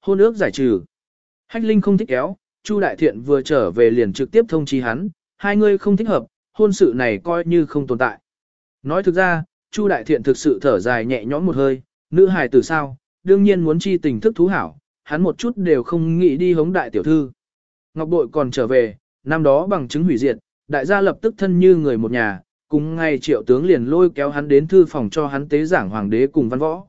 Hôn ước giải trừ. Hách Linh không thích kéo, Chu Đại Thiện vừa trở về liền trực tiếp thông chi hắn, hai người không thích hợp, hôn sự này coi như không tồn tại. Nói thực ra, Chu Đại Thiện thực sự thở dài nhẹ nhõm một hơi, nữ hài từ sao, đương nhiên muốn chi tình thức thú hảo, hắn một chút đều không nghĩ đi hống đại tiểu thư. Ngọc Bội còn trở về, năm đó bằng chứng hủy diệt, đại gia lập tức thân như người một nhà, cùng ngay triệu tướng liền lôi kéo hắn đến thư phòng cho hắn tế giảng hoàng đế cùng văn võ.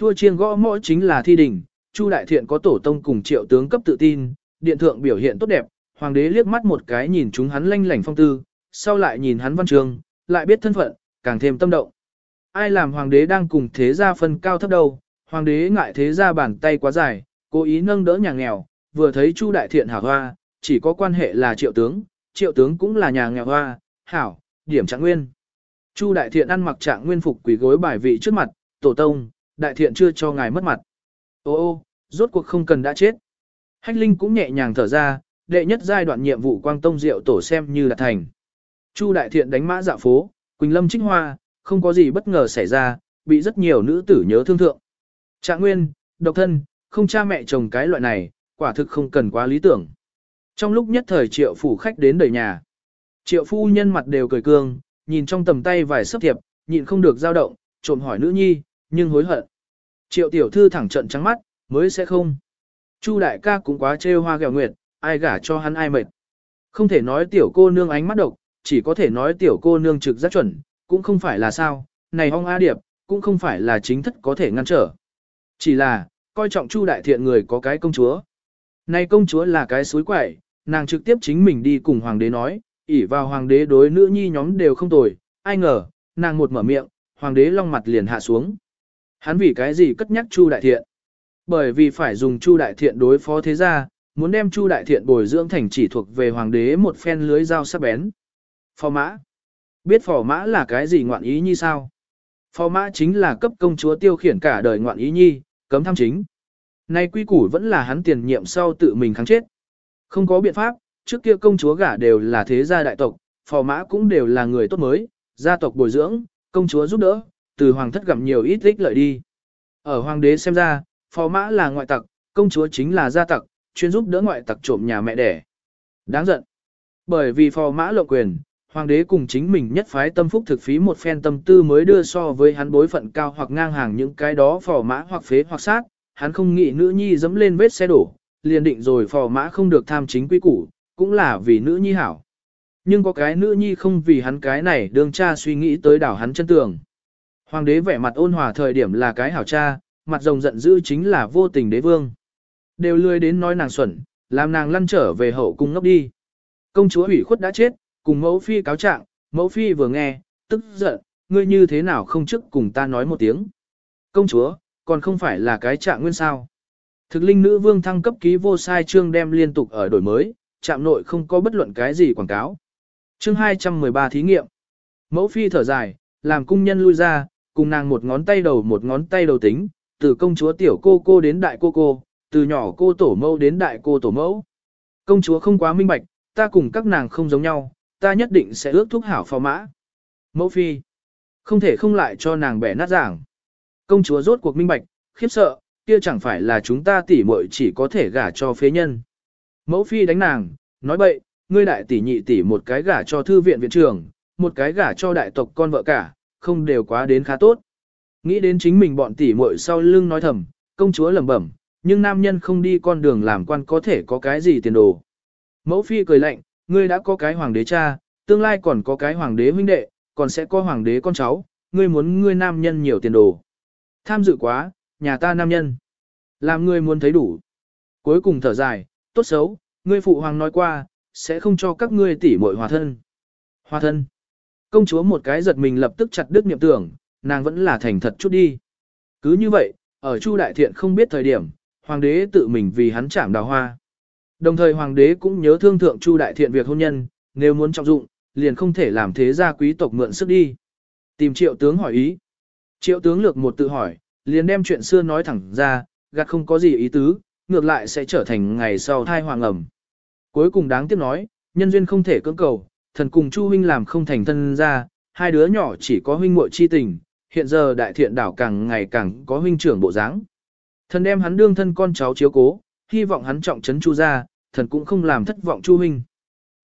Khua chiên gõ mõ chính là thi đỉnh, Chu Đại Thiện có tổ tông cùng triệu tướng cấp tự tin, điện thượng biểu hiện tốt đẹp, hoàng đế liếc mắt một cái nhìn chúng hắn lanh lảnh phong tư, sau lại nhìn hắn văn trường, lại biết thân phận, càng thêm tâm động. Ai làm hoàng đế đang cùng thế gia phân cao thấp đâu, hoàng đế ngại thế gia bàn tay quá dài, cố ý nâng đỡ nhà nghèo, vừa thấy Chu Đại Thiện hảo hoa, chỉ có quan hệ là triệu tướng, triệu tướng cũng là nhà nghèo hoa, hảo, điểm trạng nguyên. Chu Đại Thiện ăn mặc trạng nguyên phục quỷ gối bài vị trước mặt, tổ tông, Đại Thiện chưa cho ngài mất mặt. Ô ô, rốt cuộc không cần đã chết. Hách Linh cũng nhẹ nhàng thở ra, đệ nhất giai đoạn nhiệm vụ quang tông diệu tổ xem như là thành. Chu Đại Thiện đánh mã dạo phố, Quỳnh Lâm trích hoa, không có gì bất ngờ xảy ra, bị rất nhiều nữ tử nhớ thương thượng. Trạng nguyên, độc thân, không cha mẹ chồng cái loại này, quả thực không cần quá lý tưởng. Trong lúc nhất thời triệu phủ khách đến đầy nhà. Triệu phu nhân mặt đều cười cương, nhìn trong tầm tay vài sấp thiệp, nhịn không được dao động, trộm hỏi nữ nhi, nhưng hối hận. Triệu tiểu thư thẳng trận trắng mắt, mới sẽ không. Chu đại ca cũng quá trêu hoa gẹo nguyệt, ai gả cho hắn ai mệt. Không thể nói tiểu cô nương ánh mắt độc, chỉ có thể nói tiểu cô nương trực giác chuẩn, cũng không phải là sao, này hong A Điệp, cũng không phải là chính thất có thể ngăn trở. Chỉ là, coi trọng Chu đại thiện người có cái công chúa. Này công chúa là cái suối quẩy, nàng trực tiếp chính mình đi cùng hoàng đế nói, ỉ vào hoàng đế đối nữ nhi nhóm đều không tồi, ai ngờ, nàng một mở miệng, hoàng đế long mặt liền hạ xuống. Hắn vì cái gì cất nhắc Chu đại thiện? Bởi vì phải dùng Chu đại thiện đối phó thế gia, muốn đem Chu đại thiện bồi dưỡng thành chỉ thuộc về hoàng đế một phen lưới dao sắc bén. Phò mã. Biết phò mã là cái gì ngoạn ý như sao? Phò mã chính là cấp công chúa tiêu khiển cả đời ngoạn ý nhi, cấm tham chính. Nay quy củ vẫn là hắn tiền nhiệm sau tự mình kháng chết. Không có biện pháp, trước kia công chúa gả đều là thế gia đại tộc, phò mã cũng đều là người tốt mới, gia tộc bồi dưỡng, công chúa giúp đỡ, từ hoàng thất gặp nhiều ít ích lợi đi. Ở hoàng đế xem ra, phò mã là ngoại tặc, công chúa chính là gia tặc, chuyên giúp đỡ ngoại tặc trộm nhà mẹ đẻ. Đáng giận. Bởi vì phò mã lộ quyền, hoàng đế cùng chính mình nhất phái tâm phúc thực phí một phen tâm tư mới đưa so với hắn bối phận cao hoặc ngang hàng những cái đó phò mã hoặc phế hoặc sát, hắn không nghĩ nữ nhi dẫm lên vết xe đổ, liền định rồi phò mã không được tham chính quy củ, cũng là vì nữ nhi hảo. Nhưng có cái nữ nhi không vì hắn cái này đương cha suy nghĩ tới đảo hắn chân tường. Hoàng đế vẻ mặt ôn hòa thời điểm là cái hảo cha, mặt rồng giận dữ chính là vô tình đế vương. Đều lười đến nói nàng xuẩn, làm nàng lăn trở về hậu cung ngốc đi. Công chúa ủy khuất đã chết, cùng mẫu phi cáo trạng, mẫu phi vừa nghe, tức giận, ngươi như thế nào không trước cùng ta nói một tiếng. Công chúa, còn không phải là cái trạng nguyên sao. Thực linh nữ vương thăng cấp ký vô sai chương đem liên tục ở đổi mới, trạm nội không có bất luận cái gì quảng cáo. Chương 213 thí nghiệm. Mẫu phi thở dài, làm cung nhân lui ra, cùng nàng một ngón tay đầu một ngón tay đầu tính, từ công chúa tiểu cô cô đến đại cô cô, từ nhỏ cô tổ mẫu đến đại cô tổ mẫu. Công chúa không quá minh bạch, ta cùng các nàng không giống nhau, ta nhất định sẽ ước thúc hảo phò mã. Mẫu phi, không thể không lại cho nàng bẻ nát giảng. Công chúa rốt cuộc minh bạch, khiếp sợ, kia chẳng phải là chúng ta tỷ muội chỉ có thể gả cho phế nhân. Mẫu phi đánh nàng, nói bậy, ngươi đại tỷ nhị tỷ một cái gả cho thư viện viện trưởng, một cái gả cho đại tộc con vợ cả, không đều quá đến khá tốt. Nghĩ đến chính mình bọn tỷ muội sau lưng nói thầm, công chúa lẩm bẩm, nhưng nam nhân không đi con đường làm quan có thể có cái gì tiền đồ. Mẫu phi cười lạnh, ngươi đã có cái hoàng đế cha, tương lai còn có cái hoàng đế huynh đệ, còn sẽ có hoàng đế con cháu, ngươi muốn ngươi nam nhân nhiều tiền đồ. Tham dự quá, nhà ta nam nhân. Làm ngươi muốn thấy đủ. Cuối cùng thở dài, tốt xấu, ngươi phụ hoàng nói qua, sẽ không cho các ngươi tỉ muội hòa thân. Hòa thân. Công chúa một cái giật mình lập tức chặt đứt niệm tưởng, nàng vẫn là thành thật chút đi. Cứ như vậy, ở Chu Đại Thiện không biết thời điểm, hoàng đế tự mình vì hắn chạm đào hoa. Đồng thời hoàng đế cũng nhớ thương thượng Chu Đại Thiện việc hôn nhân, nếu muốn trọng dụng, liền không thể làm thế gia quý tộc mượn sức đi. Tìm triệu tướng hỏi ý. Triệu tướng lược một tự hỏi, liền đem chuyện xưa nói thẳng ra, gạt không có gì ý tứ, ngược lại sẽ trở thành ngày sau thai hoàng ẩm. Cuối cùng đáng tiếc nói, nhân duyên không thể cưỡng cầu, thần cùng Chu huynh làm không thành thân ra, hai đứa nhỏ chỉ có huynh muội chi tình, hiện giờ đại thiện đảo càng ngày càng có huynh trưởng bộ dáng. Thần đem hắn đương thân con cháu chiếu cố, hy vọng hắn trọng trấn Chu gia, thần cũng không làm thất vọng Chu huynh.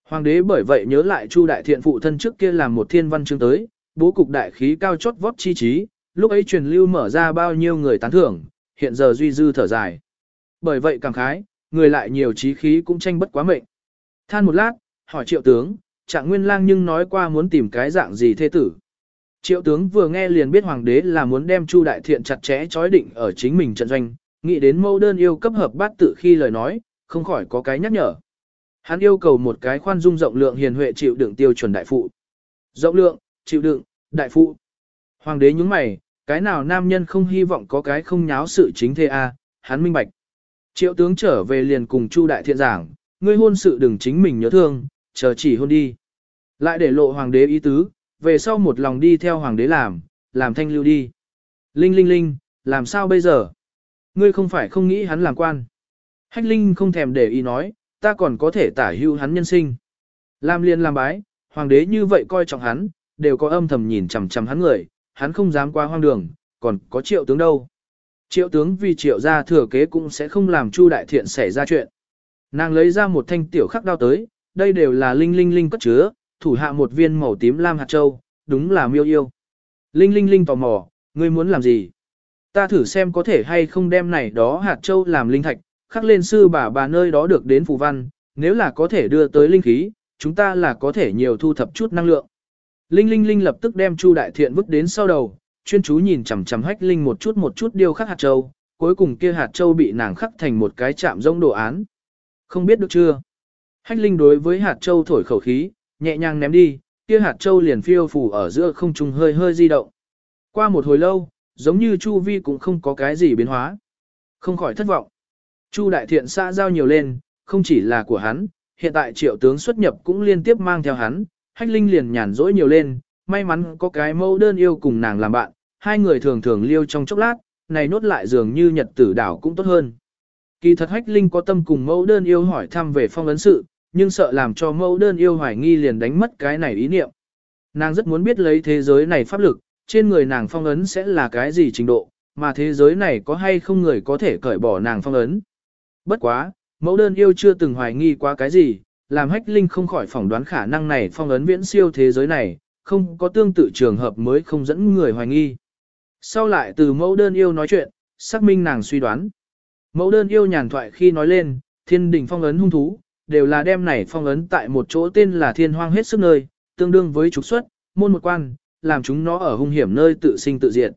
Hoàng đế bởi vậy nhớ lại Chu đại thiện phụ thân trước kia làm một thiên văn chương tới, bố cục đại khí cao chót vót chi trí, lúc ấy truyền lưu mở ra bao nhiêu người tán thưởng, hiện giờ duy dư thở dài. Bởi vậy càng khái, người lại nhiều trí khí cũng tranh bất quá mệnh. Than một lát, hỏi triệu tướng, trạng nguyên lang nhưng nói qua muốn tìm cái dạng gì thế tử. Triệu tướng vừa nghe liền biết hoàng đế là muốn đem Chu đại thiện chặt chẽ chói định ở chính mình trận doanh, nghĩ đến mẫu đơn yêu cấp hợp bát tự khi lời nói, không khỏi có cái nhắc nhở. Hắn yêu cầu một cái khoan dung rộng lượng hiền huệ chịu đựng tiêu chuẩn đại phụ. Rộng lượng, chịu đựng, đại phụ. Hoàng đế nhúng mày, cái nào nam nhân không hy vọng có cái không nháo sự chính thế a, hắn minh bạch. Triệu tướng trở về liền cùng Chu đại thiện giảng, ngươi hôn sự đừng chính mình nhớ thương, chờ chỉ hôn đi. Lại để lộ hoàng đế ý tứ, về sau một lòng đi theo hoàng đế làm, làm thanh lưu đi. Linh linh linh, làm sao bây giờ? Ngươi không phải không nghĩ hắn làm quan. Hách linh không thèm để ý nói, ta còn có thể tả hưu hắn nhân sinh. Làm liền làm bái, hoàng đế như vậy coi trọng hắn, đều có âm thầm nhìn chằm chằm hắn người, hắn không dám qua hoang đường, còn có triệu tướng đâu. Triệu tướng vì triệu gia thừa kế cũng sẽ không làm Chu đại thiện xảy ra chuyện. Nàng lấy ra một thanh tiểu khắc đao tới, đây đều là linh linh linh cất chứa, thủ hạ một viên màu tím lam hạt châu, đúng là miêu yêu. Linh linh linh tò mò, ngươi muốn làm gì? Ta thử xem có thể hay không đem này đó hạt châu làm linh thạch, khắc lên sư bà bà nơi đó được đến phù văn, nếu là có thể đưa tới linh khí, chúng ta là có thể nhiều thu thập chút năng lượng. Linh Linh Linh lập tức đem Chu Đại Thiện vứt đến sau đầu, chuyên chú nhìn chằm chằm Hách Linh một chút một chút điêu khắc hạt châu, cuối cùng kia hạt châu bị nàng khắc thành một cái chạm rông đồ án. Không biết được chưa? Hách Linh đối với hạt châu thổi khẩu khí, nhẹ nhàng ném đi, kia hạt châu liền phiêu phù ở giữa không trung hơi hơi di động. Qua một hồi lâu, giống như Chu Vi cũng không có cái gì biến hóa. Không khỏi thất vọng. Chu đại thiện xã giao nhiều lên, không chỉ là của hắn, hiện tại triệu tướng xuất nhập cũng liên tiếp mang theo hắn, hách linh liền nhàn rỗi nhiều lên, may mắn có cái mẫu đơn yêu cùng nàng làm bạn, hai người thường thường liêu trong chốc lát, này nốt lại dường như nhật tử đảo cũng tốt hơn. Kỳ thật hách linh có tâm cùng mẫu đơn yêu hỏi thăm về phong ấn sự, nhưng sợ làm cho mẫu đơn yêu hoài nghi liền đánh mất cái này ý niệm. Nàng rất muốn biết lấy thế giới này pháp lực, trên người nàng phong ấn sẽ là cái gì trình độ, mà thế giới này có hay không người có thể cởi bỏ nàng phong ấn. Bất quá, mẫu đơn yêu chưa từng hoài nghi qua cái gì, làm hách linh không khỏi phỏng đoán khả năng này phong ấn viễn siêu thế giới này, không có tương tự trường hợp mới không dẫn người hoài nghi. Sau lại từ mẫu đơn yêu nói chuyện, xác minh nàng suy đoán. Mẫu đơn yêu nhàn thoại khi nói lên, thiên đình phong ấn hung thú, đều là đem này phong ấn tại một chỗ tên là thiên hoang hết sức nơi, tương đương với trục xuất, môn một quan, làm chúng nó ở hung hiểm nơi tự sinh tự diệt.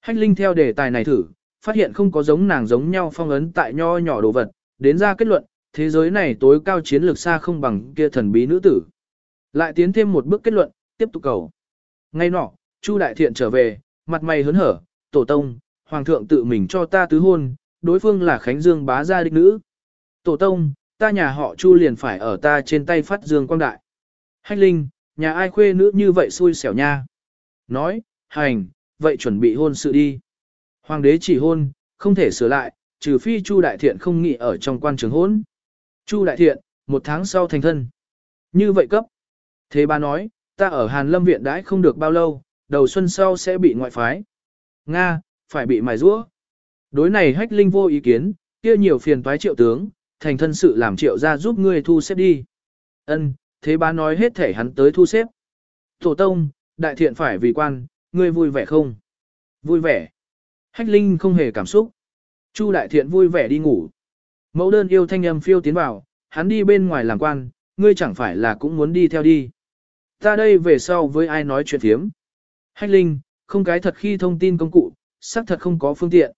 Hách Linh theo đề tài này thử, phát hiện không có giống nàng giống nhau phong ấn tại nho nhỏ đồ vật, đến ra kết luận, thế giới này tối cao chiến lược xa không bằng kia thần bí nữ tử. Lại tiến thêm một bước kết luận, tiếp tục cầu. Ngay nọ, Chu Đại Thiện trở về, mặt mày hớn hở, tổ tông, hoàng thượng tự mình cho ta tứ hôn, đối phương là Khánh Dương bá gia đích nữ. Tổ tông, ta nhà họ Chu liền phải ở ta trên tay phát dương quang đại. Hách Linh, nhà ai khuê nữ như vậy xui xẻo nha. Nói, hành, vậy chuẩn bị hôn sự đi. Hoàng đế chỉ hôn, không thể sửa lại, trừ phi Chu Đại Thiện không nghĩ ở trong quan trường hôn. Chu Đại Thiện, một tháng sau thành thân. Như vậy cấp. Thế bà nói, ta ở Hàn Lâm Viện đãi không được bao lâu, đầu xuân sau sẽ bị ngoại phái. Nga, phải bị mài rũa. Đối này hách linh vô ý kiến, kia nhiều phiền toái triệu tướng, thành thân sự làm triệu ra giúp ngươi thu xếp đi. Ân, thế bá nói hết thể hắn tới thu xếp. Tổ tông, đại thiện phải vì quan, ngươi vui vẻ không? Vui vẻ. Hách linh không hề cảm xúc. Chu đại thiện vui vẻ đi ngủ. Mẫu đơn yêu thanh âm phiêu tiến vào, hắn đi bên ngoài làm quan, ngươi chẳng phải là cũng muốn đi theo đi. Ta đây về sau với ai nói chuyện thiếm. Hách linh, không cái thật khi thông tin công cụ, xác thật không có phương tiện.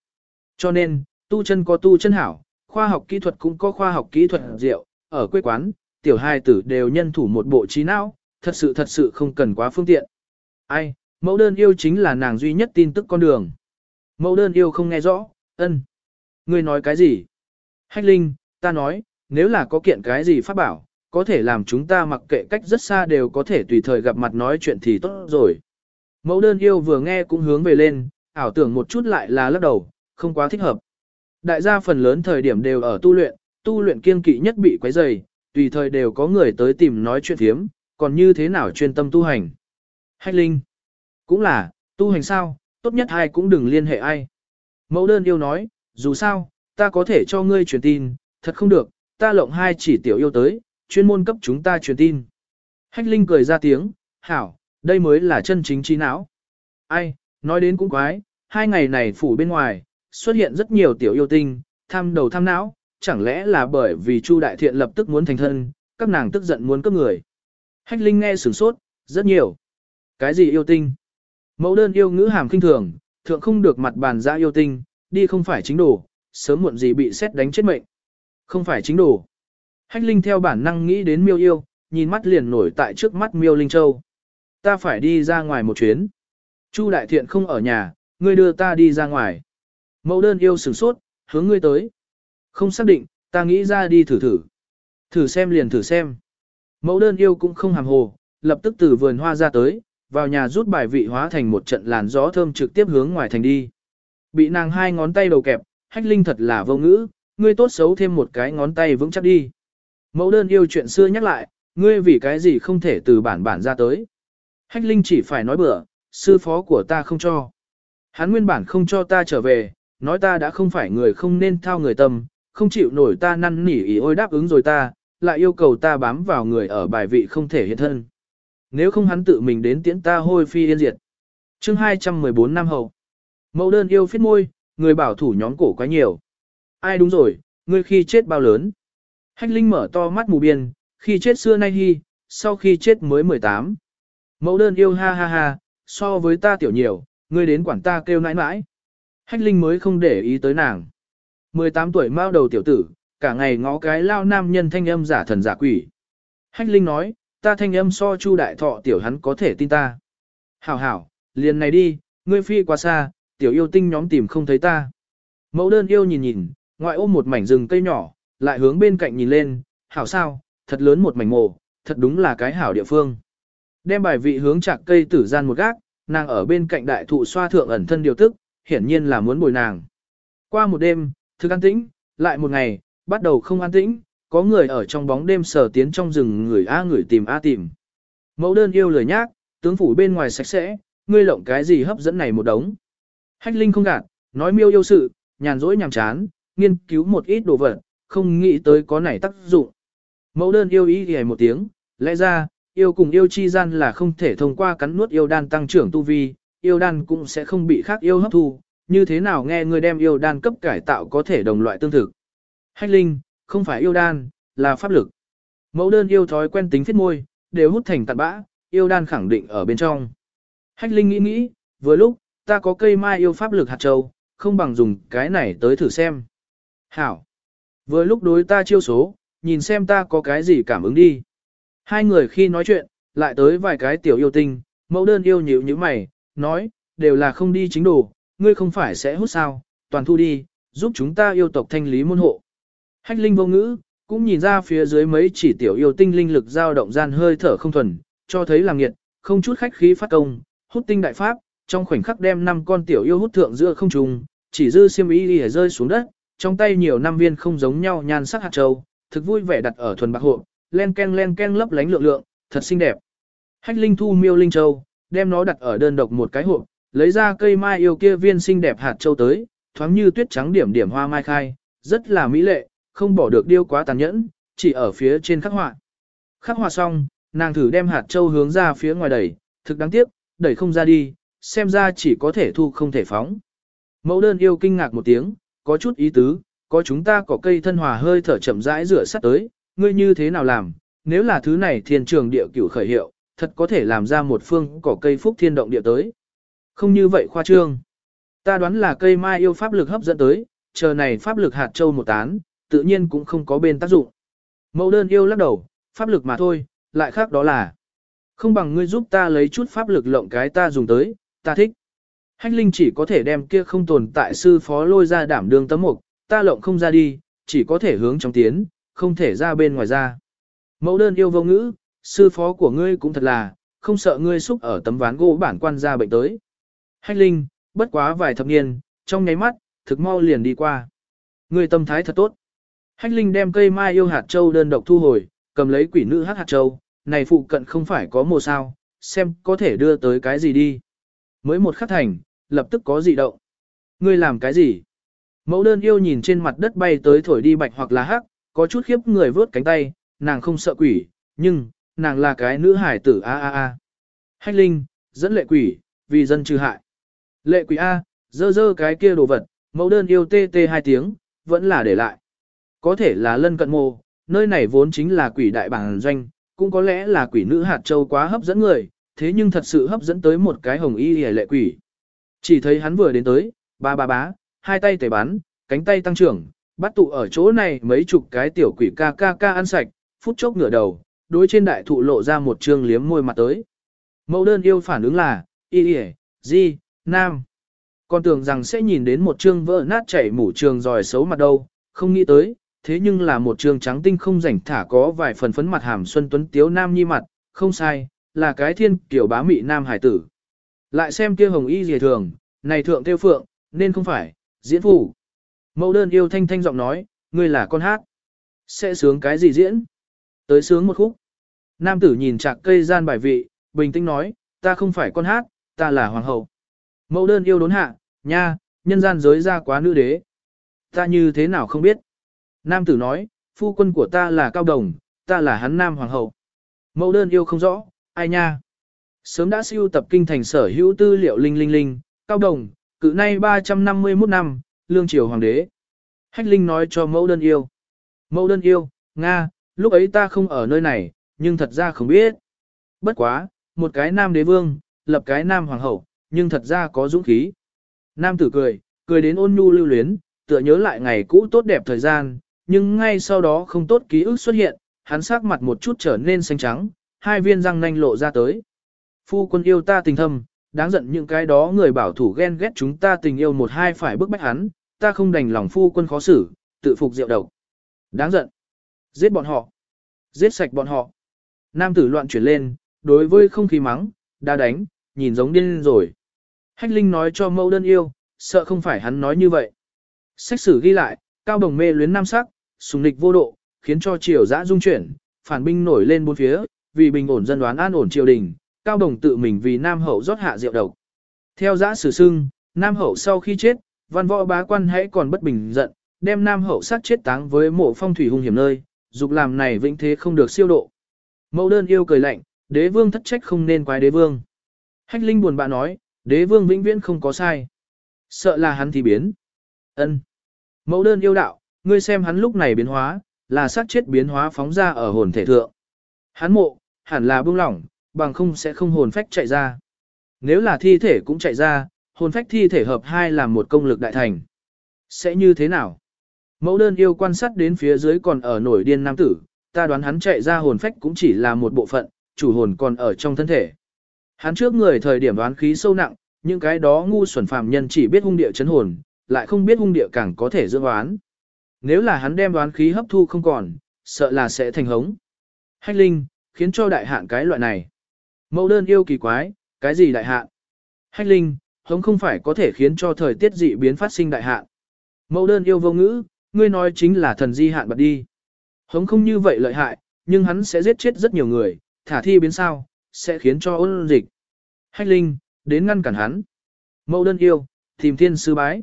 Cho nên, tu chân có tu chân hảo, khoa học kỹ thuật cũng có khoa học kỹ thuật rượu ở quê quán, tiểu hai tử đều nhân thủ một bộ trí não, thật sự thật sự không cần quá phương tiện. Ai, mẫu đơn yêu chính là nàng duy nhất tin tức con đường. Mẫu đơn yêu không nghe rõ, ân. Ngươi nói cái gì? Hách Linh, ta nói, nếu là có kiện cái gì phát bảo, có thể làm chúng ta mặc kệ cách rất xa đều có thể tùy thời gặp mặt nói chuyện thì tốt rồi. Mẫu đơn yêu vừa nghe cũng hướng về lên, ảo tưởng một chút lại là lắc đầu, không quá thích hợp. Đại gia phần lớn thời điểm đều ở tu luyện, tu luyện kiên kỵ nhất bị quấy rầy, tùy thời đều có người tới tìm nói chuyện thiếm, còn như thế nào chuyên tâm tu hành. Hách Linh, cũng là, tu hành sao, tốt nhất ai cũng đừng liên hệ ai. Mẫu đơn yêu nói, dù sao, ta có thể cho ngươi truyền tin, thật không được, ta lộng hai chỉ tiểu yêu tới, chuyên môn cấp chúng ta truyền tin. Hách Linh cười ra tiếng, hảo, đây mới là chân chính trí não. Ai, nói đến cũng quái, hai ngày này phủ bên ngoài, xuất hiện rất nhiều tiểu yêu tinh, tham đầu tham não, chẳng lẽ là bởi vì Chu Đại Thiện lập tức muốn thành thân, các nàng tức giận muốn cướp người. Hách Linh nghe sửng sốt, rất nhiều. Cái gì yêu tinh? Mẫu đơn yêu ngữ hàm kinh thường, thượng không được mặt bàn ra yêu tinh, đi không phải chính đồ, sớm muộn gì bị xét đánh chết mệnh. Không phải chính đồ. Hách Linh theo bản năng nghĩ đến miêu yêu, nhìn mắt liền nổi tại trước mắt miêu Linh Châu. Ta phải đi ra ngoài một chuyến. Chu Đại Thiện không ở nhà, ngươi đưa ta đi ra ngoài. Mẫu đơn yêu sửng sốt, hướng ngươi tới. Không xác định, ta nghĩ ra đi thử thử. Thử xem liền thử xem. Mẫu đơn yêu cũng không hàm hồ, lập tức từ vườn hoa ra tới, vào nhà rút bài vị hóa thành một trận làn gió thơm trực tiếp hướng ngoài thành đi. Bị nàng hai ngón tay đầu kẹp, hách linh thật là vô ngữ, ngươi tốt xấu thêm một cái ngón tay vững chắc đi. Mẫu đơn yêu chuyện xưa nhắc lại, ngươi vì cái gì không thể từ bản bản ra tới. Hách linh chỉ phải nói bừa, sư phó của ta không cho. Hắn nguyên bản không cho ta trở về, nói ta đã không phải người không nên thao người tâm, không chịu nổi ta năn nỉ ý ôi đáp ứng rồi ta, lại yêu cầu ta bám vào người ở bài vị không thể hiện thân. Nếu không hắn tự mình đến tiễn ta hôi phi yên diệt. chương 214 năm hậu. Mẫu đơn yêu phết môi, người bảo thủ nhóm cổ quá nhiều. Ai đúng rồi, ngươi khi chết bao lớn. Hách Linh mở to mắt mù biên, khi chết xưa nay hy, sau khi chết mới 18. Mẫu đơn yêu ha ha ha, so với ta tiểu nhiều, ngươi đến quản ta kêu nãi nãi. Hách Linh mới không để ý tới nàng. 18 tuổi mao đầu tiểu tử, cả ngày ngó cái lao nam nhân thanh âm giả thần giả quỷ. Hách Linh nói, ta thanh âm so chu đại thọ tiểu hắn có thể tin ta. Hảo hảo, liền này đi, ngươi phi quá xa, tiểu yêu tinh nhóm tìm không thấy ta. Mẫu đơn yêu nhìn nhìn, ngoại ôm một mảnh rừng cây nhỏ, lại hướng bên cạnh nhìn lên, hảo sao, thật lớn một mảnh mồ, thật đúng là cái hảo địa phương. Đem bài vị hướng chạc cây tử gian một gác, nàng ở bên cạnh đại thụ xoa thượng ẩn thân điều tức, hiển nhiên là muốn bồi nàng. Qua một đêm, thức an tĩnh, lại một ngày, bắt đầu không an tĩnh, có người ở trong bóng đêm sở tiến trong rừng người A người tìm A tìm. Mẫu đơn yêu lời nhác, tướng phủ bên ngoài sạch sẽ, ngươi lộng cái gì hấp dẫn này một đống. Hách Linh không gạt, nói miêu yêu sự, nhàn rỗi nhàm chán, nghiên cứu một ít đồ vật, không nghĩ tới có này tác dụng. Mẫu đơn yêu ý thì một tiếng, lẽ ra, yêu cùng yêu chi gian là không thể thông qua cắn nuốt yêu đan tăng trưởng tu vi, yêu đan cũng sẽ không bị khác yêu hấp thu, như thế nào nghe người đem yêu đan cấp cải tạo có thể đồng loại tương thực. Hách linh, không phải yêu đan, là pháp lực. Mẫu đơn yêu thói quen tính thiết môi, đều hút thành tạt bã, yêu đan khẳng định ở bên trong. Hách linh nghĩ nghĩ, vừa lúc, ta có cây mai yêu pháp lực hạt châu, không bằng dùng cái này tới thử xem. Hảo. Vừa lúc đối ta chiêu số, nhìn xem ta có cái gì cảm ứng đi. Hai người khi nói chuyện, lại tới vài cái tiểu yêu tinh, mẫu đơn yêu nhíu như mày, nói, đều là không đi chính đồ, ngươi không phải sẽ hút sao, toàn thu đi, giúp chúng ta yêu tộc thanh lý môn hộ. Hách linh vô ngữ, cũng nhìn ra phía dưới mấy chỉ tiểu yêu tinh linh lực dao động gian hơi thở không thuần, cho thấy làm nghiệt, không chút khách khí phát công, hút tinh đại pháp, trong khoảnh khắc đem năm con tiểu yêu hút thượng giữa không trùng, chỉ dư xiêm y đi rơi xuống đất, trong tay nhiều năm viên không giống nhau nhan sắc hạt châu, thực vui vẻ đặt ở thuần bạc hộ, len ken len ken lấp lánh lượng lượng, thật xinh đẹp. Hách Linh thu miêu linh châu, đem nó đặt ở đơn độc một cái hộp, lấy ra cây mai yêu kia viên xinh đẹp hạt châu tới, thoáng như tuyết trắng điểm điểm hoa mai khai, rất là mỹ lệ, không bỏ được điêu quá tàn nhẫn, chỉ ở phía trên khắc họa. Khắc họa xong, nàng thử đem hạt châu hướng ra phía ngoài đẩy, thực đáng tiếc, đẩy không ra đi, xem ra chỉ có thể thu không thể phóng. Mẫu đơn yêu kinh ngạc một tiếng, có chút ý tứ, có chúng ta có cây thân hòa hơi thở chậm rãi rửa sắt tới, ngươi như thế nào làm, nếu là thứ này thiên trường địa cửu khởi hiệu, thật có thể làm ra một phương cỏ cây phúc thiên động địa tới. Không như vậy khoa trương. Ta đoán là cây mai yêu pháp lực hấp dẫn tới, chờ này pháp lực hạt châu một tán, tự nhiên cũng không có bên tác dụng. Mẫu đơn yêu lắc đầu, pháp lực mà thôi, lại khác đó là. Không bằng ngươi giúp ta lấy chút pháp lực lộng cái ta dùng tới, ta thích. Hách linh chỉ có thể đem kia không tồn tại sư phó lôi ra đảm đương tấm mục, ta lộng không ra đi, chỉ có thể hướng trong tiến, không thể ra bên ngoài ra. Mẫu đơn yêu vô ngữ, sư phó của ngươi cũng thật là, không sợ ngươi xúc ở tấm ván gỗ bản quan ra bệnh tới. Hách linh, bất quá vài thập niên, trong nháy mắt, thực mau liền đi qua. Ngươi tâm thái thật tốt. Hách linh đem cây mai yêu hạt châu đơn độc thu hồi, cầm lấy quỷ nữ hát hạt châu, này phụ cận không phải có mồ sao, xem có thể đưa tới cái gì đi. Mới một khắc thành, lập tức có dị động. Ngươi làm cái gì? Mẫu đơn yêu nhìn trên mặt đất bay tới thổi đi bạch hoặc là hắc, có chút khiếp người vớt cánh tay, nàng không sợ quỷ, nhưng, nàng là cái nữ hải tử a a a. Hách linh, dẫn lệ quỷ, vì dân trừ hại. Lệ quỷ A, dơ dơ cái kia đồ vật, mẫu đơn yêu tê tê hai tiếng, vẫn là để lại. Có thể là lân cận mô, nơi này vốn chính là quỷ đại bản doanh, cũng có lẽ là quỷ nữ hạt châu quá hấp dẫn người, thế nhưng thật sự hấp dẫn tới một cái hồng y hề lệ quỷ. Chỉ thấy hắn vừa đến tới, ba ba bá, hai tay tẩy bắn, cánh tay tăng trưởng, bắt tụ ở chỗ này mấy chục cái tiểu quỷ ca ca ca ăn sạch, phút chốc ngửa đầu, đối trên đại thụ lộ ra một trương liếm môi mặt tới. Mẫu đơn yêu phản ứng là, y y, di, nam. Còn tưởng rằng sẽ nhìn đến một trương vỡ nát chảy mủ trường giỏi xấu mặt đâu, không nghĩ tới, thế nhưng là một trương trắng tinh không rảnh thả có vài phần phấn mặt hàm xuân tuấn tiếu nam nhi mặt, không sai, là cái thiên kiểu bá mị nam hải tử. Lại xem kia hồng y dề thường, này thượng tiêu phượng, nên không phải, diễn phủ. Mẫu đơn yêu thanh thanh giọng nói, ngươi là con hát. Sẽ sướng cái gì diễn? Tới sướng một khúc. Nam tử nhìn chạc cây gian bài vị, bình tĩnh nói, ta không phải con hát, ta là hoàng hậu. Mẫu đơn yêu đốn hạ, nha, nhân gian giới ra quá nữ đế. Ta như thế nào không biết. Nam tử nói, phu quân của ta là cao đồng, ta là hắn nam hoàng hậu. Mẫu đơn yêu không rõ, ai nha. Sớm đã siêu tập kinh thành sở hữu tư liệu linh linh linh, cao đồng, cự nay 351 năm, lương triều hoàng đế. Hách linh nói cho mẫu đơn yêu. Mẫu đơn yêu, Nga, lúc ấy ta không ở nơi này, nhưng thật ra không biết. Bất quá, một cái nam đế vương, lập cái nam hoàng hậu, nhưng thật ra có dũng khí. Nam tử cười, cười đến ôn nhu lưu luyến, tựa nhớ lại ngày cũ tốt đẹp thời gian, nhưng ngay sau đó không tốt ký ức xuất hiện, hắn sắc mặt một chút trở nên xanh trắng, hai viên răng nanh lộ ra tới. Phu quân yêu ta tình thâm, đáng giận những cái đó người bảo thủ ghen ghét chúng ta tình yêu một hai phải bức bách hắn, ta không đành lòng phu quân khó xử, tự phục rượu độc. Đáng giận. Giết bọn họ. Giết sạch bọn họ. Nam tử loạn chuyển lên, đối với không khí mắng, đã đánh, nhìn giống điên rồi. Hách Linh nói cho mẫu đơn yêu, sợ không phải hắn nói như vậy. Sách sử ghi lại, cao đồng mê luyến nam sắc, sùng nịch vô độ, khiến cho triều dã dung chuyển, phản binh nổi lên bốn phía, vì bình ổn dân đoán an ổn triều đình, cao đồng tự mình vì nam hậu rót hạ rượu độc. Theo dã sử sưng, nam hậu sau khi chết, văn võ bá quan hãy còn bất bình giận, đem nam hậu sát chết táng với mộ phong thủy hung hiểm nơi, dục làm này vĩnh thế không được siêu độ. Mẫu đơn yêu cười lạnh, đế vương thất trách không nên quái đế vương. Hách Linh buồn bã nói, đế vương vĩnh viễn không có sai. Sợ là hắn thì biến. ân Mẫu đơn yêu đạo, ngươi xem hắn lúc này biến hóa, là sát chết biến hóa phóng ra ở hồn thể thượng. Hắn mộ, hẳn là buông lỏng, bằng không sẽ không hồn phách chạy ra. Nếu là thi thể cũng chạy ra, hồn phách thi thể hợp hai làm một công lực đại thành. Sẽ như thế nào? Mẫu đơn yêu quan sát đến phía dưới còn ở nổi điên nam tử, ta đoán hắn chạy ra hồn phách cũng chỉ là một bộ phận, chủ hồn còn ở trong thân thể. Hắn trước người thời điểm đoán khí sâu nặng, những cái đó ngu xuẩn phàm nhân chỉ biết hung địa chấn hồn, lại không biết hung địa càng có thể dưỡng đoán. Nếu là hắn đem đoán khí hấp thu không còn, sợ là sẽ thành hống. Hách linh, khiến cho đại hạn cái loại này. Mẫu đơn yêu kỳ quái, cái gì đại hạn? Hách linh, hống không phải có thể khiến cho thời tiết dị biến phát sinh đại hạn. Mẫu đơn yêu vô ngữ, ngươi nói chính là thần di hạn bật đi. Hống không như vậy lợi hại, nhưng hắn sẽ giết chết rất nhiều người, thả thi biến sao, sẽ khiến cho ôn dịch. Hách Linh, đến ngăn cản hắn. Mẫu đơn yêu, tìm thiên sư bái.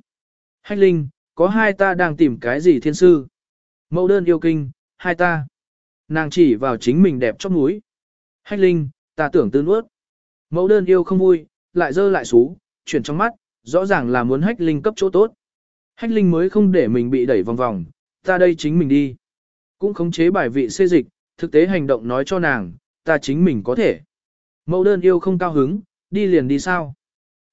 Hách Linh, có hai ta đang tìm cái gì thiên sư? Mẫu đơn yêu kinh, hai ta. Nàng chỉ vào chính mình đẹp trong núi. Hách Linh, ta tưởng tư nuốt. Mẫu đơn yêu không vui, lại dơ lại xú, chuyển trong mắt, rõ ràng là muốn Hách Linh cấp chỗ tốt. Hách Linh mới không để mình bị đẩy vòng vòng, ta đây chính mình đi. Cũng khống chế bài vị xê dịch, thực tế hành động nói cho nàng, ta chính mình có thể. Mẫu đơn yêu không cao hứng, đi liền đi sao?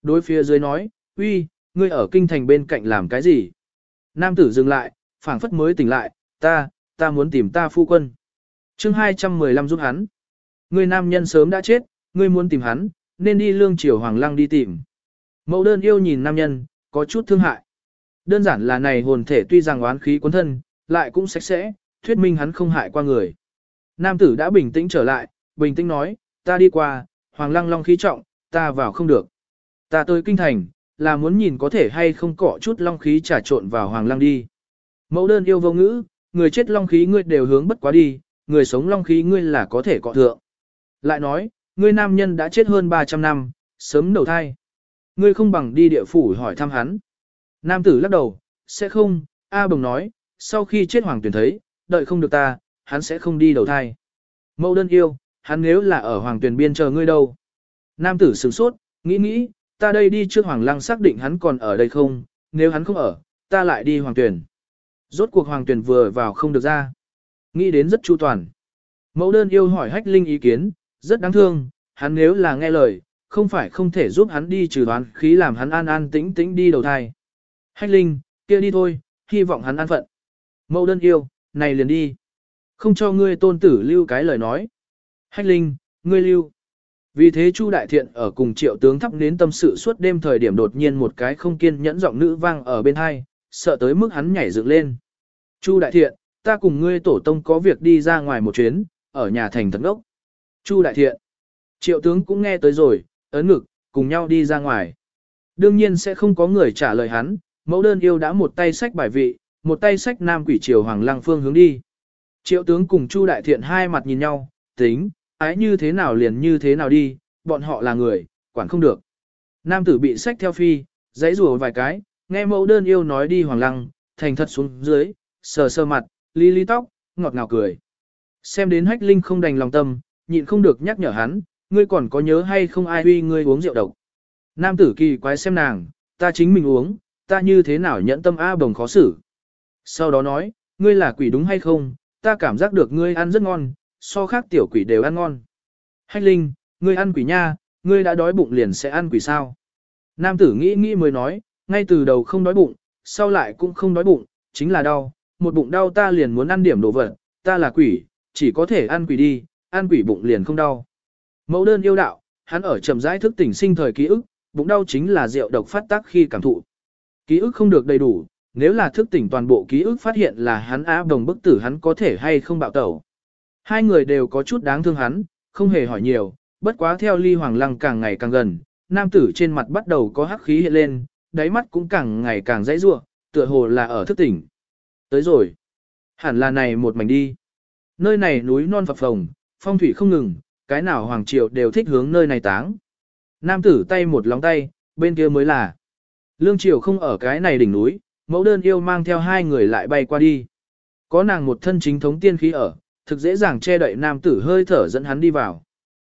Đối phía dưới nói, uy, ngươi ở kinh thành bên cạnh làm cái gì? Nam tử dừng lại, phảng phất mới tỉnh lại, ta, ta muốn tìm ta phu quân. chương 215 giúp hắn. Ngươi nam nhân sớm đã chết, ngươi muốn tìm hắn, nên đi lương triều hoàng lăng đi tìm. Mẫu đơn yêu nhìn nam nhân, có chút thương hại. Đơn giản là này hồn thể tuy rằng oán khí cuốn thân, lại cũng sạch sẽ, thuyết minh hắn không hại qua người. Nam tử đã bình tĩnh trở lại, bình tĩnh nói, ta đi qua, hoàng lăng long khí trọng, ta vào không được. Ta tới kinh thành, là muốn nhìn có thể hay không cọ chút long khí trà trộn vào hoàng lăng đi. Mẫu đơn yêu vô ngữ, người chết long khí ngươi đều hướng bất quá đi, người sống long khí ngươi là có thể cọ thượng. Lại nói, ngươi nam nhân đã chết hơn 300 năm, sớm đầu thai. Ngươi không bằng đi địa phủ hỏi thăm hắn. Nam tử lắc đầu, Sẽ không, A Bồng nói, sau khi chết hoàng tuyển thấy, đợi không được ta, hắn sẽ không đi đầu thai. Mẫu đơn yêu, hắn nếu là ở hoàng tuyển biên chờ ngươi đâu. Nam tử sửng sốt, nghĩ nghĩ, ta đây đi trước hoàng lăng xác định hắn còn ở đây không, nếu hắn không ở, ta lại đi hoàng tuyển. Rốt cuộc hoàng tuyển vừa vào không được ra. Nghĩ đến rất chu toàn. Mẫu đơn yêu hỏi hách linh ý kiến, rất đáng thương, hắn nếu là nghe lời, không phải không thể giúp hắn đi trừ đoán khí làm hắn an an tĩnh tĩnh đi đầu thai. Hách linh, kia đi thôi, hy vọng hắn an phận. Mẫu đơn yêu, này liền đi. Không cho ngươi tôn tử lưu cái lời nói. Hách linh, ngươi lưu. Vì thế Chu Đại Thiện ở cùng triệu tướng thắp nến tâm sự suốt đêm thời điểm đột nhiên một cái không kiên nhẫn giọng nữ vang ở bên hai, sợ tới mức hắn nhảy dựng lên. Chu Đại Thiện, ta cùng ngươi tổ tông có việc đi ra ngoài một chuyến, ở nhà thành thật đốc. Chu Đại Thiện. Triệu tướng cũng nghe tới rồi, ấn ngực, cùng nhau đi ra ngoài. Đương nhiên sẽ không có người trả lời hắn, mẫu đơn yêu đã một tay sách bài vị, một tay sách nam quỷ triều hoàng lăng phương hướng đi. Triệu tướng cùng Chu Đại Thiện hai mặt nhìn nhau, tính, ái như thế nào liền như thế nào đi, bọn họ là người, quản không được. Nam tử bị sách theo phi, dãy rùa vài cái, nghe mẫu đơn yêu nói đi hoàng lăng, thành thật xuống dưới, sờ sờ mặt, lý lý tóc, ngọt ngào cười. Xem đến hách linh không đành lòng tâm, nhịn không được nhắc nhở hắn, ngươi còn có nhớ hay không ai uy ngươi uống rượu độc. Nam tử kỳ quái xem nàng, ta chính mình uống, ta như thế nào nhẫn tâm A bồng khó xử. Sau đó nói, ngươi là quỷ đúng hay không, ta cảm giác được ngươi ăn rất ngon, so khác tiểu quỷ đều ăn ngon. Hách linh, ngươi ăn quỷ nha, ngươi đã đói bụng liền sẽ ăn quỷ sao. Nam tử nghĩ nghĩ mới nói, ngay từ đầu không đói bụng, sau lại cũng không đói bụng, chính là đau, một bụng đau ta liền muốn ăn điểm đồ vật, ta là quỷ, chỉ có thể ăn quỷ đi, ăn quỷ bụng liền không đau. Mẫu đơn yêu đạo, hắn ở trầm rãi thức tỉnh sinh thời ký ức, bụng đau chính là rượu độc phát tác khi cảm thụ. Ký ức không được đầy đủ, nếu là thức tỉnh toàn bộ ký ức phát hiện là hắn á đồng bức tử hắn có thể hay không bạo tẩu. Hai người đều có chút đáng thương hắn, không hề hỏi nhiều, bất quá theo ly hoàng lăng càng ngày càng gần, nam tử trên mặt bắt đầu có hắc khí hiện lên, đáy mắt cũng càng ngày càng dãy rua, tựa hồ là ở thức tỉnh. Tới rồi. Hẳn là này một mảnh đi. Nơi này núi non phập phồng, phong thủy không ngừng, cái nào hoàng triều đều thích hướng nơi này táng. Nam tử tay một lóng tay, bên kia mới là. Lương triều không ở cái này đỉnh núi, mẫu đơn yêu mang theo hai người lại bay qua đi. Có nàng một thân chính thống tiên khí ở, thực dễ dàng che đậy nam tử hơi thở dẫn hắn đi vào.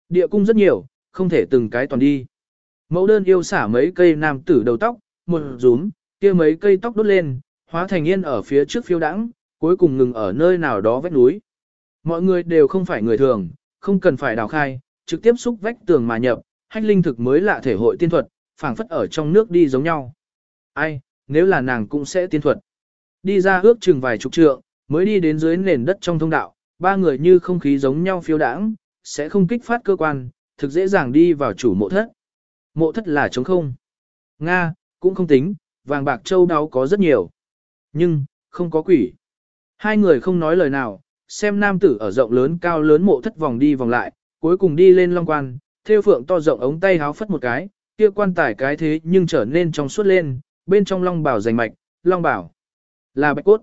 Địa cung rất nhiều, không thể từng cái toàn đi. Mẫu đơn yêu xả mấy cây nam tử đầu tóc, một rúm, kia mấy cây tóc đốt lên, hóa thành yên ở phía trước phiêu đãng, cuối cùng ngừng ở nơi nào đó vách núi. Mọi người đều không phải người thường, không cần phải đào khai, trực tiếp xúc vách tường mà nhập, hách linh thực mới lạ thể hội tiên thuật, phảng phất ở trong nước đi giống nhau. Ai, nếu là nàng cũng sẽ tiên thuật. Đi ra ước chừng vài chục trượng, mới đi đến dưới nền đất trong thông đạo, ba người như không khí giống nhau phiêu đãng, sẽ không kích phát cơ quan, thực dễ dàng đi vào chủ mộ thất. Mộ thất là trống không. Nga, cũng không tính, vàng bạc châu đáo có rất nhiều. Nhưng, không có quỷ. Hai người không nói lời nào, xem nam tử ở rộng lớn cao lớn mộ thất vòng đi vòng lại, cuối cùng đi lên long quan, theo phượng to rộng ống tay háo phất một cái, kia quan tài cái thế nhưng trở nên trong suốt lên, bên trong long bảo rành mạch, long bảo là bạch cốt.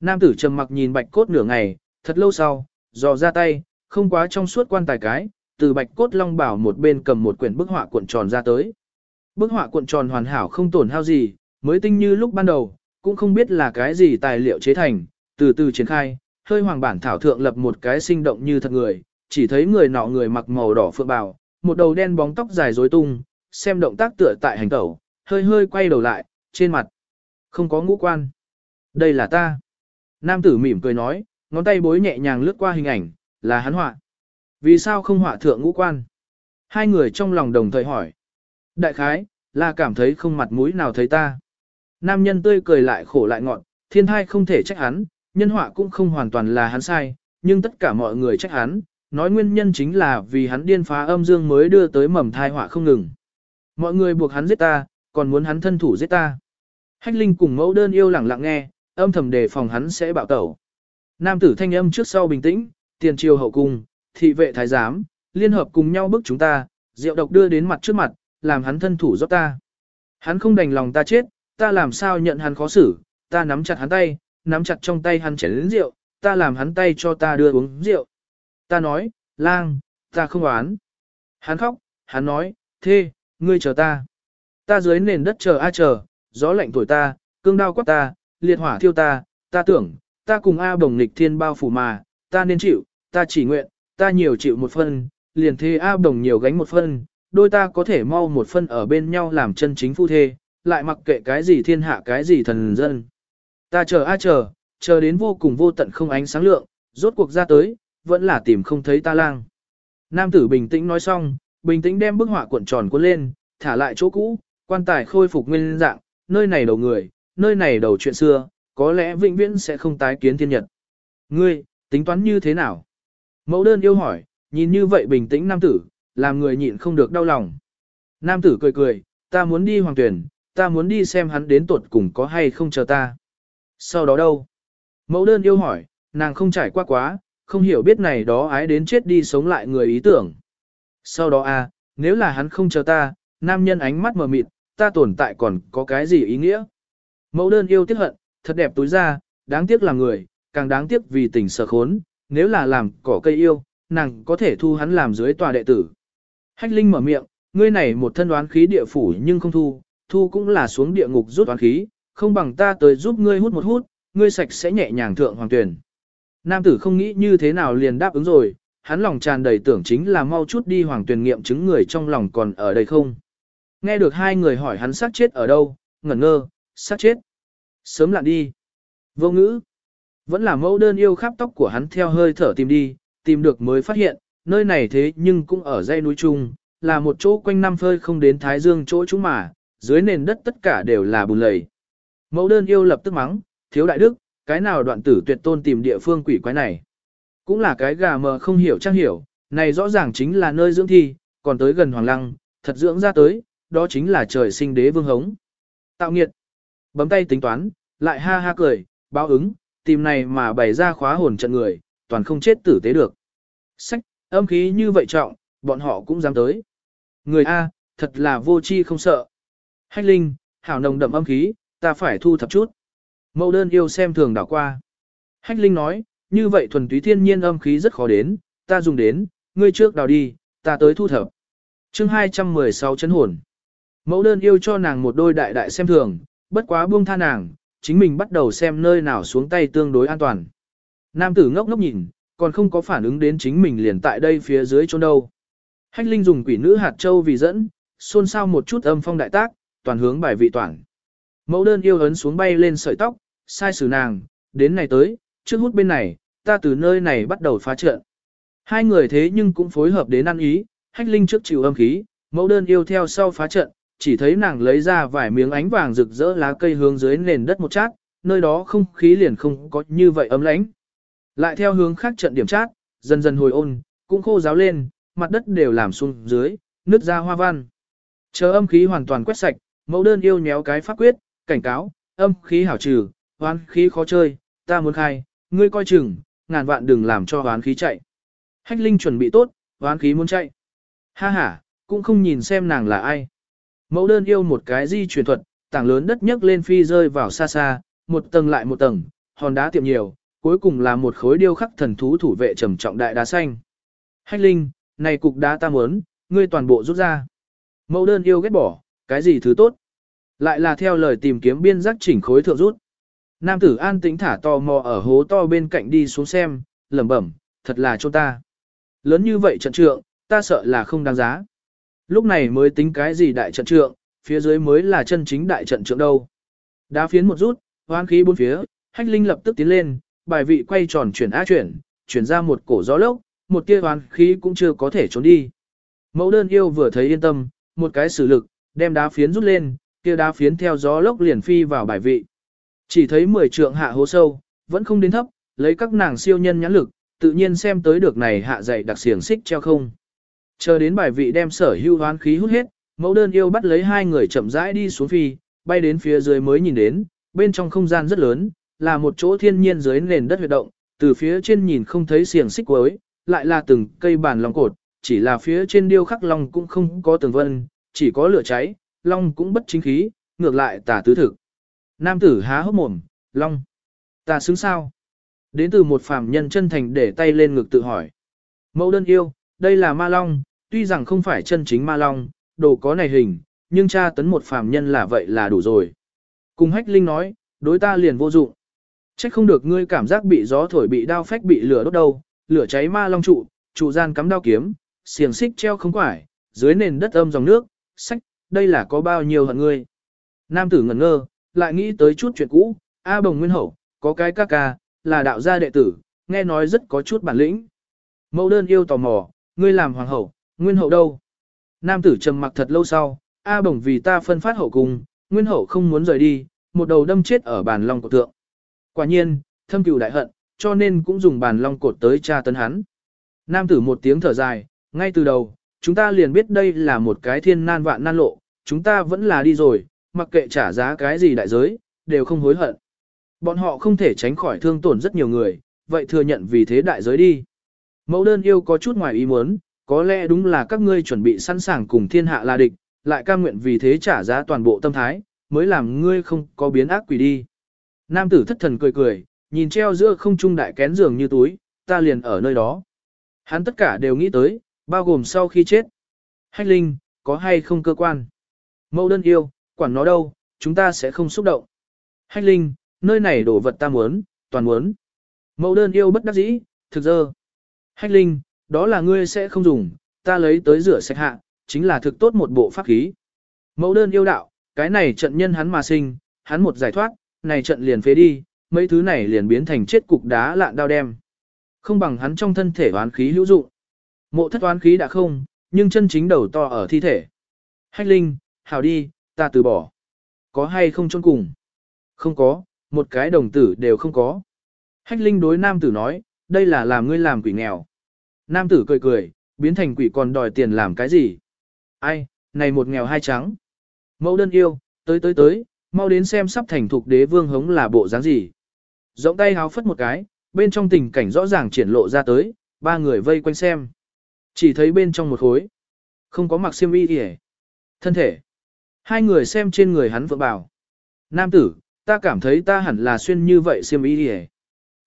Nam tử trầm mặc nhìn bạch cốt nửa ngày, thật lâu sau, dò ra tay, không quá trong suốt quan tài cái, từ bạch cốt long bảo một bên cầm một quyển bức họa cuộn tròn ra tới. Bức họa cuộn tròn hoàn hảo không tổn hao gì, mới tinh như lúc ban đầu, cũng không biết là cái gì tài liệu chế thành, từ từ triển khai, hơi hoàng bản thảo thượng lập một cái sinh động như thật người, chỉ thấy người nọ người mặc màu đỏ phượng bào, một đầu đen bóng tóc dài rối tung, xem động tác tựa tại hành tẩu, hơi hơi quay đầu lại, trên mặt không có ngũ quan. Đây là ta. Nam tử mỉm cười nói, ngón tay bối nhẹ nhàng lướt qua hình ảnh, là hắn họa. Vì sao không họa thượng ngũ quan? Hai người trong lòng đồng thời hỏi. Đại khái, là cảm thấy không mặt mũi nào thấy ta. Nam nhân tươi cười lại khổ lại ngọn, thiên thai không thể trách hắn, nhân họa cũng không hoàn toàn là hắn sai, nhưng tất cả mọi người trách hắn, nói nguyên nhân chính là vì hắn điên phá âm dương mới đưa tới mầm thai họa không ngừng. Mọi người buộc hắn giết ta, còn muốn hắn thân thủ giết ta. Hách Linh cùng mẫu đơn yêu lặng lặng nghe, âm thầm đề phòng hắn sẽ bạo tẩu. Nam tử thanh âm trước sau bình tĩnh, tiền triều hậu cung, thị vệ thái giám, liên hợp cùng nhau bức chúng ta, rượu độc đưa đến mặt trước mặt, làm hắn thân thủ giúp ta. Hắn không đành lòng ta chết, ta làm sao nhận hắn khó xử, ta nắm chặt hắn tay, nắm chặt trong tay hắn chén lớn rượu, ta làm hắn tay cho ta đưa uống rượu. Ta nói, lang, ta không oán. Hắn khóc, hắn nói, thê, ngươi chờ ta. Ta dưới nền đất chờ a chờ, gió lạnh thổi ta, cương đao quát ta, liệt hỏa thiêu ta, ta tưởng, ta cùng A bồng nghịch thiên bao phủ mà, ta nên chịu, ta chỉ nguyện, ta nhiều chịu một phân, liền thế A bồng nhiều gánh một phân, đôi ta có thể mau một phân ở bên nhau làm chân chính phu thê, lại mặc kệ cái gì thiên hạ cái gì thần dân. Ta chờ A chờ, chờ đến vô cùng vô tận không ánh sáng lượng, rốt cuộc ra tới, vẫn là tìm không thấy ta lang. Nam tử bình tĩnh nói xong, bình tĩnh đem bức họa cuộn tròn cuốn lên, thả lại chỗ cũ, quan tài khôi phục nguyên dạng, nơi này đầu người, nơi này đầu chuyện xưa, có lẽ vĩnh viễn sẽ không tái kiến thiên nhật. Ngươi, tính toán như thế nào? Mẫu đơn yêu hỏi, nhìn như vậy bình tĩnh nam tử, làm người nhịn không được đau lòng. Nam tử cười cười, ta muốn đi hoàng tuyển, ta muốn đi xem hắn đến tuột cùng có hay không chờ ta. Sau đó đâu? Mẫu đơn yêu hỏi, nàng không trải qua quá, không hiểu biết này đó ái đến chết đi sống lại người ý tưởng. Sau đó a, à, nếu là hắn không chờ ta, nam nhân ánh mắt mờ mịt, ta tồn tại còn có cái gì ý nghĩa? Mẫu đơn yêu tiếc hận, thật đẹp túi ra, đáng tiếc là người, càng đáng tiếc vì tình sợ khốn, nếu là làm cỏ cây yêu, nàng có thể thu hắn làm dưới tòa đệ tử. Hách Linh mở miệng, ngươi này một thân đoán khí địa phủ nhưng không thu, thu cũng là xuống địa ngục rút đoán khí, không bằng ta tới giúp ngươi hút một hút, ngươi sạch sẽ nhẹ nhàng thượng hoàng tuyển. Nam tử không nghĩ như thế nào liền đáp ứng rồi, hắn lòng tràn đầy tưởng chính là mau chút đi hoàng tuyển nghiệm chứng người trong lòng còn ở đây không. Nghe được hai người hỏi hắn sát chết ở đâu, ngẩn ngơ, sát chết. Sớm lặn đi. Vô ngữ. Vẫn là mẫu đơn yêu khắp tóc của hắn theo hơi thở tìm đi, tìm được mới phát hiện, nơi này thế nhưng cũng ở dãy núi trung, là một chỗ quanh năm phơi không đến thái dương chỗ chúng mà, dưới nền đất tất cả đều là bùn lầy. Mẫu đơn yêu lập tức mắng, thiếu đại đức, cái nào đoạn tử tuyệt tôn tìm địa phương quỷ quái này. Cũng là cái gà mờ không hiểu chắc hiểu, này rõ ràng chính là nơi dưỡng thi, còn tới gần hoàng lăng, thật dưỡng ra tới, đó chính là trời sinh đế vương hống. Tạo nghiệt, bấm tay tính toán, lại ha ha cười, báo ứng, tìm này mà bày ra khóa hồn trận người, toàn không chết tử tế được. Sách, âm khí như vậy trọng, bọn họ cũng dám tới. Người A, thật là vô chi không sợ. Hách linh, hảo nồng đậm âm khí, ta phải thu thập chút. Mẫu đơn yêu xem thường đảo qua. Hách linh nói, như vậy thuần túy thiên nhiên âm khí rất khó đến, ta dùng đến, ngươi trước đào đi, ta tới thu thập. chương 216 chấn hồn. Mẫu đơn yêu cho nàng một đôi đại đại xem thường, bất quá buông tha nàng, chính mình bắt đầu xem nơi nào xuống tay tương đối an toàn. Nam tử ngốc ngốc nhìn, còn không có phản ứng đến chính mình liền tại đây phía dưới chỗ đâu. Hách Linh dùng quỷ nữ hạt châu vì dẫn, xôn xao một chút âm phong đại tác, toàn hướng bài vị toàn. Mẫu đơn yêu ấn xuống bay lên sợi tóc, sai xử nàng, đến này tới, trước hút bên này, ta từ nơi này bắt đầu phá trận. Hai người thế nhưng cũng phối hợp đến ăn ý, hách linh trước chịu âm khí, mẫu đơn yêu theo sau phá trận, chỉ thấy nàng lấy ra vài miếng ánh vàng rực rỡ lá cây hướng dưới nền đất một chát, nơi đó không khí liền không có như vậy ấm lãnh. Lại theo hướng khác trận điểm chát, dần dần hồi ôn, cũng khô ráo lên, mặt đất đều làm xuống dưới, nứt ra hoa văn. Chờ âm khí hoàn toàn quét sạch, mẫu đơn yêu nhéo cái pháp quyết, cảnh cáo, âm khí hảo trừ, hoan khí khó chơi, ta muốn khai, ngươi coi chừng, ngàn vạn đừng làm cho hoán khí chạy. Hách linh chuẩn bị tốt, hoán khí muốn chạy. Ha ha, cũng không nhìn xem nàng là ai. Mẫu đơn yêu một cái di chuyển thuật, tảng lớn đất nhấc lên phi rơi vào xa xa, một tầng lại một tầng, hòn đá tiệm nhiều, cuối cùng là một khối điêu khắc thần thú thủ vệ trầm trọng đại đá xanh. Hách linh, này cục đá ta muốn, ngươi toàn bộ rút ra. Mẫu đơn yêu ghét bỏ, cái gì thứ tốt. Lại là theo lời tìm kiếm biên giác chỉnh khối thượng rút. Nam tử an tĩnh thả to mò ở hố to bên cạnh đi xuống xem, lẩm bẩm, thật là cho ta. Lớn như vậy trận trượng, ta sợ là không đáng giá. Lúc này mới tính cái gì đại trận trượng, phía dưới mới là chân chính đại trận trượng đâu. Đá phiến một rút, hoang khí bốn phía, hách linh lập tức tiến lên, bài vị quay tròn chuyển á chuyển, chuyển ra một cổ gió lốc, một tia hoang khí cũng chưa có thể trốn đi. Mẫu đơn yêu vừa thấy yên tâm, một cái sử lực, đem đá phiến rút lên, kia đá phiến theo gió lốc liền phi vào bài vị. Chỉ thấy mười trượng hạ hố sâu, vẫn không đến thấp, lấy các nàng siêu nhân nhãn lực, tự nhiên xem tới được này hạ dày đặc xiềng xích treo không. Chờ đến bài vị đem sở hưu hoán khí hút hết, mẫu đơn yêu bắt lấy hai người chậm rãi đi xuống phi, bay đến phía dưới mới nhìn đến, bên trong không gian rất lớn, là một chỗ thiên nhiên dưới nền đất huyệt động, từ phía trên nhìn không thấy xiềng xích cuối, lại là từng cây bản long cột, chỉ là phía trên điêu khắc long cũng không có tường vân, chỉ có lửa cháy, long cũng bất chính khí, ngược lại tả tứ thực. Nam tử há hốc mồm, long, ta xứng sao? Đến từ một phàm nhân chân thành để tay lên ngực tự hỏi. Mẫu đơn yêu, đây là ma long, tuy rằng không phải chân chính ma long, đồ có này hình, nhưng cha tấn một phàm nhân là vậy là đủ rồi. Cùng hách linh nói, đối ta liền vô dụng. Trách không được ngươi cảm giác bị gió thổi bị đao phách bị lửa đốt đâu, lửa cháy ma long trụ, trụ gian cắm đao kiếm, xiềng xích treo không quải, dưới nền đất âm dòng nước, sách, đây là có bao nhiêu hận ngươi. Nam tử ngẩn ngơ, lại nghĩ tới chút chuyện cũ, A bồng nguyên hậu, có cái ca ca, là đạo gia đệ tử, nghe nói rất có chút bản lĩnh. Mẫu đơn yêu tò mò, ngươi làm hoàng hậu, nguyên hậu đâu? Nam tử trầm mặc thật lâu sau, A bồng vì ta phân phát hậu cung, nguyên hậu không muốn rời đi, một đầu đâm chết ở bàn long của thượng. Quả nhiên, thâm cừu đại hận, cho nên cũng dùng bàn long cột tới tra tấn hắn. Nam tử một tiếng thở dài, ngay từ đầu, chúng ta liền biết đây là một cái thiên nan vạn nan lộ, chúng ta vẫn là đi rồi, mặc kệ trả giá cái gì đại giới, đều không hối hận. Bọn họ không thể tránh khỏi thương tổn rất nhiều người, vậy thừa nhận vì thế đại giới đi. Mẫu đơn yêu có chút ngoài ý muốn, có lẽ đúng là các ngươi chuẩn bị sẵn sàng cùng thiên hạ là địch, lại cam nguyện vì thế trả giá toàn bộ tâm thái, mới làm ngươi không có biến ác quỷ đi. Nam tử thất thần cười cười, nhìn treo giữa không trung đại kén giường như túi, ta liền ở nơi đó. Hắn tất cả đều nghĩ tới, bao gồm sau khi chết. Hách linh, có hay không cơ quan? Mẫu đơn yêu, quản nó đâu, chúng ta sẽ không xúc động. Hách linh, nơi này đổ vật ta muốn, toàn muốn. Mẫu đơn yêu bất đắc dĩ, thực dơ. Hách linh, đó là ngươi sẽ không dùng, ta lấy tới rửa sạch hạ, chính là thực tốt một bộ pháp khí. Mẫu đơn yêu đạo, cái này trận nhân hắn mà sinh, hắn một giải thoát, này trận liền phế đi, mấy thứ này liền biến thành chết cục đá lạn đao đem. Không bằng hắn trong thân thể oán khí hữu dụng. Mộ thất oán khí đã không, nhưng chân chính đầu to ở thi thể. Hách linh, hảo đi, ta từ bỏ. Có hay không chôn cùng? Không có, một cái đồng tử đều không có. Hách linh đối nam tử nói, đây là làm ngươi làm quỷ nghèo. Nam tử cười cười, biến thành quỷ còn đòi tiền làm cái gì? Ai, này một nghèo hai trắng. Mẫu đơn yêu, tới tới tới, mau đến xem sắp thành thục đế vương hống là bộ dáng gì. Rộng tay háo phất một cái, bên trong tình cảnh rõ ràng triển lộ ra tới, ba người vây quanh xem. Chỉ thấy bên trong một khối. Không có mặc xiêm y kìa. Thân thể. Hai người xem trên người hắn vượng bảo. Nam tử, ta cảm thấy ta hẳn là xuyên như vậy xiêm y đi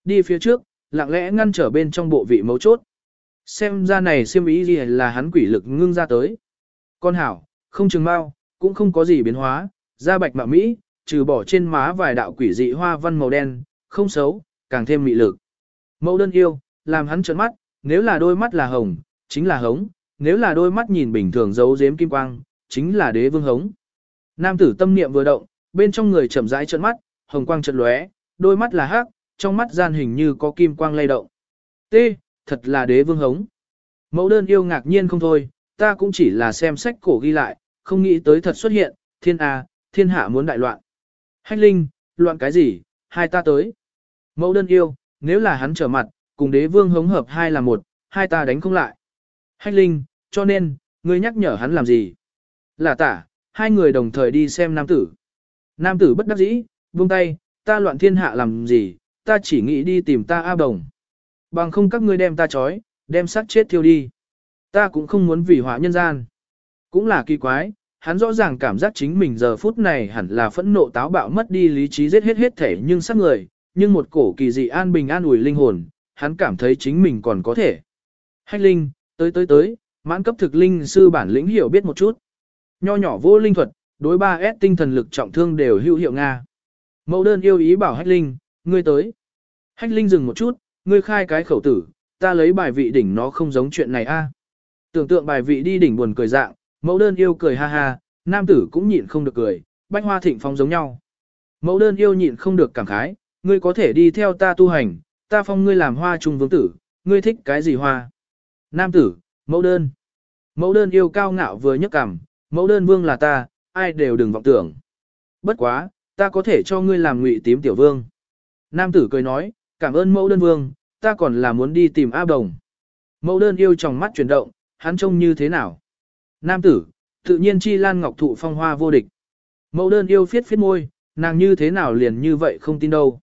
Đi phía trước, lặng lẽ ngăn trở bên trong bộ vị mấu chốt. Xem ra này xiêm y gì là hắn quỷ lực ngưng ra tới. Con hảo, không chừng mau, cũng không có gì biến hóa, da bạch mạ Mỹ, trừ bỏ trên má vài đạo quỷ dị hoa văn màu đen, không xấu, càng thêm mị lực. Mẫu đơn yêu, làm hắn trợn mắt, nếu là đôi mắt là hồng, chính là hống, nếu là đôi mắt nhìn bình thường giấu giếm kim quang, chính là đế vương hống. Nam tử tâm niệm vừa động, bên trong người chậm rãi trợn mắt, hồng quang chợt lóe, đôi mắt là hắc, trong mắt gian hình như có kim quang lay động. T, thật là đế vương hống. Mẫu đơn yêu ngạc nhiên không thôi, ta cũng chỉ là xem sách cổ ghi lại, không nghĩ tới thật xuất hiện, thiên A, thiên hạ muốn đại loạn. Hách linh, loạn cái gì, hai ta tới. Mẫu đơn yêu, nếu là hắn trở mặt, cùng đế vương hống hợp hai là một, hai ta đánh không lại. Hách linh, cho nên, ngươi nhắc nhở hắn làm gì? Là tả, hai người đồng thời đi xem nam tử. Nam tử bất đắc dĩ, buông tay, ta loạn thiên hạ làm gì, ta chỉ nghĩ đi tìm ta A đồng. Bằng không các ngươi đem ta trói, đem sát chết thiêu đi. Ta cũng không muốn vì họa nhân gian. Cũng là kỳ quái, hắn rõ ràng cảm giác chính mình giờ phút này hẳn là phẫn nộ táo bạo mất đi lý trí giết hết hết thể nhưng sát người, nhưng một cổ kỳ dị an bình an ủi linh hồn, hắn cảm thấy chính mình còn có thể. Hách linh, tới tới tới, mãn cấp thực linh sư bản lĩnh hiểu biết một chút. Nho nhỏ vô linh thuật, đối ba s tinh thần lực trọng thương đều hữu hiệu Nga. Mẫu đơn yêu ý bảo hách linh, ngươi tới. Hách linh dừng một chút, ngươi khai cái khẩu tử, ta lấy bài vị đỉnh nó không giống chuyện này a. Tưởng tượng bài vị đi đỉnh buồn cười dạng, mẫu đơn yêu cười ha ha, nam tử cũng nhịn không được cười, bách hoa thịnh phong giống nhau. Mẫu đơn yêu nhịn không được cảm khái, ngươi có thể đi theo ta tu hành, ta phong ngươi làm hoa trung vương tử, ngươi thích cái gì hoa? Nam tử, mẫu đơn. Mẫu đơn yêu cao ngạo vừa nhấc cằm, mẫu đơn vương là ta, ai đều đừng vọng tưởng. Bất quá, ta có thể cho ngươi làm ngụy tím tiểu vương. Nam tử cười nói, cảm ơn mẫu đơn vương, ta còn là muốn đi tìm A Đồng. Mẫu đơn yêu trong mắt chuyển động, hắn trông như thế nào? Nam tử, tự nhiên chi lan ngọc thụ phong hoa vô địch. Mẫu đơn yêu phiết phiết môi, nàng như thế nào liền như vậy không tin đâu.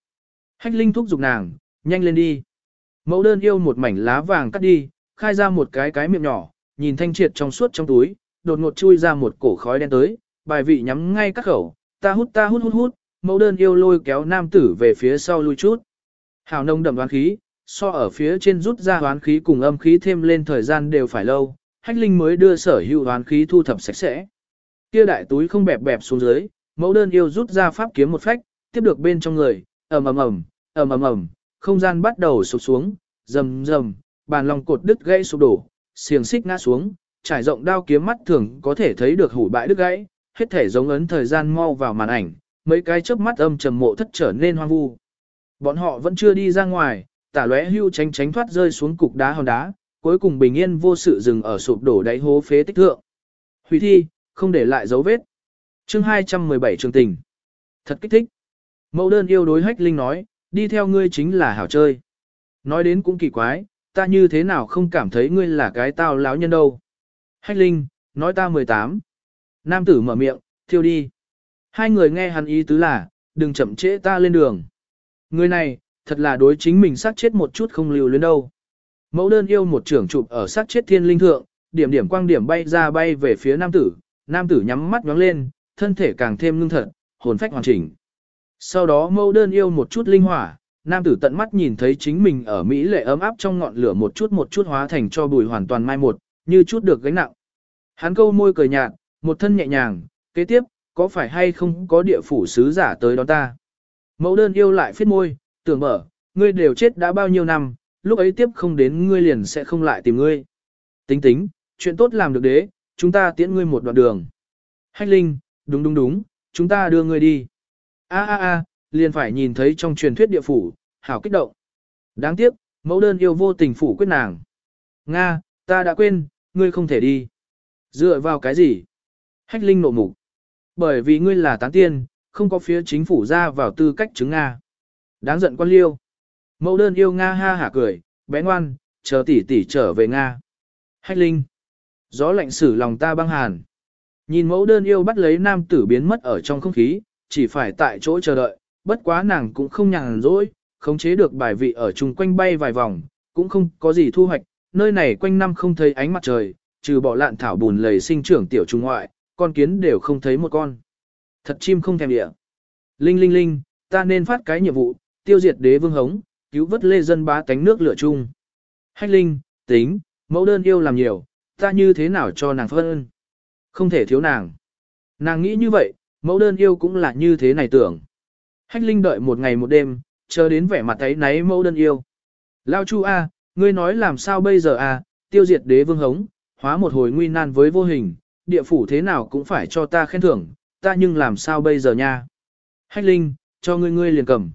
Hách linh thúc giục nàng, nhanh lên đi. Mẫu đơn yêu một mảnh lá vàng cắt đi, khai ra một cái cái miệng nhỏ, nhìn thanh triệt trong suốt trong túi, đột ngột chui ra một cổ khói đen tới, bài vị nhắm ngay các khẩu, ta hút ta hút hút hút, mẫu đơn yêu lôi kéo nam tử về phía sau lui chút. Hào nông đậm đoán khí, so ở phía trên rút ra đoán khí cùng âm khí thêm lên thời gian đều phải lâu, hách linh mới đưa sở hữu đoán khí thu thập sạch sẽ. Kia đại túi không bẹp bẹp xuống dưới, mẫu đơn yêu rút ra pháp kiếm một phách, tiếp được bên trong người, ầm ầm ầm, ầm ầm ầm, không gian bắt đầu sụp xuống, rầm rầm, bàn lòng cột đứt gãy sụp đổ, xiềng xích ngã xuống, trải rộng đao kiếm mắt thường có thể thấy được hủ bại đứt gãy, hết thể giống ấn thời gian mau vào màn ảnh, mấy cái chớp mắt âm trầm mộ thất trở nên hoang vu. Bọn họ vẫn chưa đi ra ngoài, tả lóe hưu tránh tránh thoát rơi xuống cục đá hòn đá, cuối cùng bình yên vô sự dừng ở sụp đổ đáy hố phế tích thượng. Hủy thi, không để lại dấu vết. Chương 217 trường tình. Thật kích thích. Mẫu đơn yêu đối hách linh nói, đi theo ngươi chính là hảo chơi. Nói đến cũng kỳ quái, ta như thế nào không cảm thấy ngươi là cái tao láo nhân đâu. Hách linh, nói ta 18. Nam tử mở miệng, thiêu đi. Hai người nghe hắn ý tứ là, đừng chậm trễ ta lên đường. Người này, thật là đối chính mình sát chết một chút không lưu luyến đâu. Mẫu đơn yêu một trưởng chụp ở sát chết thiên linh thượng, điểm điểm quang điểm bay ra bay về phía nam tử, nam tử nhắm mắt nhóng lên, thân thể càng thêm ngưng thật, hồn phách hoàn chỉnh. Sau đó mẫu đơn yêu một chút linh hỏa, nam tử tận mắt nhìn thấy chính mình ở Mỹ lệ ấm áp trong ngọn lửa một chút một chút hóa thành cho bùi hoàn toàn mai một, như chút được gánh nặng. Hắn câu môi cười nhạt, một thân nhẹ nhàng, kế tiếp, có phải hay không có địa phủ sứ giả tới đón ta. Mẫu đơn yêu lại phiết môi, tưởng mở, ngươi đều chết đã bao nhiêu năm, lúc ấy tiếp không đến ngươi liền sẽ không lại tìm ngươi. Tính tính, chuyện tốt làm được đế, chúng ta tiễn ngươi một đoạn đường. Hách Linh, đúng đúng đúng, chúng ta đưa ngươi đi. A a a, liền phải nhìn thấy trong truyền thuyết địa phủ, hảo kích động. Đáng tiếc, mẫu đơn yêu vô tình phủ quyết nàng. Nga, ta đã quên, ngươi không thể đi. Dựa vào cái gì? Hách Linh nộ mục. Bởi vì ngươi là tán tiên, không có phía chính phủ ra vào tư cách chứng Nga. Đáng giận quan liêu. Mẫu đơn yêu Nga ha hả cười, bé ngoan, chờ tỷ tỷ trở về Nga. Hách Linh. Gió lạnh xử lòng ta băng hàn. Nhìn mẫu đơn yêu bắt lấy nam tử biến mất ở trong không khí, chỉ phải tại chỗ chờ đợi, bất quá nàng cũng không nhàn rỗi, khống chế được bài vị ở chung quanh bay vài vòng, cũng không có gì thu hoạch, nơi này quanh năm không thấy ánh mặt trời, trừ bỏ lạn thảo bùn lầy sinh trưởng tiểu trùng ngoại, con kiến đều không thấy một con. Thật chim không thèm địa. Linh linh linh, ta nên phát cái nhiệm vụ, tiêu diệt đế vương hống, cứu vớt lê dân bá tánh nước lửa chung. Hách linh, tính, mẫu đơn yêu làm nhiều, ta như thế nào cho nàng phân. Không thể thiếu nàng. Nàng nghĩ như vậy, mẫu đơn yêu cũng là như thế này tưởng. Hách linh đợi một ngày một đêm, chờ đến vẻ mặt thấy náy mẫu đơn yêu. Lao chu A, ngươi nói làm sao bây giờ A, tiêu diệt đế vương hống, hóa một hồi nguy nan với vô hình, địa phủ thế nào cũng phải cho ta khen thưởng, ta nhưng làm sao bây giờ nha. Hách linh, cho ngươi ngươi liền cầm.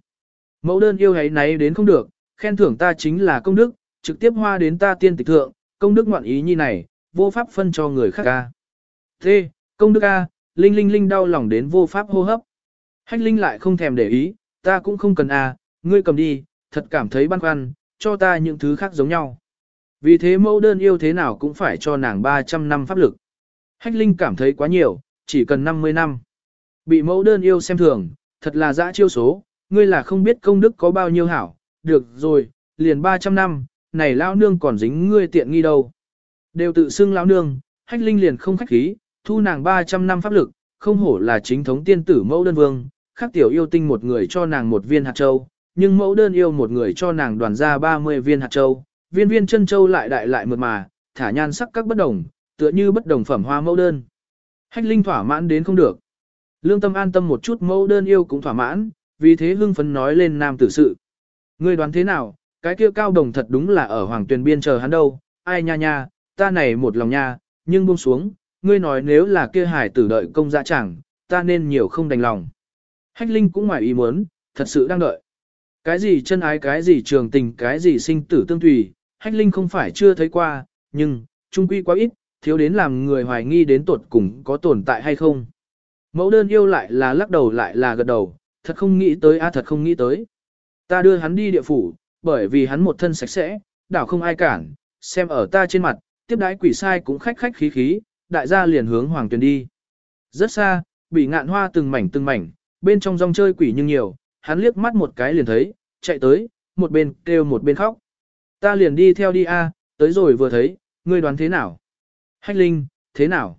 Mẫu đơn yêu ấy náy đến không được, khen thưởng ta chính là công đức, trực tiếp hoa đến ta tiên tịch thượng, công đức ngoạn ý như này, vô pháp phân cho người khác à. ca. Thế, công đức A, Linh Linh Linh đau lòng đến vô pháp hô hấp. Hách Linh lại không thèm để ý, ta cũng không cần A, ngươi cầm đi, thật cảm thấy băn khoăn, cho ta những thứ khác giống nhau. Vì thế mẫu đơn yêu thế nào cũng phải cho nàng 300 năm pháp lực. Hách Linh cảm thấy quá nhiều, chỉ cần 50 năm. Bị mẫu đơn yêu xem thường, thật là dã chiêu số, ngươi là không biết công đức có bao nhiêu hảo. Được rồi, liền 300 năm, này lao nương còn dính ngươi tiện nghi đâu. Đều tự xưng lao nương, hách linh liền không khách khí, thu nàng 300 năm pháp lực, không hổ là chính thống tiên tử mẫu đơn vương, khắc tiểu yêu tinh một người cho nàng một viên hạt châu, nhưng mẫu đơn yêu một người cho nàng đoàn ra 30 viên hạt châu, viên viên chân châu lại đại lại mượt mà, thả nhan sắc các bất đồng, tựa như bất đồng phẩm hoa mẫu đơn. Hách linh thỏa mãn đến không được. Lương tâm an tâm một chút mẫu đơn yêu cũng thỏa mãn, vì thế hưng phấn nói lên nam tử sự. Ngươi đoán thế nào, cái kia cao đồng thật đúng là ở hoàng tuyền biên chờ hắn đâu, ai nha nha, ta này một lòng nha, nhưng buông xuống, ngươi nói nếu là kia hải tử đợi công dạ chẳng, ta nên nhiều không đành lòng. Hách Linh cũng ngoài ý muốn, thật sự đang đợi. Cái gì chân ái cái gì trường tình cái gì sinh tử tương tùy, Hách Linh không phải chưa thấy qua, nhưng, trung quy quá ít, thiếu đến làm người hoài nghi đến tột cùng có tồn tại hay không. Mẫu đơn yêu lại là lắc đầu lại là gật đầu, thật không nghĩ tới a thật không nghĩ tới. Ta đưa hắn đi địa phủ, bởi vì hắn một thân sạch sẽ, đảo không ai cản, xem ở ta trên mặt, tiếp đái quỷ sai cũng khách khách khí khí, đại gia liền hướng hoàng tuyền đi. Rất xa, bị ngạn hoa từng mảnh từng mảnh, bên trong rong chơi quỷ nhưng nhiều, hắn liếc mắt một cái liền thấy, chạy tới, một bên kêu một bên khóc. Ta liền đi theo đi a, tới rồi vừa thấy, ngươi đoán thế nào? Hách Linh, thế nào?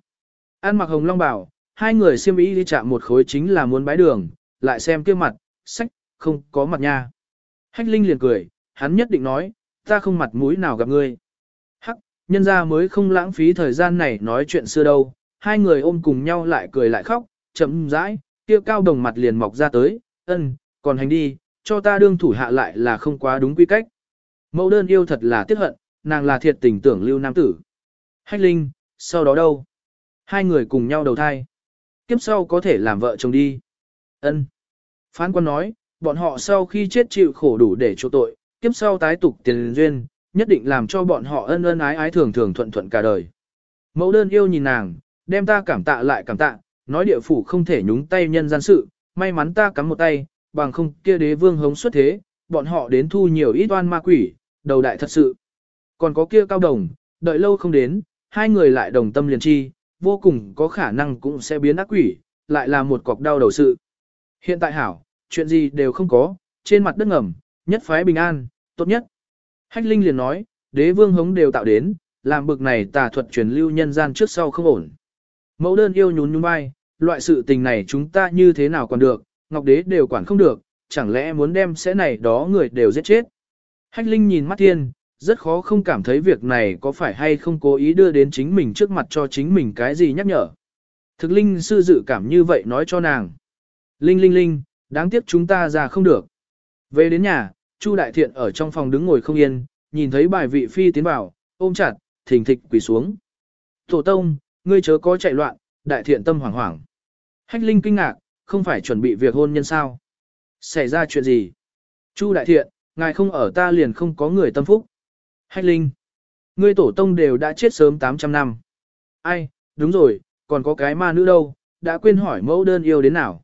An mặc hồng long bảo, hai người siêm ý đi chạm một khối chính là muốn bái đường, lại xem kia mặt, sách, không có mặt nha. Hách Linh liền cười, hắn nhất định nói, ta không mặt mũi nào gặp ngươi. Hắc, nhân ra mới không lãng phí thời gian này nói chuyện xưa đâu, hai người ôm cùng nhau lại cười lại khóc, chậm rãi, kia cao đồng mặt liền mọc ra tới, ân, còn hành đi, cho ta đương thủ hạ lại là không quá đúng quy cách. Mẫu đơn yêu thật là tiếc hận, nàng là thiệt tình tưởng lưu nam tử. Hách linh, sau đó đâu? Hai người cùng nhau đầu thai. Kiếp sau có thể làm vợ chồng đi. ân Phán quan nói, bọn họ sau khi chết chịu khổ đủ để chỗ tội, kiếp sau tái tục tiền duyên, nhất định làm cho bọn họ ân ân ái ái thường thường thuận thuận cả đời. Mẫu đơn yêu nhìn nàng, đem ta cảm tạ lại cảm tạ, nói địa phủ không thể nhúng tay nhân gian sự, may mắn ta cắm một tay, bằng không kia đế vương hống xuất thế, bọn họ đến thu nhiều ít oan ma quỷ, đầu đại thật sự. Còn có kia cao đồng, đợi lâu không đến, hai người lại đồng tâm liền chi, vô cùng có khả năng cũng sẽ biến ác quỷ, lại là một cọc đau đầu sự. Hiện tại hảo, chuyện gì đều không có, trên mặt đất ngầm, nhất phái bình an, tốt nhất. Hách Linh liền nói, đế vương hống đều tạo đến, làm bực này tà thuật truyền lưu nhân gian trước sau không ổn. Mẫu đơn yêu nhún nhún vai, loại sự tình này chúng ta như thế nào còn được, ngọc đế đều quản không được, chẳng lẽ muốn đem sẽ này đó người đều giết chết. Hách Linh nhìn mắt thiên, rất khó không cảm thấy việc này có phải hay không cố ý đưa đến chính mình trước mặt cho chính mình cái gì nhắc nhở. Thực Linh sư dự cảm như vậy nói cho nàng. Linh Linh Linh, đáng tiếc chúng ta ra không được. Về đến nhà, Chu Đại Thiện ở trong phòng đứng ngồi không yên, nhìn thấy bài vị phi tiến vào, ôm chặt, thình thịch quỳ xuống. Tổ tông, ngươi chớ có chạy loạn, Đại Thiện tâm hoảng hoảng. Hách Linh kinh ngạc, không phải chuẩn bị việc hôn nhân sao? Xảy ra chuyện gì? Chu Đại Thiện, ngài không ở ta liền không có người tâm phúc. Hách Linh, ngươi tổ tông đều đã chết sớm 800 năm. Ai, đúng rồi, còn có cái ma nữ đâu, đã quên hỏi mẫu đơn yêu đến nào.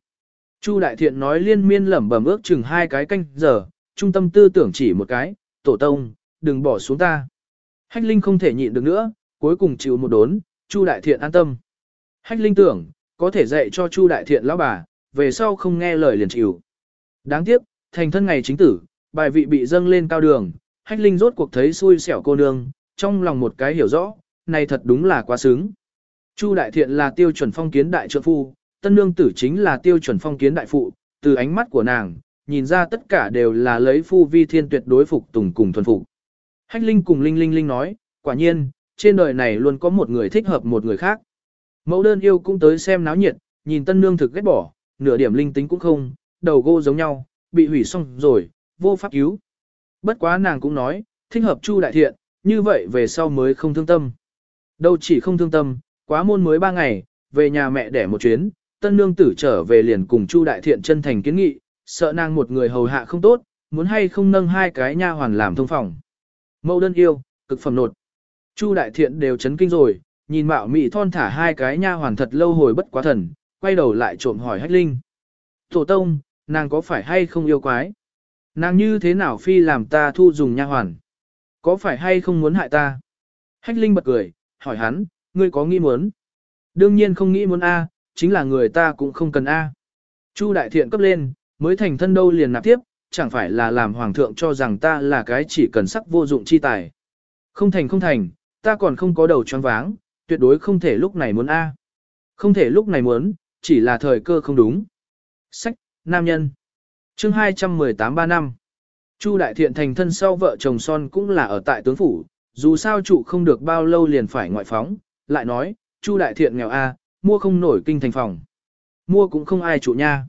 Chu Đại Thiện nói liên miên lẩm bẩm ước chừng hai cái canh giờ, trung tâm tư tưởng chỉ một cái, tổ tông, đừng bỏ xuống ta. Hách Linh không thể nhịn được nữa, cuối cùng chịu một đốn, Chu Đại Thiện an tâm. Hách Linh tưởng, có thể dạy cho Chu Đại Thiện lão bà, về sau không nghe lời liền chịu. Đáng tiếc, thành thân ngày chính tử, bài vị bị dâng lên cao đường, Hách Linh rốt cuộc thấy xui xẻo cô nương, trong lòng một cái hiểu rõ, này thật đúng là quá sướng. Chu Đại Thiện là tiêu chuẩn phong kiến đại trượng phu, tân nương tử chính là tiêu chuẩn phong kiến đại phụ, từ ánh mắt của nàng, nhìn ra tất cả đều là lấy phu vi thiên tuyệt đối phục tùng cùng thuần phục. Hách Linh cùng Linh Linh Linh nói, quả nhiên, trên đời này luôn có một người thích hợp một người khác. Mẫu đơn yêu cũng tới xem náo nhiệt, nhìn tân nương thực ghét bỏ, nửa điểm linh tính cũng không, đầu gô giống nhau, bị hủy xong rồi, vô pháp cứu. Bất quá nàng cũng nói, thích hợp Chu đại thiện, như vậy về sau mới không thương tâm. Đâu chỉ không thương tâm, quá môn mới ba ngày, về nhà mẹ đẻ một chuyến, tân nương tử trở về liền cùng Chu đại thiện chân thành kiến nghị, sợ nàng một người hầu hạ không tốt, muốn hay không nâng hai cái nha hoàn làm thông phòng. Mẫu đơn yêu, cực phẩm nột. Chu đại thiện đều chấn kinh rồi, nhìn mạo mị thon thả hai cái nha hoàn thật lâu hồi bất quá thần, quay đầu lại trộm hỏi hách linh. Tổ tông, nàng có phải hay không yêu quái? Nàng như thế nào phi làm ta thu dùng nha hoàn? Có phải hay không muốn hại ta? Hách linh bật cười, hỏi hắn, ngươi có nghĩ muốn? Đương nhiên không nghĩ muốn A, chính là người ta cũng không cần A. Chu đại thiện cấp lên, mới thành thân đâu liền nạp tiếp, chẳng phải là làm hoàng thượng cho rằng ta là cái chỉ cần sắc vô dụng chi tài. Không thành không thành, ta còn không có đầu choáng váng, tuyệt đối không thể lúc này muốn A. Không thể lúc này muốn, chỉ là thời cơ không đúng. Sách, nam nhân. chương 218 ba năm. Chu Đại Thiện thành thân sau vợ chồng son cũng là ở tại tướng phủ, dù sao trụ không được bao lâu liền phải ngoại phóng, lại nói, Chu Đại Thiện nghèo A, mua không nổi kinh thành phòng. Mua cũng không ai trụ nha.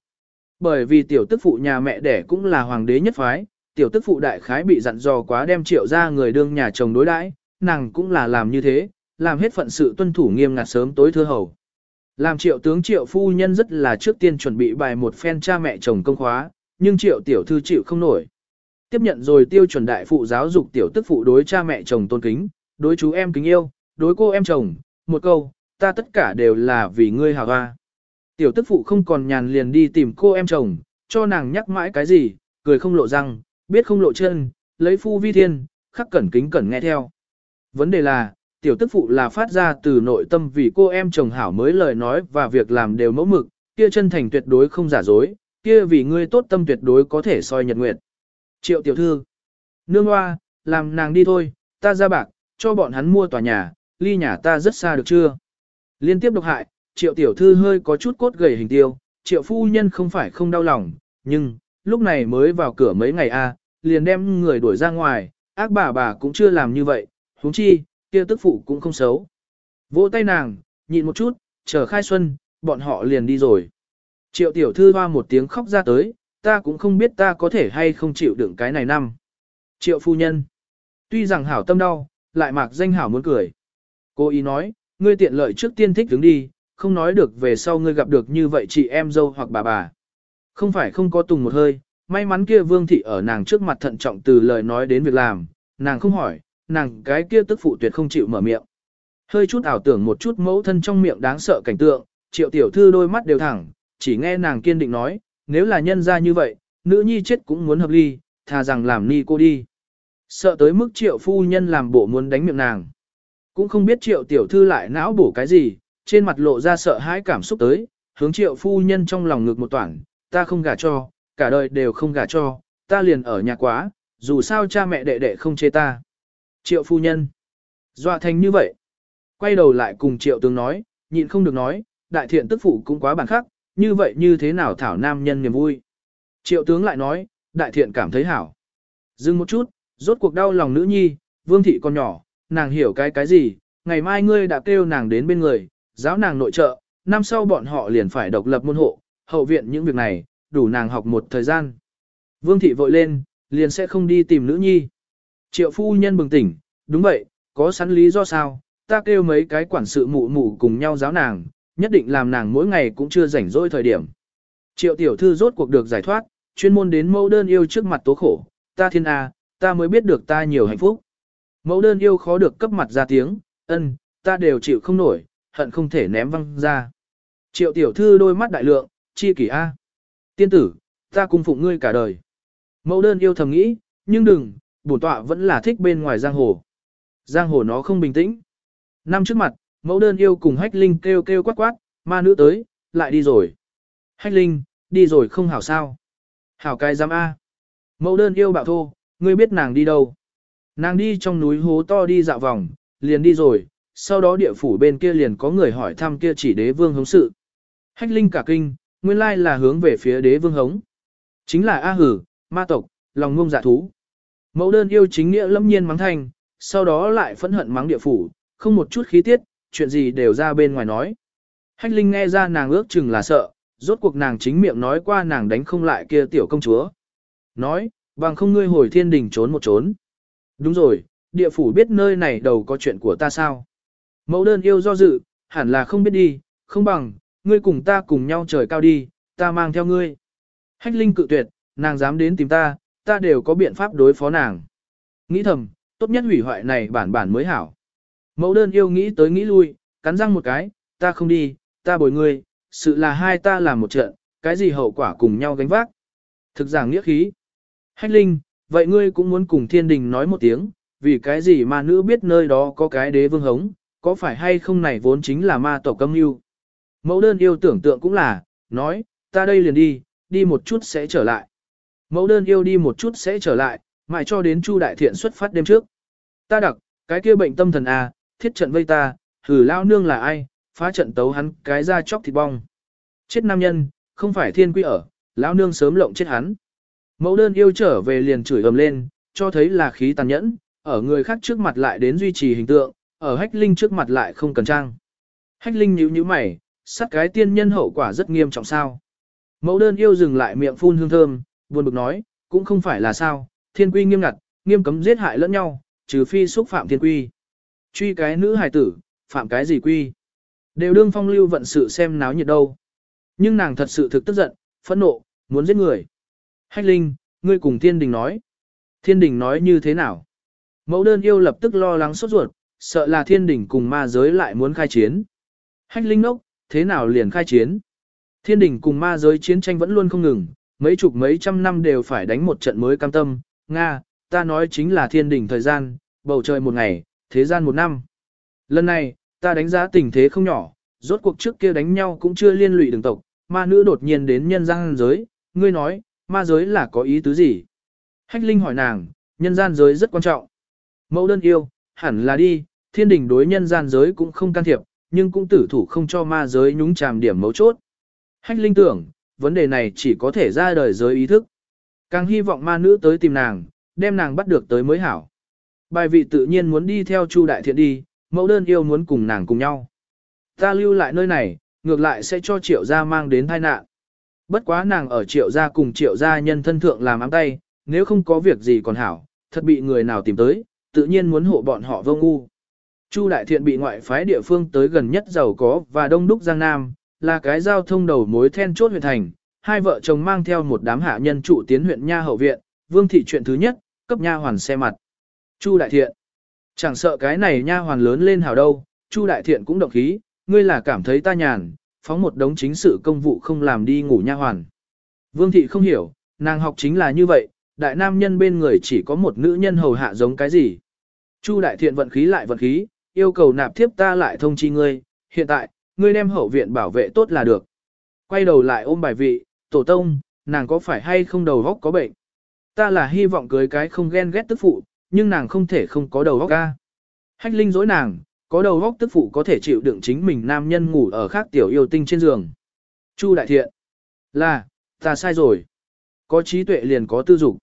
Bởi vì tiểu tức phụ nhà mẹ đẻ cũng là hoàng đế nhất phái, tiểu tức phụ đại khái bị dặn dò quá đem triệu ra người đương nhà chồng đối đãi, nàng cũng là làm như thế, làm hết phận sự tuân thủ nghiêm ngặt sớm tối thưa hầu. Làm triệu tướng triệu phu nhân rất là trước tiên chuẩn bị bài một phen cha mẹ chồng công khóa, nhưng triệu tiểu thư chịu không nổi. Tiếp nhận rồi tiêu chuẩn đại phụ giáo dục tiểu tức phụ đối cha mẹ chồng tôn kính, đối chú em kính yêu, đối cô em chồng, một câu, ta tất cả đều là vì ngươi hào hoa. Tiểu tức phụ không còn nhàn liền đi tìm cô em chồng, cho nàng nhắc mãi cái gì, cười không lộ răng, biết không lộ chân, lấy phu vi thiên, khắc cẩn kính cẩn nghe theo. Vấn đề là, tiểu tức phụ là phát ra từ nội tâm vì cô em chồng hảo mới lời nói và việc làm đều mẫu mực, kia chân thành tuyệt đối không giả dối, kia vì ngươi tốt tâm tuyệt đối có thể soi nhật nguyệt. Triệu tiểu thư, nương hoa, làm nàng đi thôi, ta ra bạc, cho bọn hắn mua tòa nhà, ly nhà ta rất xa được chưa? Liên tiếp độc hại, triệu tiểu thư hơi có chút cốt gầy hình tiêu, triệu phu nhân không phải không đau lòng, nhưng, lúc này mới vào cửa mấy ngày a, liền đem người đuổi ra ngoài, ác bà bà cũng chưa làm như vậy, huống chi, kia tức phụ cũng không xấu. Vỗ tay nàng, nhịn một chút, chờ khai xuân, bọn họ liền đi rồi. Triệu tiểu thư hoa một tiếng khóc ra tới, ta cũng không biết ta có thể hay không chịu đựng cái này năm. Triệu phu nhân. Tuy rằng hảo tâm đau, lại mạc danh hảo muốn cười. Cô ý nói, ngươi tiện lợi trước tiên thích đứng đi, không nói được về sau ngươi gặp được như vậy chị em dâu hoặc bà bà. Không phải không có tùng một hơi, may mắn kia vương thị ở nàng trước mặt thận trọng từ lời nói đến việc làm, nàng không hỏi, nàng cái kia tức phụ tuyệt không chịu mở miệng. Hơi chút ảo tưởng một chút mẫu thân trong miệng đáng sợ cảnh tượng, triệu tiểu thư đôi mắt đều thẳng, chỉ nghe nàng kiên định nói, nếu là nhân ra như vậy, nữ nhi chết cũng muốn hợp ly, thà rằng làm ni cô đi. Sợ tới mức triệu phu nhân làm bộ muốn đánh miệng nàng. Cũng không biết triệu tiểu thư lại não bổ cái gì, trên mặt lộ ra sợ hãi cảm xúc tới, hướng triệu phu nhân trong lòng ngực một toản, ta không gả cho, cả đời đều không gả cho, ta liền ở nhà quá, dù sao cha mẹ đệ đệ không chê ta. Triệu phu nhân, dọa thành như vậy. Quay đầu lại cùng triệu tướng nói, nhịn không được nói, đại thiện tức phụ cũng quá bản khắc, như vậy như thế nào thảo nam nhân niềm vui. Triệu tướng lại nói, đại thiện cảm thấy hảo. Dừng một chút, rốt cuộc đau lòng nữ nhi, vương thị còn nhỏ, nàng hiểu cái cái gì, ngày mai ngươi đã kêu nàng đến bên người, giáo nàng nội trợ, năm sau bọn họ liền phải độc lập môn hộ, hậu viện những việc này, đủ nàng học một thời gian. Vương thị vội lên, liền sẽ không đi tìm nữ nhi. Triệu phu nhân bừng tỉnh, đúng vậy, có sẵn lý do sao, ta kêu mấy cái quản sự mụ mụ cùng nhau giáo nàng, nhất định làm nàng mỗi ngày cũng chưa rảnh rỗi thời điểm. Triệu tiểu thư rốt cuộc được giải thoát, chuyên môn đến mẫu đơn yêu trước mặt tố khổ, ta thiên A, ta mới biết được ta nhiều hạnh phúc. Mẫu đơn yêu khó được cấp mặt ra tiếng, ân, ta đều chịu không nổi, hận không thể ném văng ra. Triệu tiểu thư đôi mắt đại lượng, chi kỷ A. Tiên tử, ta cung phụng ngươi cả đời. Mẫu đơn yêu thầm nghĩ, nhưng đừng, bổn tọa vẫn là thích bên ngoài giang hồ. Giang hồ nó không bình tĩnh. Năm trước mặt, mẫu đơn yêu cùng hách linh kêu kêu quát quát, ma nữ tới, lại đi rồi. Hách linh, đi rồi không hảo sao. Hảo cái giám A. Mẫu đơn yêu bạo thô, ngươi biết nàng đi đâu. Nàng đi trong núi hố to đi dạo vòng, liền đi rồi, sau đó địa phủ bên kia liền có người hỏi thăm kia chỉ đế vương hống sự. Hách linh cả kinh, nguyên lai là hướng về phía đế vương hống. Chính là A hử, ma tộc, lòng ngông dạ thú. Mẫu đơn yêu chính nghĩa lâm nhiên mắng thành, sau đó lại phẫn hận mắng địa phủ, không một chút khí tiết, chuyện gì đều ra bên ngoài nói. Hách Linh nghe ra nàng ước chừng là sợ, rốt cuộc nàng chính miệng nói qua nàng đánh không lại kia tiểu công chúa. Nói, bằng không ngươi hồi thiên đình trốn một trốn. Đúng rồi, địa phủ biết nơi này đầu có chuyện của ta sao. Mẫu đơn yêu do dự, hẳn là không biết đi, không bằng, ngươi cùng ta cùng nhau trời cao đi, ta mang theo ngươi. Hách Linh cự tuyệt, nàng dám đến tìm ta, ta đều có biện pháp đối phó nàng. Nghĩ thầm, tốt nhất hủy hoại này bản bản mới hảo. Mẫu đơn yêu nghĩ tới nghĩ lui, cắn răng một cái, ta không đi, ta bồi ngươi, sự là hai ta làm một trận, cái gì hậu quả cùng nhau gánh vác. Thực giảng nghĩa khí. Hách Linh, vậy ngươi cũng muốn cùng thiên đình nói một tiếng, vì cái gì mà nữ biết nơi đó có cái đế vương hống, có phải hay không này vốn chính là ma tổ câm yêu. Mẫu đơn yêu tưởng tượng cũng là, nói, ta đây liền đi, đi một chút sẽ trở lại. Mẫu đơn yêu đi một chút sẽ trở lại, mãi cho đến Chu Đại Thiện xuất phát đêm trước. Ta đặc, cái kia bệnh tâm thần à, thiết trận vây ta, thử lao nương là ai, phá trận tấu hắn cái ra chóc thịt bong. Chết nam nhân, không phải thiên quy ở, lão nương sớm lộng chết hắn. Mẫu đơn yêu trở về liền chửi ầm lên, cho thấy là khí tàn nhẫn, ở người khác trước mặt lại đến duy trì hình tượng, ở hách linh trước mặt lại không cần trang. Hách linh nhíu nhíu mày, sát cái tiên nhân hậu quả rất nghiêm trọng sao. Mẫu đơn yêu dừng lại miệng phun hương thơm, buồn bực nói, cũng không phải là sao, thiên quy nghiêm ngặt, nghiêm cấm giết hại lẫn nhau, trừ phi xúc phạm thiên quy. Truy cái nữ hài tử, phạm cái gì quy. Đều đương phong lưu vận sự xem náo nhiệt đâu. Nhưng nàng thật sự thực tức giận, phẫn nộ, muốn giết người. Hách Linh, ngươi cùng thiên đình nói. Thiên đình nói như thế nào? Mẫu đơn yêu lập tức lo lắng sốt ruột, sợ là thiên đình cùng ma giới lại muốn khai chiến. Hách Linh nốc, thế nào liền khai chiến? Thiên đình cùng ma giới chiến tranh vẫn luôn không ngừng, mấy chục mấy trăm năm đều phải đánh một trận mới cam tâm. Nga, ta nói chính là thiên đỉnh thời gian, bầu trời một ngày, thế gian một năm. Lần này, ta đánh giá tình thế không nhỏ, rốt cuộc trước kia đánh nhau cũng chưa liên lụy đường tộc, ma nữ đột nhiên đến nhân gian giới, ngươi nói, ma giới là có ý tứ gì? Hách Linh hỏi nàng, nhân gian giới rất quan trọng. Mẫu đơn yêu, hẳn là đi, thiên đình đối nhân gian giới cũng không can thiệp, nhưng cũng tử thủ không cho ma giới nhúng chàm điểm mấu chốt. Hách Linh tưởng, vấn đề này chỉ có thể ra đời giới ý thức. Càng hy vọng ma nữ tới tìm nàng, đem nàng bắt được tới mới hảo. Bài vị tự nhiên muốn đi theo Chu Đại Thiện đi, mẫu đơn yêu muốn cùng nàng cùng nhau. Ta lưu lại nơi này, ngược lại sẽ cho triệu gia mang đến tai nạn. Bất quá nàng ở triệu gia cùng triệu gia nhân thân thượng làm ám tay, nếu không có việc gì còn hảo, thật bị người nào tìm tới, tự nhiên muốn hộ bọn họ vô ngu. Chu Đại Thiện bị ngoại phái địa phương tới gần nhất giàu có và đông đúc Giang Nam, là cái giao thông đầu mối then chốt huyện thành. Hai vợ chồng mang theo một đám hạ nhân trụ tiến huyện Nha hậu viện, vương thị chuyện thứ nhất, cấp nha hoàn xe mặt. Chu Đại Thiện, chẳng sợ cái này nha hoàn lớn lên hào đâu, Chu Đại Thiện cũng động khí, ngươi là cảm thấy ta nhàn, phóng một đống chính sự công vụ không làm đi ngủ nha hoàn. Vương thị không hiểu, nàng học chính là như vậy, đại nam nhân bên người chỉ có một nữ nhân hầu hạ giống cái gì. Chu đại thiện vận khí lại vận khí, yêu cầu nạp thiếp ta lại thông chi ngươi, hiện tại, ngươi đem hậu viện bảo vệ tốt là được. Quay đầu lại ôm bài vị, tổ tông, nàng có phải hay không đầu góc có bệnh? Ta là hy vọng cưới cái không ghen ghét tức phụ, nhưng nàng không thể không có đầu góc ca. Hách linh dối nàng, có đầu góc tức phụ có thể chịu đựng chính mình nam nhân ngủ ở khác tiểu yêu tinh trên giường. Chu đại thiện. Là, ta sai rồi. Có trí tuệ liền có tư dục.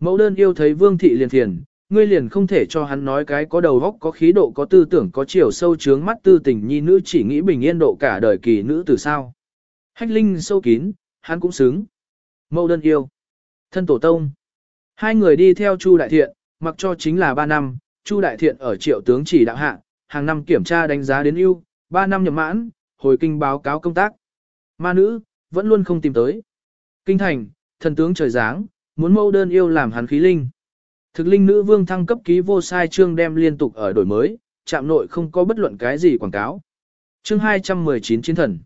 Mẫu đơn yêu thấy vương thị liền thiền, ngươi liền không thể cho hắn nói cái có đầu óc có khí độ có tư tưởng có chiều sâu trướng mắt tư tình nhi nữ chỉ nghĩ bình yên độ cả đời kỳ nữ từ sao. Hách linh sâu kín, hắn cũng xứng. Mẫu đơn yêu. Thân tổ tông. Hai người đi theo Chu Đại Thiện, mặc cho chính là ba năm, Chu Đại Thiện ở triệu tướng chỉ đạo hạ, hàng năm kiểm tra đánh giá đến ưu, ba năm nhập mãn, hồi kinh báo cáo công tác. Ma nữ, vẫn luôn không tìm tới. Kinh thành, thần tướng trời giáng, muốn mâu đơn yêu làm hắn khí linh. Thực linh nữ vương thăng cấp ký vô sai chương đem liên tục ở đổi mới, chạm nội không có bất luận cái gì quảng cáo. Chương 219 chiến thần.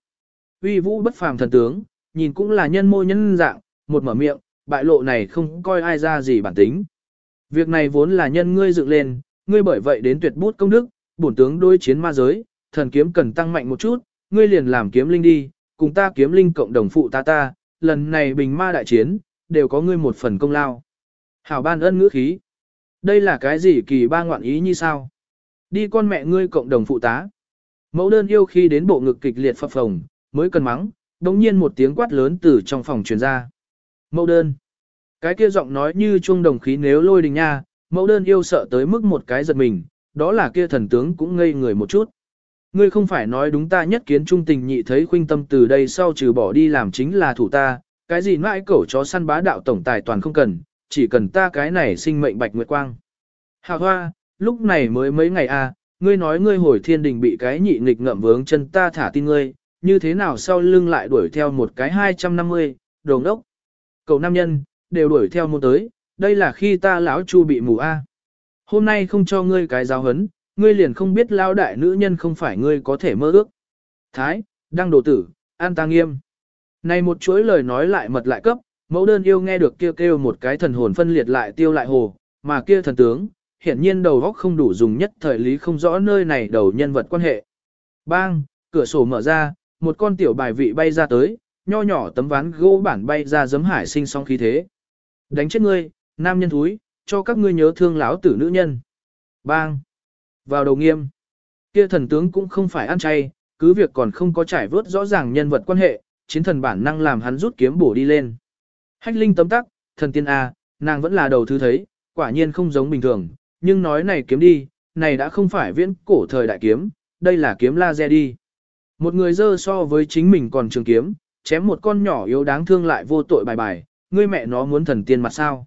Uy vũ bất phàm thần tướng, nhìn cũng là nhân mô nhân dạng, một mở miệng, bại lộ này không coi ai ra gì bản tính. Việc này vốn là nhân ngươi dựng lên, ngươi bởi vậy đến tuyệt bút công đức, bổn tướng đối chiến ma giới, thần kiếm cần tăng mạnh một chút, ngươi liền làm kiếm linh đi, cùng ta kiếm linh cộng đồng phụ ta ta, lần này bình ma đại chiến, đều có ngươi một phần công lao. Hảo ban ân ngữ khí. Đây là cái gì kỳ ba ngoạn ý như sao? Đi con mẹ ngươi cộng đồng phụ tá. Mẫu đơn yêu khi đến bộ ngực kịch liệt phập phồng, mới cần mắng, đồng nhiên một tiếng quát lớn từ trong phòng truyền ra. Mẫu đơn. Cái kia giọng nói như chuông đồng khí nếu lôi đình nha, mẫu đơn yêu sợ tới mức một cái giật mình, đó là kia thần tướng cũng ngây người một chút. Ngươi không phải nói đúng ta nhất kiến trung tình nhị thấy khuynh tâm từ đây sau trừ bỏ đi làm chính là thủ ta, cái gì mãi cẩu chó săn bá đạo tổng tài toàn không cần, chỉ cần ta cái này sinh mệnh bạch nguyệt quang. hạ hoa, lúc này mới mấy ngày à, ngươi nói ngươi hồi thiên đình bị cái nhị nghịch ngậm vướng chân ta thả tin ngươi, như thế nào sau lưng lại đuổi theo một cái 250, đồng đốc. Cậu nam nhân, đều đuổi theo môn tới, đây là khi ta lão chu bị mù a. Hôm nay không cho ngươi cái giáo hấn, ngươi liền không biết lao đại nữ nhân không phải ngươi có thể mơ ước. Thái, đang đồ tử, an ta nghiêm. Này một chuỗi lời nói lại mật lại cấp, mẫu đơn yêu nghe được kêu kêu một cái thần hồn phân liệt lại tiêu lại hồ, mà kia thần tướng, hiển nhiên đầu góc không đủ dùng nhất thời lý không rõ nơi này đầu nhân vật quan hệ. Bang, cửa sổ mở ra, một con tiểu bài vị bay ra tới, nho nhỏ tấm ván gỗ bản bay ra giấm hải sinh song khí thế. Đánh chết ngươi, nam nhân thúi, cho các ngươi nhớ thương lão tử nữ nhân. Bang! Vào đầu nghiêm. Kia thần tướng cũng không phải ăn chay, cứ việc còn không có trải vớt rõ ràng nhân vật quan hệ, chiến thần bản năng làm hắn rút kiếm bổ đi lên. Hách linh tấm tắc, thần tiên A, nàng vẫn là đầu thứ thấy, quả nhiên không giống bình thường, nhưng nói này kiếm đi, này đã không phải viễn cổ thời đại kiếm, đây là kiếm laser đi. Một người dơ so với chính mình còn trường kiếm, chém một con nhỏ yếu đáng thương lại vô tội bài bài, ngươi mẹ nó muốn thần tiên mặt sao.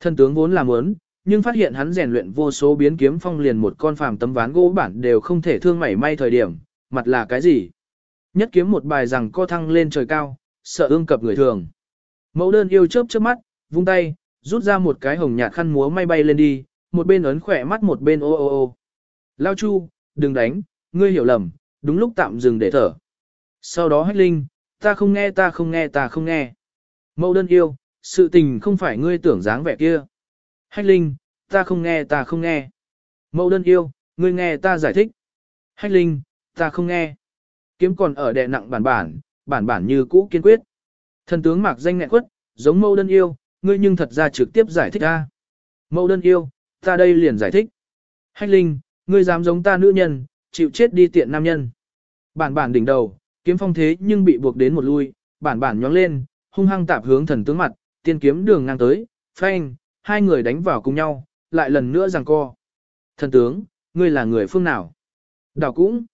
Thần tướng vốn là muốn, nhưng phát hiện hắn rèn luyện vô số biến kiếm phong liền một con phàm tấm ván gỗ bản đều không thể thương mảy may thời điểm, mặt là cái gì? Nhất kiếm một bài rằng co thăng lên trời cao, sợ ương cập người thường. Mẫu đơn yêu chớp chớp mắt, vung tay, rút ra một cái hồng nhạt khăn múa may bay lên đi, một bên ấn khỏe mắt một bên ô ô ô. Lao chu, đừng đánh, ngươi hiểu lầm, đúng lúc tạm dừng để thở. Sau đó hách linh, ta không nghe ta không nghe ta không nghe. Mẫu đơn yêu, sự tình không phải ngươi tưởng dáng vẻ kia. Hách linh, ta không nghe ta không nghe. Mẫu đơn yêu, ngươi nghe ta giải thích. Hách linh, ta không nghe. Kiếm còn ở đè nặng bản bản, bản bản như cũ kiên quyết. Thần tướng mạc danh nghẹn quất, giống mâu đơn yêu, ngươi nhưng thật ra trực tiếp giải thích ta. mâu đơn yêu, ta đây liền giải thích. Hách linh, ngươi dám giống ta nữ nhân, chịu chết đi tiện nam nhân. Bản bản đỉnh đầu, kiếm phong thế nhưng bị buộc đến một lui, bản bản nhóng lên, hung hăng tạp hướng thần tướng mặt, tiên kiếm đường ngang tới, phanh, hai người đánh vào cùng nhau, lại lần nữa giằng co. Thần tướng, ngươi là người phương nào? Đảo cũng.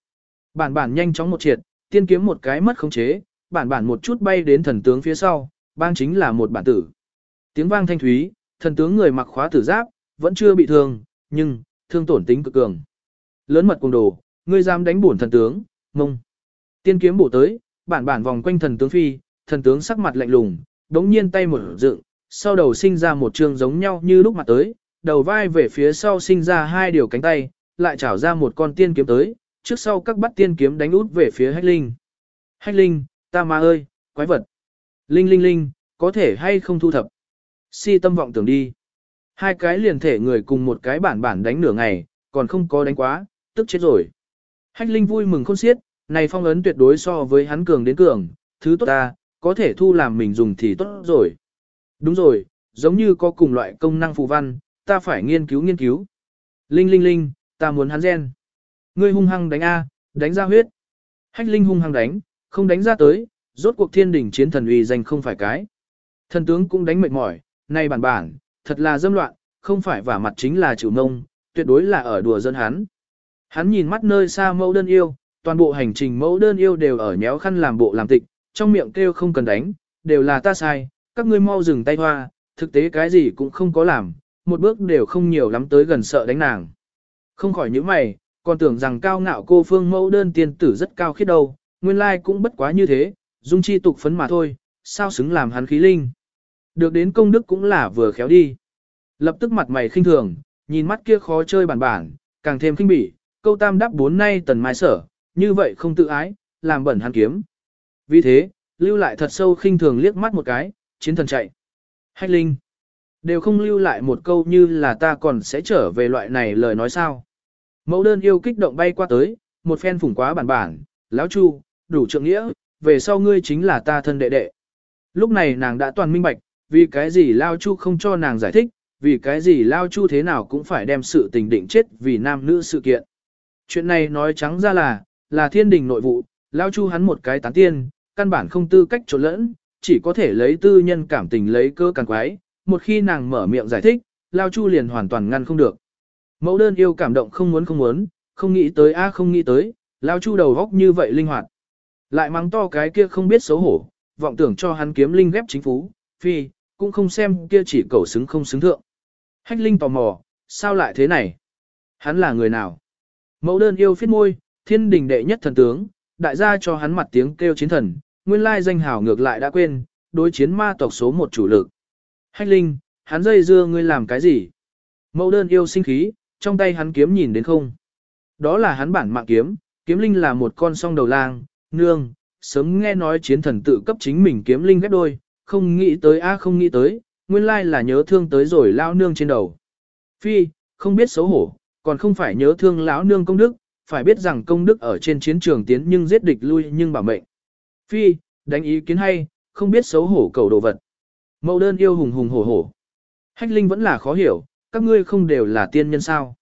Bản bản nhanh chóng một triệt, tiên kiếm một cái mất khống chế, bản bản một chút bay đến thần tướng phía sau, bang chính là một bản tử. Tiếng vang thanh thúy, thần tướng người mặc khóa tử giáp, vẫn chưa bị thương, nhưng, thương tổn tính cực cường. Lớn mật cùng đồ, ngươi dám đánh bổn thần tướng, mông. Tiên kiếm bổ tới, bản bản vòng quanh thần tướng phi, thần tướng sắc mặt lạnh lùng, đống nhiên tay mở dựng, sau đầu sinh ra một trường giống nhau như lúc mặt tới, đầu vai về phía sau sinh ra hai điều cánh tay, lại trảo ra một con tiên kiếm tới, trước sau các bắt tiên kiếm đánh út về phía hách linh. Hách linh, ta ma ơi, quái vật. Linh linh linh, có thể hay không thu thập. Si tâm vọng tưởng đi. Hai cái liền thể người cùng một cái bản bản đánh nửa ngày, còn không có đánh quá, tức chết rồi. Hách linh vui mừng khôn xiết, này phong ấn tuyệt đối so với hắn cường đến cường, thứ tốt ta, có thể thu làm mình dùng thì tốt rồi. Đúng rồi, giống như có cùng loại công năng phù văn, ta phải nghiên cứu nghiên cứu. Linh linh linh, ta muốn hắn gen. Ngươi hung hăng đánh A, đánh ra huyết. Hách linh hung hăng đánh, không đánh ra tới, rốt cuộc thiên đỉnh chiến thần uy danh không phải cái. Thần tướng cũng đánh mệt mỏi, nay bản bản, thật là dâm loạn, không phải vả mặt chính là chịu mông, tuyệt đối là ở đùa dân hắn. Hắn nhìn mắt nơi xa mẫu đơn yêu, toàn bộ hành trình mẫu đơn yêu đều ở nhéo khăn làm bộ làm tịch, trong miệng kêu không cần đánh, đều là ta sai, các ngươi mau dừng tay hoa, thực tế cái gì cũng không có làm, một bước đều không nhiều lắm tới gần sợ đánh nàng. Không khỏi những mày, còn tưởng rằng cao ngạo cô phương mẫu đơn tiên tử rất cao khiết đâu, nguyên lai cũng bất quá như thế, dung chi tục phấn mà thôi, sao xứng làm hắn khí linh. Được đến công đức cũng là vừa khéo đi. Lập tức mặt mày khinh thường, nhìn mắt kia khó chơi bản bản, càng thêm khinh bỉ, câu tam đáp bốn nay tần mai sở, như vậy không tự ái, làm bẩn hắn kiếm. Vì thế, lưu lại thật sâu khinh thường liếc mắt một cái, chiến thần chạy. Hách linh, đều không lưu lại một câu như là ta còn sẽ trở về loại này lời nói sao. Mẫu đơn yêu kích động bay qua tới, một phen phủng quá bản bản, lão chu, đủ trượng nghĩa, về sau ngươi chính là ta thân đệ đệ. Lúc này nàng đã toàn minh bạch, vì cái gì Lao Chu không cho nàng giải thích, vì cái gì Lao Chu thế nào cũng phải đem sự tình định chết vì nam nữ sự kiện. Chuyện này nói trắng ra là, là thiên đình nội vụ, Lao Chu hắn một cái tán tiên, căn bản không tư cách trộn lẫn, chỉ có thể lấy tư nhân cảm tình lấy cơ càng quái, một khi nàng mở miệng giải thích, Lao Chu liền hoàn toàn ngăn không được. Mẫu đơn yêu cảm động không muốn không muốn, không nghĩ tới a không nghĩ tới, Lao Chu đầu góc như vậy linh hoạt. Lại mắng to cái kia không biết xấu hổ, vọng tưởng cho hắn kiếm linh ghép chính phú, phi, cũng không xem kia chỉ cầu xứng không xứng thượng. Hách linh tò mò, sao lại thế này? Hắn là người nào? Mẫu đơn yêu phiết môi, thiên đình đệ nhất thần tướng, đại gia cho hắn mặt tiếng kêu chiến thần, nguyên lai danh hào ngược lại đã quên, đối chiến ma tộc số một chủ lực. Hách linh, hắn dây dưa ngươi làm cái gì? Mẫu đơn yêu sinh khí, trong tay hắn kiếm nhìn đến không? Đó là hắn bản mạng kiếm, kiếm linh là một con song đầu lang, nương, sớm nghe nói chiến thần tự cấp chính mình kiếm linh ghép đôi, không nghĩ tới a không nghĩ tới, nguyên lai là nhớ thương tới rồi lao nương trên đầu. Phi, không biết xấu hổ, còn không phải nhớ thương lão nương công đức, phải biết rằng công đức ở trên chiến trường tiến nhưng giết địch lui nhưng bảo mệnh. Phi, đánh ý kiến hay, không biết xấu hổ cầu đồ vật. Mẫu đơn yêu hùng hùng hổ hổ. Hách linh vẫn là khó hiểu, các ngươi không đều là tiên nhân sao.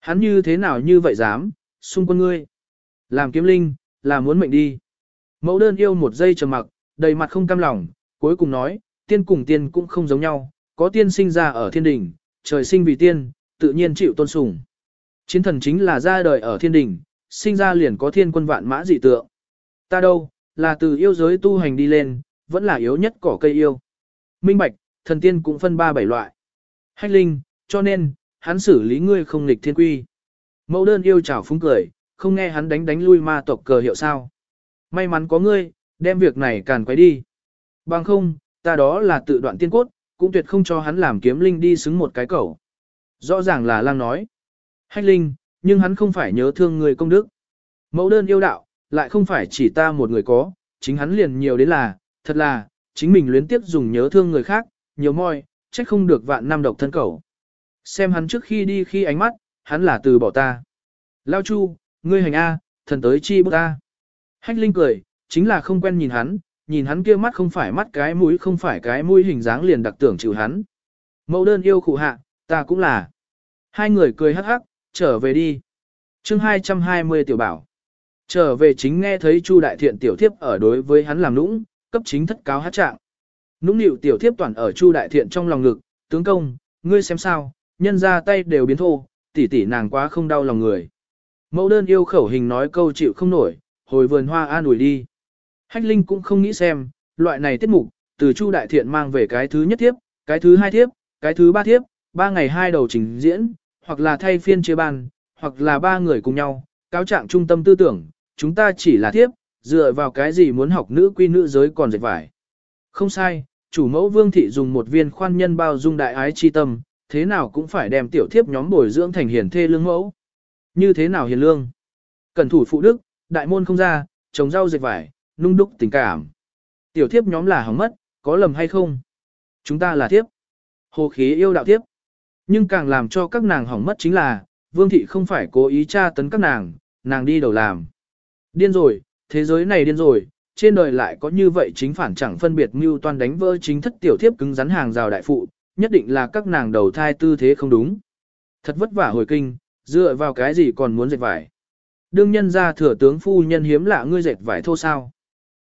Hắn như thế nào như vậy dám, xung quân ngươi. Làm kiếm linh, là muốn mệnh đi. Mẫu đơn yêu một giây trầm mặc, đầy mặt không cam lòng, cuối cùng nói, tiên cùng tiên cũng không giống nhau, có tiên sinh ra ở thiên đình, trời sinh vì tiên, tự nhiên chịu tôn sùng. Chiến thần chính là ra đời ở thiên đình, sinh ra liền có thiên quân vạn mã dị tượng. Ta đâu, là từ yêu giới tu hành đi lên, vẫn là yếu nhất cỏ cây yêu. Minh bạch, thần tiên cũng phân ba bảy loại. Hách linh, cho nên, hắn xử lý ngươi không nghịch thiên quy. Mẫu đơn yêu chào phúng cười, không nghe hắn đánh đánh lui ma tộc cờ hiệu sao. May mắn có ngươi, đem việc này càn quấy đi. Bằng không, ta đó là tự đoạn tiên cốt, cũng tuyệt không cho hắn làm kiếm linh đi xứng một cái cẩu. Rõ ràng là lang nói. Hách linh, nhưng hắn không phải nhớ thương người công đức. Mẫu đơn yêu đạo, lại không phải chỉ ta một người có, chính hắn liền nhiều đến là, thật là, chính mình luyến tiếp dùng nhớ thương người khác, nhiều môi, trách không được vạn năm độc thân cẩu. Xem hắn trước khi đi khi ánh mắt, hắn là từ bỏ ta. Lao Chu, ngươi hành A, thần tới chi bức a. Hách Linh cười, chính là không quen nhìn hắn, nhìn hắn kia mắt không phải mắt cái mũi không phải cái mũi hình dáng liền đặc tưởng chịu hắn. Mẫu đơn yêu khụ hạ, ta cũng là. Hai người cười hắc hắc, trở về đi. chương 220 tiểu bảo. Trở về chính nghe thấy Chu đại thiện tiểu thiếp ở đối với hắn làm nũng, cấp chính thất cáo hát trạng. Nũng nịu tiểu thiếp toàn ở Chu đại thiện trong lòng ngực, tướng công, ngươi xem sao, nhân ra tay đều biến thô, tỷ tỷ nàng quá không đau lòng người. Mẫu đơn yêu khẩu hình nói câu chịu không nổi, hồi vườn hoa an ủi đi. Hách Linh cũng không nghĩ xem, loại này tiết mục, từ Chu Đại Thiện mang về cái thứ nhất tiếp, cái thứ hai tiếp, cái thứ ba tiếp, ba ngày hai đầu trình diễn, hoặc là thay phiên chia bàn, hoặc là ba người cùng nhau, cáo trạng trung tâm tư tưởng, chúng ta chỉ là tiếp, dựa vào cái gì muốn học nữ quy nữ giới còn dệt vải. Không sai, chủ mẫu vương thị dùng một viên khoan nhân bao dung đại ái chi tâm, thế nào cũng phải đem tiểu thiếp nhóm bồi dưỡng thành hiền thê lương mẫu. Như thế nào hiền lương? Cẩn thủ phụ đức, đại môn không ra, trồng rau dệt vải, nung đúc tình cảm. Tiểu thiếp nhóm là hỏng mất, có lầm hay không? Chúng ta là thiếp. Hồ khí yêu đạo thiếp. Nhưng càng làm cho các nàng hỏng mất chính là, vương thị không phải cố ý tra tấn các nàng, nàng đi đầu làm. Điên rồi, thế giới này điên rồi, trên đời lại có như vậy chính phản chẳng phân biệt mưu toan đánh vỡ chính thất tiểu thiếp cứng rắn hàng rào đại phụ, nhất định là các nàng đầu thai tư thế không đúng. Thật vất vả hồi kinh, dựa vào cái gì còn muốn dệt vải. Đương nhân ra thừa tướng phu nhân hiếm lạ ngươi dệt vải thô sao.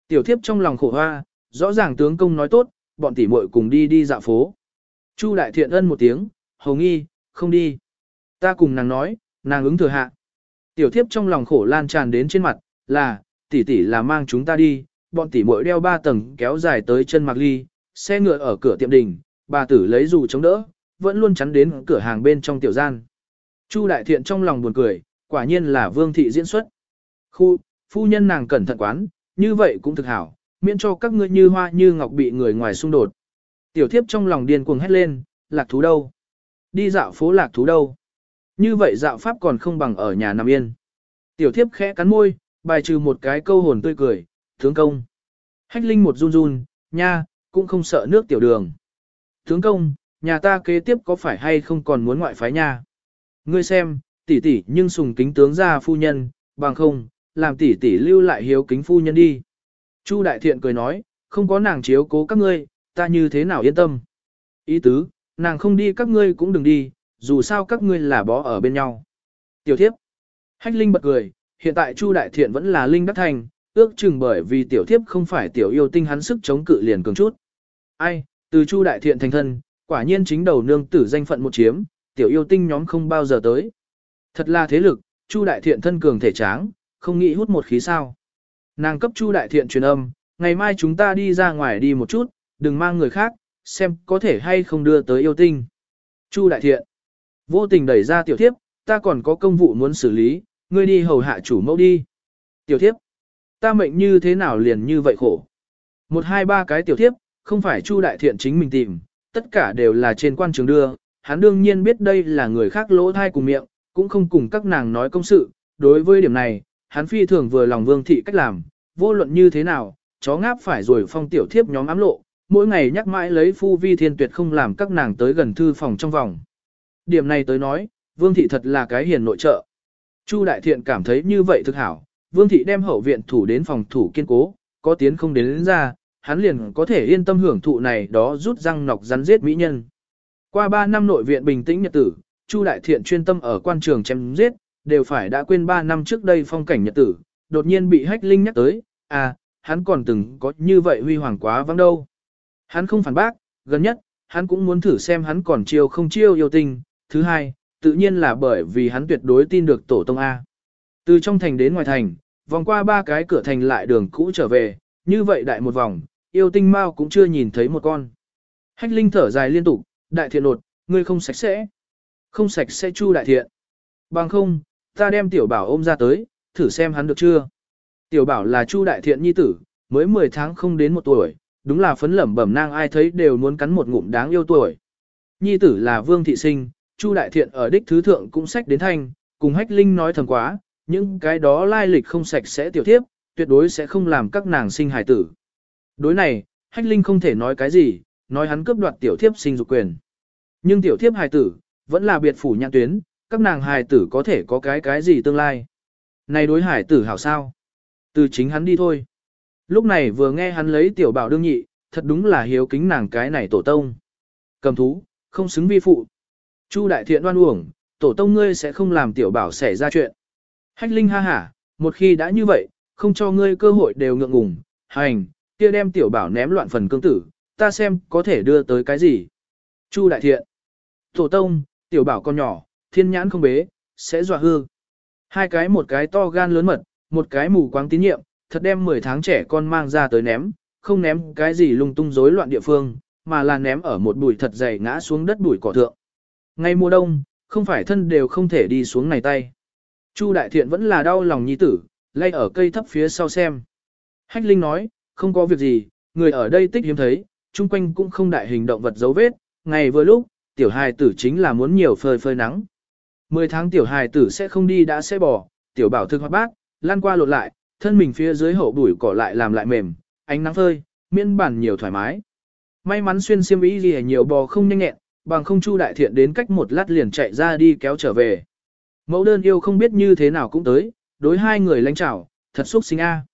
Tiểu thiếp trong lòng khổ hoa, rõ ràng tướng công nói tốt, bọn tỷ muội cùng đi đi dạo phố. Chu đại thiện ân một tiếng, hồng nghi, không đi. Ta cùng nàng nói, nàng ứng thừa hạ. Tiểu thiếp trong lòng khổ lan tràn đến trên mặt, là, tỷ tỷ là mang chúng ta đi, bọn tỷ muội đeo ba tầng kéo dài tới chân mặc ly, xe ngựa ở cửa tiệm đình, bà tử lấy dù chống đỡ, vẫn luôn chắn đến cửa hàng bên trong tiểu gian. Chu đại thiện trong lòng buồn cười, quả nhiên là vương thị diễn xuất. Khu, phu nhân nàng cẩn thận quán, như vậy cũng thực hảo, miễn cho các ngươi như hoa như ngọc bị người ngoài xung đột. Tiểu thiếp trong lòng điên cuồng hét lên, lạc thú đâu? Đi dạo phố lạc thú đâu? Như vậy dạo pháp còn không bằng ở nhà nằm yên. Tiểu thiếp khẽ cắn môi, bài trừ một cái câu hồn tươi cười, tướng công. Hách linh một run run, nha, cũng không sợ nước tiểu đường. Tướng công, nhà ta kế tiếp có phải hay không còn muốn ngoại phái nha? Ngươi xem, tỷ tỷ nhưng sùng kính tướng gia phu nhân, bằng không, làm tỷ tỷ lưu lại hiếu kính phu nhân đi. Chu đại thiện cười nói, không có nàng chiếu cố các ngươi, ta như thế nào yên tâm. Ý tứ, nàng không đi các ngươi cũng đừng đi, dù sao các ngươi là bó ở bên nhau. Tiểu thiếp. Hách Linh bật cười, hiện tại Chu đại thiện vẫn là Linh đắc thành, ước chừng bởi vì tiểu thiếp không phải tiểu yêu tinh hắn sức chống cự liền cường chút. Ai, từ Chu đại thiện thành thân, quả nhiên chính đầu nương tử danh phận một chiếm, tiểu yêu tinh nhóm không bao giờ tới. Thật là thế lực, Chu đại thiện thân cường thể tráng, không nghĩ hút một khí sao. Nàng cấp Chu đại thiện truyền âm, ngày mai chúng ta đi ra ngoài đi một chút, đừng mang người khác, xem có thể hay không đưa tới yêu tinh. Chu đại thiện, vô tình đẩy ra tiểu thiếp, ta còn có công vụ muốn xử lý, ngươi đi hầu hạ chủ mẫu đi. Tiểu thiếp, ta mệnh như thế nào liền như vậy khổ. Một hai ba cái tiểu thiếp, không phải Chu đại thiện chính mình tìm, tất cả đều là trên quan trường đưa, hắn đương nhiên biết đây là người khác lỗ thai cùng miệng, cũng không cùng các nàng nói công sự, đối với điểm này, hắn phi thường vừa lòng vương thị cách làm, vô luận như thế nào, chó ngáp phải rồi phong tiểu thiếp nhóm ám lộ, mỗi ngày nhắc mãi lấy phu vi thiên tuyệt không làm các nàng tới gần thư phòng trong vòng. Điểm này tới nói, vương thị thật là cái hiền nội trợ. Chu đại thiện cảm thấy như vậy thực hảo, vương thị đem hậu viện thủ đến phòng thủ kiên cố, có tiến không đến, đến ra, hắn liền có thể yên tâm hưởng thụ này đó rút răng nọc rắn giết mỹ nhân. Qua 3 năm nội viện bình tĩnh nhật tử, Chu đại thiện chuyên tâm ở quan trường chém giết, đều phải đã quên 3 năm trước đây phong cảnh nhật tử, đột nhiên bị hách linh nhắc tới, à, hắn còn từng có như vậy huy hoàng quá vắng đâu. Hắn không phản bác, gần nhất, hắn cũng muốn thử xem hắn còn chiêu không chiêu yêu tình. Thứ hai, tự nhiên là bởi vì hắn tuyệt đối tin được tổ tông A. Từ trong thành đến ngoài thành, vòng qua ba cái cửa thành lại đường cũ trở về, như vậy đại một vòng, yêu tinh mau cũng chưa nhìn thấy một con. Hách linh thở dài liên tục, đại thiện nột, ngươi không sạch sẽ. Không sạch sẽ chu đại thiện. Bằng không, ta đem tiểu bảo ôm ra tới, thử xem hắn được chưa. Tiểu bảo là chu đại thiện nhi tử, mới 10 tháng không đến một tuổi, đúng là phấn lẩm bẩm nang ai thấy đều muốn cắn một ngụm đáng yêu tuổi. Nhi tử là vương thị sinh, chu đại thiện ở đích thứ thượng cũng sách đến thanh, cùng hách linh nói thầm quá, những cái đó lai lịch không sạch sẽ tiểu thiếp, tuyệt đối sẽ không làm các nàng sinh hài tử. Đối này, hách linh không thể nói cái gì, nói hắn cướp đoạt tiểu thiếp sinh dục quyền. Nhưng tiểu thiếp hài tử, vẫn là biệt phủ nhãn tuyến, các nàng hài tử có thể có cái cái gì tương lai. Này đối hải tử hảo sao? Từ chính hắn đi thôi. Lúc này vừa nghe hắn lấy tiểu bảo đương nhị, thật đúng là hiếu kính nàng cái này tổ tông. Cầm thú, không xứng vi phụ. Chu đại thiện đoan uổng, tổ tông ngươi sẽ không làm tiểu bảo xảy ra chuyện. Hách linh ha hả, một khi đã như vậy, không cho ngươi cơ hội đều ngượng ngùng, hành, kia đem tiểu bảo ném loạn phần cương tử, ta xem có thể đưa tới cái gì. Chu đại thiện, tổ tông, tiểu bảo con nhỏ, thiên nhãn không bế, sẽ dọa hư. Hai cái một cái to gan lớn mật, một cái mù quáng tín nhiệm, thật đem 10 tháng trẻ con mang ra tới ném, không ném cái gì lung tung rối loạn địa phương, mà là ném ở một bụi thật dày ngã xuống đất bụi cỏ thượng. Ngay mùa đông, không phải thân đều không thể đi xuống này tay. Chu đại thiện vẫn là đau lòng nhi tử, lay ở cây thấp phía sau xem. Hách Linh nói, không có việc gì, người ở đây tích hiếm thấy, chung quanh cũng không đại hình động vật dấu vết, ngày vừa lúc, tiểu hài tử chính là muốn nhiều phơi phơi nắng. Mười tháng tiểu hài tử sẽ không đi đã sẽ bỏ, tiểu bảo thực hoạt bác, lan qua lột lại, thân mình phía dưới hậu bụi cỏ lại làm lại mềm, ánh nắng phơi, miễn bản nhiều thoải mái. May mắn xuyên xiêm y gì nhiều bò không nhanh nhẹn, bằng không chu đại thiện đến cách một lát liền chạy ra đi kéo trở về. Mẫu đơn yêu không biết như thế nào cũng tới, đối hai người lãnh trảo, thật xúc sinh a.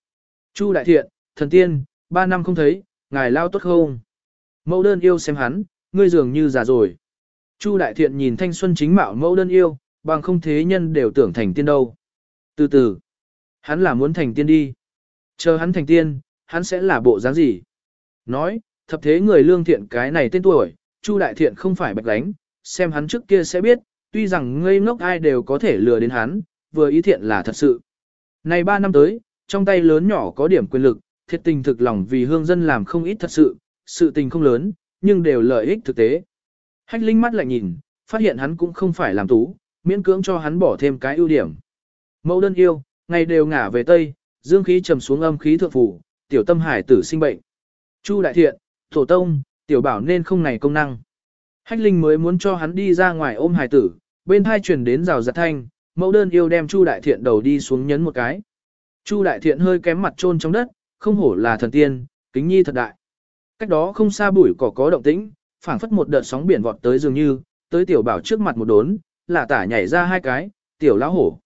Chu đại thiện, thần tiên, ba năm không thấy, ngài lao tốt không? Mẫu đơn yêu xem hắn, ngươi dường như già rồi. Chu đại thiện nhìn thanh xuân chính mạo mẫu đơn yêu, bằng không thế nhân đều tưởng thành tiên đâu. Từ từ, hắn là muốn thành tiên đi. Chờ hắn thành tiên, hắn sẽ là bộ dáng gì? Nói, thập thế người lương thiện cái này tên tuổi, Chu đại thiện không phải bạch đánh, xem hắn trước kia sẽ biết, tuy rằng ngây ngốc ai đều có thể lừa đến hắn, vừa ý thiện là thật sự. Này ba năm tới, trong tay lớn nhỏ có điểm quyền lực, thiệt tình thực lòng vì hương dân làm không ít thật sự, sự tình không lớn, nhưng đều lợi ích thực tế. Hách Linh mắt lại nhìn, phát hiện hắn cũng không phải làm tú, miễn cưỡng cho hắn bỏ thêm cái ưu điểm. Mẫu đơn yêu, ngày đều ngả về Tây, dương khí trầm xuống âm khí thượng phủ, tiểu tâm hải tử sinh bệnh. Chu đại thiện, tổ tông, tiểu bảo nên không này công năng. Hách Linh mới muốn cho hắn đi ra ngoài ôm hải tử, bên hai truyền đến rào giật thanh, mẫu đơn yêu đem Chu đại thiện đầu đi xuống nhấn một cái. Chu đại thiện hơi kém mặt trôn trong đất, không hổ là thần tiên, kính nhi thật đại. Cách đó không xa bụi cỏ có động tĩnh, phảng phất một đợt sóng biển vọt tới dường như, tới tiểu bảo trước mặt một đốn, là tả nhảy ra hai cái, tiểu lão hổ.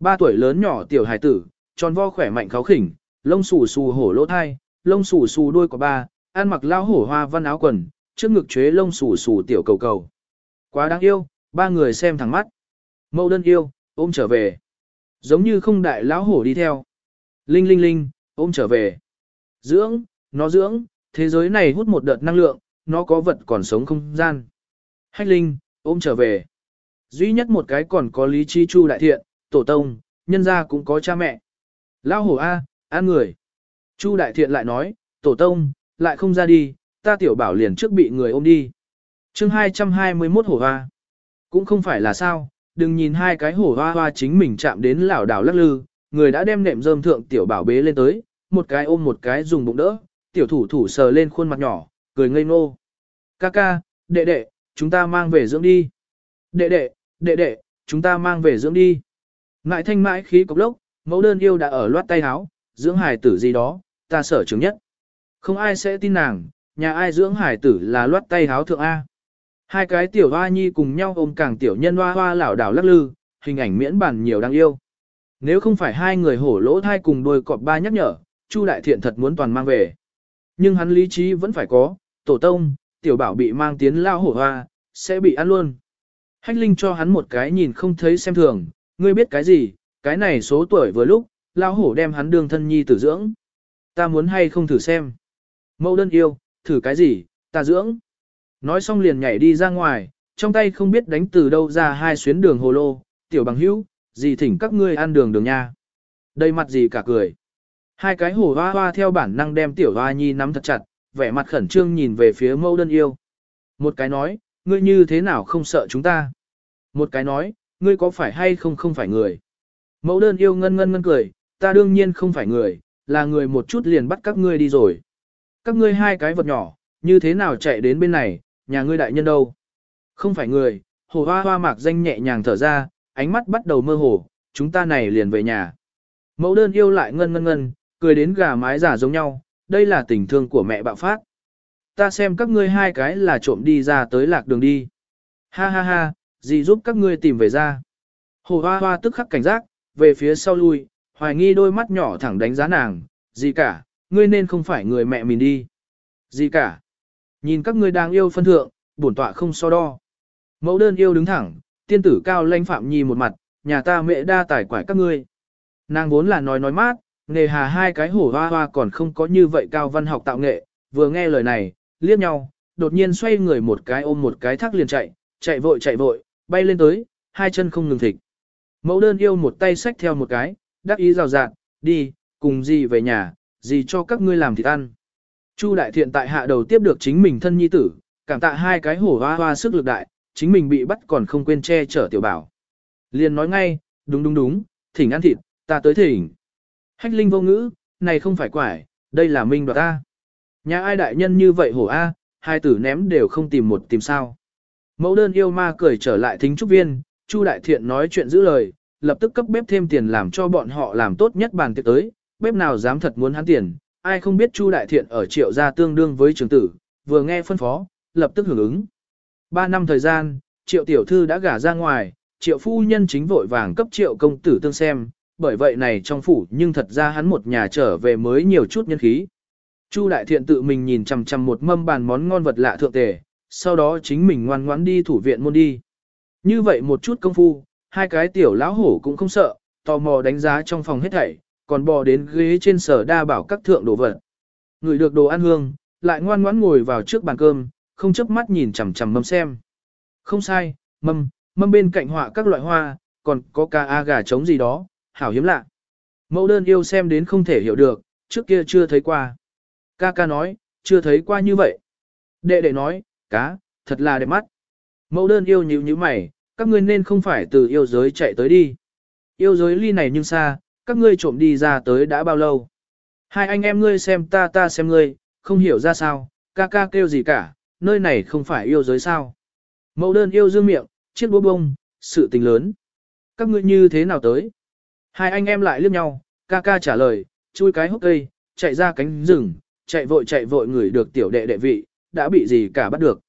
Ba tuổi lớn nhỏ tiểu hài tử, tròn vo khỏe mạnh kháo khỉnh, lông xù xù hổ lỗ thai, lông xù xù đuôi của ba, ăn mặc lão hổ hoa văn áo quần, trước ngực chế lông xù xù tiểu cầu cầu. Quá đáng yêu, ba người xem thẳng mắt. Mẫu đơn yêu, ôm trở về. Giống như không đại lão hổ đi theo. Linh linh linh, ôm trở về. Dưỡng, nó dưỡng, thế giới này hút một đợt năng lượng, nó có vật còn sống không gian. Hách linh, ôm trở về. Duy nhất một cái còn có lý trí chu đại thiện, tổ tông, nhân gia cũng có cha mẹ. Lao hổ A, an người. Chu đại thiện lại nói, tổ tông, lại không ra đi, ta tiểu bảo liền trước bị người ôm đi. chương 221 hổ hoa. Cũng không phải là sao, đừng nhìn hai cái hổ hoa hoa chính mình chạm đến lảo đảo lắc lư, người đã đem nệm rơm thượng tiểu bảo bế lên tới, một cái ôm một cái dùng bụng đỡ, tiểu thủ thủ sờ lên khuôn mặt nhỏ, cười ngây ngô. Ca ca, đệ đệ, chúng ta mang về dưỡng đi. Đệ đệ, đệ đệ, chúng ta mang về dưỡng đi. Ngại thanh mãi khí cốc lốc, mẫu đơn yêu đã ở loát tay háo, dưỡng hài tử gì đó, ta sở chứng nhất. Không ai sẽ tin nàng, nhà ai dưỡng hài tử là loát tay háo thượng A. Hai cái tiểu hoa nhi cùng nhau ôm càng tiểu nhân hoa hoa lảo đảo lắc lư, hình ảnh miễn bản nhiều đáng yêu. Nếu không phải hai người hổ lỗ thai cùng đôi cọp ba nhắc nhở, Chu Đại Thiện thật muốn toàn mang về. Nhưng hắn lý trí vẫn phải có, tổ tông, tiểu bảo bị mang tiến lao hổ hoa, sẽ bị ăn luôn. Hách Linh cho hắn một cái nhìn không thấy xem thường, ngươi biết cái gì, cái này số tuổi vừa lúc, lao hổ đem hắn đương thân nhi tử dưỡng. Ta muốn hay không thử xem. Mẫu đơn yêu, thử cái gì, ta dưỡng. Nói xong liền nhảy đi ra ngoài, trong tay không biết đánh từ đâu ra hai xuyến đường hồ lô, tiểu bằng hữu, gì thỉnh các ngươi ăn đường đường nha. Đây mặt gì cả cười. Hai cái hổ hoa hoa theo bản năng đem tiểu hoa nhi nắm thật chặt, vẻ mặt khẩn trương nhìn về phía mẫu đơn yêu. Một cái nói, ngươi như thế nào không sợ chúng ta? Một cái nói, ngươi có phải hay không không phải người? Mẫu đơn yêu ngân ngân ngân cười, ta đương nhiên không phải người, là người một chút liền bắt các ngươi đi rồi. Các ngươi hai cái vật nhỏ, như thế nào chạy đến bên này, nhà ngươi đại nhân đâu? Không phải người, hồ hoa hoa mạc danh nhẹ nhàng thở ra, ánh mắt bắt đầu mơ hồ, chúng ta này liền về nhà. Mẫu đơn yêu lại ngân ngân ngân, cười đến gà mái giả giống nhau, đây là tình thương của mẹ bạo phát. Ta xem các ngươi hai cái là trộm đi ra tới lạc đường đi. Ha ha ha, gì giúp các ngươi tìm về ra. Hồ hoa hoa tức khắc cảnh giác, về phía sau lui, hoài nghi đôi mắt nhỏ thẳng đánh giá nàng, gì cả, ngươi nên không phải người mẹ mình đi. Gì cả, nhìn các ngươi đang yêu phân thượng, bổn tọa không so đo. Mẫu đơn yêu đứng thẳng, tiên tử cao lanh phạm nhi một mặt, nhà ta mẹ đa tài quải các ngươi. Nàng vốn là nói nói mát, nghề hà hai cái hổ hoa hoa còn không có như vậy cao văn học tạo nghệ, vừa nghe lời này, liếc nhau, đột nhiên xoay người một cái ôm một cái thác liền chạy, chạy vội chạy vội, bay lên tới, hai chân không ngừng thịt. Mẫu đơn yêu một tay xách theo một cái, đắc ý rào rạt, đi, cùng gì về nhà, gì cho các ngươi làm thịt ăn. Chu đại thiện tại hạ đầu tiếp được chính mình thân nhi tử, cảm tạ hai cái hổ hoa hoa sức lực đại, chính mình bị bắt còn không quên che chở tiểu bảo. Liền nói ngay, đúng đúng đúng, thỉnh ăn thịt, ta tới thỉnh. Hách linh vô ngữ, này không phải quải, đây là minh đoạt ta. Nhà ai đại nhân như vậy hổ A, hai tử ném đều không tìm một tìm sao. Mẫu đơn yêu ma cười trở lại thính trúc viên, Chu đại thiện nói chuyện giữ lời, lập tức cấp bếp thêm tiền làm cho bọn họ làm tốt nhất bàn tiệc tới, bếp nào dám thật muốn hắn tiền, ai không biết Chu đại thiện ở triệu gia tương đương với trường tử, vừa nghe phân phó, lập tức hưởng ứng. Ba năm thời gian, triệu tiểu thư đã gả ra ngoài, triệu phu nhân chính vội vàng cấp triệu công tử tương xem, bởi vậy này trong phủ nhưng thật ra hắn một nhà trở về mới nhiều chút nhân khí. Chu đại thiện tự mình nhìn chằm chằm một mâm bàn món ngon vật lạ thượng tề, sau đó chính mình ngoan ngoãn đi thủ viện môn đi. Như vậy một chút công phu, hai cái tiểu lão hổ cũng không sợ, tò mò đánh giá trong phòng hết thảy, còn bò đến ghế trên sở đa bảo các thượng đồ vật. Người được đồ ăn hương, lại ngoan ngoãn ngồi vào trước bàn cơm, không chớp mắt nhìn chằm chằm mâm xem. Không sai, mâm, mâm bên cạnh họa các loại hoa, còn có ca a gà trống gì đó, hảo hiếm lạ. Mẫu đơn yêu xem đến không thể hiểu được, trước kia chưa thấy qua. Ca ca nói, chưa thấy qua như vậy. Đệ đệ nói, cá, thật là đẹp mắt. Mẫu đơn yêu nhíu nhíu mày, các ngươi nên không phải từ yêu giới chạy tới đi. Yêu giới ly này nhưng xa, các ngươi trộm đi ra tới đã bao lâu. Hai anh em ngươi xem ta ta xem ngươi, không hiểu ra sao, ca ca kêu gì cả, nơi này không phải yêu giới sao. Mẫu đơn yêu dương miệng, chiếc búa bông, sự tình lớn. Các ngươi như thế nào tới? Hai anh em lại liếc nhau, ca ca trả lời, chui cái hốc cây, chạy ra cánh rừng, chạy vội chạy vội người được tiểu đệ đệ vị, đã bị gì cả bắt được.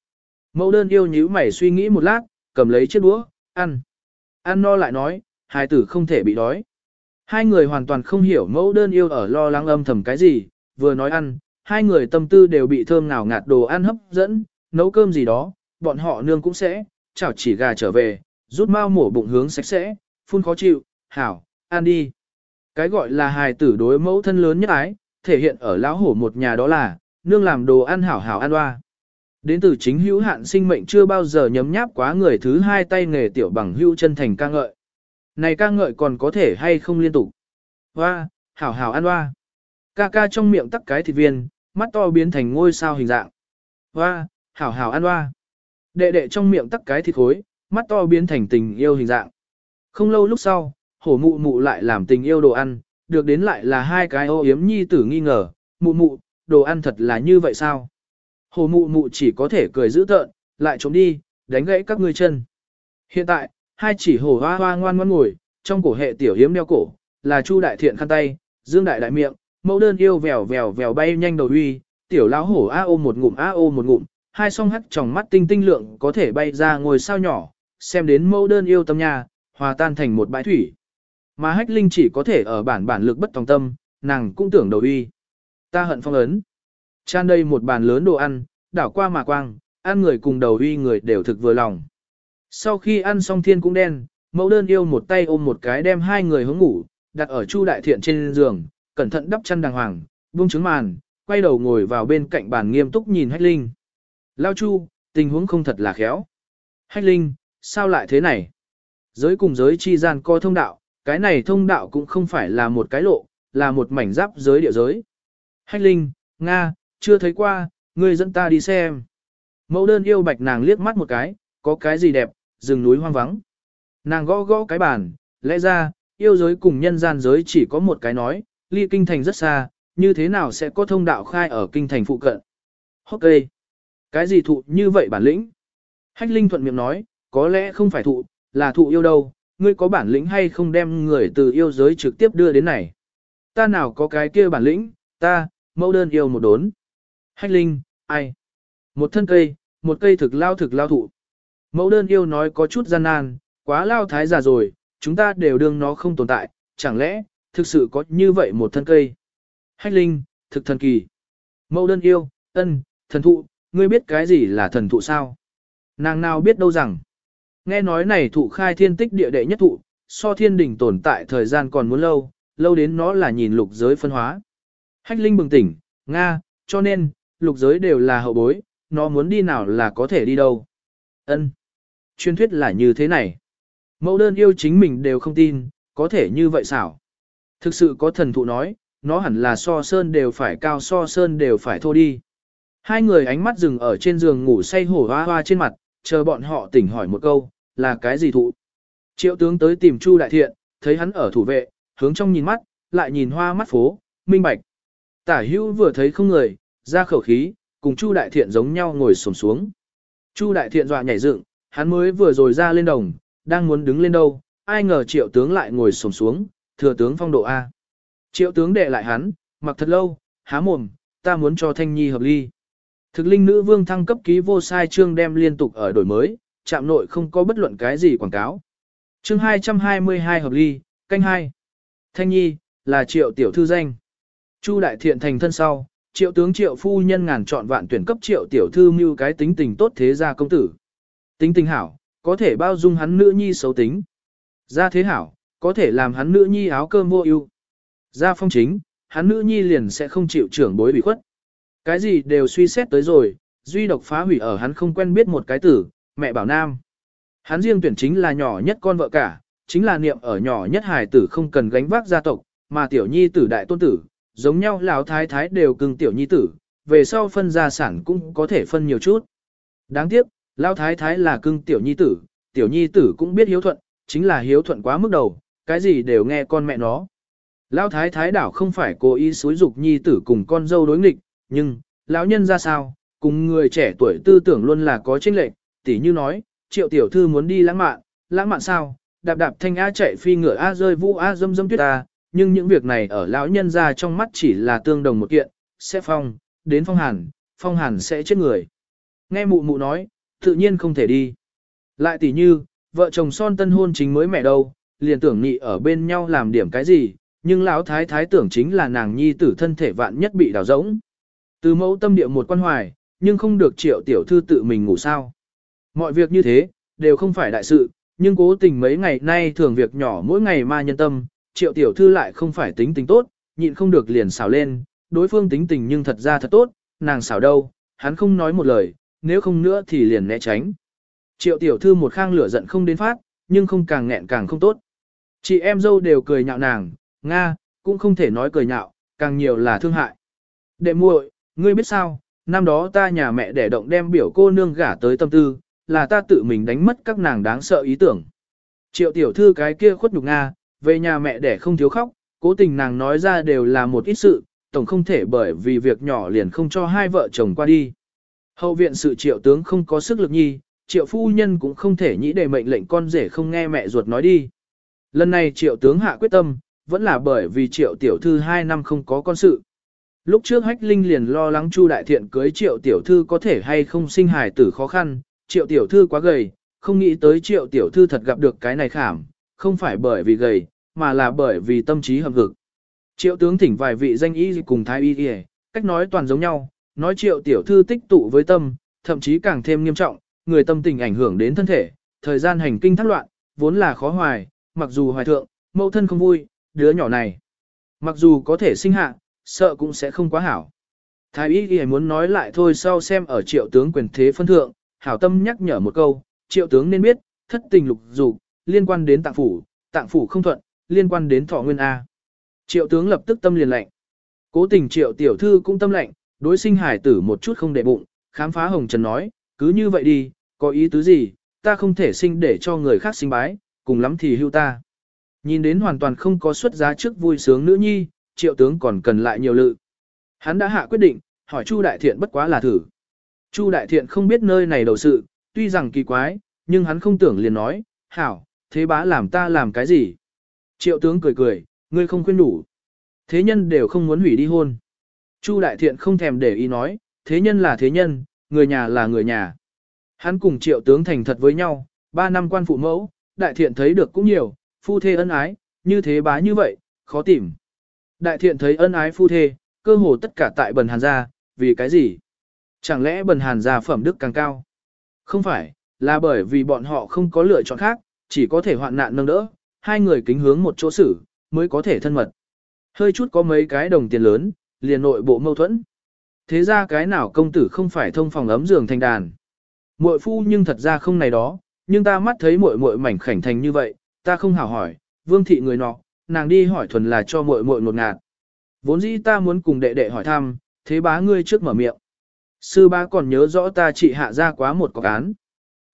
Mẫu đơn yêu nhíu mày suy nghĩ một lát, cầm lấy chiếc đũa, ăn. Ăn no lại nói, hai tử không thể bị đói. Hai người hoàn toàn không hiểu mẫu đơn yêu ở lo lắng âm thầm cái gì, vừa nói ăn, hai người tâm tư đều bị thơm ngào ngạt đồ ăn hấp dẫn, nấu cơm gì đó, bọn họ nương cũng sẽ, chảo chỉ gà trở về, rút mau mổ bụng hướng sạch sẽ, phun khó chịu, hảo, ăn đi. Cái gọi là hài tử đối mẫu thân lớn nhất ái, thể hiện ở lão hổ một nhà đó là, nương làm đồ ăn hảo hảo ăn hoa. Đến từ chính hữu hạn sinh mệnh chưa bao giờ nhấm nháp quá người thứ hai tay nghề tiểu bằng hữu chân thành ca ngợi. Này ca ngợi còn có thể hay không liên tục. Hoa, hảo hảo ăn hoa. Ca ca trong miệng tắc cái thịt viên, mắt to biến thành ngôi sao hình dạng. Hoa, hảo hảo ăn hoa. Đệ đệ trong miệng tắc cái thịt khối, mắt to biến thành tình yêu hình dạng. Không lâu lúc sau, hổ mụ mụ lại làm tình yêu đồ ăn, được đến lại là hai cái ô yếm nhi tử nghi ngờ, mụ mụ, đồ ăn thật là như vậy sao? Hổ mụ mụ chỉ có thể cười giữ tợn, lại trốn đi, đánh gãy các ngươi chân. Hiện tại, hai chỉ hổ hoa hoa ngoan ngoan ngồi, trong cổ hệ tiểu hiếm đeo cổ, là Chu đại thiện khăn tay, Dương đại đại miệng, mẫu đơn yêu vèo vèo vèo bay nhanh đầu uy, tiểu lão hổ a ô một ngụm a ô một ngụm, hai song hắt trong mắt tinh tinh lượng có thể bay ra ngồi sao nhỏ, xem đến mẫu đơn yêu tâm nhà, hòa tan thành một bãi thủy. Mà hách linh chỉ có thể ở bản bản lực bất tòng tâm, nàng cũng tưởng đầu uy. Ta hận phong ấn. Chan đây một bàn lớn đồ ăn, đảo qua mà quang, ăn người cùng đầu uy người đều thực vừa lòng. Sau khi ăn xong thiên cũng đen, mẫu đơn yêu một tay ôm một cái đem hai người hướng ngủ, đặt ở chu đại thiện trên giường, cẩn thận đắp chăn đàng hoàng, buông trứng màn, quay đầu ngồi vào bên cạnh bàn nghiêm túc nhìn hách linh. Lao chu, tình huống không thật là khéo. Hách linh, sao lại thế này? Giới cùng giới chi gian co thông đạo, cái này thông đạo cũng không phải là một cái lộ, là một mảnh giáp giới địa giới. Hách linh, Nga, chưa thấy qua, ngươi dẫn ta đi xem. Mẫu đơn yêu bạch nàng liếc mắt một cái, có cái gì đẹp, rừng núi hoang vắng. Nàng gõ gõ cái bàn, lẽ ra, yêu giới cùng nhân gian giới chỉ có một cái nói, ly kinh thành rất xa, như thế nào sẽ có thông đạo khai ở kinh thành phụ cận. Ok. Cái gì thụ như vậy bản lĩnh? Hách Linh thuận miệng nói, có lẽ không phải thụ, là thụ yêu đâu, ngươi có bản lĩnh hay không đem người từ yêu giới trực tiếp đưa đến này. Ta nào có cái kia bản lĩnh, ta, mẫu đơn yêu một đốn. Hách Linh, ai? Một thân cây, một cây thực lao thực lao thụ. Mẫu đơn yêu nói có chút gian nan, quá lao thái già rồi, chúng ta đều đương nó không tồn tại, chẳng lẽ, thực sự có như vậy một thân cây. Hách Linh, thực thần kỳ. Mẫu đơn yêu, ân, thần thụ, ngươi biết cái gì là thần thụ sao? Nàng nào biết đâu rằng. Nghe nói này thụ khai thiên tích địa đệ nhất thụ, so thiên đỉnh tồn tại thời gian còn muốn lâu, lâu đến nó là nhìn lục giới phân hóa. Hách Linh bừng tỉnh, Nga, cho nên, lục giới đều là hậu bối, nó muốn đi nào là có thể đi đâu. Ân, Truyền thuyết là như thế này. Mẫu đơn yêu chính mình đều không tin, có thể như vậy xảo. Thực sự có thần thụ nói, nó hẳn là so sơn đều phải cao so sơn đều phải thô đi. Hai người ánh mắt dừng ở trên giường ngủ say hổ hoa hoa trên mặt, chờ bọn họ tỉnh hỏi một câu, là cái gì thụ? Triệu tướng tới tìm Chu Đại Thiện, thấy hắn ở thủ vệ, hướng trong nhìn mắt, lại nhìn hoa mắt phố, minh bạch. Tả hữu vừa thấy không người, ra khẩu khí, cùng Chu Đại Thiện giống nhau ngồi xổm xuống. Chu Đại Thiện dọa nhảy dựng, hắn mới vừa rồi ra lên đồng, đang muốn đứng lên đâu, ai ngờ triệu tướng lại ngồi xổm xuống, thừa tướng phong độ A. Triệu tướng đệ lại hắn, mặc thật lâu, há mồm, ta muốn cho Thanh Nhi hợp ly. Thực linh nữ vương thăng cấp ký vô sai chương đem liên tục ở đổi mới, trạm nội không có bất luận cái gì quảng cáo. Chương 222 hợp ly, canh 2. Thanh Nhi, là triệu tiểu thư danh. Chu đại thiện thành thân sau, triệu tướng triệu phu nhân ngàn chọn vạn tuyển cấp triệu tiểu thư mưu cái tính tình tốt thế gia công tử. Tính tình hảo, có thể bao dung hắn nữ nhi xấu tính. Gia thế hảo, có thể làm hắn nữ nhi áo cơm vô ưu. Gia phong chính, hắn nữ nhi liền sẽ không chịu trưởng bối bị khuất. Cái gì đều suy xét tới rồi, duy độc phá hủy ở hắn không quen biết một cái tử, mẹ bảo nam. Hắn riêng tuyển chính là nhỏ nhất con vợ cả, chính là niệm ở nhỏ nhất hài tử không cần gánh vác gia tộc, mà tiểu nhi tử đại tôn tử, giống nhau lão thái thái đều cưng tiểu nhi tử, về sau phân gia sản cũng có thể phân nhiều chút. Đáng tiếc, lão thái thái là cưng tiểu nhi tử, tiểu nhi tử cũng biết hiếu thuận, chính là hiếu thuận quá mức đầu, cái gì đều nghe con mẹ nó. Lão thái thái đảo không phải cố ý xúi dục nhi tử cùng con dâu đối nghịch, nhưng, lão nhân ra sao, cùng người trẻ tuổi tư tưởng luôn là có chênh lệch, tỉ như nói, triệu tiểu thư muốn đi lãng mạn, lãng mạn sao, đạp đạp thanh a chạy phi ngựa a rơi vũ a dâm dâm tuyết ta nhưng những việc này ở lão nhân ra trong mắt chỉ là tương đồng một kiện, sẽ phong, đến phong hàn, phong hàn sẽ chết người. Nghe mụ mụ nói, tự nhiên không thể đi. Lại tỉ như, vợ chồng son tân hôn chính mới mẹ đâu, liền tưởng nghị ở bên nhau làm điểm cái gì, nhưng lão thái thái tưởng chính là nàng nhi tử thân thể vạn nhất bị đào rỗng. Từ mẫu tâm địa một quan hoài, nhưng không được triệu tiểu thư tự mình ngủ sao. Mọi việc như thế, đều không phải đại sự, nhưng cố tình mấy ngày nay thường việc nhỏ mỗi ngày ma nhân tâm, triệu tiểu thư lại không phải tính tình tốt, nhịn không được liền xảo lên, đối phương tính tình nhưng thật ra thật tốt, nàng xảo đâu, hắn không nói một lời, nếu không nữa thì liền né tránh. Triệu tiểu thư một khang lửa giận không đến phát, nhưng không càng nghẹn càng không tốt. Chị em dâu đều cười nhạo nàng, Nga, cũng không thể nói cười nhạo, càng nhiều là thương hại. Đệ muội, ngươi biết sao, năm đó ta nhà mẹ đẻ động đem biểu cô nương gả tới tâm tư, là ta tự mình đánh mất các nàng đáng sợ ý tưởng. Triệu tiểu thư cái kia khuất nhục Nga, về nhà mẹ đẻ không thiếu khóc, cố tình nàng nói ra đều là một ít sự, tổng không thể bởi vì việc nhỏ liền không cho hai vợ chồng qua đi. Hậu viện sự triệu tướng không có sức lực nhi, triệu phu nhân cũng không thể nhĩ đề mệnh lệnh con rể không nghe mẹ ruột nói đi. Lần này triệu tướng hạ quyết tâm, vẫn là bởi vì triệu tiểu thư hai năm không có con sự. Lúc trước Hách Linh liền lo lắng Chu Đại Thiện cưới triệu tiểu thư có thể hay không sinh hài tử khó khăn, triệu tiểu thư quá gầy, không nghĩ tới triệu tiểu thư thật gặp được cái này khảm, không phải bởi vì gầy, mà là bởi vì tâm trí hầm hực. Triệu tướng thỉnh vài vị danh y cùng thái y y, cách nói toàn giống nhau, nói triệu tiểu thư tích tụ với tâm, thậm chí càng thêm nghiêm trọng, người tâm tình ảnh hưởng đến thân thể, thời gian hành kinh thác loạn, vốn là khó hoài, mặc dù hoài thượng, mẫu thân không vui, đứa nhỏ này, mặc dù có thể sinh hạ, sợ cũng sẽ không quá hảo. Thái y y muốn nói lại thôi sau xem ở triệu tướng quyền thế phân thượng, hảo tâm nhắc nhở một câu, triệu tướng nên biết, thất tình lục dục liên quan đến tạng phủ, tạng phủ không thuận, liên quan đến thọ nguyên A. Triệu tướng lập tức tâm liền lạnh. Cố tình triệu tiểu thư cũng tâm lạnh, đối sinh hải tử một chút không để bụng, khám phá hồng trần nói, cứ như vậy đi, có ý tứ gì, ta không thể sinh để cho người khác sinh bái, cùng lắm thì hưu ta. Nhìn đến hoàn toàn không có xuất giá trước vui sướng nữ nhi, triệu tướng còn cần lại nhiều lự. Hắn đã hạ quyết định, hỏi Chu Đại Thiện bất quá là thử. Chu Đại Thiện không biết nơi này đầu sự, tuy rằng kỳ quái, nhưng hắn không tưởng liền nói, hảo, thế bá làm ta làm cái gì? Triệu tướng cười cười, ngươi không khuyên đủ. Thế nhân đều không muốn hủy đi hôn. Chu Đại Thiện không thèm để ý nói, thế nhân là thế nhân, người nhà là người nhà. Hắn cùng triệu tướng thành thật với nhau, ba năm quan phụ mẫu, Đại Thiện thấy được cũng nhiều, phu thê ân ái, như thế bá như vậy, khó tìm. Đại Thiện thấy ân ái phu thê, cơ hồ tất cả tại bần hàn gia, vì cái gì? Chẳng lẽ bần hàn gia phẩm đức càng cao? Không phải, là bởi vì bọn họ không có lựa chọn khác, chỉ có thể hoạn nạn nâng đỡ, hai người kính hướng một chỗ xử, mới có thể thân mật. Hơi chút có mấy cái đồng tiền lớn, liền nội bộ mâu thuẫn. Thế ra cái nào công tử không phải thông phòng ấm giường thành đàn. Muội phu nhưng thật ra không này đó, nhưng ta mắt thấy muội muội mảnh khảnh thành như vậy, ta không hảo hỏi, vương thị người nọ, nàng đi hỏi thuần là cho muội muội ngột ngạt. Vốn dĩ ta muốn cùng đệ đệ hỏi thăm, thế bá ngươi trước mở miệng. Sư bá còn nhớ rõ ta trị hạ ra quá một cọc án.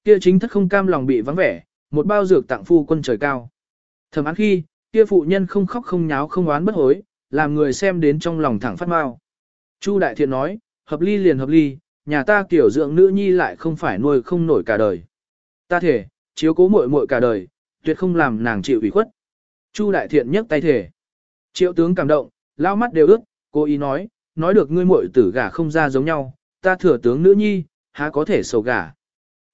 Kia chính thất không cam lòng bị vắng vẻ, một bao dược tặng phu quân trời cao. Thầm án khi, kia phụ nhân không khóc không nháo không oán bất hối, làm người xem đến trong lòng thẳng phát mau. Chu đại thiện nói, hợp ly liền hợp ly, nhà ta kiểu dưỡng nữ nhi lại không phải nuôi không nổi cả đời. Ta thể, chiếu cố muội muội cả đời, tuyệt không làm nàng chịu ủy khuất. Chu đại thiện nhấc tay thể. Triệu tướng cảm động, lao mắt đều ướt, cố ý nói, nói được ngươi muội tử gả không ra giống nhau, ta thừa tướng nữ nhi, há có thể sầu gả.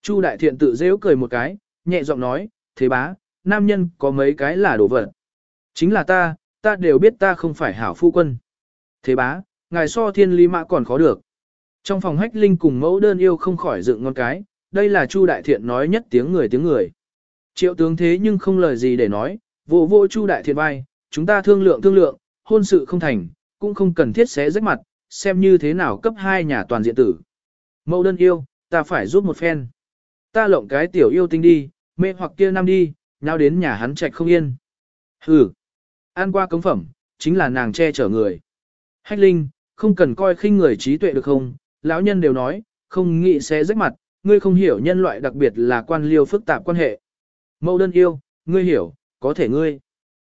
Chu đại thiện tự dễ cười một cái, nhẹ giọng nói, thế bá, nam nhân có mấy cái là đồ vật. Chính là ta, ta đều biết ta không phải hảo phu quân. Thế bá, ngài so thiên lý mã còn khó được. Trong phòng hách linh cùng mẫu đơn yêu không khỏi dựng ngon cái, đây là Chu đại thiện nói nhất tiếng người tiếng người. Triệu tướng thế nhưng không lời gì để nói, vô vô Chu đại thiện vai, chúng ta thương lượng thương lượng, hôn sự không thành, cũng không cần thiết xé rách mặt, xem như thế nào cấp hai nhà toàn diện tử. Mẫu đơn yêu, ta phải giúp một phen. Ta lộng cái tiểu yêu tinh đi, mê hoặc kia năm đi, nào đến nhà hắn trạch không yên. Hừ, ăn qua cống phẩm, chính là nàng che chở người. Hách linh, không cần coi khinh người trí tuệ được không, lão nhân đều nói, không nghĩ sẽ rách mặt, ngươi không hiểu nhân loại đặc biệt là quan liêu phức tạp quan hệ. Mẫu đơn yêu, ngươi hiểu, có thể ngươi.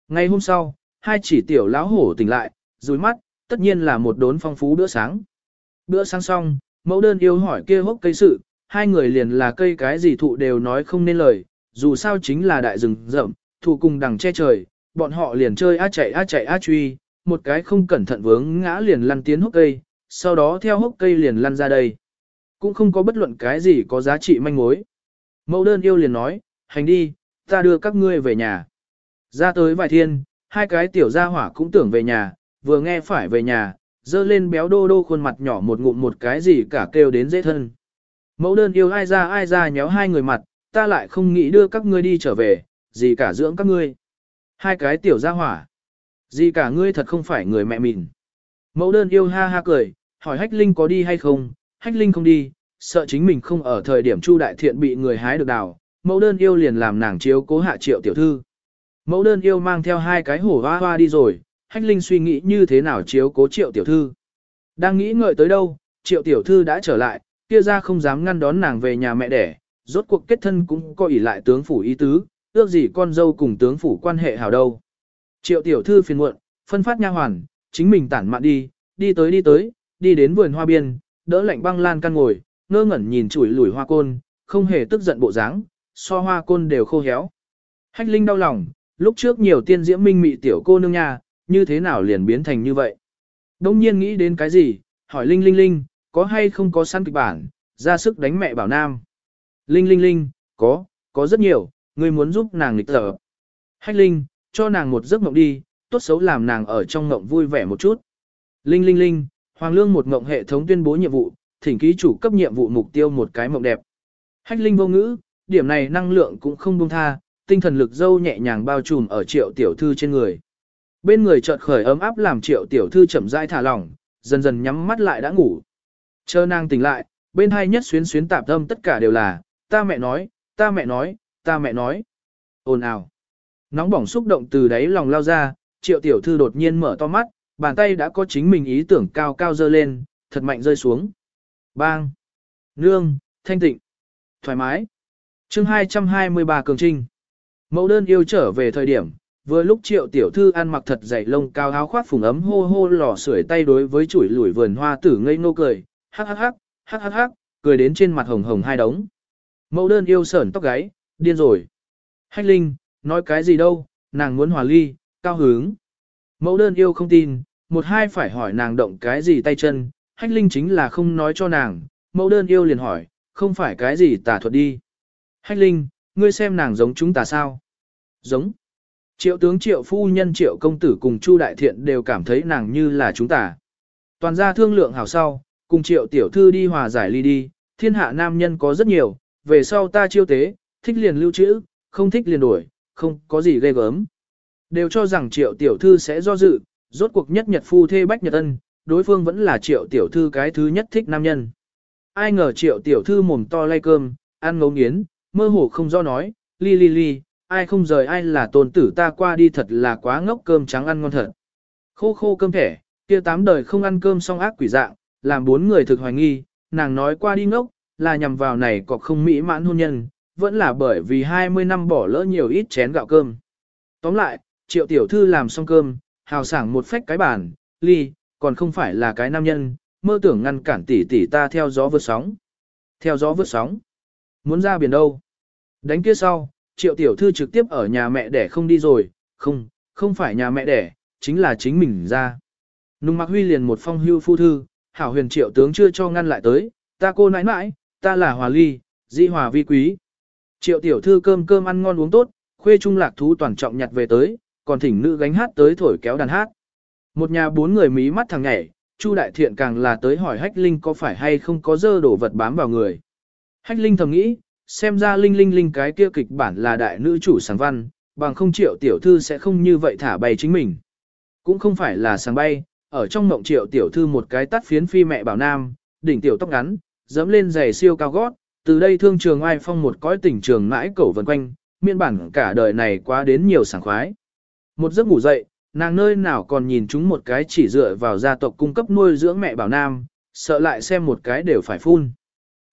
Ngày hôm sau, hai chỉ tiểu lão hổ tỉnh lại, rùi mắt, tất nhiên là một đốn phong phú bữa sáng. Bữa sáng xong, mẫu đơn yêu hỏi kia hốc cây sự, hai người liền là cây cái gì thụ đều nói không nên lời, dù sao chính là đại rừng rậm, thụ cùng đằng che trời, bọn họ liền chơi á chạy á chạy á truy, một cái không cẩn thận vướng ngã liền lăn tiến hốc cây, sau đó theo hốc cây liền lăn ra đây. Cũng không có bất luận cái gì có giá trị manh mối. Mẫu đơn yêu liền nói, hành đi, ta đưa các ngươi về nhà. Ra tới vài thiên, hai cái tiểu gia hỏa cũng tưởng về nhà, vừa nghe phải về nhà, dơ lên béo đô đô khuôn mặt nhỏ một ngụm một cái gì cả kêu đến dễ thân. Mẫu đơn yêu ai ra ai ra nhéo hai người mặt, ta lại không nghĩ đưa các ngươi đi trở về, gì cả dưỡng các ngươi. Hai cái tiểu gia hỏa. Gì cả ngươi thật không phải người mẹ mình. Mẫu đơn yêu ha ha cười, hỏi Hách Linh có đi hay không, Hách Linh không đi, sợ chính mình không ở thời điểm Chu Đại Thiện bị người hái được đào, mẫu đơn yêu liền làm nàng chiếu cố hạ triệu tiểu thư. Mẫu đơn yêu mang theo hai cái hổ hoa hoa đi rồi, Hách Linh suy nghĩ như thế nào chiếu cố triệu tiểu thư. Đang nghĩ ngợi tới đâu, triệu tiểu thư đã trở lại, kia ra không dám ngăn đón nàng về nhà mẹ đẻ, rốt cuộc kết thân cũng có ỷ lại tướng phủ ý tứ, ước gì con dâu cùng tướng phủ quan hệ hảo đâu. Triệu tiểu thư phiền muộn, phân phát nha hoàn, chính mình tản mạn đi, đi tới đi tới, đi đến vườn hoa biên, đỡ lạnh băng lan căn ngồi, ngơ ngẩn nhìn chủi lủi hoa côn, không hề tức giận bộ dáng, so hoa côn đều khô héo. Hách Linh đau lòng, lúc trước nhiều tiên diễm minh mị tiểu cô nương nhà như thế nào liền biến thành như vậy. Đông nhiên nghĩ đến cái gì, hỏi Linh Linh Linh, có hay không có săn kịch bản, ra sức đánh mẹ bảo nam. Linh Linh Linh, có, có rất nhiều, người muốn giúp nàng lịch tở. Hách Linh, cho nàng một giấc mộng đi, tốt xấu làm nàng ở trong mộng vui vẻ một chút. Linh Linh Linh, Hoàng Lương một mộng hệ thống tuyên bố nhiệm vụ, thỉnh ký chủ cấp nhiệm vụ mục tiêu một cái mộng đẹp. Hách Linh vô ngữ, điểm này năng lượng cũng không buông tha, tinh thần lực dâu nhẹ nhàng bao trùm ở triệu tiểu thư trên người. Bên người chợt khởi ấm áp làm triệu tiểu thư chậm rãi thả lỏng, dần dần nhắm mắt lại đã ngủ. Chờ nàng tỉnh lại, bên hai nhất xuyến xuyến tạp tâm tất cả đều là, ta mẹ nói, ta mẹ nói, ta mẹ nói. Ồn ào. Nóng bỏng xúc động từ đáy lòng lao ra, triệu tiểu thư đột nhiên mở to mắt, bàn tay đã có chính mình ý tưởng cao cao dơ lên, thật mạnh rơi xuống. Bang! Nương, thanh tịnh, thoải mái. chương 223 Cường Trinh. Mẫu đơn yêu trở về thời điểm, vừa lúc triệu tiểu thư ăn mặc thật dày lông cao áo khoác phùng ấm hô hô lò sưởi tay đối với chuỗi lủi vườn hoa tử ngây ngô cười, hắc hắc hắc, hắc hắc hắc, cười đến trên mặt hồng hồng hai đống. Mẫu đơn yêu sởn tóc gáy, điên rồi. Hách linh, nói cái gì đâu, nàng muốn hòa ly, cao hứng. Mẫu đơn yêu không tin, một hai phải hỏi nàng động cái gì tay chân, hách linh chính là không nói cho nàng, mẫu đơn yêu liền hỏi, không phải cái gì tà thuật đi. Hách linh, ngươi xem nàng giống chúng ta sao? Giống. Triệu tướng triệu phu nhân triệu công tử cùng Chu đại thiện đều cảm thấy nàng như là chúng ta. Toàn gia thương lượng hảo sau, cùng triệu tiểu thư đi hòa giải ly đi, thiên hạ nam nhân có rất nhiều, về sau ta chiêu tế, thích liền lưu trữ, không thích liền đổi, không có gì ghê gớm. Đều cho rằng triệu tiểu thư sẽ do dự, rốt cuộc nhất nhật phu thê bách nhật ân, đối phương vẫn là triệu tiểu thư cái thứ nhất thích nam nhân. Ai ngờ triệu tiểu thư mồm to lay cơm, ăn ngấu nghiến, mơ hồ không do nói, ly ly ly ai không rời ai là tôn tử ta qua đi thật là quá ngốc cơm trắng ăn ngon thật. Khô khô cơm thẻ, kia tám đời không ăn cơm xong ác quỷ dạng, làm bốn người thực hoài nghi, nàng nói qua đi ngốc, là nhằm vào này có không mỹ mãn hôn nhân, vẫn là bởi vì 20 năm bỏ lỡ nhiều ít chén gạo cơm. Tóm lại, triệu tiểu thư làm xong cơm, hào sảng một phách cái bàn, ly, còn không phải là cái nam nhân, mơ tưởng ngăn cản tỷ tỷ ta theo gió vượt sóng. Theo gió vượt sóng. Muốn ra biển đâu? Đánh kia sau, triệu tiểu thư trực tiếp ở nhà mẹ đẻ không đi rồi, không, không phải nhà mẹ đẻ, chính là chính mình ra. Nùng mặc huy liền một phong hưu phu thư, hảo huyền triệu tướng chưa cho ngăn lại tới, ta cô nãi nãi, ta là hòa ly, di hòa vi quý. Triệu tiểu thư cơm cơm ăn ngon uống tốt, khuê trung lạc thú toàn trọng nhặt về tới, còn thỉnh nữ gánh hát tới thổi kéo đàn hát. Một nhà bốn người mí mắt thằng nhảy, Chu đại thiện càng là tới hỏi Hách Linh có phải hay không có dơ đổ vật bám vào người. Hách Linh thầm nghĩ, xem ra Linh Linh Linh cái kia kịch bản là đại nữ chủ sáng văn, bằng không triệu tiểu thư sẽ không như vậy thả bay chính mình. Cũng không phải là sáng bay, ở trong mộng triệu tiểu thư một cái tắt phiến phi mẹ bảo nam, đỉnh tiểu tóc ngắn, dẫm lên giày siêu cao gót, từ đây thương trường ai phong một cõi tỉnh trường mãi cẩu vần quanh, miên bản cả đời này quá đến nhiều sảng khoái. Một giấc ngủ dậy, nàng nơi nào còn nhìn chúng một cái chỉ dựa vào gia tộc cung cấp nuôi dưỡng mẹ bảo nam, sợ lại xem một cái đều phải phun.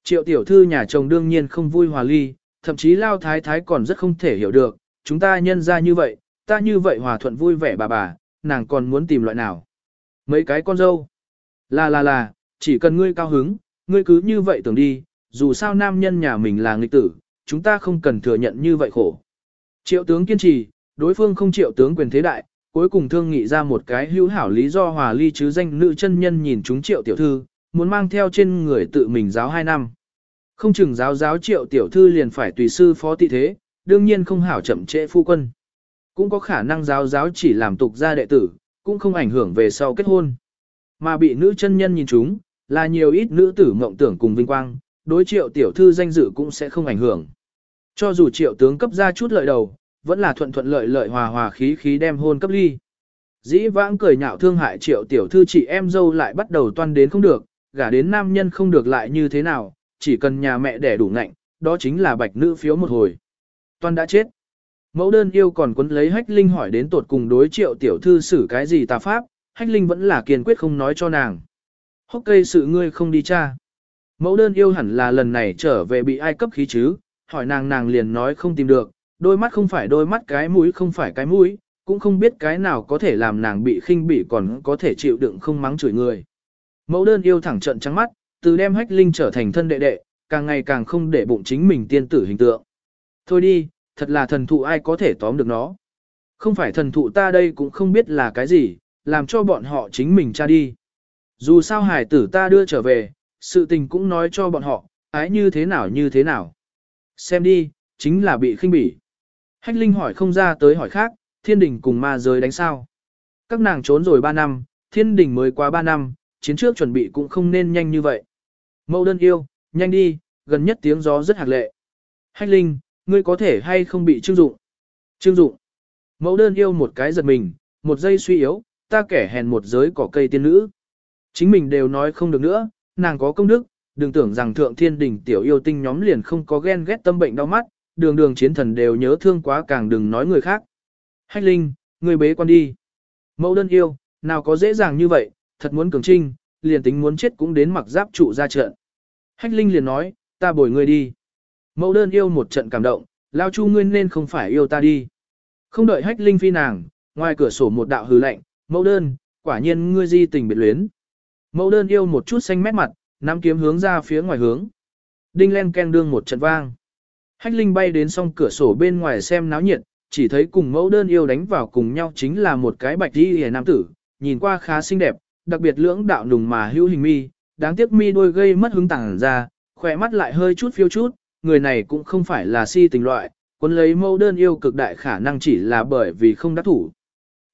Triệu tiểu thư nhà chồng đương nhiên không vui hòa ly, thậm chí lao thái thái còn rất không thể hiểu được, chúng ta nhân ra như vậy, ta như vậy hòa thuận vui vẻ bà bà, nàng còn muốn tìm loại nào. Mấy cái con dâu. Là là là, chỉ cần ngươi cao hứng, ngươi cứ như vậy tưởng đi, dù sao nam nhân nhà mình là nghịch tử, chúng ta không cần thừa nhận như vậy khổ. Triệu tướng kiên trì, đối phương không triệu tướng quyền thế đại, cuối cùng thương nghị ra một cái hữu hảo lý do hòa ly chứ danh nữ chân nhân nhìn chúng triệu tiểu thư, muốn mang theo trên người tự mình giáo hai năm. Không chừng giáo giáo triệu tiểu thư liền phải tùy sư phó tị thế, đương nhiên không hảo chậm trễ phu quân. Cũng có khả năng giáo giáo chỉ làm tục gia đệ tử, cũng không ảnh hưởng về sau kết hôn. Mà bị nữ chân nhân nhìn chúng, là nhiều ít nữ tử mộng tưởng cùng vinh quang, đối triệu tiểu thư danh dự cũng sẽ không ảnh hưởng. Cho dù triệu tướng cấp ra chút lợi đầu, vẫn là thuận thuận lợi lợi hòa hòa khí khí đem hôn cấp ly. Dĩ vãng cười nhạo thương hại triệu tiểu thư chị em dâu lại bắt đầu toan đến không được, gả đến nam nhân không được lại như thế nào, chỉ cần nhà mẹ đẻ đủ ngạnh, đó chính là bạch nữ phiếu một hồi. Toan đã chết. Mẫu đơn yêu còn quấn lấy hách linh hỏi đến tột cùng đối triệu tiểu thư xử cái gì tà pháp, hách linh vẫn là kiên quyết không nói cho nàng. Hốc cây sự ngươi không đi cha. Mẫu đơn yêu hẳn là lần này trở về bị ai cấp khí chứ, hỏi nàng nàng liền nói không tìm được, đôi mắt không phải đôi mắt cái mũi không phải cái mũi, cũng không biết cái nào có thể làm nàng bị khinh bỉ còn có thể chịu đựng không mắng chửi người. Mẫu đơn yêu thẳng trận trắng mắt, từ đem hách linh trở thành thân đệ đệ, càng ngày càng không để bụng chính mình tiên tử hình tượng. Thôi đi, thật là thần thụ ai có thể tóm được nó. Không phải thần thụ ta đây cũng không biết là cái gì, làm cho bọn họ chính mình tra đi. Dù sao hải tử ta đưa trở về, sự tình cũng nói cho bọn họ, ái như thế nào như thế nào. Xem đi, chính là bị khinh bỉ. Hách Linh hỏi không ra tới hỏi khác, thiên đình cùng ma giới đánh sao. Các nàng trốn rồi 3 năm, thiên đình mới qua 3 năm, chiến trước chuẩn bị cũng không nên nhanh như vậy. Mẫu đơn yêu, nhanh đi, gần nhất tiếng gió rất hạc lệ. Hách Linh, ngươi có thể hay không bị trương dụng? Trương dụng. Mẫu đơn yêu một cái giật mình, một giây suy yếu, ta kẻ hèn một giới cỏ cây tiên nữ. Chính mình đều nói không được nữa, nàng có công đức, đừng tưởng rằng thượng thiên đỉnh tiểu yêu tinh nhóm liền không có ghen ghét tâm bệnh đau mắt, đường đường chiến thần đều nhớ thương quá càng đừng nói người khác. Hách Linh, ngươi bế quan đi. Mẫu đơn yêu, nào có dễ dàng như vậy, thật muốn cường trinh, liền tính muốn chết cũng đến mặc giáp trụ ra trận. Hách Linh liền nói, ta bồi ngươi đi. Mẫu đơn yêu một trận cảm động, lao chu ngươi nên không phải yêu ta đi. Không đợi Hách Linh phi nàng, ngoài cửa sổ một đạo hừ lạnh, mẫu đơn, quả nhiên ngươi di tình biệt luyến. Mẫu đơn yêu một chút xanh mét mặt, nắm kiếm hướng ra phía ngoài hướng. Đinh len ken đương một trận vang. Hách Linh bay đến song cửa sổ bên ngoài xem náo nhiệt, chỉ thấy cùng mẫu đơn yêu đánh vào cùng nhau chính là một cái bạch y hề nam tử, nhìn qua khá xinh đẹp, đặc biệt lưỡng đạo nùng mà hữu hình mi, đáng tiếc mi đôi gây mất hứng tảng ra, khỏe mắt lại hơi chút phiêu chút, người này cũng không phải là si tình loại, quân lấy mẫu đơn yêu cực đại khả năng chỉ là bởi vì không đắc thủ.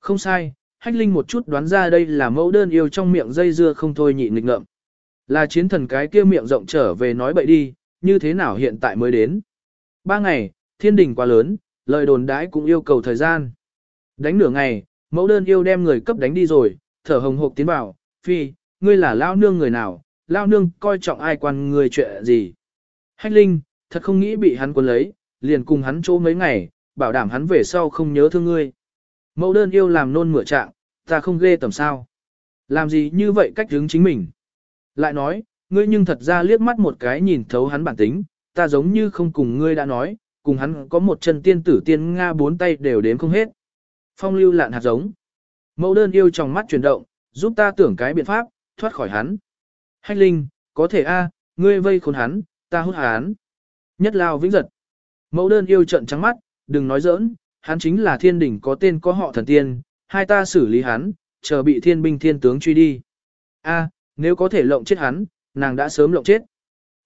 Không sai, Hách Linh một chút đoán ra đây là mẫu đơn yêu trong miệng dây dưa không thôi nhịn nghịch ngợm. Là chiến thần cái kia miệng rộng trở về nói bậy đi, như thế nào hiện tại mới đến. Ba ngày, thiên đình quá lớn, lời đồn đãi cũng yêu cầu thời gian. Đánh nửa ngày, mẫu đơn yêu đem người cấp đánh đi rồi, thở hồng hộc tiến vào, phi, ngươi là lao nương người nào, lao nương coi trọng ai quan người chuyện gì. Hách Linh, thật không nghĩ bị hắn quân lấy, liền cùng hắn chỗ mấy ngày, bảo đảm hắn về sau không nhớ thương ngươi. Mẫu đơn yêu làm nôn mửa trạng, ta không ghê tầm sao. Làm gì như vậy cách hướng chính mình? Lại nói, ngươi nhưng thật ra liếc mắt một cái nhìn thấu hắn bản tính, ta giống như không cùng ngươi đã nói, cùng hắn có một chân tiên tử tiên Nga bốn tay đều đếm không hết. Phong lưu lạn hạt giống. Mẫu đơn yêu trong mắt chuyển động, giúp ta tưởng cái biện pháp, thoát khỏi hắn. Hách linh, có thể a, ngươi vây khốn hắn, ta hút hắn. Nhất lao vĩnh giật. Mẫu đơn yêu trận trắng mắt, đừng nói giỡn, hắn chính là thiên đỉnh có tên có họ thần tiên, hai ta xử lý hắn, chờ bị thiên binh thiên tướng truy đi. A, nếu có thể lộng chết hắn, nàng đã sớm lộng chết.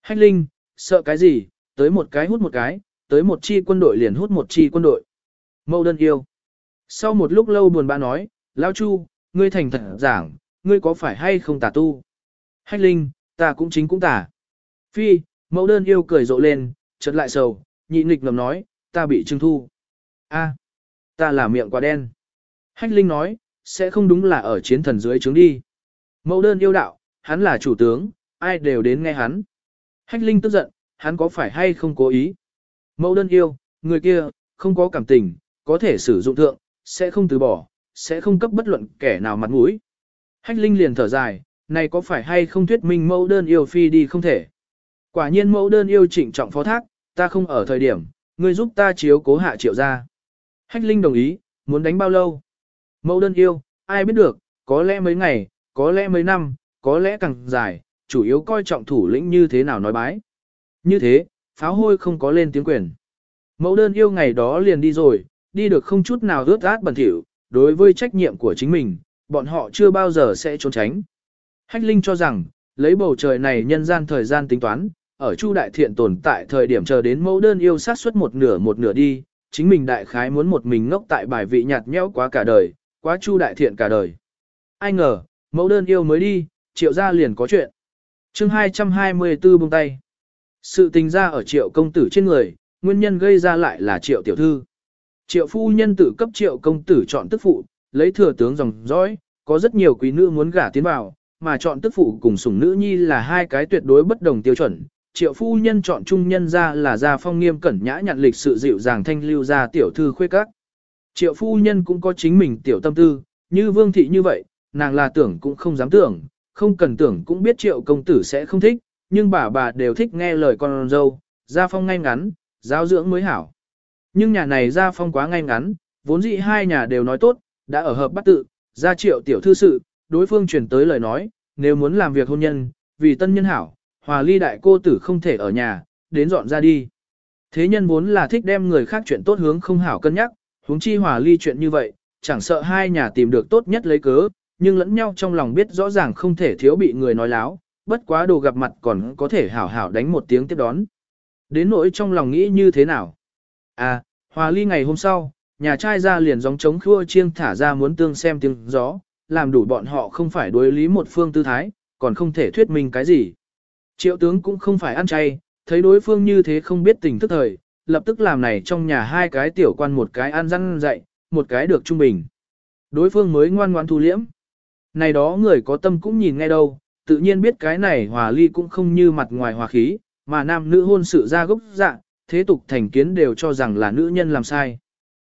Hách linh, sợ cái gì, tới một cái hút một cái, tới một chi quân đội liền hút một chi quân đội. Mẫu đơn yêu. Sau một lúc lâu buồn bã nói, Lão Chu, ngươi thành thật giảng, ngươi có phải hay không tà tu? Hách linh, ta cũng chính cũng tà. Phi, mẫu đơn yêu cười rộ lên, chợt lại sầu, nhị nghịch ngầm nói, ta bị trưng thu. A, ta là miệng quá đen. Hách linh nói, sẽ không đúng là ở chiến thần dưới trướng đi. Mẫu đơn yêu đạo, hắn là chủ tướng, ai đều đến nghe hắn. Hách linh tức giận, hắn có phải hay không cố ý? Mẫu đơn yêu, người kia, không có cảm tình, có thể sử dụng thượng, sẽ không từ bỏ, sẽ không cấp bất luận kẻ nào mặt mũi. Hách linh liền thở dài, này có phải hay không thuyết minh mẫu đơn yêu phi đi không thể. Quả nhiên mẫu đơn yêu trịnh trọng phó thác, ta không ở thời điểm, ngươi giúp ta chiếu cố hạ triệu ra. Hách linh đồng ý, muốn đánh bao lâu? Mẫu đơn yêu, ai biết được, có lẽ mấy ngày, có lẽ mấy năm, có lẽ càng dài, chủ yếu coi trọng thủ lĩnh như thế nào nói bái. Như thế, pháo hôi không có lên tiếng quyền. Mẫu đơn yêu ngày đó liền đi rồi, đi được không chút nào ướt át bẩn thỉu, đối với trách nhiệm của chính mình, bọn họ chưa bao giờ sẽ trốn tránh. Hách Linh cho rằng, lấy bầu trời này nhân gian thời gian tính toán, ở Chu Đại Thiện tồn tại thời điểm chờ đến mẫu đơn yêu sát suất một nửa một nửa đi, chính mình đại khái muốn một mình ngốc tại bài vị nhạt nhẽo quá cả đời, quá Chu Đại Thiện cả đời. Ai ngờ, mẫu đơn yêu mới đi, triệu gia liền có chuyện. chương 224 buông tay. Sự tình ra ở triệu công tử trên người, nguyên nhân gây ra lại là triệu tiểu thư. Triệu phu nhân tự cấp triệu công tử chọn tức phụ, lấy thừa tướng dòng dõi, có rất nhiều quý nữ muốn gả tiến vào, mà chọn tức phụ cùng sủng nữ nhi là hai cái tuyệt đối bất đồng tiêu chuẩn. Triệu phu nhân chọn trung nhân ra là gia phong nghiêm cẩn nhã nhận lịch sự dịu dàng thanh lưu ra tiểu thư khuê các. Triệu phu nhân cũng có chính mình tiểu tâm tư, như vương thị như vậy, nàng là tưởng cũng không dám tưởng, không cần tưởng cũng biết triệu công tử sẽ không thích, nhưng bà bà đều thích nghe lời con dâu, gia phong ngay ngắn, giáo dưỡng mới hảo. Nhưng nhà này gia phong quá ngay ngắn, vốn dĩ hai nhà đều nói tốt, đã ở hợp bắt tự, ra triệu tiểu thư sự, đối phương truyền tới lời nói, nếu muốn làm việc hôn nhân, vì tân nhân hảo, hòa ly đại cô tử không thể ở nhà, đến dọn ra đi. Thế nhân vốn là thích đem người khác chuyện tốt hướng không hảo cân nhắc, huống chi hòa ly chuyện như vậy, chẳng sợ hai nhà tìm được tốt nhất lấy cớ, nhưng lẫn nhau trong lòng biết rõ ràng không thể thiếu bị người nói láo, bất quá đồ gặp mặt còn có thể hảo hảo đánh một tiếng tiếp đón. Đến nỗi trong lòng nghĩ như thế nào? À, hòa ly ngày hôm sau, nhà trai ra liền gióng trống khua chiêng thả ra muốn tương xem tiếng gió, làm đủ bọn họ không phải đối lý một phương tư thái, còn không thể thuyết minh cái gì. Triệu tướng cũng không phải ăn chay, thấy đối phương như thế không biết tình thức thời, lập tức làm này trong nhà hai cái tiểu quan một cái ăn răng dậy, một cái được trung bình. Đối phương mới ngoan ngoan thu liễm. Này đó người có tâm cũng nhìn ngay đâu, tự nhiên biết cái này hòa ly cũng không như mặt ngoài hòa khí, mà nam nữ hôn sự ra gốc dạng, thế tục thành kiến đều cho rằng là nữ nhân làm sai.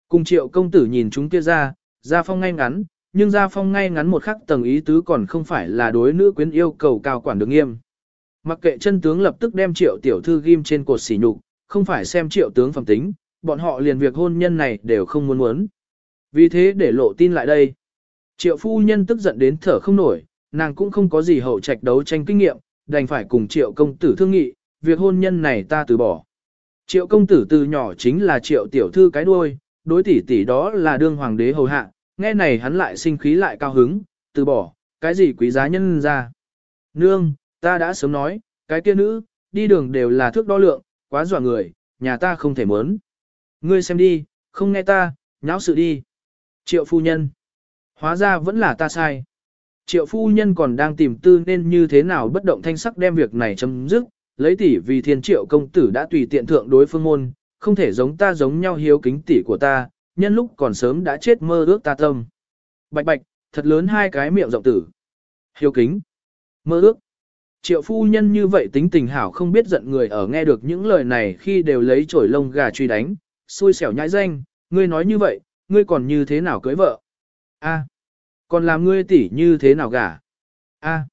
Cùng triệu công tử nhìn chúng kia ra, ra phong ngay ngắn, nhưng ra phong ngay ngắn một khắc tầng ý tứ còn không phải là đối nữ quyến yêu cầu cao quản được nghiêm. Mặc kệ chân tướng lập tức đem triệu tiểu thư ghim trên cột xỉ nhục, không phải xem triệu tướng phẩm tính, bọn họ liền việc hôn nhân này đều không muốn muốn. Vì thế để lộ tin lại đây. Triệu phu nhân tức giận đến thở không nổi, nàng cũng không có gì hậu trạch đấu tranh kinh nghiệm, đành phải cùng triệu công tử thương nghị, việc hôn nhân này ta từ bỏ. Triệu công tử từ nhỏ chính là triệu tiểu thư cái đuôi, đối tỷ tỷ đó là đương hoàng đế hầu hạ, nghe này hắn lại sinh khí lại cao hứng, từ bỏ, cái gì quý giá nhân ra. Nương, ta đã sớm nói, cái kia nữ, đi đường đều là thước đo lượng, quá dọa người, nhà ta không thể muốn. Ngươi xem đi, không nghe ta, nháo sự đi. Triệu phu nhân. Hóa ra vẫn là ta sai. Triệu phu nhân còn đang tìm tư nên như thế nào bất động thanh sắc đem việc này chấm dứt, lấy tỷ vì thiên triệu công tử đã tùy tiện thượng đối phương môn, không thể giống ta giống nhau hiếu kính tỷ của ta, nhân lúc còn sớm đã chết mơ ước ta tâm. Bạch bạch, thật lớn hai cái miệng rộng tử. Hiếu kính, mơ ước. Triệu phu nhân như vậy tính tình hảo không biết giận người ở nghe được những lời này khi đều lấy chổi lông gà truy đánh, xui xẻo nhãi danh, ngươi nói như vậy, ngươi còn như thế nào cưới vợ? A, còn làm ngươi tỷ như thế nào gả? A.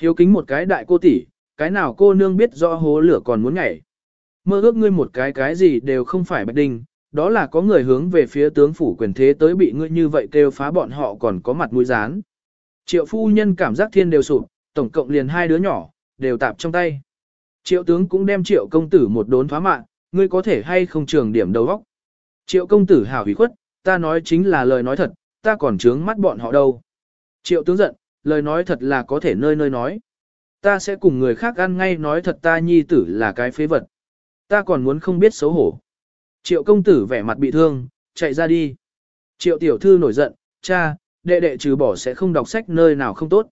Hiếu kính một cái đại cô tỷ, cái nào cô nương biết rõ hố lửa còn muốn nhảy. Mơ ước ngươi một cái cái gì đều không phải bạch đinh, đó là có người hướng về phía tướng phủ quyền thế tới bị ngươi như vậy kêu phá bọn họ còn có mặt mũi dán. Triệu phu nhân cảm giác thiên đều sụp, tổng cộng liền hai đứa nhỏ, đều tạp trong tay. Triệu tướng cũng đem triệu công tử một đốn phá mạng, ngươi có thể hay không trường điểm đầu óc. Triệu công tử hảo hủy khuất, ta nói chính là lời nói thật, ta còn trướng mắt bọn họ đâu. Triệu tướng giận, lời nói thật là có thể nơi nơi nói. Ta sẽ cùng người khác ăn ngay nói thật ta nhi tử là cái phế vật. Ta còn muốn không biết xấu hổ. Triệu công tử vẻ mặt bị thương, chạy ra đi. Triệu tiểu thư nổi giận, cha, đệ đệ trừ bỏ sẽ không đọc sách nơi nào không tốt.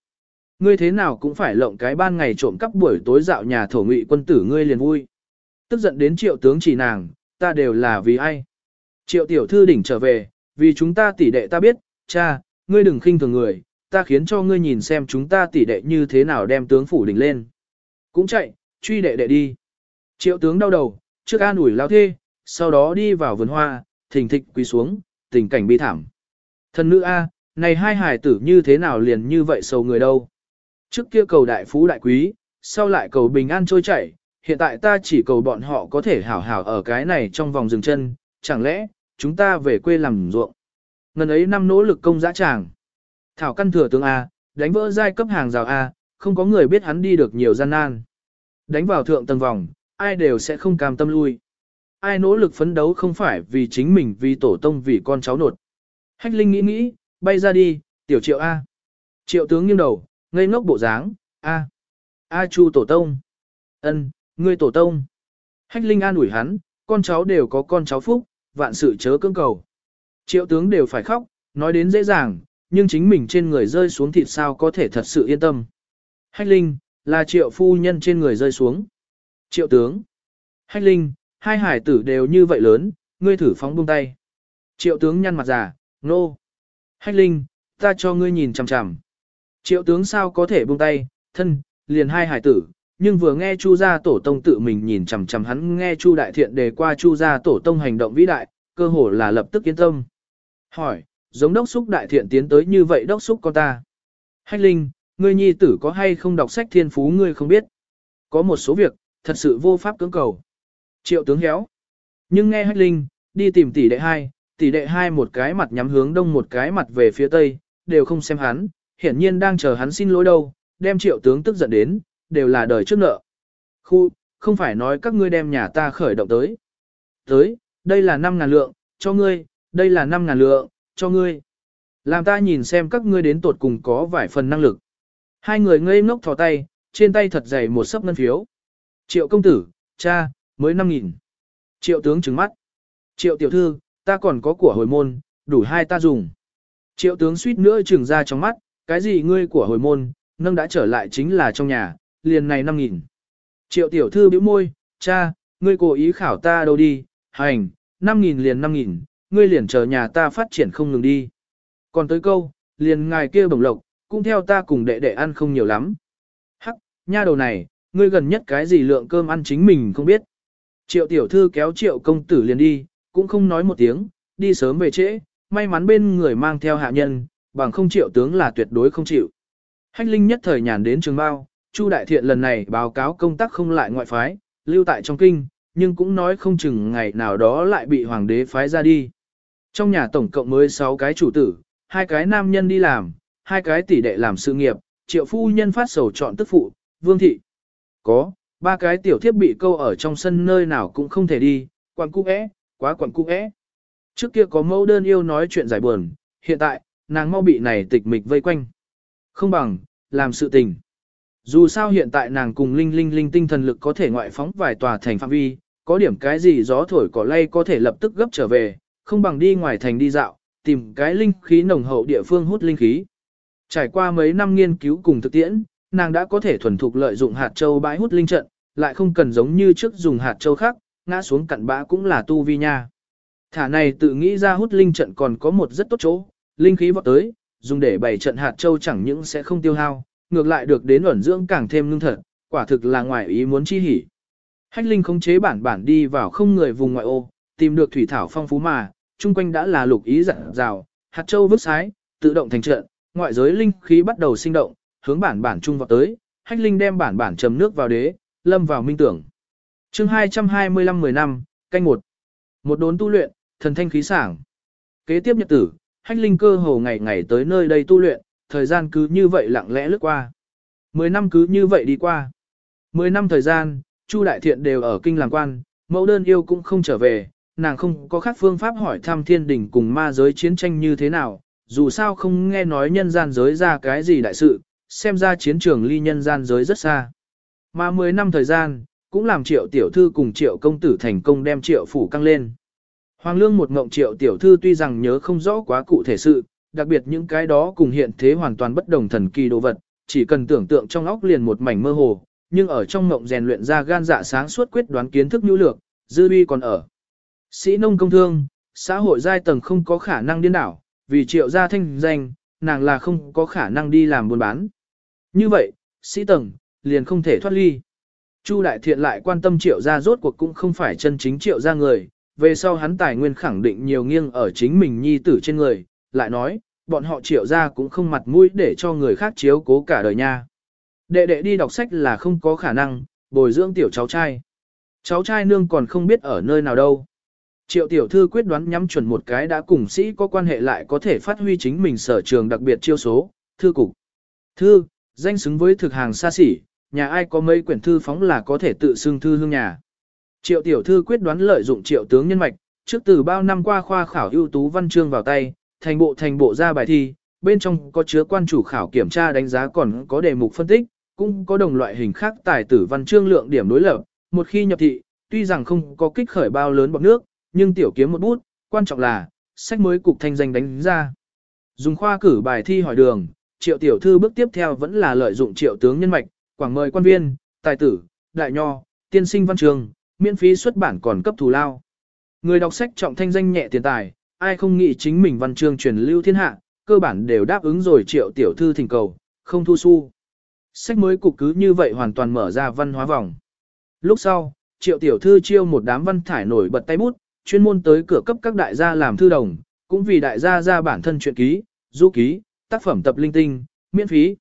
Ngươi thế nào cũng phải lộng cái ban ngày trộm cắp buổi tối dạo nhà thổ ngụy quân tử ngươi liền vui. Tức giận đến triệu tướng chỉ nàng, ta đều là vì ai. Triệu tiểu thư đỉnh trở về, vì chúng ta tỷ đệ ta biết, cha, ngươi đừng khinh thường người, ta khiến cho ngươi nhìn xem chúng ta tỷ đệ như thế nào đem tướng phủ đỉnh lên. Cũng chạy, truy đệ đệ đi. Triệu tướng đau đầu, trước an ủi lao thê, sau đó đi vào vườn hoa, thình thịch quỳ xuống, tình cảnh bi thảm. Thần nữ A, này hai hài tử như thế nào liền như vậy sầu người đâu. Trước kia cầu đại phú đại quý, sau lại cầu bình an trôi chảy, hiện tại ta chỉ cầu bọn họ có thể hảo hảo ở cái này trong vòng dừng chân, chẳng lẽ, chúng ta về quê làm ruộng. Ngần ấy năm nỗ lực công dã tràng. Thảo căn thừa tướng A, đánh vỡ giai cấp hàng rào A, không có người biết hắn đi được nhiều gian nan. Đánh vào thượng tầng vòng, ai đều sẽ không cam tâm lui. Ai nỗ lực phấn đấu không phải vì chính mình vì tổ tông vì con cháu nột. Hách Linh nghĩ nghĩ, bay ra đi, tiểu triệu A. Triệu tướng nghiêng đầu, ngây ngốc bộ dáng, A. A chu tổ tông. ân, ngươi tổ tông. Hách Linh an ủi hắn, con cháu đều có con cháu phúc, vạn sự chớ cưỡng cầu. Triệu tướng đều phải khóc, nói đến dễ dàng, nhưng chính mình trên người rơi xuống thịt sao có thể thật sự yên tâm. Hách Linh, là triệu phu nhân trên người rơi xuống. Triệu tướng. Hách Linh, hai hải tử đều như vậy lớn, ngươi thử phóng buông tay. Triệu tướng nhăn mặt già, nô. No. Hách Linh, ta cho ngươi nhìn chằm chằm. Triệu tướng sao có thể buông tay, thân, liền hai hải tử, nhưng vừa nghe Chu gia tổ tông tự mình nhìn chằm chằm hắn nghe Chu đại thiện đề qua Chu gia tổ tông hành động vĩ đại, cơ hồ là lập tức yên tâm. Hỏi, giống đốc xúc đại thiện tiến tới như vậy đốc xúc con ta. Hách Linh, ngươi nhi tử có hay không đọc sách thiên phú ngươi không biết. Có một số việc, thật sự vô pháp cưỡng cầu. Triệu tướng héo. Nhưng nghe Hách Linh, đi tìm tỷ đệ hai, tỷ đệ hai một cái mặt nhắm hướng đông một cái mặt về phía tây, đều không xem hắn, hiển nhiên đang chờ hắn xin lỗi đâu, đem triệu tướng tức giận đến, đều là đời trước nợ. Khu, không phải nói các ngươi đem nhà ta khởi động tới. Tới, đây là 5 ngàn lượng, cho ngươi, đây là 5 ngàn lượng, cho ngươi. Làm ta nhìn xem các ngươi đến tột cùng có vài phần năng lực. Hai người ngây ngốc thò tay, trên tay thật dày một sấp ngân phiếu. Triệu công tử, cha, mới 5 nghìn. Triệu tướng trừng mắt. Triệu tiểu thư, ta còn có của hồi môn, đủ hai ta dùng. Triệu tướng suýt nữa trừng ra trong mắt, cái gì ngươi của hồi môn, nâng đã trở lại chính là trong nhà, liền này 5 nghìn. Triệu tiểu thư bĩu môi, cha, ngươi cố ý khảo ta đâu đi, hành, 5 nghìn liền 5 nghìn, ngươi liền chờ nhà ta phát triển không ngừng đi. Còn tới câu, liền ngài kia bổng lộc, cũng theo ta cùng đệ đệ ăn không nhiều lắm. Hắc, nha đầu này, ngươi gần nhất cái gì lượng cơm ăn chính mình không biết. Triệu tiểu thư kéo triệu công tử liền đi, cũng không nói một tiếng, đi sớm về trễ, may mắn bên người mang theo hạ nhân, bằng không triệu tướng là tuyệt đối không chịu. Hách Linh nhất thời nhàn đến trường bao, Chu Đại Thiện lần này báo cáo công tác không lại ngoại phái, lưu tại trong kinh, nhưng cũng nói không chừng ngày nào đó lại bị hoàng đế phái ra đi. Trong nhà tổng cộng mới 6 cái chủ tử, hai cái nam nhân đi làm, hai cái tỷ đệ làm sự nghiệp, triệu phu nhân phát sầu chọn tức phụ, vương thị. Có, ba cái tiểu thiếp bị câu ở trong sân nơi nào cũng không thể đi, quặng cung é, quá quặng cung é. Trước kia có mẫu đơn yêu nói chuyện giải buồn, hiện tại, nàng mau bị này tịch mịch vây quanh. Không bằng, làm sự tình. Dù sao hiện tại nàng cùng linh linh linh tinh thần lực có thể ngoại phóng vài tòa thành phạm vi, có điểm cái gì gió thổi cỏ lay có thể lập tức gấp trở về, không bằng đi ngoài thành đi dạo, tìm cái linh khí nồng hậu địa phương hút linh khí. Trải qua mấy năm nghiên cứu cùng thực tiễn, nàng đã có thể thuần thục lợi dụng hạt châu bãi hút linh trận, lại không cần giống như trước dùng hạt châu khác, ngã xuống cặn bã cũng là tu vi nha. Thả này tự nghĩ ra hút linh trận còn có một rất tốt chỗ, linh khí vọt tới, dùng để bày trận hạt châu chẳng những sẽ không tiêu hao, ngược lại được đến ẩn dưỡng càng thêm lương thật, quả thực là ngoài ý muốn chi hỉ. Hách linh khống chế bản bản đi vào không người vùng ngoại ô, tìm được thủy thảo phong phú mà, chung quanh đã là lục ý dặn rào, hạt châu vứt sái, tự động thành trận, ngoại giới linh khí bắt đầu sinh động, hướng bản bản trung vào tới, hách linh đem bản bản trầm nước vào đế, lâm vào minh tưởng. chương 225 10 năm, canh một Một đốn tu luyện, thần thanh khí sảng. Kế tiếp nhật tử, hách linh cơ hồ ngày ngày tới nơi đây tu luyện, thời gian cứ như vậy lặng lẽ lướt qua. Mười năm cứ như vậy đi qua. Mười năm thời gian, Chu Đại Thiện đều ở kinh làm quan, mẫu đơn yêu cũng không trở về, nàng không có khác phương pháp hỏi thăm thiên đình cùng ma giới chiến tranh như thế nào, dù sao không nghe nói nhân gian giới ra cái gì đại sự, xem ra chiến trường ly nhân gian giới rất xa. Mà 10 năm thời gian, cũng làm triệu tiểu thư cùng triệu công tử thành công đem triệu phủ căng lên. Hoàng lương một ngộng triệu tiểu thư tuy rằng nhớ không rõ quá cụ thể sự, đặc biệt những cái đó cùng hiện thế hoàn toàn bất đồng thần kỳ đồ vật, chỉ cần tưởng tượng trong óc liền một mảnh mơ hồ, nhưng ở trong ngộng rèn luyện ra gan dạ sáng suốt quyết đoán kiến thức nhu lược, dư bi còn ở. Sĩ nông công thương, xã hội giai tầng không có khả năng điên đảo, vì triệu gia thanh danh, nàng là không có khả năng đi làm buôn bán. Như vậy, sĩ tầng, liền không thể thoát ly. Chu Đại Thiện lại quan tâm triệu gia rốt cuộc cũng không phải chân chính triệu gia người, về sau hắn tài nguyên khẳng định nhiều nghiêng ở chính mình nhi tử trên người, lại nói, bọn họ triệu gia cũng không mặt mũi để cho người khác chiếu cố cả đời nha. Đệ đệ đi đọc sách là không có khả năng, bồi dưỡng tiểu cháu trai. Cháu trai nương còn không biết ở nơi nào đâu. Triệu tiểu thư quyết đoán nhắm chuẩn một cái đã cùng sĩ có quan hệ lại có thể phát huy chính mình sở trường đặc biệt chiêu số, thư cục. Thư, danh xứng với thực hàng xa xỉ, nhà ai có mấy quyển thư phóng là có thể tự xưng thư hương nhà. Triệu tiểu thư quyết đoán lợi dụng triệu tướng nhân mạch, trước từ bao năm qua khoa khảo ưu tú văn chương vào tay, thành bộ thành bộ ra bài thi, bên trong có chứa quan chủ khảo kiểm tra đánh giá còn có đề mục phân tích, cũng có đồng loại hình khác tài tử văn chương lượng điểm đối lập, một khi nhập thị, tuy rằng không có kích khởi bao lớn bọc nước, nhưng tiểu kiếm một bút, quan trọng là, sách mới cục thanh danh đánh ra. Dùng khoa cử bài thi hỏi đường, triệu tiểu thư bước tiếp theo vẫn là lợi dụng triệu tướng nhân mạch, quảng mời quan viên, tài tử, đại nho, tiên sinh văn trường, miễn phí xuất bản còn cấp thù lao. Người đọc sách trọng thanh danh nhẹ tiền tài, ai không nghĩ chính mình văn chương truyền lưu thiên hạ, cơ bản đều đáp ứng rồi triệu tiểu thư thỉnh cầu, không thu xu. Sách mới cục cứ như vậy hoàn toàn mở ra văn hóa vòng. Lúc sau, triệu tiểu thư chiêu một đám văn thải nổi bật tay bút, chuyên môn tới cửa cấp các đại gia làm thư đồng, cũng vì đại gia ra bản thân truyện ký, du ký, tác phẩm tập linh tinh, miễn phí.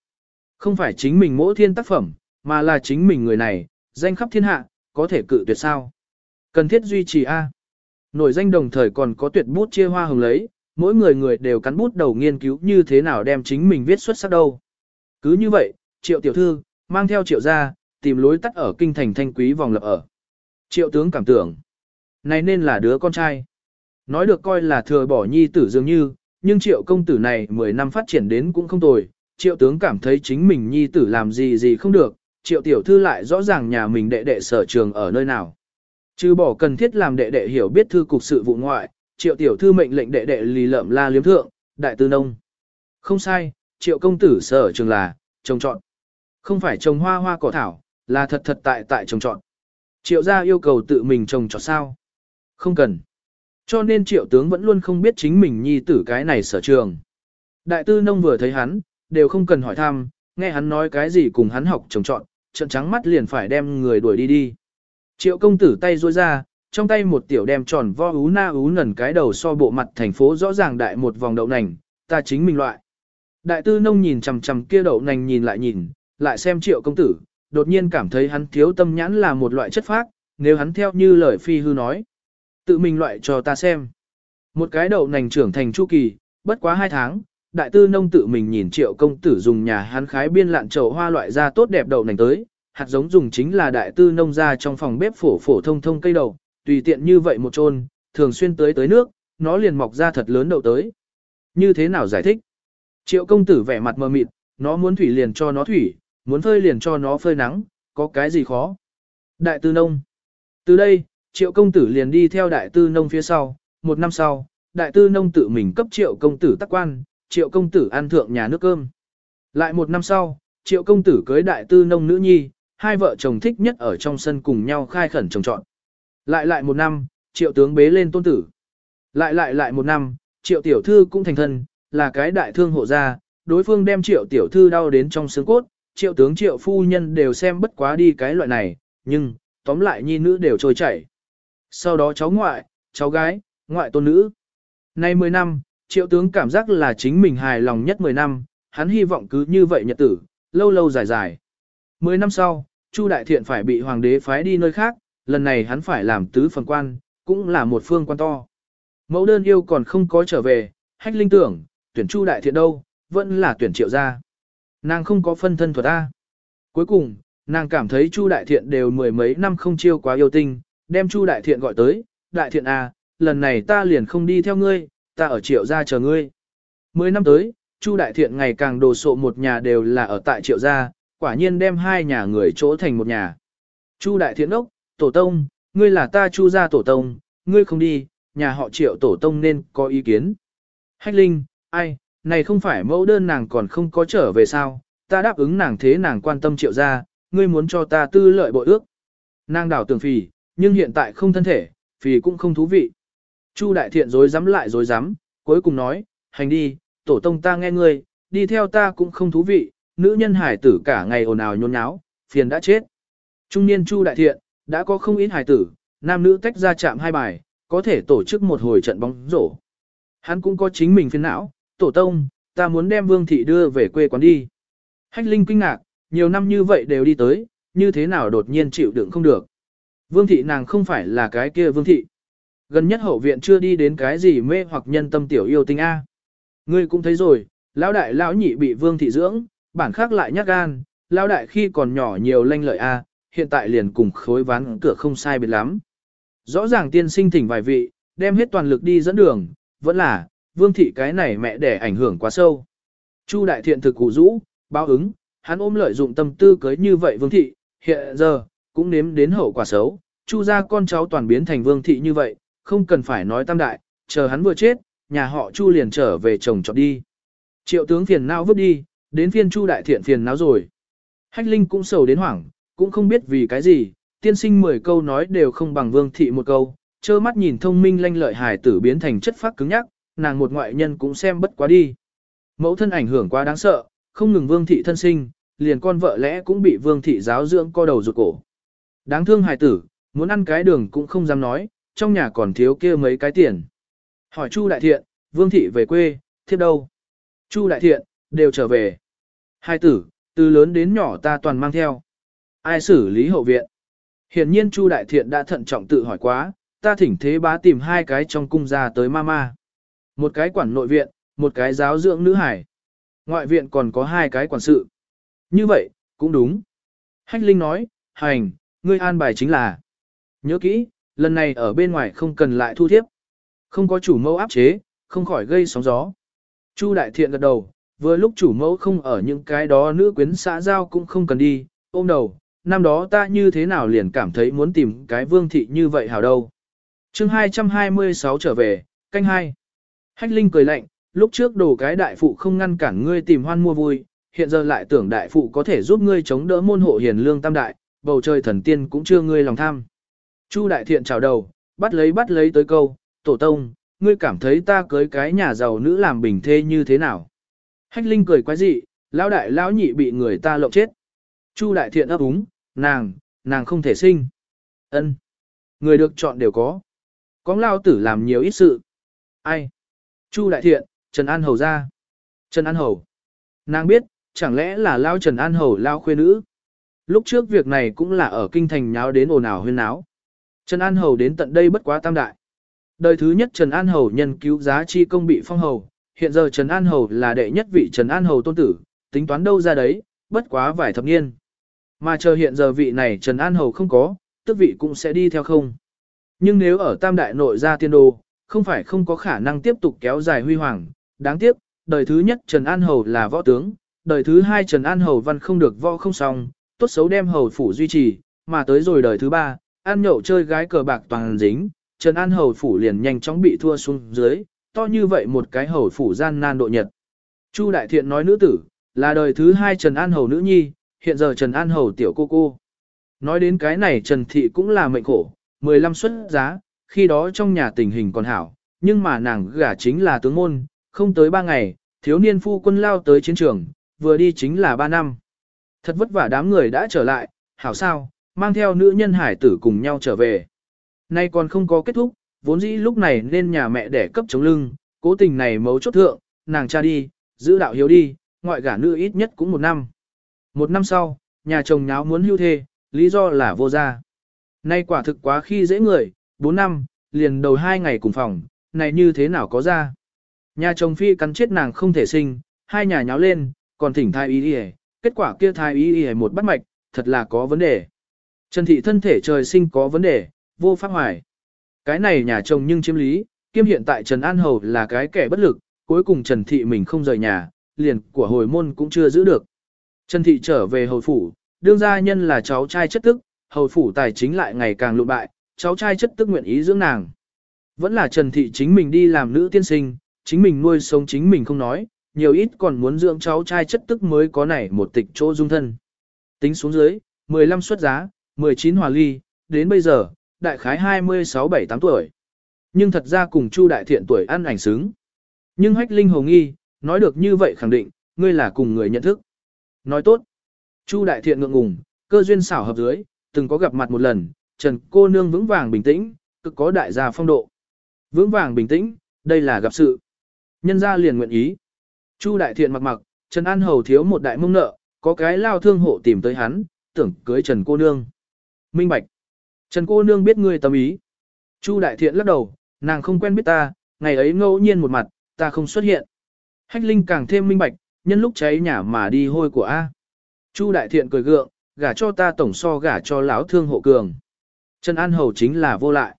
Không phải chính mình mỗi thiên tác phẩm, mà là chính mình người này, danh khắp thiên hạ, có thể cự tuyệt sao. Cần thiết duy trì A. Nổi danh đồng thời còn có tuyệt bút chia hoa hồng lấy, mỗi người người đều cắn bút đầu nghiên cứu như thế nào đem chính mình viết xuất sắc đâu. Cứ như vậy, triệu tiểu thư, mang theo triệu gia, tìm lối tắt ở kinh thành thanh quý vòng lập ở. Triệu tướng cảm tưởng, này nên là đứa con trai. Nói được coi là thừa bỏ nhi tử dường như, nhưng triệu công tử này 10 năm phát triển đến cũng không tồi, triệu tướng cảm thấy chính mình nhi tử làm gì gì không được, triệu tiểu thư lại rõ ràng nhà mình đệ đệ sở trường ở nơi nào. Trừ bỏ cần thiết làm đệ đệ hiểu biết thư cục sự vụ ngoại, triệu tiểu thư mệnh lệnh đệ đệ lì lợm la liếm thượng, đại tư nông. Không sai, triệu công tử sở trường là, trồng trọn. Không phải trồng hoa hoa cỏ thảo, là thật thật tại tại trồng trọn. Triệu gia yêu cầu tự mình trồng trọt sao? Không cần. Cho nên triệu tướng vẫn luôn không biết chính mình nhi tử cái này sở trường. Đại tư nông vừa thấy hắn, đều không cần hỏi thăm, nghe hắn nói cái gì cùng hắn học trồng trọn, trận trắng mắt liền phải đem người đuổi đi đi. Triệu công tử tay duỗi ra, trong tay một tiểu đem tròn vo ú na ú nần cái đầu so bộ mặt thành phố rõ ràng đại một vòng đậu nành, ta chính mình loại. Đại tư nông nhìn chằm chằm kia đậu nành nhìn lại nhìn, lại xem triệu công tử, đột nhiên cảm thấy hắn thiếu tâm nhãn là một loại chất phác, nếu hắn theo như lời phi hư nói. Tự mình loại cho ta xem. Một cái đậu nành trưởng thành chu kỳ, bất quá hai tháng, đại tư nông tự mình nhìn triệu công tử dùng nhà hắn khái biên lạn chậu hoa loại ra tốt đẹp đậu nành tới, hạt giống dùng chính là đại tư nông ra trong phòng bếp phổ phổ thông thông cây đậu, tùy tiện như vậy một trôn, thường xuyên tới tới nước, nó liền mọc ra thật lớn đậu tới. Như thế nào giải thích? Triệu công tử vẻ mặt mờ mịt, nó muốn thủy liền cho nó thủy, muốn phơi liền cho nó phơi nắng, có cái gì khó? Đại tư nông. Từ đây, triệu công tử liền đi theo đại tư nông phía sau, một năm sau, đại tư nông tự mình cấp triệu công tử tác quan, triệu công tử ăn thượng nhà nước cơm. Lại một năm sau, triệu công tử cưới đại tư nông nữ nhi, hai vợ chồng thích nhất ở trong sân cùng nhau khai khẩn trồng trọn. Lại lại một năm, triệu tướng bế lên tôn tử. Lại lại lại một năm, triệu tiểu thư cũng thành thân, là cái đại thương hộ gia, đối phương đem triệu tiểu thư đau đến trong xương cốt, triệu tướng triệu phu nhân đều xem bất quá đi cái loại này, nhưng, tóm lại nhi nữ đều trôi chảy. Sau đó cháu ngoại, cháu gái, ngoại tôn nữ. Nay 10 năm, triệu tướng cảm giác là chính mình hài lòng nhất 10 năm, hắn hy vọng cứ như vậy nhật tử, lâu lâu dài dài. Mười năm sau, Chu Đại Thiện phải bị hoàng đế phái đi nơi khác, lần này hắn phải làm tứ phần quan, cũng là một phương quan to. Mẫu đơn yêu còn không có trở về, hách linh tưởng, tuyển Chu Đại Thiện đâu, vẫn là tuyển triệu gia. Nàng không có phân thân thuật A. Cuối cùng, nàng cảm thấy Chu Đại Thiện đều mười mấy năm không chiêu quá yêu tinh, đem Chu Đại Thiện gọi tới, Đại Thiện à, lần này ta liền không đi theo ngươi, ta ở triệu gia chờ ngươi. Mười năm tới, Chu Đại Thiện ngày càng đồ sộ một nhà đều là ở tại triệu gia, quả nhiên đem hai nhà người chỗ thành một nhà. Chu Đại Thiện ốc, tổ tông, ngươi là ta Chu gia tổ tông, ngươi không đi, nhà họ triệu tổ tông nên có ý kiến. Hách Linh, ai, này không phải mẫu đơn nàng còn không có trở về sao, ta đáp ứng nàng thế nàng quan tâm triệu gia, ngươi muốn cho ta tư lợi bội ước. Nàng đảo Tường phì, nhưng hiện tại không thân thể, vì cũng không thú vị. Chu đại thiện dối dám lại dối dám, cuối cùng nói, hành đi, tổ tông ta nghe ngươi, đi theo ta cũng không thú vị, nữ nhân hải tử cả ngày ồn ào nhốn nháo, phiền đã chết. Trung niên Chu đại thiện, đã có không ít hải tử, nam nữ tách ra chạm hai bài, có thể tổ chức một hồi trận bóng rổ. Hắn cũng có chính mình phiền não, tổ tông, ta muốn đem vương thị đưa về quê quán đi. Hách Linh kinh ngạc, nhiều năm như vậy đều đi tới, như thế nào đột nhiên chịu đựng không được. Vương thị nàng không phải là cái kia vương thị. Gần nhất hậu viện chưa đi đến cái gì mê hoặc nhân tâm tiểu yêu tinh A. Ngươi cũng thấy rồi, lão đại lão nhị bị vương thị dưỡng, bản khác lại nhát gan, lão đại khi còn nhỏ nhiều lanh lợi A, hiện tại liền cùng khối ván cửa không sai biệt lắm. Rõ ràng tiên sinh thỉnh vài vị, đem hết toàn lực đi dẫn đường, vẫn là, vương thị cái này mẹ để ảnh hưởng quá sâu. Chu đại thiện thực cụ rũ, báo ứng, hắn ôm lợi dụng tâm tư cưới như vậy vương thị, hiện giờ, cũng nếm đến hậu quả xấu, chu ra con cháu toàn biến thành vương thị như vậy, không cần phải nói tam đại, chờ hắn vừa chết, nhà họ chu liền trở về chồng chọn đi. Triệu tướng phiền não vứt đi, đến phiên chu đại thiện phiền não rồi. Hách Linh cũng sầu đến hoảng, cũng không biết vì cái gì, tiên sinh 10 câu nói đều không bằng vương thị một câu, trơ mắt nhìn thông minh lanh lợi hài tử biến thành chất phát cứng nhắc, nàng một ngoại nhân cũng xem bất quá đi. Mẫu thân ảnh hưởng quá đáng sợ, không ngừng vương thị thân sinh, liền con vợ lẽ cũng bị vương thị giáo dưỡng co đầu rụt cổ. Đáng thương hài tử, muốn ăn cái đường cũng không dám nói, trong nhà còn thiếu kia mấy cái tiền. Hỏi Chu Đại Thiện, vương thị về quê, thiếp đâu? Chu Đại Thiện, đều trở về. Hai tử, từ lớn đến nhỏ ta toàn mang theo. Ai xử lý hậu viện? Hiện nhiên Chu Đại Thiện đã thận trọng tự hỏi quá, ta thỉnh thế bá tìm hai cái trong cung ra tới mama. Một cái quản nội viện, một cái giáo dưỡng nữ hải. Ngoại viện còn có hai cái quản sự. Như vậy, cũng đúng. Hách Linh nói, hành, ngươi an bài chính là. Nhớ kỹ, lần này ở bên ngoài không cần lại thu thiếp. Không có chủ mẫu áp chế, không khỏi gây sóng gió. Chu Đại Thiện gật đầu, vừa lúc chủ mẫu không ở những cái đó nữ quyến xã giao cũng không cần đi, ôm đầu, năm đó ta như thế nào liền cảm thấy muốn tìm cái vương thị như vậy hảo đâu. chương 226 trở về, canh hai. Hách Linh cười lạnh, lúc trước đồ cái đại phụ không ngăn cản ngươi tìm hoan mua vui, hiện giờ lại tưởng đại phụ có thể giúp ngươi chống đỡ môn hộ hiền lương tam đại, bầu trời thần tiên cũng chưa ngươi lòng tham. Chu đại thiện chào đầu, bắt lấy bắt lấy tới câu, tổ tông, ngươi cảm thấy ta cưới cái nhà giàu nữ làm bình thê như thế nào? Hách Linh cười quái dị, lão đại lão nhị bị người ta lộng chết. Chu đại thiện ấp úng, nàng, nàng không thể sinh. Ân, Người được chọn đều có. Có lao tử làm nhiều ít sự. Ai? Chu đại thiện, Trần An Hầu ra. Trần An Hầu. Nàng biết, chẳng lẽ là lao Trần An Hầu lao khuê nữ. Lúc trước việc này cũng là ở kinh thành nháo đến ồn ào huyên náo. Trần An Hầu đến tận đây bất quá tam đại. Đời thứ nhất Trần An Hầu nhân cứu giá chi công bị phong hầu, hiện giờ Trần An Hầu là đệ nhất vị Trần An Hầu tôn tử, tính toán đâu ra đấy, bất quá vài thập niên. Mà chờ hiện giờ vị này Trần An Hầu không có, tức vị cũng sẽ đi theo không. Nhưng nếu ở tam đại nội ra tiên đồ, không phải không có khả năng tiếp tục kéo dài huy hoàng. Đáng tiếc, đời thứ nhất Trần An Hầu là võ tướng, đời thứ hai Trần An Hầu văn không được võ không xong, tốt xấu đem hầu phủ duy trì, mà tới rồi đời thứ ba, ăn nhậu chơi gái cờ bạc toàn dính, Trần An Hầu phủ liền nhanh chóng bị thua xuống dưới, to như vậy một cái hầu phủ gian nan độ nhật. Chu Đại Thiện nói nữ tử, là đời thứ hai Trần An Hầu nữ nhi, hiện giờ Trần An Hầu tiểu cô cô. Nói đến cái này Trần Thị cũng là mệnh khổ, 15 xuất giá, khi đó trong nhà tình hình còn hảo, nhưng mà nàng gả chính là tướng môn, không tới 3 ngày, thiếu niên phu quân lao tới chiến trường, vừa đi chính là 3 năm. Thật vất vả đám người đã trở lại, hảo sao, mang theo nữ nhân hải tử cùng nhau trở về. Nay còn không có kết thúc, vốn dĩ lúc này nên nhà mẹ đẻ cấp chống lưng, cố tình này mấu chốt thượng, nàng cha đi, giữ đạo hiếu đi, ngoại gả nữ ít nhất cũng một năm. Một năm sau, nhà chồng nháo muốn hưu thê, lý do là vô gia. Nay quả thực quá khi dễ người, 4 năm, liền đầu hai ngày cùng phòng, này như thế nào có ra. Nhà chồng phi cắn chết nàng không thể sinh, hai nhà nháo lên, còn thỉnh thai ý đi kết quả kia thái y y một bắt mạch, thật là có vấn đề. Trần thị thân thể trời sinh có vấn đề, vô pháp hoài. Cái này nhà chồng nhưng chiếm lý, kiêm hiện tại Trần An Hầu là cái kẻ bất lực, cuối cùng Trần thị mình không rời nhà, liền của hồi môn cũng chưa giữ được. Trần thị trở về hầu phủ, đương gia nhân là cháu trai chất tức, hầu phủ tài chính lại ngày càng lụn bại, cháu trai chất tức nguyện ý dưỡng nàng. Vẫn là Trần thị chính mình đi làm nữ tiên sinh, chính mình nuôi sống chính mình không nói, nhiều ít còn muốn dưỡng cháu trai chất tức mới có này một tịch chỗ dung thân. Tính xuống dưới, 15 xuất giá, 19 hòa ly, đến bây giờ, đại khái 26-7-8 tuổi. Nhưng thật ra cùng Chu đại thiện tuổi ăn ảnh xứng. Nhưng hách linh hồ nghi, nói được như vậy khẳng định, ngươi là cùng người nhận thức. Nói tốt. Chu đại thiện ngượng ngùng, cơ duyên xảo hợp dưới, từng có gặp mặt một lần, Trần cô nương vững vàng bình tĩnh, cực có đại gia phong độ. Vững vàng bình tĩnh, đây là gặp sự. Nhân gia liền nguyện ý. Chu đại thiện mặc mặc, Trần An Hầu thiếu một đại mông nợ, có cái lao thương hộ tìm tới hắn, tưởng cưới Trần cô nương. Minh bạch. Trần cô nương biết ngươi tâm ý. Chu đại thiện lắc đầu, nàng không quen biết ta, ngày ấy ngẫu nhiên một mặt, ta không xuất hiện. Hách Linh càng thêm minh bạch, nhân lúc cháy nhà mà đi hôi của A. Chu đại thiện cười gượng, gả cho ta tổng so gả cho lão thương hộ cường. Trần An Hầu chính là vô lại.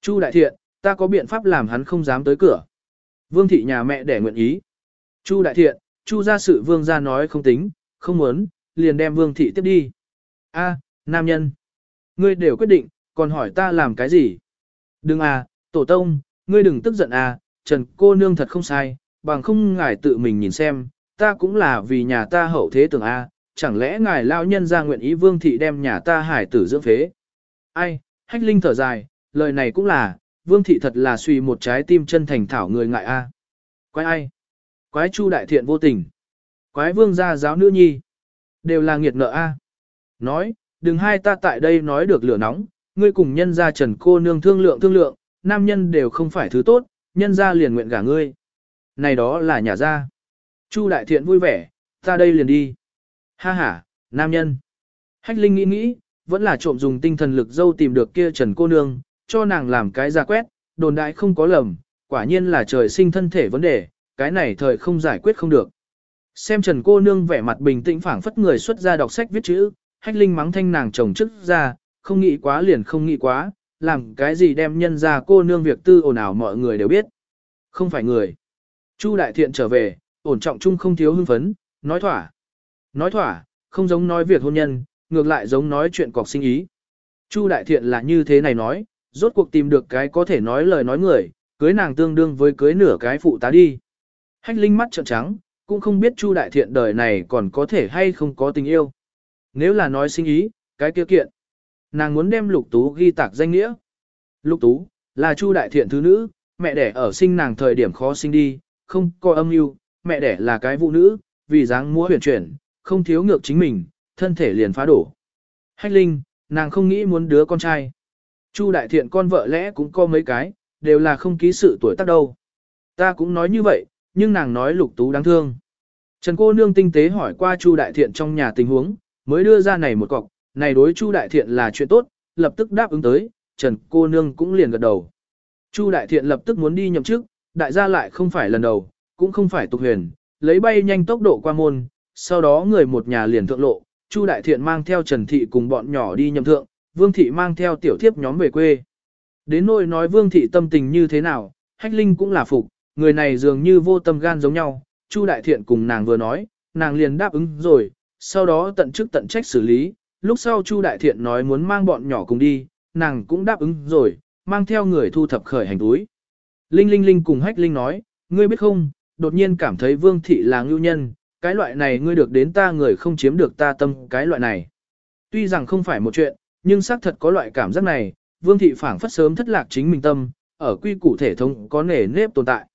Chu đại thiện, ta có biện pháp làm hắn không dám tới cửa. Vương thị nhà mẹ để nguyện ý. Chu đại thiện, Chu gia sự vương gia nói không tính, không muốn, liền đem vương thị tiếp đi. A, nam nhân. Ngươi đều quyết định, còn hỏi ta làm cái gì? Đừng à, tổ tông, ngươi đừng tức giận à, Trần cô nương thật không sai, bằng không ngài tự mình nhìn xem, ta cũng là vì nhà ta hậu thế tưởng a, chẳng lẽ ngài lão nhân ra nguyện ý vương thị đem nhà ta hải tử dưỡng phế? Ai, hách linh thở dài, lời này cũng là, vương thị thật là suy một trái tim chân thành thảo người ngại à. a. Quay ai? Quái chu đại thiện vô tình. Quái vương gia giáo nữ nhi. Đều là nghiệt nợ a. Nói, đừng hai ta tại đây nói được lửa nóng, ngươi cùng nhân gia trần cô nương thương lượng thương lượng, nam nhân đều không phải thứ tốt, nhân gia liền nguyện gả ngươi. Này đó là nhà gia. Chu đại thiện vui vẻ, ta đây liền đi. Ha ha, nam nhân. Hách Linh nghĩ nghĩ, vẫn là trộm dùng tinh thần lực dâu tìm được kia Trần cô nương, cho nàng làm cái ra quét, đồn đại không có lầm, quả nhiên là trời sinh thân thể vấn đề, cái này thời không giải quyết không được. Xem Trần cô nương vẻ mặt bình tĩnh phảng phất người xuất ra đọc sách viết chữ, Hách Linh mắng thanh nàng chồng chức ra, không nghĩ quá liền không nghĩ quá, làm cái gì đem nhân ra cô nương việc tư ồn ào mọi người đều biết. Không phải người. Chu đại thiện trở về, ổn trọng chung không thiếu hưng phấn, nói thỏa. Nói thỏa, không giống nói việc hôn nhân, ngược lại giống nói chuyện cọc sinh ý. Chu đại thiện là như thế này nói, rốt cuộc tìm được cái có thể nói lời nói người, cưới nàng tương đương với cưới nửa cái phụ tá đi. Hách linh mắt trợn trắng, cũng không biết Chu đại thiện đời này còn có thể hay không có tình yêu. Nếu là nói sinh ý, cái kia kiện. Nàng muốn đem lục tú ghi tạc danh nghĩa. Lục tú, là Chu đại thiện thứ nữ, mẹ đẻ ở sinh nàng thời điểm khó sinh đi, không có âm mưu, mẹ đẻ là cái vụ nữ, vì dáng múa huyền chuyển, không thiếu ngược chính mình, thân thể liền phá đổ. Hách Linh, nàng không nghĩ muốn đứa con trai. Chu đại thiện con vợ lẽ cũng có mấy cái, đều là không ký sự tuổi tác đâu. Ta cũng nói như vậy, nhưng nàng nói lục tú đáng thương. Trần cô nương tinh tế hỏi qua Chu đại thiện trong nhà tình huống, mới đưa ra này một cọc, này đối Chu đại thiện là chuyện tốt, lập tức đáp ứng tới, Trần cô nương cũng liền gật đầu. Chu đại thiện lập tức muốn đi nhậm chức, đại gia lại không phải lần đầu, cũng không phải tục huyền, lấy bay nhanh tốc độ qua môn, sau đó người một nhà liền thượng lộ, Chu đại thiện mang theo Trần thị cùng bọn nhỏ đi nhậm thượng, Vương thị mang theo tiểu thiếp nhóm về quê. Đến nỗi nói Vương thị tâm tình như thế nào, Hách Linh cũng là phục, người này dường như vô tâm gan giống nhau, Chu đại thiện cùng nàng vừa nói, nàng liền đáp ứng rồi, sau đó tận chức tận trách xử lý, lúc sau Chu đại thiện nói muốn mang bọn nhỏ cùng đi, nàng cũng đáp ứng rồi, mang theo người thu thập khởi hành túi. Linh Linh Linh cùng Hách Linh nói, ngươi biết không, đột nhiên cảm thấy Vương thị là ngưu nhân, cái loại này ngươi được đến ta người không chiếm được ta tâm cái loại này. Tuy rằng không phải một chuyện, nhưng xác thật có loại cảm giác này, Vương thị phảng phất sớm thất lạc chính mình tâm, ở quy củ thể thống có nể nếp tồn tại.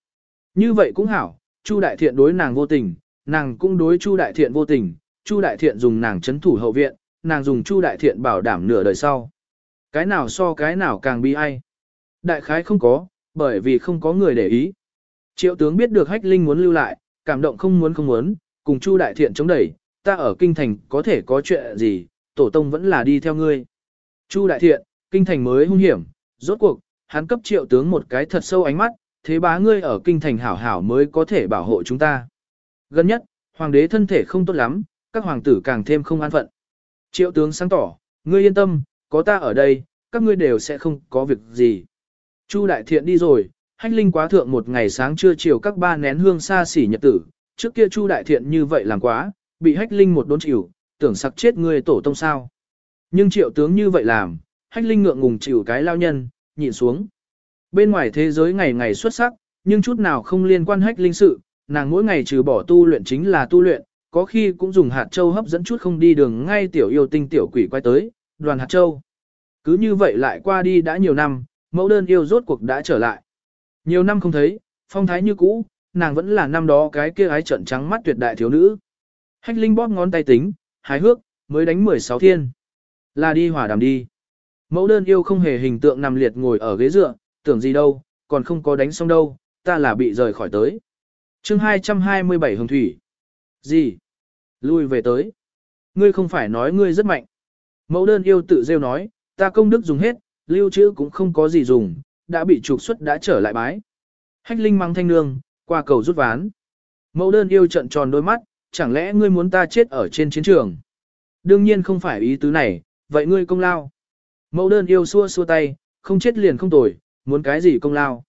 Như vậy cũng hảo, Chu đại thiện đối nàng vô tình, nàng cũng đối Chu đại thiện vô tình, Chu đại thiện dùng nàng chấn thủ hậu viện, nàng dùng Chu đại thiện bảo đảm nửa đời sau. Cái nào so cái nào càng bi ai. Đại khái không có, bởi vì không có người để ý. Triệu tướng biết được hách linh muốn lưu lại, cảm động không muốn không muốn, cùng Chu đại thiện chống đẩy, ta ở kinh thành có thể có chuyện gì, tổ tông vẫn là đi theo ngươi. Chu đại thiện, kinh thành mới hung hiểm, rốt cuộc, hắn cấp triệu tướng một cái thật sâu ánh mắt, thế bá ngươi ở kinh thành hảo hảo mới có thể bảo hộ chúng ta. Gần nhất, hoàng đế thân thể không tốt lắm, các hoàng tử càng thêm không an phận. Triệu tướng sáng tỏ, ngươi yên tâm, có ta ở đây, các ngươi đều sẽ không có việc gì. Chu đại thiện đi rồi, hách linh quá thượng một ngày sáng trưa chiều các ba nén hương xa xỉ nhật tử, trước kia chu đại thiện như vậy làm quá, bị hách linh một đốn chịu, tưởng sặc chết ngươi tổ tông sao. Nhưng triệu tướng như vậy làm, hách linh ngượng ngùng chịu cái lao nhân, nhìn xuống. Bên ngoài thế giới ngày ngày xuất sắc, nhưng chút nào không liên quan hách linh sự, nàng mỗi ngày trừ bỏ tu luyện chính là tu luyện, có khi cũng dùng hạt châu hấp dẫn chút không đi đường ngay tiểu yêu tinh tiểu quỷ quay tới, đoàn hạt châu. Cứ như vậy lại qua đi đã nhiều năm, mẫu đơn yêu rốt cuộc đã trở lại. Nhiều năm không thấy, phong thái như cũ, nàng vẫn là năm đó cái kia ái trận trắng mắt tuyệt đại thiếu nữ. Hách Linh bóp ngón tay tính, hái hước, mới đánh 16 thiên. Là đi hỏa đàm đi. Mẫu đơn yêu không hề hình tượng nằm liệt ngồi ở ghế dựa, tưởng gì đâu, còn không có đánh xong đâu, ta là bị rời khỏi tới. chương 227 Hồng Thủy. Gì? Lui về tới. Ngươi không phải nói ngươi rất mạnh. Mẫu đơn yêu tự rêu nói, ta công đức dùng hết, lưu trữ cũng không có gì dùng, đã bị trục xuất đã trở lại bái. Hách Linh mang thanh nương, qua cầu rút ván. Mẫu đơn yêu trận tròn đôi mắt, chẳng lẽ ngươi muốn ta chết ở trên chiến trường? Đương nhiên không phải ý tứ này, vậy ngươi công lao. Mẫu đơn yêu xua xua tay, không chết liền không tồi, muốn cái gì công lao.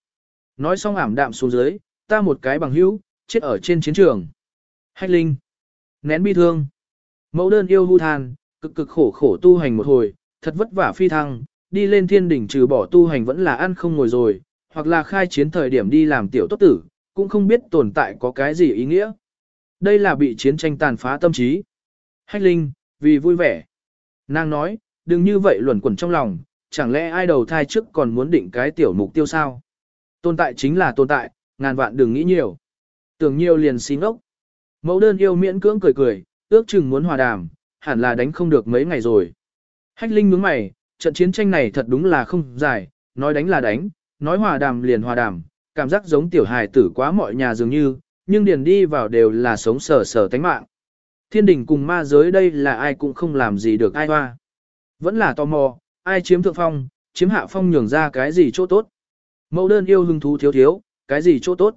Nói xong ảm đạm xuống dưới, ta một cái bằng hữu, chết ở trên chiến trường. Hách Linh. Nén bi thương. Mẫu đơn yêu hưu than, cực cực khổ khổ tu hành một hồi, thật vất vả phi thăng, đi lên thiên đỉnh trừ bỏ tu hành vẫn là ăn không ngồi rồi, hoặc là khai chiến thời điểm đi làm tiểu tốt tử, cũng không biết tồn tại có cái gì ý nghĩa. Đây là bị chiến tranh tàn phá tâm trí. Hách Linh, vì vui vẻ. Nàng nói, đừng như vậy luẩn quẩn trong lòng, chẳng lẽ ai đầu thai trước còn muốn định cái tiểu mục tiêu sao? Tồn tại chính là tồn tại, ngàn vạn đừng nghĩ nhiều. Tưởng nhiều liền xin ốc. Mẫu đơn yêu miễn cưỡng cười cười, ước chừng muốn hòa đàm, hẳn là đánh không được mấy ngày rồi. Hách Linh nhướng mày, trận chiến tranh này thật đúng là không dài, nói đánh là đánh, nói hòa đàm liền hòa đàm, cảm giác giống tiểu hài tử quá mọi nhà dường như, nhưng điền đi vào đều là sống sờ sờ tánh mạng. Thiên đình cùng ma giới đây là ai cũng không làm gì được ai hoa. Vẫn là tò mò, ai chiếm thượng phong, chiếm hạ phong nhường ra cái gì chỗ tốt. Mẫu đơn yêu hưng thú thiếu thiếu, cái gì chỗ tốt.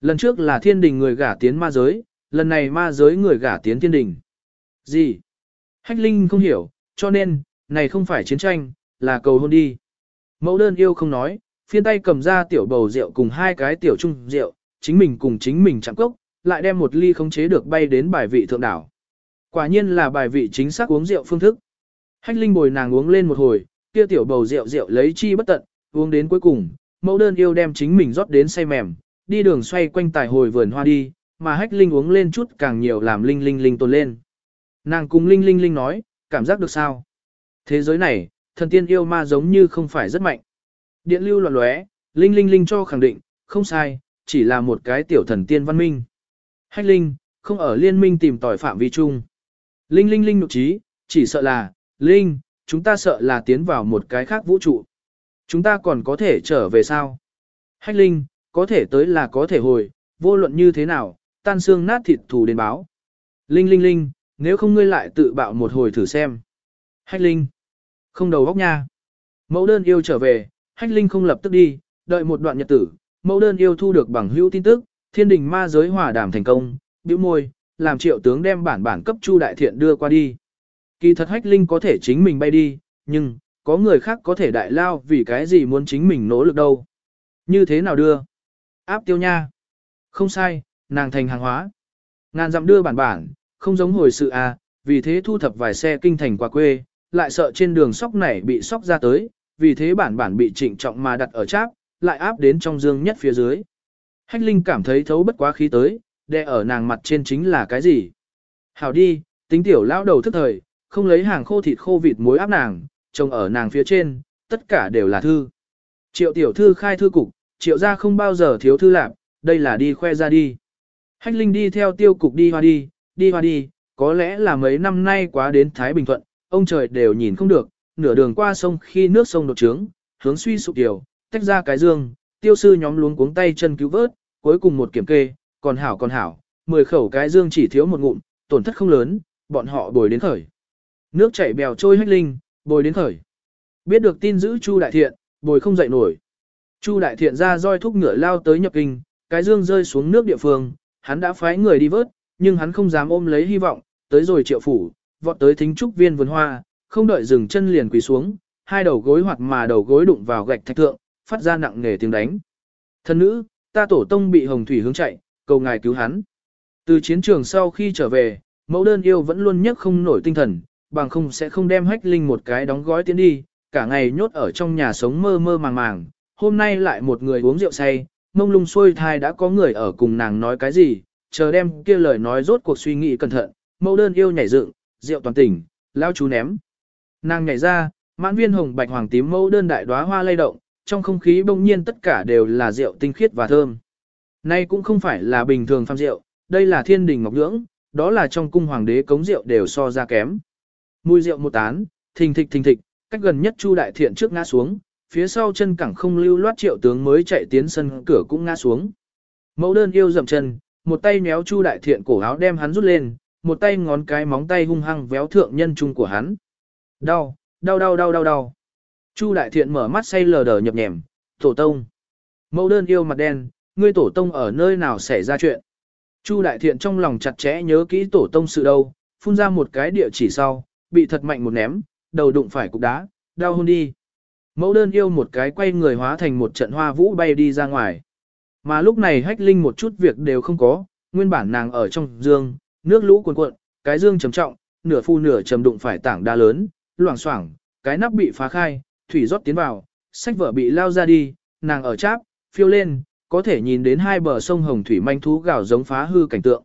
Lần trước là thiên đình người gả tiến ma giới, lần này ma giới người gả tiến thiên đình. Gì? Hách Linh không hiểu, cho nên, này không phải chiến tranh, là cầu hôn đi. Mẫu đơn yêu không nói, phiên tay cầm ra tiểu bầu rượu cùng hai cái tiểu chung rượu, chính mình cùng chính mình chạm cốc, lại đem một ly không chế được bay đến bài vị thượng đảo. Quả nhiên là bài vị chính xác uống rượu phương thức. Hách Linh bồi nàng uống lên một hồi, kia tiểu bầu rượu rượu lấy chi bất tận, uống đến cuối cùng, mẫu đơn yêu đem chính mình rót đến say mềm, đi đường xoay quanh tài hồi vườn hoa đi, mà Hách Linh uống lên chút càng nhiều làm Linh Linh Linh tồn lên. Nàng cùng Linh Linh Linh nói, cảm giác được sao? Thế giới này, thần tiên yêu ma giống như không phải rất mạnh. Điện lưu loạn lóe, Linh Linh Linh cho khẳng định, không sai, chỉ là một cái tiểu thần tiên văn minh. Hách Linh, không ở liên minh tìm tòi phạm vi chung. Linh Linh Linh nụ trí, chỉ sợ là, Linh, chúng ta sợ là tiến vào một cái khác vũ trụ. Chúng ta còn có thể trở về sao? Hách Linh, có thể tới là có thể hồi, vô luận như thế nào, tan xương nát thịt thù đến báo. Linh Linh Linh, nếu không ngươi lại tự bạo một hồi thử xem. Hách Linh, không đầu góc nha. Mẫu đơn yêu trở về, Hách Linh không lập tức đi, đợi một đoạn nhật tử, mẫu đơn yêu thu được bằng hữu tin tức, thiên đình ma giới hòa đàm thành công, bĩu môi, làm triệu tướng đem bản bản cấp Chu Đại Thiện đưa qua đi. Kỳ thật Hách Linh có thể chính mình bay đi, nhưng, có người khác có thể đại lao vì cái gì muốn chính mình nỗ lực đâu. Như thế nào đưa? Áp tiêu nha. Không sai, nàng thành hàng hóa. Ngàn dặm đưa bản bản, không giống hồi sự à, vì thế thu thập vài xe kinh thành qua quê, lại sợ trên đường sóc này bị sóc ra tới, vì thế bản bản bị trịnh trọng mà đặt ở cháp, lại áp đến trong dương nhất phía dưới. Hách Linh cảm thấy thấu bất quá khí tới, đè ở nàng mặt trên chính là cái gì? Hảo đi, tính tiểu lão đầu thức thời, không lấy hàng khô thịt khô vịt muối áp nàng, trông ở nàng phía trên, tất cả đều là thư. Triệu tiểu thư khai thư cục, triệu gia không bao giờ thiếu thư lạc, đây là đi khoe ra đi. Hách Linh đi theo tiêu cục đi hoa đi, đi hoa đi, có lẽ là mấy năm nay quá đến Thái Bình Thuận, ông trời đều nhìn không được, nửa đường qua sông khi nước sông đột trướng, hướng suy sụp tiểu, tách ra cái dương, tiêu sư nhóm luống cuống tay chân cứu vớt, cuối cùng một kiểm kê, còn hảo còn hảo, mười khẩu cái dương chỉ thiếu một ngụm, tổn thất không lớn, bọn họ bồi đến khởi. Nước chảy bèo trôi hách linh, bồi đến khởi. Biết được tin giữ Chu Đại Thiện, bồi không dậy nổi. Chu Đại Thiện ra roi thúc ngựa lao tới nhập kinh, cái dương rơi xuống nước địa phương, hắn đã phái người đi vớt, nhưng hắn không dám ôm lấy hy vọng, tới rồi triệu phủ, vọt tới thính trúc viên vườn hoa, không đợi dừng chân liền quỳ xuống, hai đầu gối hoặc mà đầu gối đụng vào gạch thạch thượng, phát ra nặng nề tiếng đánh. Thân nữ, ta tổ tông bị hồng thủy hướng chạy, cầu ngài cứu hắn. Từ chiến trường sau khi trở về, mẫu đơn yêu vẫn luôn nhấc không nổi tinh thần, bằng không sẽ không đem hách linh một cái đóng gói tiến đi, cả ngày nhốt ở trong nhà sống mơ mơ màng màng. Hôm nay lại một người uống rượu say, mông lung xuôi thai đã có người ở cùng nàng nói cái gì, chờ đem kia lời nói rốt cuộc suy nghĩ cẩn thận, mẫu đơn yêu nhảy dựng, rượu toàn tỉnh, lao chú ném. Nàng nhảy ra, mãn viên hồng bạch hoàng tím mẫu đơn đại đóa hoa lay động, trong không khí bỗng nhiên tất cả đều là rượu tinh khiết và thơm. Nay cũng không phải là bình thường pha rượu, đây là thiên đình ngọc nhưỡng, đó là trong cung hoàng đế cống rượu đều so ra kém. Mùi rượu một tán, thình thịch thình thịch, cách gần nhất Chu đại thiện trước ngã xuống, phía sau chân cẳng không lưu loát triệu tướng mới chạy tiến sân cửa cũng ngã xuống. Mẫu đơn yêu dậm chân, một tay méo Chu đại thiện cổ áo đem hắn rút lên, một tay ngón cái móng tay hung hăng véo thượng nhân trung của hắn. Đau, đau đau đau đau đau. Chu đại thiện mở mắt say lờ đờ nhập nhèm, tổ tông. Mẫu đơn yêu mặt đen, ngươi tổ tông ở nơi nào xảy ra chuyện. Chu đại thiện trong lòng chặt chẽ nhớ kỹ tổ tông sự đâu, phun ra một cái địa chỉ sau, bị thật mạnh một ném, đầu đụng phải cục đá, đau hôn đi. Mẫu đơn yêu một cái quay người hóa thành một trận hoa vũ bay đi ra ngoài. Mà lúc này hách linh một chút việc đều không có, nguyên bản nàng ở trong dương, nước lũ cuồn cuộn, cái dương trầm trọng, nửa phu nửa trầm đụng phải tảng đá lớn, loảng xoảng, cái nắp bị phá khai, thủy rót tiến vào, sách vở bị lao ra đi, nàng ở cháp, phiêu lên, có thể nhìn đến hai bờ sông hồng thủy manh thú gào giống phá hư cảnh tượng.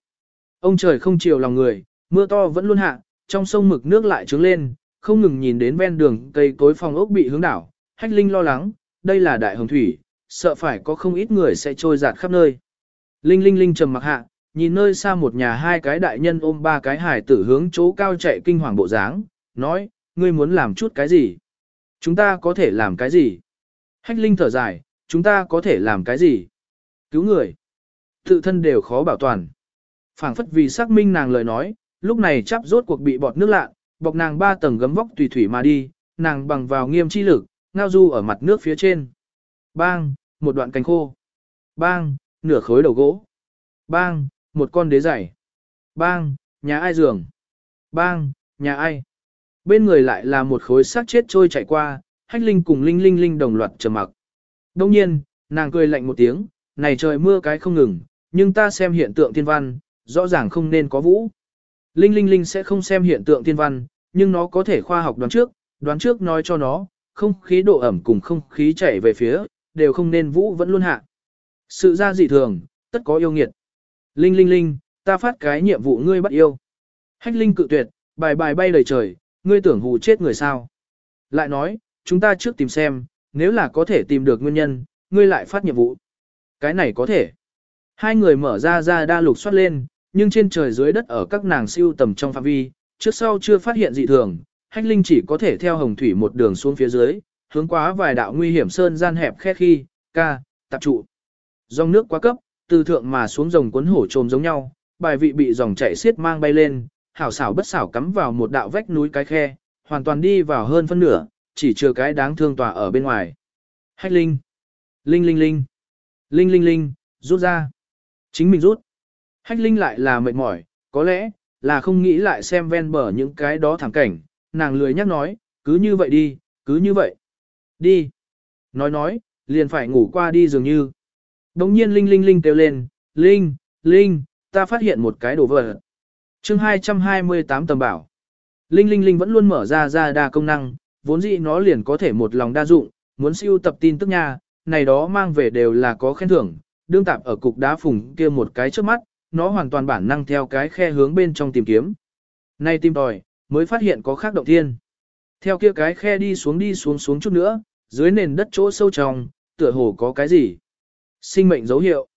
Ông trời không chiều lòng người, mưa to vẫn luôn hạ, trong sông mực nước lại trướng lên, không ngừng nhìn đến ven đường cây cối phòng ốc bị hướng đảo, hách linh lo lắng, đây là đại hồng thủy, sợ phải có không ít người sẽ trôi giạt khắp nơi. Linh linh linh trầm mặc hạ, nhìn nơi xa một nhà hai cái đại nhân ôm ba cái hải tử hướng chỗ cao chạy kinh hoàng bộ dáng, nói, ngươi muốn làm chút cái gì? Chúng ta có thể làm cái gì? Hách linh thở dài, chúng ta có thể làm cái gì? Cứu người. Tự thân đều khó bảo toàn. phảng phất vì xác minh nàng lời nói, lúc này chắp rốt cuộc bị bọt nước lạ, bọc nàng ba tầng gấm vóc tùy thủy mà đi, nàng bằng vào nghiêm chi lực, ngao du ở mặt nước phía trên. Bang, một đoạn cánh khô. Bang, nửa khối đầu gỗ. Bang, một con đế giày. Bang, nhà ai giường. Bang, nhà ai. Bên người lại là một khối xác chết trôi chảy qua, hách linh cùng linh linh linh đồng loạt trầm mặc. Đông nhiên, nàng cười lạnh một tiếng, này trời mưa cái không ngừng, nhưng ta xem hiện tượng thiên văn, rõ ràng không nên có vũ. Linh linh linh sẽ không xem hiện tượng thiên văn, nhưng nó có thể khoa học đoán trước, đoán trước nói cho nó, không khí độ ẩm cùng không khí chảy về phía, đều không nên vũ vẫn luôn hạ. Sự ra dị thường, tất có yêu nghiệt. Linh linh linh, ta phát cái nhiệm vụ ngươi bắt yêu. Hách linh cự tuyệt, bài bài bay đầy trời, ngươi tưởng hù chết người sao. Lại nói, chúng ta trước tìm xem, nếu là có thể tìm được nguyên nhân, ngươi lại phát nhiệm vụ. Cái này có thể. Hai người mở ra ra đa lục soát lên, nhưng trên trời dưới đất ở các nàng siêu tầm trong phạm vi, trước sau chưa phát hiện dị thường, hách linh chỉ có thể theo hồng thủy một đường xuống phía dưới, hướng quá vài đạo nguy hiểm sơn gian hẹp khe khi, ca, tập trụ. Dòng nước quá cấp, từ thượng mà xuống dòng cuốn hổ trồm giống nhau, bài vị bị dòng chảy xiết mang bay lên, hảo xảo bất xảo cắm vào một đạo vách núi cái khe, hoàn toàn đi vào hơn phân nửa, chỉ chưa cái đáng thương tòa ở bên ngoài. Hách linh, linh linh linh, linh linh linh, rút ra. Chính mình rút. Hách linh lại là mệt mỏi, có lẽ, là không nghĩ lại xem ven bờ những cái đó thẳng cảnh, nàng lười nhắc nói, cứ như vậy đi, cứ như vậy. Đi. Nói nói, liền phải ngủ qua đi dường như. Đống nhiên Linh Linh Linh kêu lên, Linh, Linh, ta phát hiện một cái đồ vật. chương 228 tầm bảo. Linh Linh Linh vẫn luôn mở ra ra đa công năng, vốn dĩ nó liền có thể một lòng đa dụng, muốn siêu tập tin tức nha, này đó mang về đều là có khen thưởng, đương tạp ở cục đá phùng kia một cái trước mắt, nó hoàn toàn bản năng theo cái khe hướng bên trong tìm kiếm. Nay tìm tòi, mới phát hiện có khác động thiên. Theo kia cái khe đi xuống đi xuống xuống chút nữa, dưới nền đất chỗ sâu trong, tựa hồ có cái gì. Sinh mệnh dấu hiệu.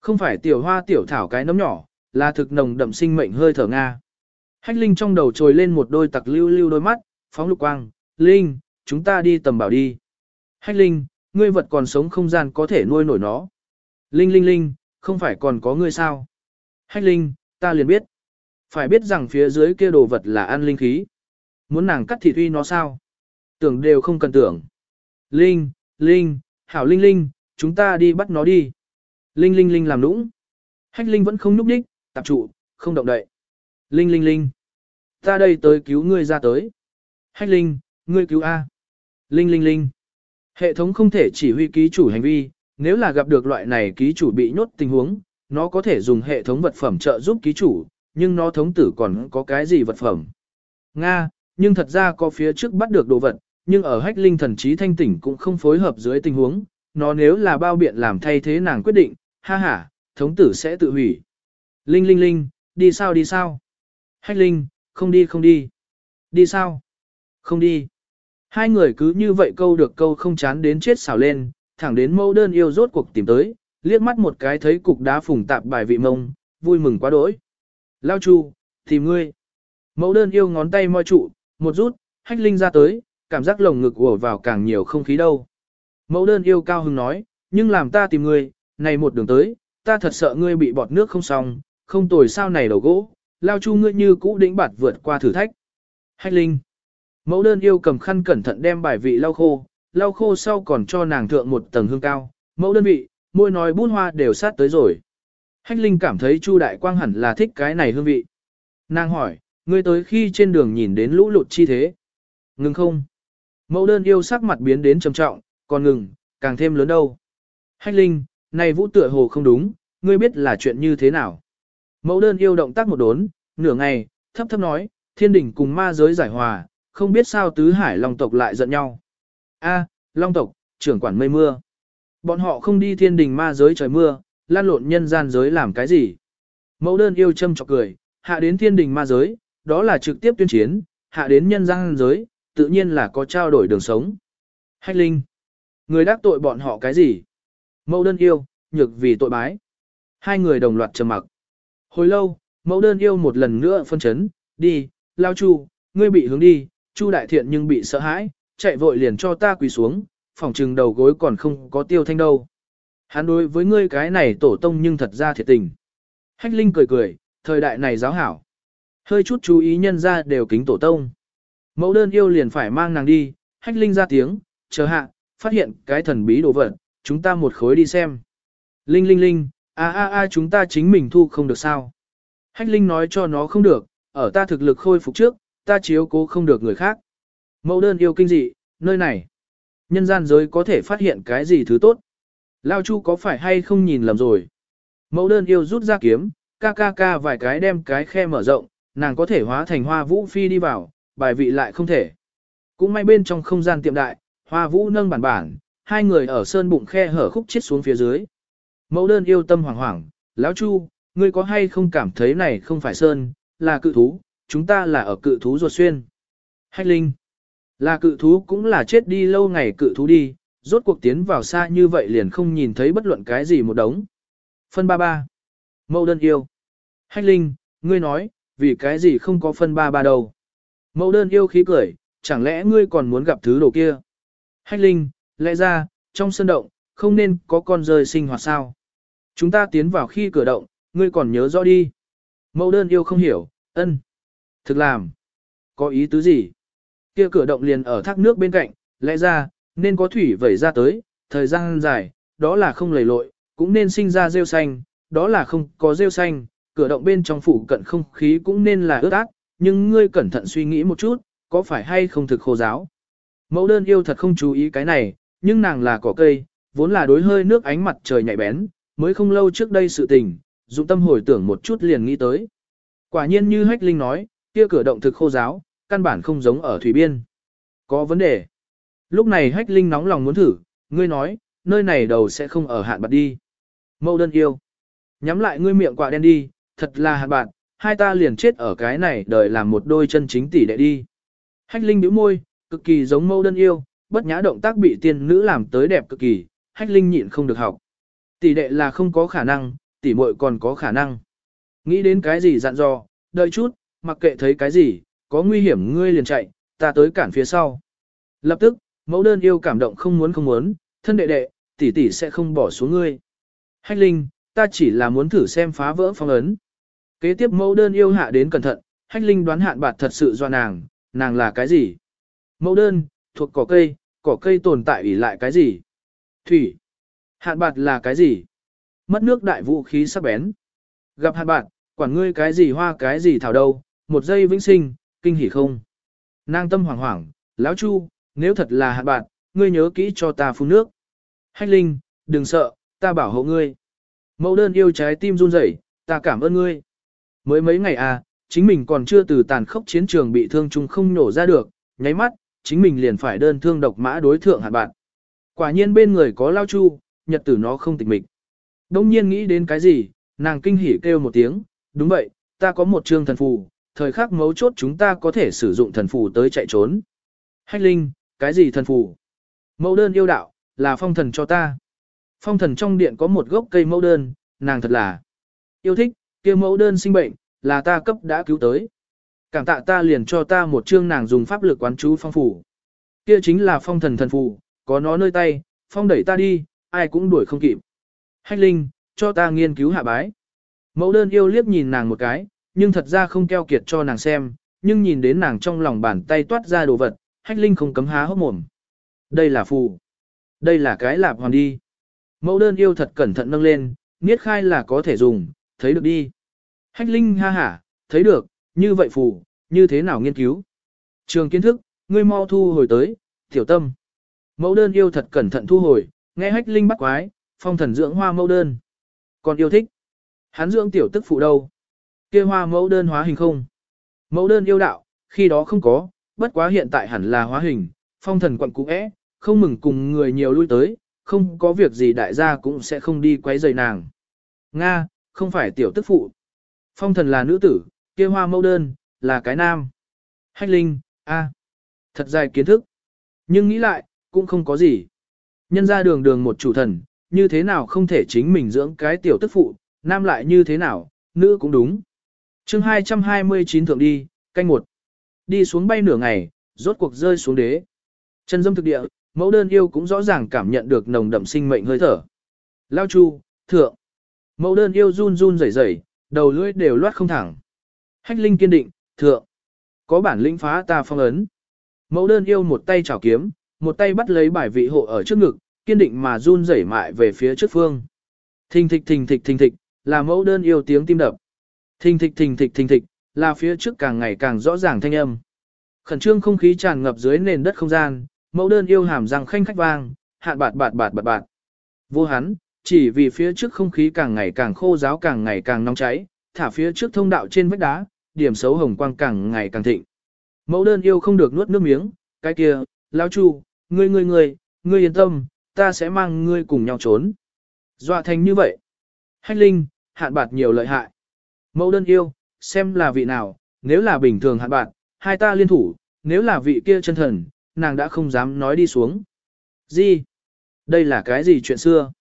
Không phải tiểu hoa tiểu thảo cái nấm nhỏ, là thực nồng đậm sinh mệnh hơi thở Nga. Hách Linh trong đầu trồi lên một đôi tặc lưu lưu đôi mắt, phóng lục quang, Linh, chúng ta đi tầm bảo đi. Hách Linh, ngươi vật còn sống không gian có thể nuôi nổi nó. Linh Linh Linh, không phải còn có ngươi sao? Hách Linh, ta liền biết. Phải biết rằng phía dưới kia đồ vật là ăn linh khí. Muốn nàng cắt thịt uy nó sao? Tưởng đều không cần tưởng. Linh, Linh, hảo Linh Linh, chúng ta đi bắt nó đi. Linh Linh Linh làm nũng. Hách Linh vẫn không núp đích, tập trụ, không động đậy. Linh Linh Linh. Ta đây tới cứu ngươi ra tới. Hách Linh, ngươi cứu A. Linh Linh Linh. Hệ thống không thể chỉ huy ký chủ hành vi, nếu là gặp được loại này ký chủ bị nhốt tình huống, nó có thể dùng hệ thống vật phẩm trợ giúp ký chủ, nhưng nó thống tử còn có cái gì vật phẩm. Nga, nhưng thật ra có phía trước bắt được đồ vật, nhưng ở hách linh thần trí thanh tỉnh cũng không phối hợp dưới tình huống, nó nếu là bao biện làm thay thế nàng quyết định, ha ha, thống tử sẽ tự hủy. Linh linh linh, đi sao đi sao? Hách linh, không đi không đi. Đi sao? Không đi. Hai người cứ như vậy câu được câu không chán đến chết xào lên, thẳng đến mẫu đơn yêu rốt cuộc tìm tới, liếc mắt một cái thấy cục đá phùng tạp bài vị mông, vui mừng quá đỗi. Lao chu, tìm ngươi. Mẫu đơn yêu ngón tay moi trụ, một rút, hách linh ra tới, cảm giác lồng ngực ùa vào càng nhiều không khí đâu. Mẫu đơn yêu cao hứng nói, nhưng làm ta tìm ngươi, này một đường tới, ta thật sợ ngươi bị bọt nước không xong, không tồi sao này đầu gỗ, lao chu ngươi như cũ đĩnh bạt vượt qua thử thách. Hách linh. Mẫu đơn yêu cầm khăn cẩn thận đem bài vị lau khô, lau khô sau còn cho nàng thượng một tầng hương cao. Mẫu đơn vị, môi nói bút hoa đều sát tới rồi. Hách linh cảm thấy Chu Đại Quang hẳn là thích cái này hương vị. Nàng hỏi, ngươi tới khi trên đường nhìn đến lũ lụt chi thế. Ngừng không? Mẫu đơn yêu sắc mặt biến đến trầm trọng, còn ngừng, càng thêm lớn đâu. Hách linh, này vũ tựa hồ không đúng, ngươi biết là chuyện như thế nào. Mẫu đơn yêu động tác một đốn, nửa ngày, thấp thấp nói, thiên đỉnh cùng ma giới giải hòa, không biết sao tứ hải long tộc lại giận nhau. A, long tộc, trưởng quản mây mưa. Bọn họ không đi thiên đình ma giới trời mưa, lan lộn nhân gian giới làm cái gì. Mẫu đơn yêu châm chọc cười, hạ đến thiên đình ma giới, đó là trực tiếp tuyên chiến, hạ đến nhân gian giới, tự nhiên là có trao đổi đường sống. Hách linh. Người đắc tội bọn họ cái gì? Mẫu đơn yêu, nhược vì tội bái. Hai người đồng loạt trầm mặc. Hồi lâu, mẫu đơn yêu một lần nữa phân chấn, đi, lao chu, ngươi bị hướng đi, chu đại thiện nhưng bị sợ hãi, chạy vội liền cho ta quỳ xuống, phòng trừng đầu gối còn không có tiêu thanh đâu. Hắn đối với ngươi cái này tổ tông nhưng thật ra thiệt tình. Hách Linh cười cười, thời đại này giáo hảo. Hơi chút chú ý nhân ra đều kính tổ tông. Mẫu đơn yêu liền phải mang nàng đi, Hách Linh ra tiếng, chờ hạ, phát hiện cái thần bí đồ vật, chúng ta một khối đi xem. Linh Linh Linh, a a a chúng ta chính mình thu không được sao. Hách Linh nói cho nó không được, ở ta thực lực khôi phục trước, ta chiếu cố không được người khác. Mẫu đơn yêu kinh dị, nơi này. Nhân gian giới có thể phát hiện cái gì thứ tốt. Lao Chu có phải hay không nhìn lầm rồi. Mẫu đơn yêu rút ra kiếm, ca ca ca vài cái đem cái khe mở rộng, nàng có thể hóa thành hoa vũ phi đi vào, bài vị lại không thể. Cũng may bên trong không gian tiệm đại, hoa vũ nâng bản bản, hai người ở sơn bụng khe hở khúc chết xuống phía dưới. Mẫu đơn yêu tâm hoảng hoảng, lão chu, ngươi có hay không cảm thấy này không phải sơn, là cự thú, chúng ta là ở cự thú ruột xuyên. Hách linh, là cự thú cũng là chết đi lâu ngày cự thú đi, rốt cuộc tiến vào xa như vậy liền không nhìn thấy bất luận cái gì một đống. Phân ba ba. Mẫu đơn yêu. Hách linh, ngươi nói, vì cái gì không có phân ba ba đâu. Mẫu đơn yêu khí cười, chẳng lẽ ngươi còn muốn gặp thứ đồ kia. Hách linh, lẽ ra, trong sân động, không nên có con rơi sinh hoạt sao. Chúng ta tiến vào khi cửa động, ngươi còn nhớ rõ đi. Mẫu đơn yêu không hiểu, ân. Thực làm. Có ý tứ gì? Kia cửa động liền ở thác nước bên cạnh, lẽ ra, nên có thủy vẩy ra tới, thời gian dài, đó là không lầy lội, cũng nên sinh ra rêu xanh, đó là không có rêu xanh, cửa động bên trong phủ cận không khí cũng nên là ướt át, nhưng ngươi cẩn thận suy nghĩ một chút, có phải hay không thực khô giáo. Mẫu đơn yêu thật không chú ý cái này, nhưng nàng là cỏ cây, vốn là đối hơi nước ánh mặt trời nhạy bén, mới không lâu trước đây sự tình, dụng tâm hồi tưởng một chút liền nghĩ tới. Quả nhiên như Hách Linh nói, kia cửa động thực khô giáo, căn bản không giống ở thủy biên. Có vấn đề. Lúc này Hách Linh nóng lòng muốn thử, ngươi nói, nơi này đầu sẽ không ở hạn bạc đi. Mẫu đơn yêu. Nhắm lại ngươi miệng quạ đen đi, thật là hạn bạc, hai ta liền chết ở cái này đời làm một đôi chân chính tỷ đệ đi. Hách Linh bĩu môi, cực kỳ giống mẫu đơn yêu, bất nhã động tác bị tiên nữ làm tới đẹp cực kỳ, Hách Linh nhịn không được học. Tỷ đệ là không có khả năng, tỷ muội còn có khả năng. Nghĩ đến cái gì dặn dò, đợi chút, mặc kệ thấy cái gì, có nguy hiểm ngươi liền chạy, ta tới cản phía sau. Lập tức, mẫu đơn yêu cảm động không muốn không muốn, thân đệ đệ, tỷ tỷ sẽ không bỏ xuống ngươi. Hách Linh, ta chỉ là muốn thử xem phá vỡ phong ấn. Kế tiếp mẫu đơn yêu hạ đến cẩn thận, hách linh đoán hạn bạt thật sự do nàng, nàng là cái gì? Mẫu đơn, thuộc cỏ cây, cỏ cây tồn tại ủy lại cái gì? Thủy. Hạn bạt là cái gì? Mất nước đại vũ khí sắc bén. Gặp hạn bạt, quản ngươi cái gì hoa cái gì thảo đâu, một giây vĩnh sinh, kinh hỉ không? Nàng tâm hoảng hoảng, lão chu, nếu thật là hạt bạn, ngươi nhớ kỹ cho ta phun nước. Hách linh, đừng sợ, ta bảo hộ ngươi. Mẫu đơn yêu trái tim run rẩy, ta cảm ơn ngươi. Mới mấy ngày à, chính mình còn chưa từ tàn khốc chiến trường bị thương chung không nổ ra được, nháy mắt, chính mình liền phải đơn thương độc mã đối thượng hạt bạn. Quả nhiên bên người có lao chu, nhật tử nó không tịch mịch. Đông nhiên nghĩ đến cái gì, nàng kinh hỉ kêu một tiếng, đúng vậy, ta có một trương thần phù, thời khắc mấu chốt chúng ta có thể sử dụng thần phù tới chạy trốn. Hách linh, cái gì thần phù? Mẫu đơn yêu đạo, là phong thần cho ta. Phong thần trong điện có một gốc cây mẫu đơn, nàng thật là yêu thích, kia mẫu đơn sinh bệnh, là ta cấp đã cứu tới. Cảm tạ ta liền cho ta một chương nàng dùng pháp lực quán chú phong phủ. Kia chính là phong thần thần phù, có nó nơi tay, phong đẩy ta đi, ai cũng đuổi không kịp. Hách linh, cho ta nghiên cứu hạ bái. Mẫu đơn yêu liếc nhìn nàng một cái, nhưng thật ra không keo kiệt cho nàng xem, nhưng nhìn đến nàng trong lòng bàn tay toát ra đồ vật, hách linh không cấm há hốc mồm. Đây là phù. Đây là cái lạp hoàn đi. Mẫu đơn yêu thật cẩn thận nâng lên, niết khai là có thể dùng, thấy được đi. Hách linh ha hả, thấy được, như vậy phù, như thế nào nghiên cứu. Trường kiến thức, ngươi mau thu hồi tới, tiểu tâm. Mẫu đơn yêu thật cẩn thận thu hồi, nghe hách linh bắt quái, phong thần dưỡng hoa mẫu đơn. Còn yêu thích. Hắn dưỡng tiểu tức phụ đâu? Kia hoa mẫu đơn hóa hình không? Mẫu đơn yêu đạo, khi đó không có, bất quá hiện tại hẳn là hóa hình, phong thần quận cũ é, không mừng cùng người nhiều lui tới, không có việc gì đại gia cũng sẽ không đi quấy rầy nàng. Nga, không phải tiểu tức phụ. Phong thần là nữ tử, kia hoa mẫu đơn, là cái nam. Hách linh, a, thật dài kiến thức. Nhưng nghĩ lại, cũng không có gì. Nhân ra đường đường một chủ thần, như thế nào không thể chính mình dưỡng cái tiểu tức phụ, nam lại như thế nào, nữ cũng đúng chương 229 thượng đi, canh một. Đi xuống bay nửa ngày, rốt cuộc rơi xuống đế. Chân dâm thực địa, mẫu đơn yêu cũng rõ ràng cảm nhận được nồng đậm sinh mệnh hơi thở. Lao chu, thượng. Mẫu đơn yêu run run rẩy rẩy, đầu lưỡi đều loát không thẳng. Hách linh kiên định, thượng. Có bản lĩnh phá ta phong ấn. Mẫu đơn yêu một tay chảo kiếm, một tay bắt lấy bài vị hộ ở trước ngực, kiên định mà run rẩy mại về phía trước phương. Thình thịch thình thịch thình thịch, là mẫu đơn yêu tiếng tim đập. Thình thịch thình thịch thình thịch, là phía trước càng ngày càng rõ ràng thanh âm. Khẩn trương không khí tràn ngập dưới nền đất không gian, mẫu đơn yêu hàm răng khanh khách vang, hạn bạt bạt bạt bạt bạt. Vô hắn, chỉ vì phía trước không khí càng ngày càng khô giáo càng ngày càng nóng cháy, thả phía trước thông đạo trên vách đá, điểm xấu hồng quang càng ngày càng thịnh. Mẫu đơn yêu không được nuốt nước miếng, cái kia, lão chu, ngươi ngươi ngươi, ngươi yên tâm, ta sẽ mang ngươi cùng nhau trốn. Dọa thành như vậy. Hách linh, hạn bạt nhiều lợi hại. Mẫu đơn yêu, xem là vị nào, nếu là bình thường hạn bạn, hai ta liên thủ, nếu là vị kia chân thần, nàng đã không dám nói đi xuống. Gì? Đây là cái gì chuyện xưa?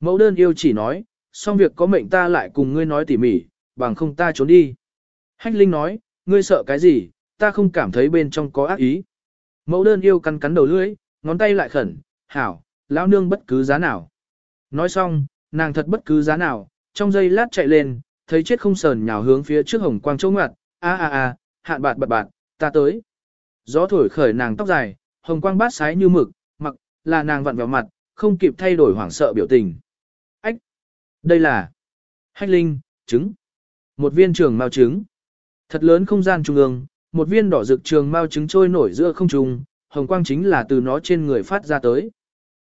Mẫu đơn yêu chỉ nói, xong việc có mệnh ta lại cùng ngươi nói tỉ mỉ, bằng không ta trốn đi. Hách Linh nói, ngươi sợ cái gì, ta không cảm thấy bên trong có ác ý. Mẫu đơn yêu cắn cắn đầu lưỡi, ngón tay lại khẩn, hảo, lão nương bất cứ giá nào. Nói xong, nàng thật bất cứ giá nào, trong giây lát chạy lên, thấy chết không sờn nhào hướng phía trước hồng quang châu ngoặt, a a a, hạn bạt bạt bạt, ta tới. Gió thổi khởi nàng tóc dài, hồng quang bát sái như mực, mặc, là nàng vặn vào mặt, không kịp thay đổi hoảng sợ biểu tình. Ách! Đây là hách linh, trứng. Một viên trường mao trứng. Thật lớn không gian trung ương, một viên đỏ rực trường mao trứng trôi nổi giữa không trung, hồng quang chính là từ nó trên người phát ra tới.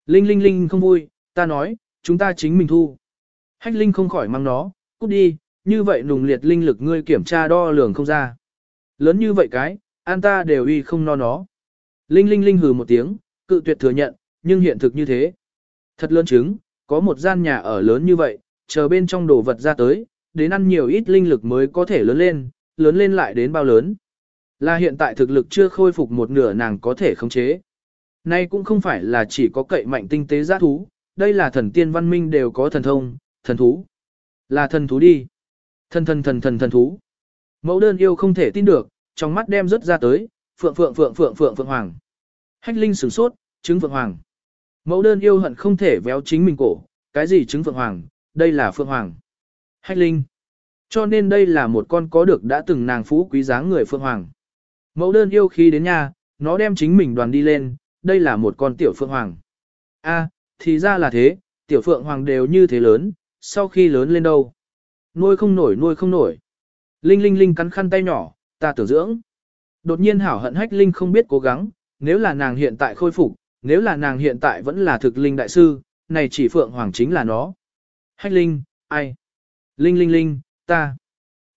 Linh linh linh không vui, ta nói, chúng ta chính mình thu. Hách linh không khỏi mang nó, cút đi, như vậy nùng liệt linh lực ngươi kiểm tra đo lường không ra. Lớn như vậy cái, an ta đều y không no nó. Linh linh linh hừ một tiếng, cự tuyệt thừa nhận, nhưng hiện thực như thế. Thật lớn chứng, có một gian nhà ở lớn như vậy, chờ bên trong đồ vật ra tới, đến ăn nhiều ít linh lực mới có thể lớn lên, lớn lên lại đến bao lớn. Là hiện tại thực lực chưa khôi phục một nửa nàng có thể khống chế. Nay cũng không phải là chỉ có cậy mạnh tinh tế giá thú, đây là thần tiên văn minh đều có thần thông, thần thú. Là thần thú đi. Thần thần thần thần thần thú. Mẫu đơn yêu không thể tin được, trong mắt đem rớt ra tới, phượng phượng phượng phượng phượng phượng hoàng. Hách linh sửng sốt, trứng phượng hoàng. Mẫu đơn yêu hận không thể véo chính mình cổ, cái gì trứng phượng hoàng, đây là phượng hoàng. Hách linh. Cho nên đây là một con có được đã từng nàng phú quý dáng người Phượng Hoàng. Mẫu đơn yêu khi đến nhà, nó đem chính mình đoàn đi lên, đây là một con tiểu Phượng Hoàng. a thì ra là thế, tiểu Phượng Hoàng đều như thế lớn, sau khi lớn lên đâu? Nuôi không nổi nuôi không nổi. Linh Linh Linh cắn khăn tay nhỏ, ta tưởng dưỡng. Đột nhiên hảo hận hách Linh không biết cố gắng, nếu là nàng hiện tại khôi phục, nếu là nàng hiện tại vẫn là thực Linh đại sư, này chỉ Phượng Hoàng chính là nó. Hách Linh, ai? Linh Linh Linh, ta.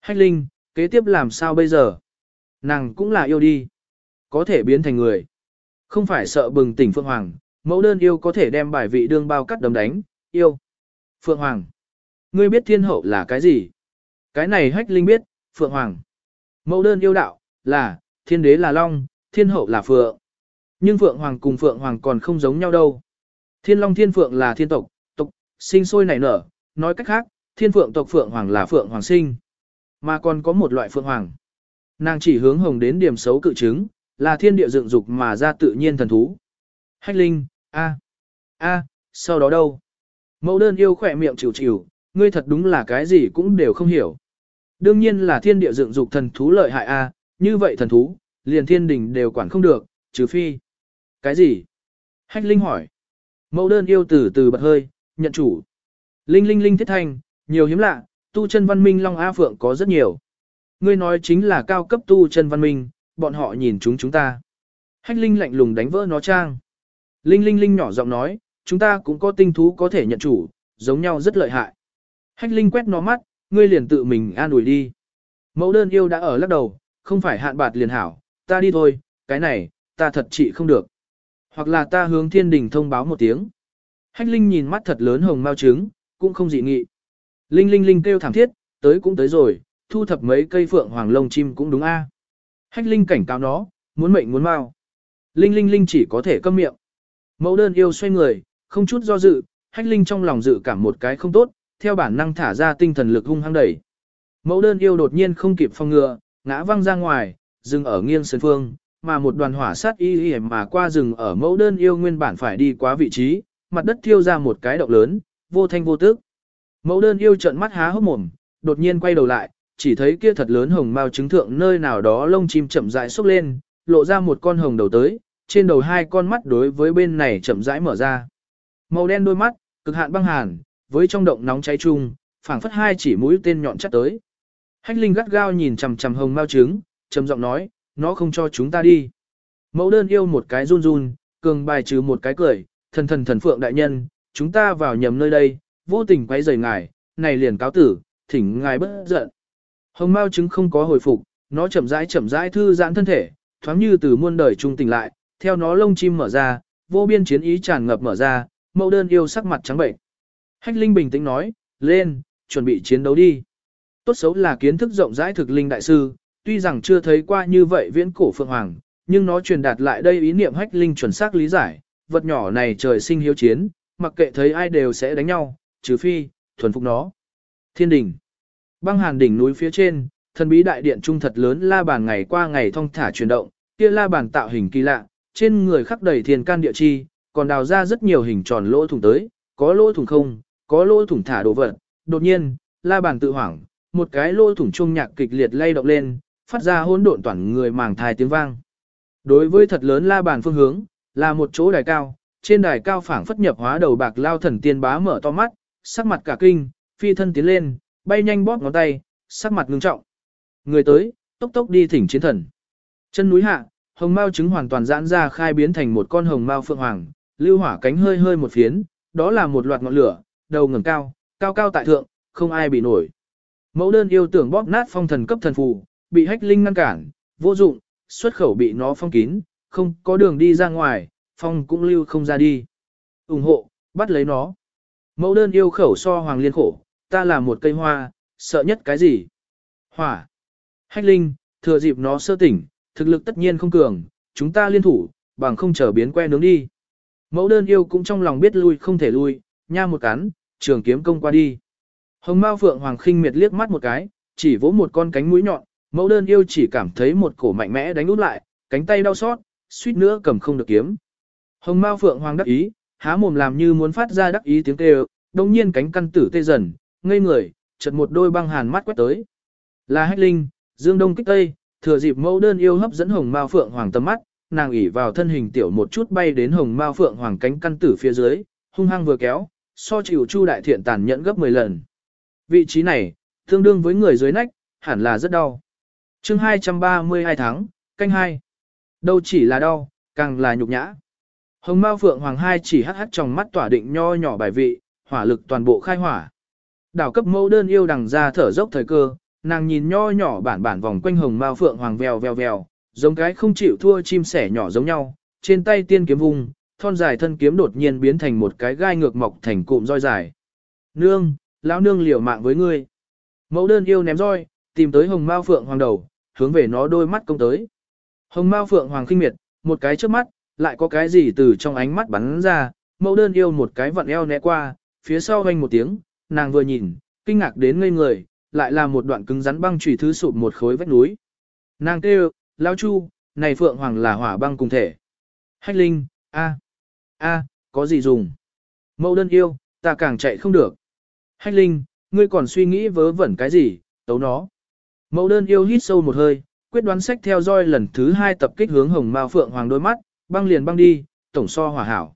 Hách Linh, kế tiếp làm sao bây giờ? Nàng cũng là yêu đi. Có thể biến thành người. Không phải sợ bừng tỉnh Phượng Hoàng, mẫu đơn yêu có thể đem bài vị đương bao cắt đấm đánh, yêu. Phượng Hoàng. Ngươi biết thiên hậu là cái gì? Cái này hách linh biết, Phượng Hoàng. Mẫu đơn yêu đạo, là, thiên đế là Long, thiên hậu là Phượng. Nhưng Phượng Hoàng cùng Phượng Hoàng còn không giống nhau đâu. Thiên Long Thiên Phượng là thiên tộc, tộc, sinh sôi nảy nở, nói cách khác, thiên Phượng tộc Phượng Hoàng là Phượng Hoàng sinh. Mà còn có một loại Phượng Hoàng. Nàng chỉ hướng hồng đến điểm xấu cự chứng, là thiên địa dựng dục mà ra tự nhiên thần thú. Hách linh, a, a, sau đó đâu? Mẫu đơn yêu khỏe miệng chịu chịu, ngươi thật đúng là cái gì cũng đều không hiểu. Đương nhiên là thiên địa dựng dục thần thú lợi hại a, như vậy thần thú, liền thiên đình đều quản không được, trừ phi. Cái gì? Hách Linh hỏi. Mẫu đơn yêu từ từ bật hơi, nhận chủ. Linh linh linh thiết thanh, nhiều hiếm lạ, tu chân văn minh Long A Phượng có rất nhiều. Ngươi nói chính là cao cấp tu chân văn minh, bọn họ nhìn chúng chúng ta. Hách Linh lạnh lùng đánh vỡ nó trang. Linh linh linh nhỏ giọng nói, chúng ta cũng có tinh thú có thể nhận chủ, giống nhau rất lợi hại. Hách Linh quét nó mắt, ngươi liền tự mình an ủi đi. Mẫu đơn yêu đã ở lắc đầu, không phải hạn bạt liền hảo, ta đi thôi, cái này, ta thật trị không được. Hoặc là ta hướng thiên đình thông báo một tiếng. Hách Linh nhìn mắt thật lớn hồng mao trứng, cũng không dị nghị. Linh Linh Linh kêu thảm thiết, tới cũng tới rồi, thu thập mấy cây phượng hoàng lông chim cũng đúng a. Hách Linh cảnh cáo nó, muốn mệnh muốn mau. Linh Linh Linh chỉ có thể câm miệng. Mẫu đơn yêu xoay người, không chút do dự, Hách Linh trong lòng dự cảm một cái không tốt, theo bản năng thả ra tinh thần lực hung hăng đẩy. Mẫu đơn yêu đột nhiên không kịp phòng ngừa, ngã văng ra ngoài, dừng ở nghiêng sườn phương, mà một đoàn hỏa sát y y mà qua rừng ở mẫu đơn yêu nguyên bản phải đi quá vị trí, mặt đất thiêu ra một cái động lớn, vô thanh vô tức. Mẫu đơn yêu trợn mắt há hốc mồm, đột nhiên quay đầu lại, chỉ thấy kia thật lớn hồng mao trứng thượng nơi nào đó lông chim chậm rãi xúc lên, lộ ra một con hồng đầu tới, trên đầu hai con mắt đối với bên này chậm rãi mở ra. Màu đen đôi mắt, cực hạn băng hàn, với trong động nóng cháy chung, phảng phất hai chỉ mũi tên nhọn chắc tới. Hách Linh gắt gao nhìn chằm chằm hồng mao trứng, trầm giọng nói, nó không cho chúng ta đi. Mẫu đơn yêu một cái run run, cường bài trừ một cái cười, thần thần thần phượng đại nhân, chúng ta vào nhầm nơi đây, vô tình quấy rầy ngài, này liền cáo tử, thỉnh ngài bất giận. Hồng mao trứng không có hồi phục, nó chậm rãi chậm rãi thư giãn thân thể, thoáng như từ muôn đời trung tỉnh lại, theo nó lông chim mở ra, vô biên chiến ý tràn ngập mở ra, mẫu đơn yêu sắc mặt trắng bệnh. Hách Linh bình tĩnh nói, lên, chuẩn bị chiến đấu đi. Tốt xấu là kiến thức rộng rãi thực linh đại sư, tuy rằng chưa thấy qua như vậy viễn cổ phượng hoàng, nhưng nó truyền đạt lại đây ý niệm hách linh chuẩn xác lý giải, vật nhỏ này trời sinh hiếu chiến, mặc kệ thấy ai đều sẽ đánh nhau, trừ phi, thuần phục nó. Thiên đỉnh. Băng hàn đỉnh núi phía trên, thần bí đại điện trung thật lớn la bàn ngày qua ngày thong thả chuyển động, kia la bàn tạo hình kỳ lạ, trên người khắc đầy thiên can địa chi, còn đào ra rất nhiều hình tròn lỗ thủng tới, có lỗ thủng không, có lỗ thủng thả đồ vật. Đột nhiên, la bàn tự hoảng, một cái lỗ thủng trung nhạc kịch liệt lay động lên, phát ra hỗn độn toàn người màng thai tiếng vang. Đối với thật lớn la bàn phương hướng, là một chỗ đài cao, trên đài cao phảng phất nhập hóa đầu bạc lao thần tiên bá mở to mắt, sắc mặt cả kinh, phi thân tiến lên, bay nhanh bóp ngón tay, sắc mặt ngưng trọng. Người tới, tốc tốc đi thỉnh chiến thần. Chân núi hạ, hồng mao trứng hoàn toàn giãn ra khai biến thành một con hồng mao phượng hoàng, lưu hỏa cánh hơi hơi một phiến, đó là một loạt ngọn lửa, đầu ngẩng cao, cao cao tại thượng, không ai bị nổi. Mẫu đơn yêu tưởng bóp nát phong thần cấp thần phù, bị hách linh ngăn cản, vô dụng, xuất khẩu bị nó phong kín, không có đường đi ra ngoài, phong cũng lưu không ra đi. ủng hộ, bắt lấy nó. Mẫu đơn yêu khẩu so hoàng liên khổ, ta là một cây hoa, sợ nhất cái gì? Hỏa. Hách linh, thừa dịp nó sơ tỉnh, thực lực tất nhiên không cường, chúng ta liên thủ, bằng không trở biến que nướng đi. Mẫu đơn yêu cũng trong lòng biết lui không thể lui, nha một cắn, trường kiếm công qua đi. Hồng Mao Phượng Hoàng khinh miệt liếc mắt một cái, chỉ vỗ một con cánh mũi nhọn, mẫu đơn yêu chỉ cảm thấy một cổ mạnh mẽ đánh út lại, cánh tay đau xót, suýt nữa cầm không được kiếm. Hồng Mao Phượng Hoàng đắc ý, há mồm làm như muốn phát ra đắc ý tiếng kêu, đồng nhiên cánh căn tử tê dần, ngây người, chợt một đôi băng hàn mắt quét tới. Là Hách Linh, Dương Đông kích Tây, thừa dịp mẫu đơn yêu hấp dẫn hồng mao phượng hoàng tầm mắt, nàng ỉ vào thân hình tiểu một chút bay đến hồng mao phượng hoàng cánh căn tử phía dưới, hung hăng vừa kéo, so chịu chu đại thiện tàn nhẫn gấp 10 lần. Vị trí này, tương đương với người dưới nách, hẳn là rất đau. chương 232 tháng, canh 2. Đâu chỉ là đau, càng là nhục nhã. Hồng Mao Phượng Hoàng hai chỉ hắt hắt trong mắt tỏa định nho nhỏ bài vị, hỏa lực toàn bộ khai hỏa. Đảo cấp mẫu đơn yêu đằng ra thở dốc thời cơ, nàng nhìn nho nhỏ bản bản vòng quanh Hồng Mao Phượng Hoàng vèo vèo vèo, giống cái không chịu thua chim sẻ nhỏ giống nhau, trên tay tiên kiếm vùng, thon dài thân kiếm đột nhiên biến thành một cái gai ngược mọc thành cụm roi dài. Nương, lão nương liều mạng với ngươi. Mẫu đơn yêu ném roi, tìm tới Hồng Mao Phượng Hoàng đầu, hướng về nó đôi mắt công tới. Hồng Mao Phượng Hoàng khinh miệt, một cái trước mắt, lại có cái gì từ trong ánh mắt bắn ra, mẫu đơn yêu một cái vặn eo né qua, phía sau vang một tiếng, nàng vừa nhìn, kinh ngạc đến ngây người, lại là một đoạn cứng rắn băng chủy thứ sụp một khối vách núi. Nàng kêu, lão chu, này Phượng Hoàng là hỏa băng cùng thể. Hách Linh, a, a, có gì dùng? Mẫu đơn yêu, ta càng chạy không được. Hách Linh, ngươi còn suy nghĩ vớ vẩn cái gì, tấu nó. Mẫu đơn yêu hít sâu một hơi, quyết đoán sách theo roi lần thứ hai tập kích hướng hồng mao phượng hoàng đôi mắt, băng liền băng đi, tổng so hòa hảo.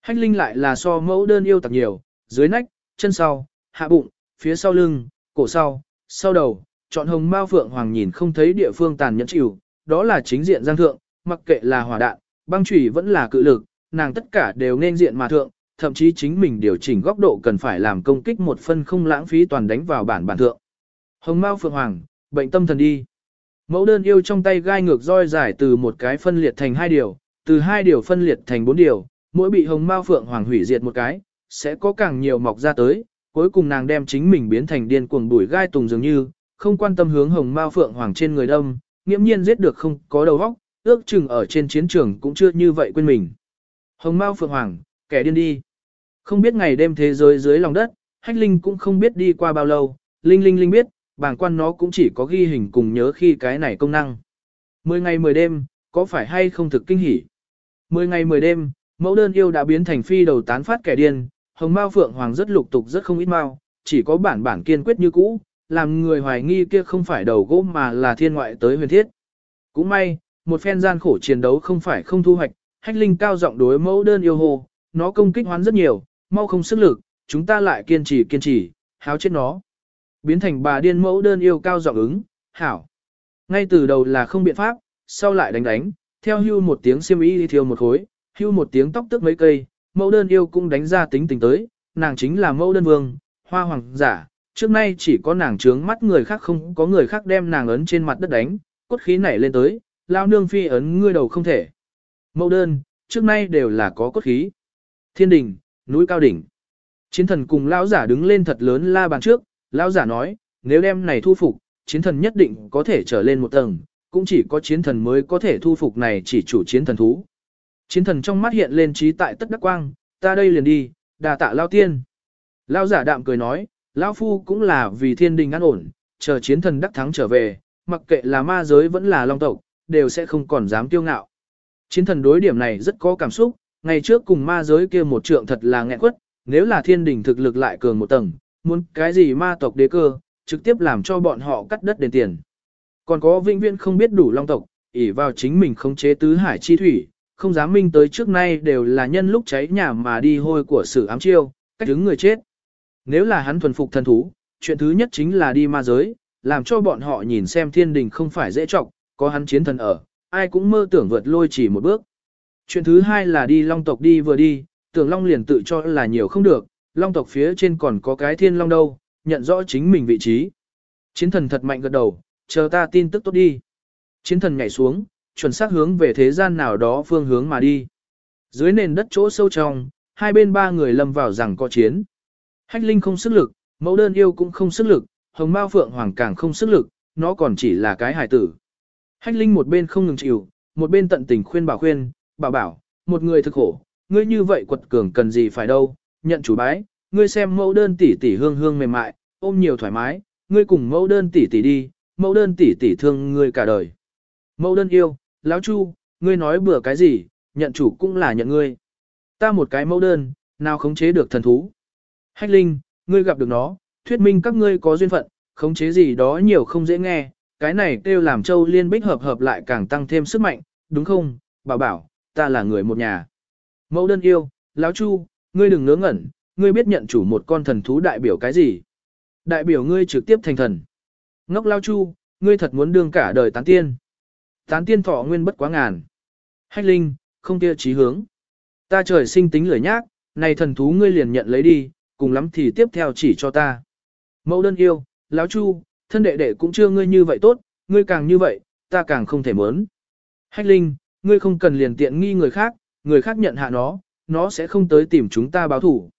Hách linh lại là so mẫu đơn yêu tặc nhiều, dưới nách, chân sau, hạ bụng, phía sau lưng, cổ sau, sau đầu, chọn hồng mao phượng hoàng nhìn không thấy địa phương tàn nhẫn chịu, đó là chính diện giang thượng, mặc kệ là hỏa đạn, băng chủy vẫn là cự lực, nàng tất cả đều nên diện mà thượng, thậm chí chính mình điều chỉnh góc độ cần phải làm công kích một phân không lãng phí toàn đánh vào bản bản thượng. Hồng Mao Phượng Hoàng, bệnh tâm thần đi. Mẫu đơn yêu trong tay gai ngược roi dài từ một cái phân liệt thành hai điều, từ hai điều phân liệt thành bốn điều, mỗi bị hồng mao phượng hoàng hủy diệt một cái, sẽ có càng nhiều mọc ra tới, cuối cùng nàng đem chính mình biến thành điên cuồng đuổi gai tùng dường như, không quan tâm hướng hồng mao phượng hoàng trên người đông, nghiễm nhiên giết được không có đầu óc, ước chừng ở trên chiến trường cũng chưa như vậy quên mình. Hồng mao phượng hoàng, kẻ điên đi. Không biết ngày đêm thế giới dưới lòng đất, hách linh cũng không biết đi qua bao lâu, linh linh linh biết, bảng quan nó cũng chỉ có ghi hình cùng nhớ khi cái này công năng. Mười ngày mười đêm, có phải hay không thực kinh hỉ? Mười ngày mười đêm, mẫu đơn yêu đã biến thành phi đầu tán phát kẻ điên, hồng mao phượng hoàng rất lục tục rất không ít mao, chỉ có bản bản kiên quyết như cũ, làm người hoài nghi kia không phải đầu gỗ mà là thiên ngoại tới huyền thiết. Cũng may, một phen gian khổ chiến đấu không phải không thu hoạch, hách linh cao giọng đối mẫu đơn yêu hồ, nó công kích hoán rất nhiều, mau không sức lực, chúng ta lại kiên trì kiên trì, háo chết nó. Biến thành bà điên mẫu đơn yêu cao giọng ứng, hảo. Ngay từ đầu là không biện pháp, sau lại đánh đánh, theo hưu một tiếng xiêm y đi thiêu một khối, hưu một tiếng tóc tức mấy cây, mẫu đơn yêu cũng đánh ra tính tình tới, nàng chính là mẫu đơn vương, hoa hoàng giả, trước nay chỉ có nàng trướng mắt người khác không có người khác đem nàng ấn trên mặt đất đánh, cốt khí nảy lên tới, lao nương phi ấn ngươi đầu không thể. Mẫu đơn, trước nay đều là có cốt khí. Thiên đình, núi cao đỉnh. Chiến thần cùng lão giả đứng lên thật lớn la bàn trước, lão giả nói, nếu đem này thu phục, chiến thần nhất định có thể trở lên một tầng, cũng chỉ có chiến thần mới có thể thu phục này chỉ chủ chiến thần thú. Chiến thần trong mắt hiện lên trí tại tất đắc quang, ta đây liền đi, đà tạ lao tiên. Lao giả đạm cười nói, lão phu cũng là vì thiên đình an ổn, chờ chiến thần đắc thắng trở về, mặc kệ là ma giới vẫn là long tộc, đều sẽ không còn dám tiêu ngạo. Chiến thần đối điểm này rất có cảm xúc, ngày trước cùng ma giới kia một trượng thật là nghẹn quất, nếu là thiên đình thực lực lại cường một tầng, muốn cái gì ma tộc đế cơ, trực tiếp làm cho bọn họ cắt đất đền tiền. Còn có vĩnh viễn không biết đủ long tộc, ỷ vào chính mình không chế tứ hải chi thủy, không dám minh tới trước nay đều là nhân lúc cháy nhà mà đi hôi của sự ám chiêu, cách đứng người chết. Nếu là hắn thuần phục thần thú, chuyện thứ nhất chính là đi ma giới, làm cho bọn họ nhìn xem thiên đình không phải dễ trọng, có hắn chiến thần ở, ai cũng mơ tưởng vượt lôi chỉ một bước. Chuyện thứ hai là đi long tộc đi vừa đi, tưởng long liền tự cho là nhiều không được, long tộc phía trên còn có cái thiên long đâu, nhận rõ chính mình vị trí. Chiến thần thật mạnh gật đầu, chờ ta tin tức tốt đi. Chiến thần nhảy xuống, chuẩn xác hướng về thế gian nào đó phương hướng mà đi. Dưới nền đất chỗ sâu trong, hai bên ba người lâm vào rằng có chiến. Hách linh không sức lực, mẫu đơn yêu cũng không sức lực, hồng mao phượng hoàng càng không sức lực, nó còn chỉ là cái hài tử. Hách linh một bên không ngừng chịu, một bên tận tình khuyên bảo khuyên, bảo bảo, một người thực khổ, ngươi như vậy quật cường cần gì phải đâu, nhận chủ bái, ngươi xem mẫu đơn tỷ tỷ hương hương mềm mại, ôm nhiều thoải mái, ngươi cùng mẫu đơn tỷ tỷ đi, mẫu đơn tỷ tỷ thương ngươi cả đời. Mẫu đơn yêu, lão chu, ngươi nói bừa cái gì, nhận chủ cũng là nhận ngươi. Ta một cái mẫu đơn, nào khống chế được thần thú. Hách linh, ngươi gặp được nó, thuyết minh các ngươi có duyên phận, khống chế gì đó nhiều không dễ nghe, cái này kêu làm châu liên bích hợp hợp lại càng tăng thêm sức mạnh, đúng không, bảo bảo, ta là người một nhà. Mẫu đơn yêu, lão chu, ngươi đừng ngớ ngẩn, ngươi biết nhận chủ một con thần thú đại biểu cái gì. Đại biểu ngươi trực tiếp thành thần. Ngốc lao chu, ngươi thật muốn đương cả đời tán tiên. Tán tiên thọ nguyên bất quá ngàn. Hách linh, không kia trí hướng. Ta trời sinh tính lười nhác, này thần thú ngươi liền nhận lấy đi, cùng lắm thì tiếp theo chỉ cho ta. Mẫu đơn yêu, lão chu, thân đệ đệ cũng chưa ngươi như vậy tốt, ngươi càng như vậy, ta càng không thể muốn. Hách linh, ngươi không cần liền tiện nghi người khác, người khác nhận hạ nó, nó sẽ không tới tìm chúng ta báo thủ.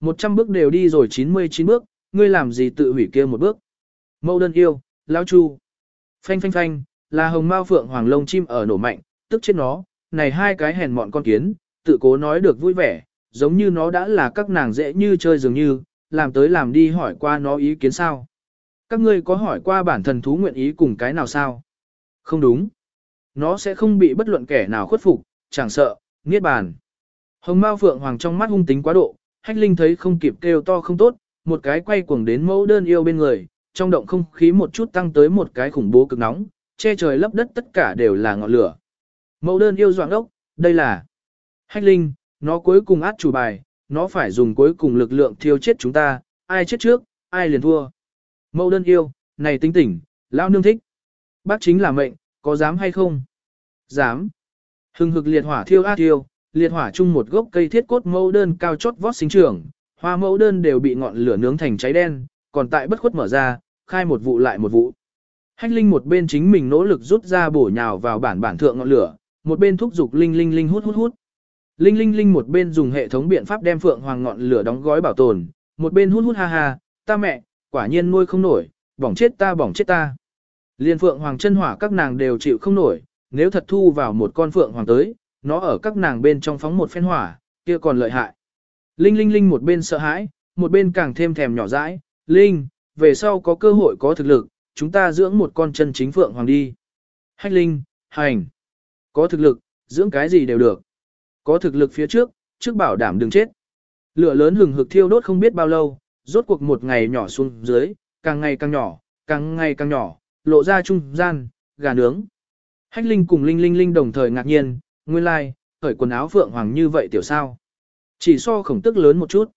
Một trăm bước đều đi rồi 99 bước, ngươi làm gì tự hủy kia một bước. Mâu đơn yêu, lão chu. Phanh phanh phanh, là hồng mao phượng hoàng lông chim ở nổ mạnh, tức chết nó, này hai cái hèn mọn con kiến, tự cố nói được vui vẻ, giống như nó đã là các nàng dễ như chơi dường như, làm tới làm đi hỏi qua nó ý kiến sao. Các ngươi có hỏi qua bản thần thú nguyện ý cùng cái nào sao? Không đúng. Nó sẽ không bị bất luận kẻ nào khuất phục, chẳng sợ, niết bàn. Hồng Mao Phượng Hoàng trong mắt hung tính quá độ, Hách Linh thấy không kịp kêu to không tốt, một cái quay cuồng đến mẫu đơn yêu bên người, trong động không khí một chút tăng tới một cái khủng bố cực nóng, che trời lấp đất tất cả đều là ngọn lửa. Mẫu đơn yêu doạng ốc, đây là Hách Linh, nó cuối cùng át chủ bài, nó phải dùng cuối cùng lực lượng thiêu chết chúng ta, ai chết trước, ai liền thua. Mẫu đơn yêu, này tính tỉnh, lão nương thích. Bác chính là mệnh, có dám hay không? Dám. Hừng hực liệt hỏa thiêu ác thiêu, liệt hỏa chung một gốc cây thiết cốt mẫu đơn cao chót vót sinh trưởng, hoa mẫu đơn đều bị ngọn lửa nướng thành cháy đen, còn tại bất khuất mở ra, khai một vụ lại một vụ. Hách Linh một bên chính mình nỗ lực rút ra bổ nhào vào bản bản thượng ngọn lửa, một bên thúc giục Linh Linh Linh hút hút hút. Linh Linh Linh một bên dùng hệ thống biện pháp đem phượng hoàng ngọn lửa đóng gói bảo tồn, một bên hút hút ha ha, ta mẹ, quả nhiên nuôi không nổi, bỏng chết ta bỏng chết ta. Liên phượng hoàng chân hỏa các nàng đều chịu không nổi, nếu thật thu vào một con phượng hoàng tới, nó ở các nàng bên trong phóng một phen hỏa, kia còn lợi hại. Linh Linh Linh một bên sợ hãi, một bên càng thêm thèm nhỏ dãi, Linh, về sau có cơ hội có thực lực, chúng ta dưỡng một con chân chính phượng hoàng đi. Hách Linh, hành. Có thực lực, dưỡng cái gì đều được. Có thực lực phía trước, trước bảo đảm đừng chết. Lửa lớn hừng hực thiêu đốt không biết bao lâu, rốt cuộc một ngày nhỏ xuống dưới, càng ngày càng nhỏ, càng ngày càng nhỏ, lộ ra trung gian, gà nướng. Hách Linh cùng Linh Linh Linh đồng thời ngạc nhiên, nguyên lai, like, khởi quần áo phượng hoàng như vậy tiểu sao. Chỉ so khổng tức lớn một chút.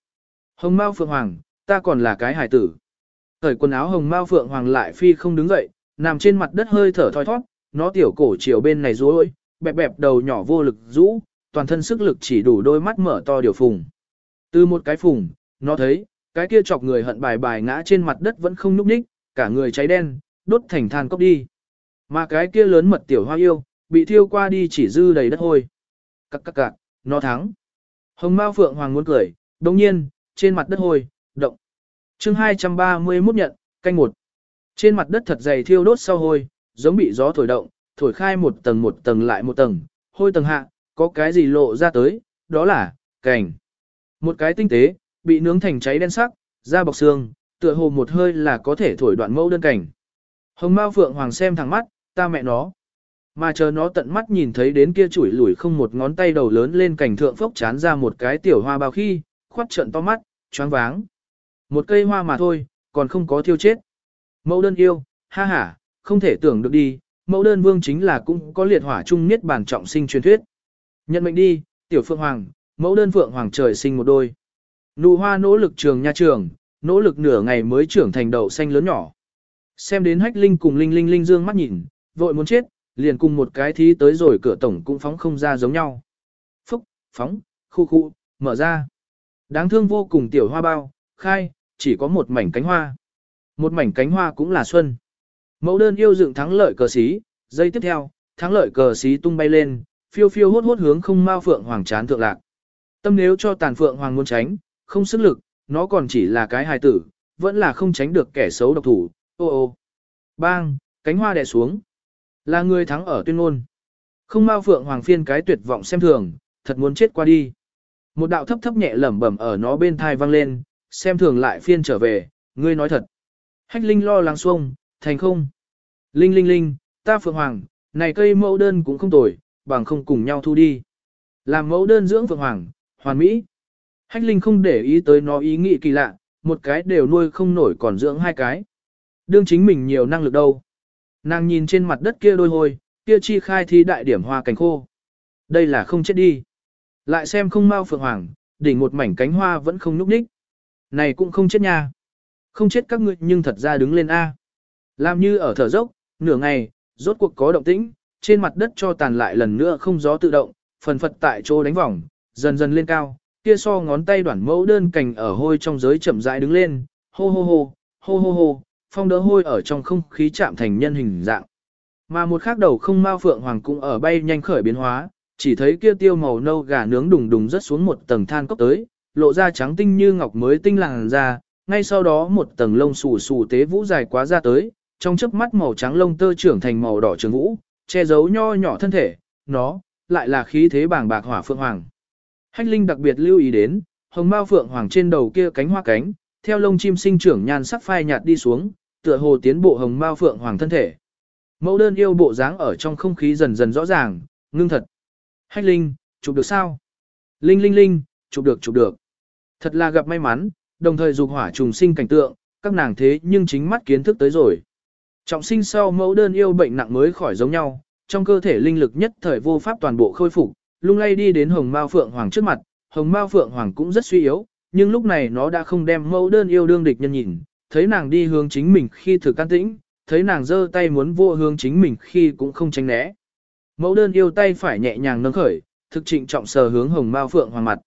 Hồng Mao Phượng Hoàng, ta còn là cái hải tử. Khởi quần áo Hồng Mao Phượng Hoàng lại phi không đứng dậy, nằm trên mặt đất hơi thở thoi thoát, nó tiểu cổ chiều bên này rối, bẹp bẹp đầu nhỏ vô lực rũ, toàn thân sức lực chỉ đủ đôi mắt mở to điều phùng. Từ một cái phùng, nó thấy, cái kia chọc người hận bài bài ngã trên mặt đất vẫn không nhúc nhích, cả người cháy đen, đốt thành than cốc đi. Mà cái kia lớn mật tiểu hoa yêu, bị thiêu qua đi chỉ dư đầy đất hôi. Cắc cắc cạc, nó thắng. Hồng Mao Phượng Hoàng muốn cười, đồng nhiên, trên mặt đất hôi, động. chương 231 nhận, canh một. Trên mặt đất thật dày thiêu đốt sau hôi, giống bị gió thổi động, thổi khai một tầng một tầng lại một tầng, hôi tầng hạ, có cái gì lộ ra tới, đó là, cảnh. Một cái tinh tế, bị nướng thành cháy đen sắc, da bọc xương, tựa hồ một hơi là có thể thổi đoạn mẫu đơn cảnh. Hồng Mao Phượng Hoàng xem thẳng mắt, ta mẹ nó. Mà chờ nó tận mắt nhìn thấy đến kia chuỗi lủi không một ngón tay đầu lớn lên cảnh thượng phốc chán ra một cái tiểu hoa bao khi, khoát trận to mắt, choáng váng. Một cây hoa mà thôi, còn không có thiêu chết. Mẫu đơn yêu, ha ha, không thể tưởng được đi, mẫu đơn vương chính là cũng có liệt hỏa chung niết bản trọng sinh truyền thuyết. Nhận mệnh đi, tiểu phượng hoàng, mẫu đơn phượng hoàng trời sinh một đôi. Nụ hoa nỗ lực trường nha trường, nỗ lực nửa ngày mới trưởng thành đậu xanh lớn nhỏ. Xem đến hách linh cùng linh linh linh dương mắt nhìn, vội muốn chết, liền cùng một cái thí tới rồi cửa tổng cũng phóng không ra giống nhau. Phúc, phóng, khu khu, mở ra. Đáng thương vô cùng tiểu hoa bao, khai, chỉ có một mảnh cánh hoa. Một mảnh cánh hoa cũng là xuân. Mẫu đơn yêu dựng thắng lợi cờ xí, giây tiếp theo, thắng lợi cờ xí tung bay lên, phiêu phiêu hốt hốt hướng không mau phượng hoàng chán thượng lạc. Tâm nếu cho tàn phượng hoàng muốn tránh, không sức lực, nó còn chỉ là cái hài tử, vẫn là không tránh được kẻ xấu độc thủ, ô ô. Bang, cánh hoa đè xuống. Là người thắng ở tuyên ngôn. Không mau phượng hoàng phiên cái tuyệt vọng xem thường, thật muốn chết qua đi. Một đạo thấp thấp nhẹ lẩm bẩm ở nó bên thai vang lên, xem thường lại phiên trở về, ngươi nói thật. Hách Linh lo lắng xuông, thành không. Linh linh linh, ta phượng hoàng, này cây mẫu đơn cũng không tồi, bằng không cùng nhau thu đi. Làm mẫu đơn dưỡng phượng hoàng, hoàn mỹ. Hách Linh không để ý tới nó ý nghĩ kỳ lạ, một cái đều nuôi không nổi còn dưỡng hai cái. Đương chính mình nhiều năng lực đâu. Nàng nhìn trên mặt đất kia đôi hôi, kia chi khai thi đại điểm hoa cánh khô. Đây là không chết đi. Lại xem không mau phượng hoàng, đỉnh một mảnh cánh hoa vẫn không núp đích. Này cũng không chết nha. Không chết các ngươi nhưng thật ra đứng lên A. Làm như ở thở dốc, nửa ngày, rốt cuộc có động tĩnh, trên mặt đất cho tàn lại lần nữa không gió tự động, phần phật tại chỗ đánh vòng, dần dần lên cao, kia so ngón tay đoạn mẫu đơn cành ở hôi trong giới chậm rãi đứng lên, hô hô hô, hô hô hô, phong đỡ hôi ở trong không khí chạm thành nhân hình dạng. Mà một khác đầu không mao phượng hoàng cũng ở bay nhanh khởi biến hóa, chỉ thấy kia tiêu màu nâu gà nướng đùng đùng rất xuống một tầng than cốc tới, lộ ra trắng tinh như ngọc mới tinh làng ra, ngay sau đó một tầng lông xù xù tế vũ dài quá ra tới, trong chớp mắt màu trắng lông tơ trưởng thành màu đỏ trường vũ, che giấu nho nhỏ thân thể, nó, lại là khí thế bàng bạc hỏa phượng hoàng. Hách Linh đặc biệt lưu ý đến, hồng mao phượng hoàng trên đầu kia cánh hoa cánh, theo lông chim sinh trưởng nhan sắc phai nhạt đi xuống, tựa hồ tiến bộ hồng mao phượng hoàng thân thể. Mẫu đơn yêu bộ dáng ở trong không khí dần dần rõ ràng, ngưng thật. Hách Linh, chụp được sao? Linh linh linh, chụp được chụp được. Thật là gặp may mắn, đồng thời dục hỏa trùng sinh cảnh tượng, các nàng thế nhưng chính mắt kiến thức tới rồi. Trọng sinh sau mẫu đơn yêu bệnh nặng mới khỏi giống nhau, trong cơ thể linh lực nhất thời vô pháp toàn bộ khôi phục, lung lay đi đến hồng mao phượng hoàng trước mặt, hồng mao phượng hoàng cũng rất suy yếu, nhưng lúc này nó đã không đem mẫu đơn yêu đương địch nhân nhìn, thấy nàng đi hướng chính mình khi thử can tĩnh, thấy nàng giơ tay muốn vô hướng chính mình khi cũng không tránh né. Mẫu đơn yêu tay phải nhẹ nhàng nâng khởi, thực trịnh trọng sờ hướng hồng mao phượng hoàng mặt.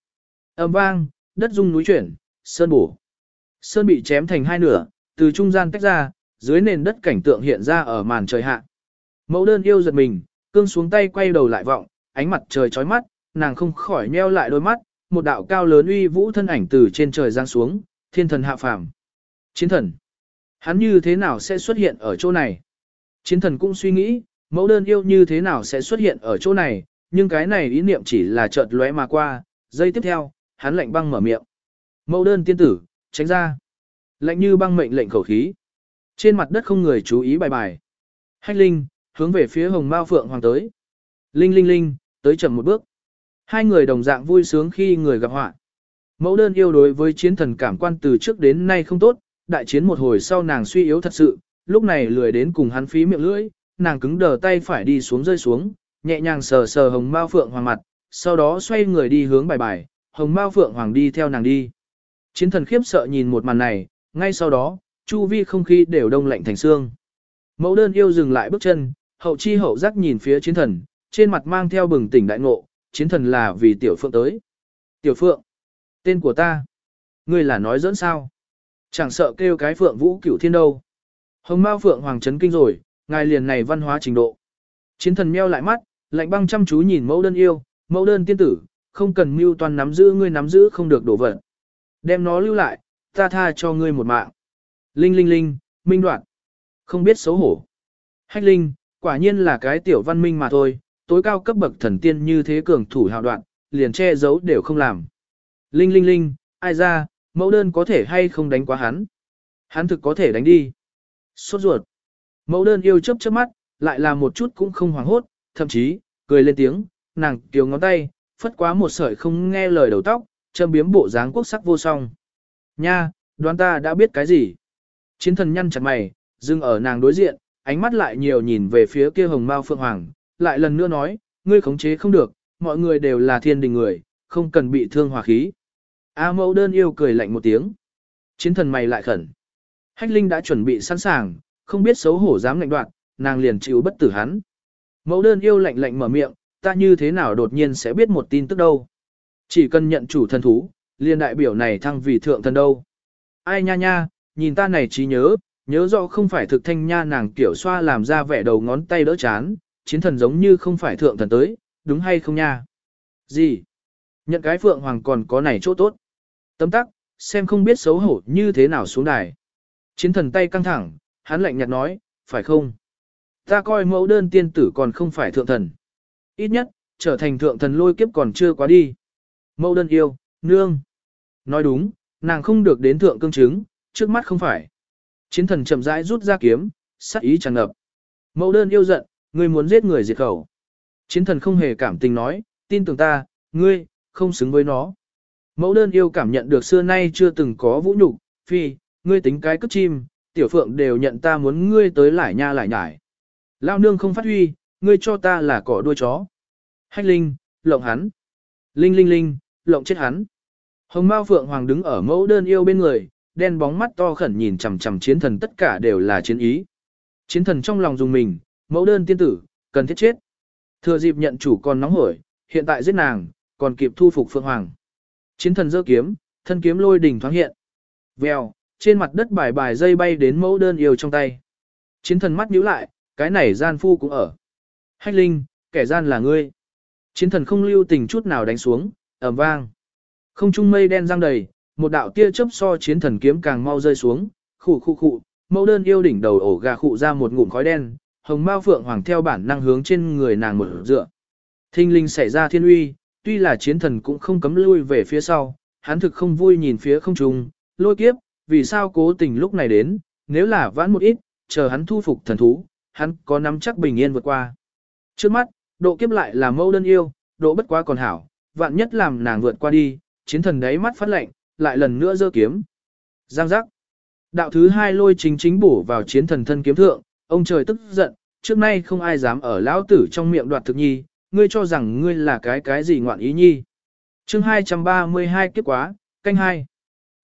Ầm vang, đất rung núi chuyển, sơn bổ. Sơn bị chém thành hai nửa, từ trung gian tách ra, dưới nền đất cảnh tượng hiện ra ở màn trời hạ. Mẫu đơn yêu giật mình, cương xuống tay quay đầu lại vọng, ánh mặt trời chói mắt, nàng không khỏi nheo lại đôi mắt, một đạo cao lớn uy vũ thân ảnh từ trên trời giáng xuống, thiên thần hạ phàm. Chiến thần. Hắn như thế nào sẽ xuất hiện ở chỗ này? Chiến thần cũng suy nghĩ, mẫu đơn yêu như thế nào sẽ xuất hiện ở chỗ này, nhưng cái này ý niệm chỉ là chợt lóe mà qua, giây tiếp theo, hắn lạnh băng mở miệng. Mẫu đơn tiên tử, tránh ra. Lạnh như băng mệnh lệnh khẩu khí. Trên mặt đất không người chú ý bài bài. Hách Linh, hướng về phía hồng mao phượng hoàng tới. Linh linh linh, tới chậm một bước. Hai người đồng dạng vui sướng khi người gặp họa. Mẫu đơn yêu đối với chiến thần cảm quan từ trước đến nay không tốt, đại chiến một hồi sau nàng suy yếu thật sự, lúc này lười đến cùng hắn phí miệng lưỡi, nàng cứng đờ tay phải đi xuống rơi xuống, nhẹ nhàng sờ sờ hồng mao phượng hoàng mặt, sau đó xoay người đi hướng bài bài, hồng mao phượng hoàng đi theo nàng đi. Chiến thần khiếp sợ nhìn một màn này, ngay sau đó, chu vi không khí đều đông lạnh thành xương. Mẫu đơn yêu dừng lại bước chân, hậu chi hậu giác nhìn phía chiến thần, trên mặt mang theo bừng tỉnh đại ngộ, chiến thần là vì tiểu phượng tới. Tiểu phượng, tên của ta, ngươi là nói dẫn sao? Chẳng sợ kêu cái phượng vũ cửu thiên đâu. Hồng Mao Phượng Hoàng chấn kinh rồi, ngài liền này văn hóa trình độ. Chiến thần meo lại mắt, lạnh băng chăm chú nhìn mẫu đơn yêu, mẫu đơn tiên tử, không cần mưu toàn nắm giữ ngươi nắm giữ không được đổ vật. Đem nó lưu lại, ta tha cho ngươi một mạng. Linh linh linh, minh đoạn. Không biết xấu hổ. Hách linh, quả nhiên là cái tiểu văn minh mà thôi, tối cao cấp bậc thần tiên như thế cường thủ hào đoạn, liền che giấu đều không làm. Linh linh linh, ai ra, mẫu đơn có thể hay không đánh quá hắn. Hắn thực có thể đánh đi. Sốt ruột. Mẫu đơn yêu chớp chớp mắt, lại là một chút cũng không hoảng hốt, thậm chí, cười lên tiếng, nàng kiều ngón tay, phất quá một sợi không nghe lời đầu tóc, châm biếm bộ dáng quốc sắc vô song. Nha, đoán ta đã biết cái gì. Chiến thần nhăn chặt mày, dừng ở nàng đối diện, ánh mắt lại nhiều nhìn về phía kia hồng mao phượng hoàng, lại lần nữa nói, ngươi khống chế không được, mọi người đều là thiên đình người, không cần bị thương hòa khí. A mẫu đơn yêu cười lạnh một tiếng. Chiến thần mày lại khẩn. Hách Linh đã chuẩn bị sẵn sàng, không biết xấu hổ dám lạnh đoạn, nàng liền chịu bất tử hắn. Mẫu đơn yêu lạnh lạnh mở miệng, ta như thế nào đột nhiên sẽ biết một tin tức đâu. Chỉ cần nhận chủ thần thú, liền đại biểu này thăng vì thượng thần đâu. Ai nha nha, nhìn ta này trí nhớ, nhớ rõ không phải thực thanh nha nàng kiểu xoa làm ra vẻ đầu ngón tay đỡ chán, chiến thần giống như không phải thượng thần tới, đúng hay không nha? Gì? Nhận cái phượng hoàng còn có này chỗ tốt. Tấm tắc, xem không biết xấu hổ như thế nào xuống đài. Chiến thần tay căng thẳng, hắn lạnh nhạt nói, phải không? Ta coi mẫu đơn tiên tử còn không phải thượng thần. Ít nhất, trở thành thượng thần lôi kiếp còn chưa quá đi. Mẫu đơn yêu, nương. Nói đúng, nàng không được đến thượng cương chứng, trước mắt không phải. Chiến thần chậm rãi rút ra kiếm, sắc ý tràn ngập. Mẫu đơn yêu giận, ngươi muốn giết người diệt khẩu. Chiến thần không hề cảm tình nói, tin tưởng ta, ngươi, không xứng với nó. Mẫu đơn yêu cảm nhận được xưa nay chưa từng có vũ nhục, phi, ngươi tính cái cất chim, tiểu phượng đều nhận ta muốn ngươi tới lại nha lại nhải. Lao nương không phát huy, ngươi cho ta là cỏ đuôi chó. Hách linh, lộng hắn. Linh linh linh, lộng chết hắn. Hồng Mao Phượng Hoàng đứng ở mẫu đơn yêu bên người, đen bóng mắt to khẩn nhìn chằm chằm chiến thần tất cả đều là chiến ý. Chiến thần trong lòng dùng mình, mẫu đơn tiên tử, cần thiết chết. Thừa dịp nhận chủ còn nóng hổi, hiện tại giết nàng, còn kịp thu phục Phượng Hoàng. Chiến thần giơ kiếm, thân kiếm lôi đỉnh thoáng hiện. Vèo, trên mặt đất bài bài dây bay đến mẫu đơn yêu trong tay. Chiến thần mắt nhíu lại, cái này gian phu cũng ở. Hách linh, kẻ gian là ngươi. Chiến thần không lưu tình chút nào đánh xuống, ầm vang. Không trung mây đen giăng đầy, một đạo tia chớp so chiến thần kiếm càng mau rơi xuống, khụ khụ khụ, mẫu đơn yêu đỉnh đầu ổ gà khụ ra một ngụm khói đen, hồng mao phượng hoàng theo bản năng hướng trên người nàng mở dựa. Thinh linh xảy ra thiên uy, tuy là chiến thần cũng không cấm lui về phía sau, hắn thực không vui nhìn phía không trung, lôi kiếp, vì sao cố tình lúc này đến, nếu là vãn một ít, chờ hắn thu phục thần thú, hắn có nắm chắc bình yên vượt qua. Trước mắt, độ kiếp lại là mâu đơn yêu, độ bất quá còn hảo, vạn nhất làm nàng vượt qua đi, chiến thần đáy mắt phát lệnh, lại lần nữa giơ kiếm. Giang giác. Đạo thứ hai lôi chính chính bổ vào chiến thần thân kiếm thượng, ông trời tức giận, trước nay không ai dám ở lão tử trong miệng đoạt thực nhi, ngươi cho rằng ngươi là cái cái gì ngoạn ý nhi. chương 232 kiếp quá, canh hai.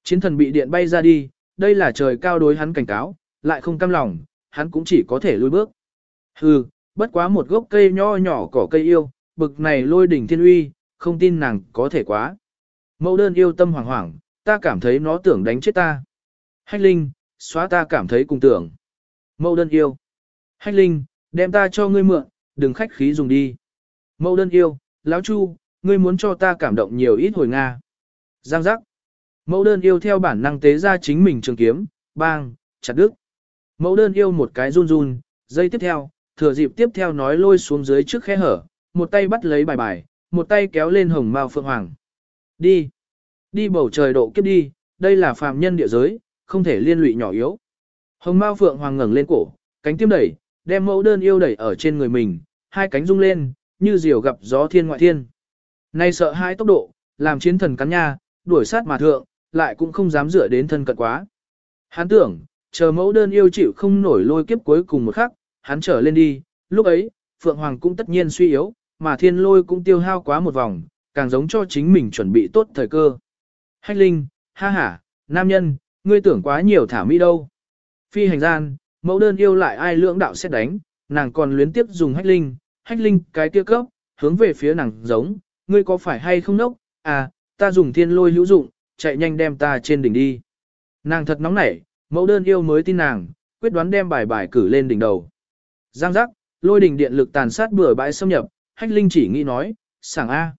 Chiến thần bị điện bay ra đi, đây là trời cao đối hắn cảnh cáo, lại không cam lòng, hắn cũng chỉ có thể lùi bước. Hừ, bất quá một gốc cây nho nhỏ cỏ cây yêu, bực này lôi đỉnh thiên uy, không tin nàng có thể quá. Mẫu đơn yêu tâm hoảng hoảng, ta cảm thấy nó tưởng đánh chết ta. Hách linh, xóa ta cảm thấy cùng tưởng. Mẫu đơn yêu. Hách linh, đem ta cho ngươi mượn, đừng khách khí dùng đi. Mẫu đơn yêu, lão chu, ngươi muốn cho ta cảm động nhiều ít hồi Nga. Giang giác. Mẫu đơn yêu theo bản năng tế ra chính mình trường kiếm, bang, chặt đứt. Mẫu đơn yêu một cái run run, dây tiếp theo, thừa dịp tiếp theo nói lôi xuống dưới trước khe hở, một tay bắt lấy bài bài, một tay kéo lên hồng mao phượng hoàng. Đi. Đi bầu trời độ kiếp đi, đây là phàm nhân địa giới, không thể liên lụy nhỏ yếu. Hồng mao phượng hoàng ngẩng lên cổ, cánh tiêm đẩy, đem mẫu đơn yêu đẩy ở trên người mình, hai cánh rung lên, như diều gặp gió thiên ngoại thiên. Nay sợ hai tốc độ, làm chiến thần cắn nha, đuổi sát mà thượng, lại cũng không dám dựa đến thân cận quá. Hắn tưởng, chờ mẫu đơn yêu chịu không nổi lôi kiếp cuối cùng một khắc, hắn trở lên đi, lúc ấy, Phượng Hoàng cũng tất nhiên suy yếu, mà thiên lôi cũng tiêu hao quá một vòng, càng giống cho chính mình chuẩn bị tốt thời cơ. Hách linh, ha ha, nam nhân, ngươi tưởng quá nhiều thả mỹ đâu. Phi hành gian, mẫu đơn yêu lại ai lưỡng đạo xét đánh, nàng còn luyến tiếp dùng hách linh, hách linh cái kia cấp, hướng về phía nàng giống, ngươi có phải hay không nốc, à, ta dùng thiên lôi hữu dụng, chạy nhanh đem ta trên đỉnh đi. Nàng thật nóng nảy, mẫu đơn yêu mới tin nàng, quyết đoán đem bài bài cử lên đỉnh đầu. Giang giác, lôi đỉnh điện lực tàn sát bừa bãi xâm nhập, hách linh chỉ nghĩ nói, sảng A.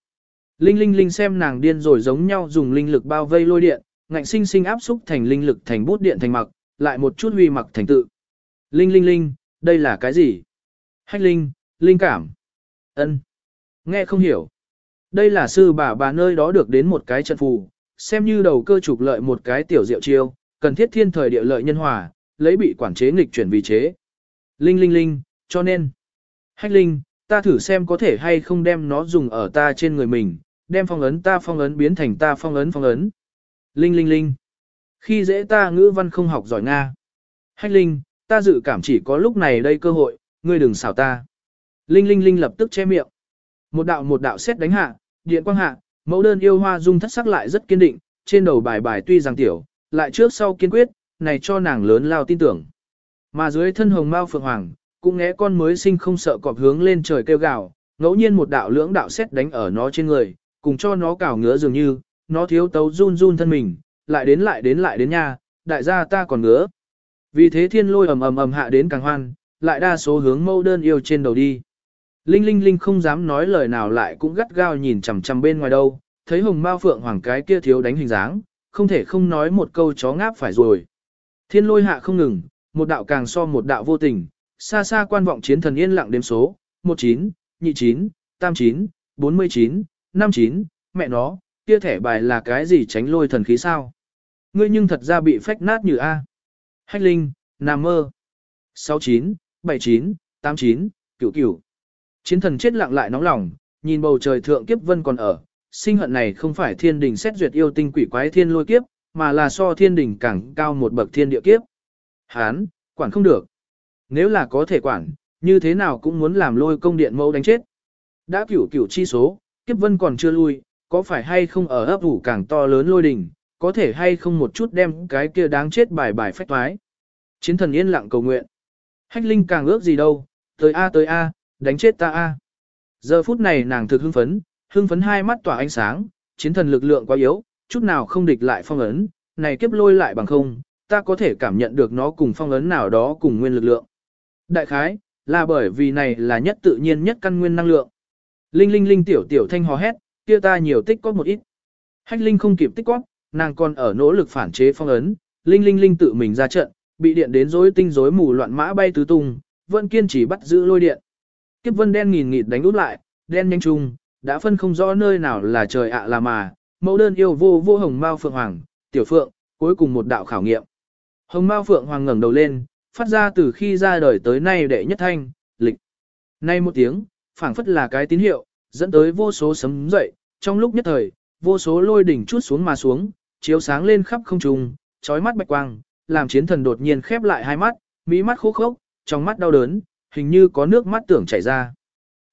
Linh linh linh xem nàng điên rồi giống nhau dùng linh lực bao vây lôi điện, ngạnh sinh sinh áp xúc thành linh lực thành bút điện thành mặc, lại một chút huy mặc thành tự. Linh linh linh, đây là cái gì? Hách linh, linh cảm. ân Nghe không hiểu. Đây là sư bà bà nơi đó được đến một cái trận phù, xem như đầu cơ trục lợi một cái tiểu diệu chiêu, cần thiết thiên thời địa lợi nhân hòa, lấy bị quản chế nghịch chuyển vì chế. Linh linh linh, cho nên. Hách linh, ta thử xem có thể hay không đem nó dùng ở ta trên người mình, đem phong ấn ta phong ấn biến thành ta phong ấn phong ấn. Linh linh linh. Khi dễ ta ngữ văn không học giỏi Nga. Hách linh, ta dự cảm chỉ có lúc này đây cơ hội, ngươi đừng xảo ta. Linh linh linh lập tức che miệng. Một đạo một đạo xét đánh hạ, điện quang hạ, mẫu đơn yêu hoa dung thất sắc lại rất kiên định, trên đầu bài bài tuy rằng tiểu, lại trước sau kiên quyết, này cho nàng lớn lao tin tưởng. Mà dưới thân hồng mao phượng hoàng, cũng nghe con mới sinh không sợ cọp hướng lên trời kêu gào, ngẫu nhiên một đạo lưỡng đạo xét đánh ở nó trên người, cùng cho nó cào ngứa dường như, nó thiếu tấu run run thân mình, lại đến lại đến lại đến nha, đại gia ta còn ngứa. Vì thế thiên lôi ầm ầm ầm hạ đến càng hoan, lại đa số hướng mâu đơn yêu trên đầu đi. Linh Linh Linh không dám nói lời nào lại cũng gắt gao nhìn chằm chằm bên ngoài đâu, thấy hồng mao phượng hoàng cái kia thiếu đánh hình dáng, không thể không nói một câu chó ngáp phải rồi. Thiên lôi hạ không ngừng, một đạo càng so một đạo vô tình, xa xa quan vọng chiến thần yên lặng đếm số, 19, 29, 39, 49, 59, mẹ nó, kia thẻ bài là cái gì tránh lôi thần khí sao? Ngươi nhưng thật ra bị phách nát như A. Hách linh, nằm mơ. 69, 79, 89, cửu cửu. Chiến thần chết lặng lại nóng lòng, nhìn bầu trời thượng kiếp vân còn ở, sinh hận này không phải thiên đình xét duyệt yêu tinh quỷ quái thiên lôi kiếp, mà là so thiên đình càng cao một bậc thiên địa kiếp. Hán, quản không được. Nếu là có thể quản, như thế nào cũng muốn làm lôi công điện mẫu đánh chết. Đã cửu cửu chi số, kiếp vân còn chưa lui, có phải hay không ở ấp ủ càng to lớn lôi đình có thể hay không một chút đem cái kia đáng chết bài bài phách thoái. Chiến thần yên lặng cầu nguyện. Hách linh càng ước gì đâu, tới A tới A, đánh chết ta A. Giờ phút này nàng thực hưng phấn, hưng phấn hai mắt tỏa ánh sáng, chiến thần lực lượng quá yếu, chút nào không địch lại phong ấn, này kiếp lôi lại bằng không, ta có thể cảm nhận được nó cùng phong ấn nào đó cùng nguyên lực lượng. Đại khái, là bởi vì này là nhất tự nhiên nhất căn nguyên năng lượng. Linh linh linh tiểu tiểu thanh hò hét, kia ta nhiều tích có một ít. Hách linh không kịp tích có, nàng còn ở nỗ lực phản chế phong ấn, linh linh linh tự mình ra trận, bị điện đến rối tinh rối mù loạn mã bay tứ tung, vẫn kiên trì bắt giữ lôi điện. Kiếp vân đen nghìn nghịt đánh út lại, đen nhanh chung, đã phân không rõ nơi nào là trời ạ là mà, mẫu đơn yêu vô vô hồng mao phượng hoàng, tiểu phượng, cuối cùng một đạo khảo nghiệm. Hồng mao phượng hoàng ngẩng đầu lên, phát ra từ khi ra đời tới nay đệ nhất thanh, lịch. Nay một tiếng, phảng phất là cái tín hiệu, dẫn tới vô số sấm dậy, trong lúc nhất thời, vô số lôi đỉnh chút xuống mà xuống, chiếu sáng lên khắp không trung, chói mắt bạch quang, làm chiến thần đột nhiên khép lại hai mắt, mí mắt khô khốc, trong mắt đau đớn, hình như có nước mắt tưởng chảy ra.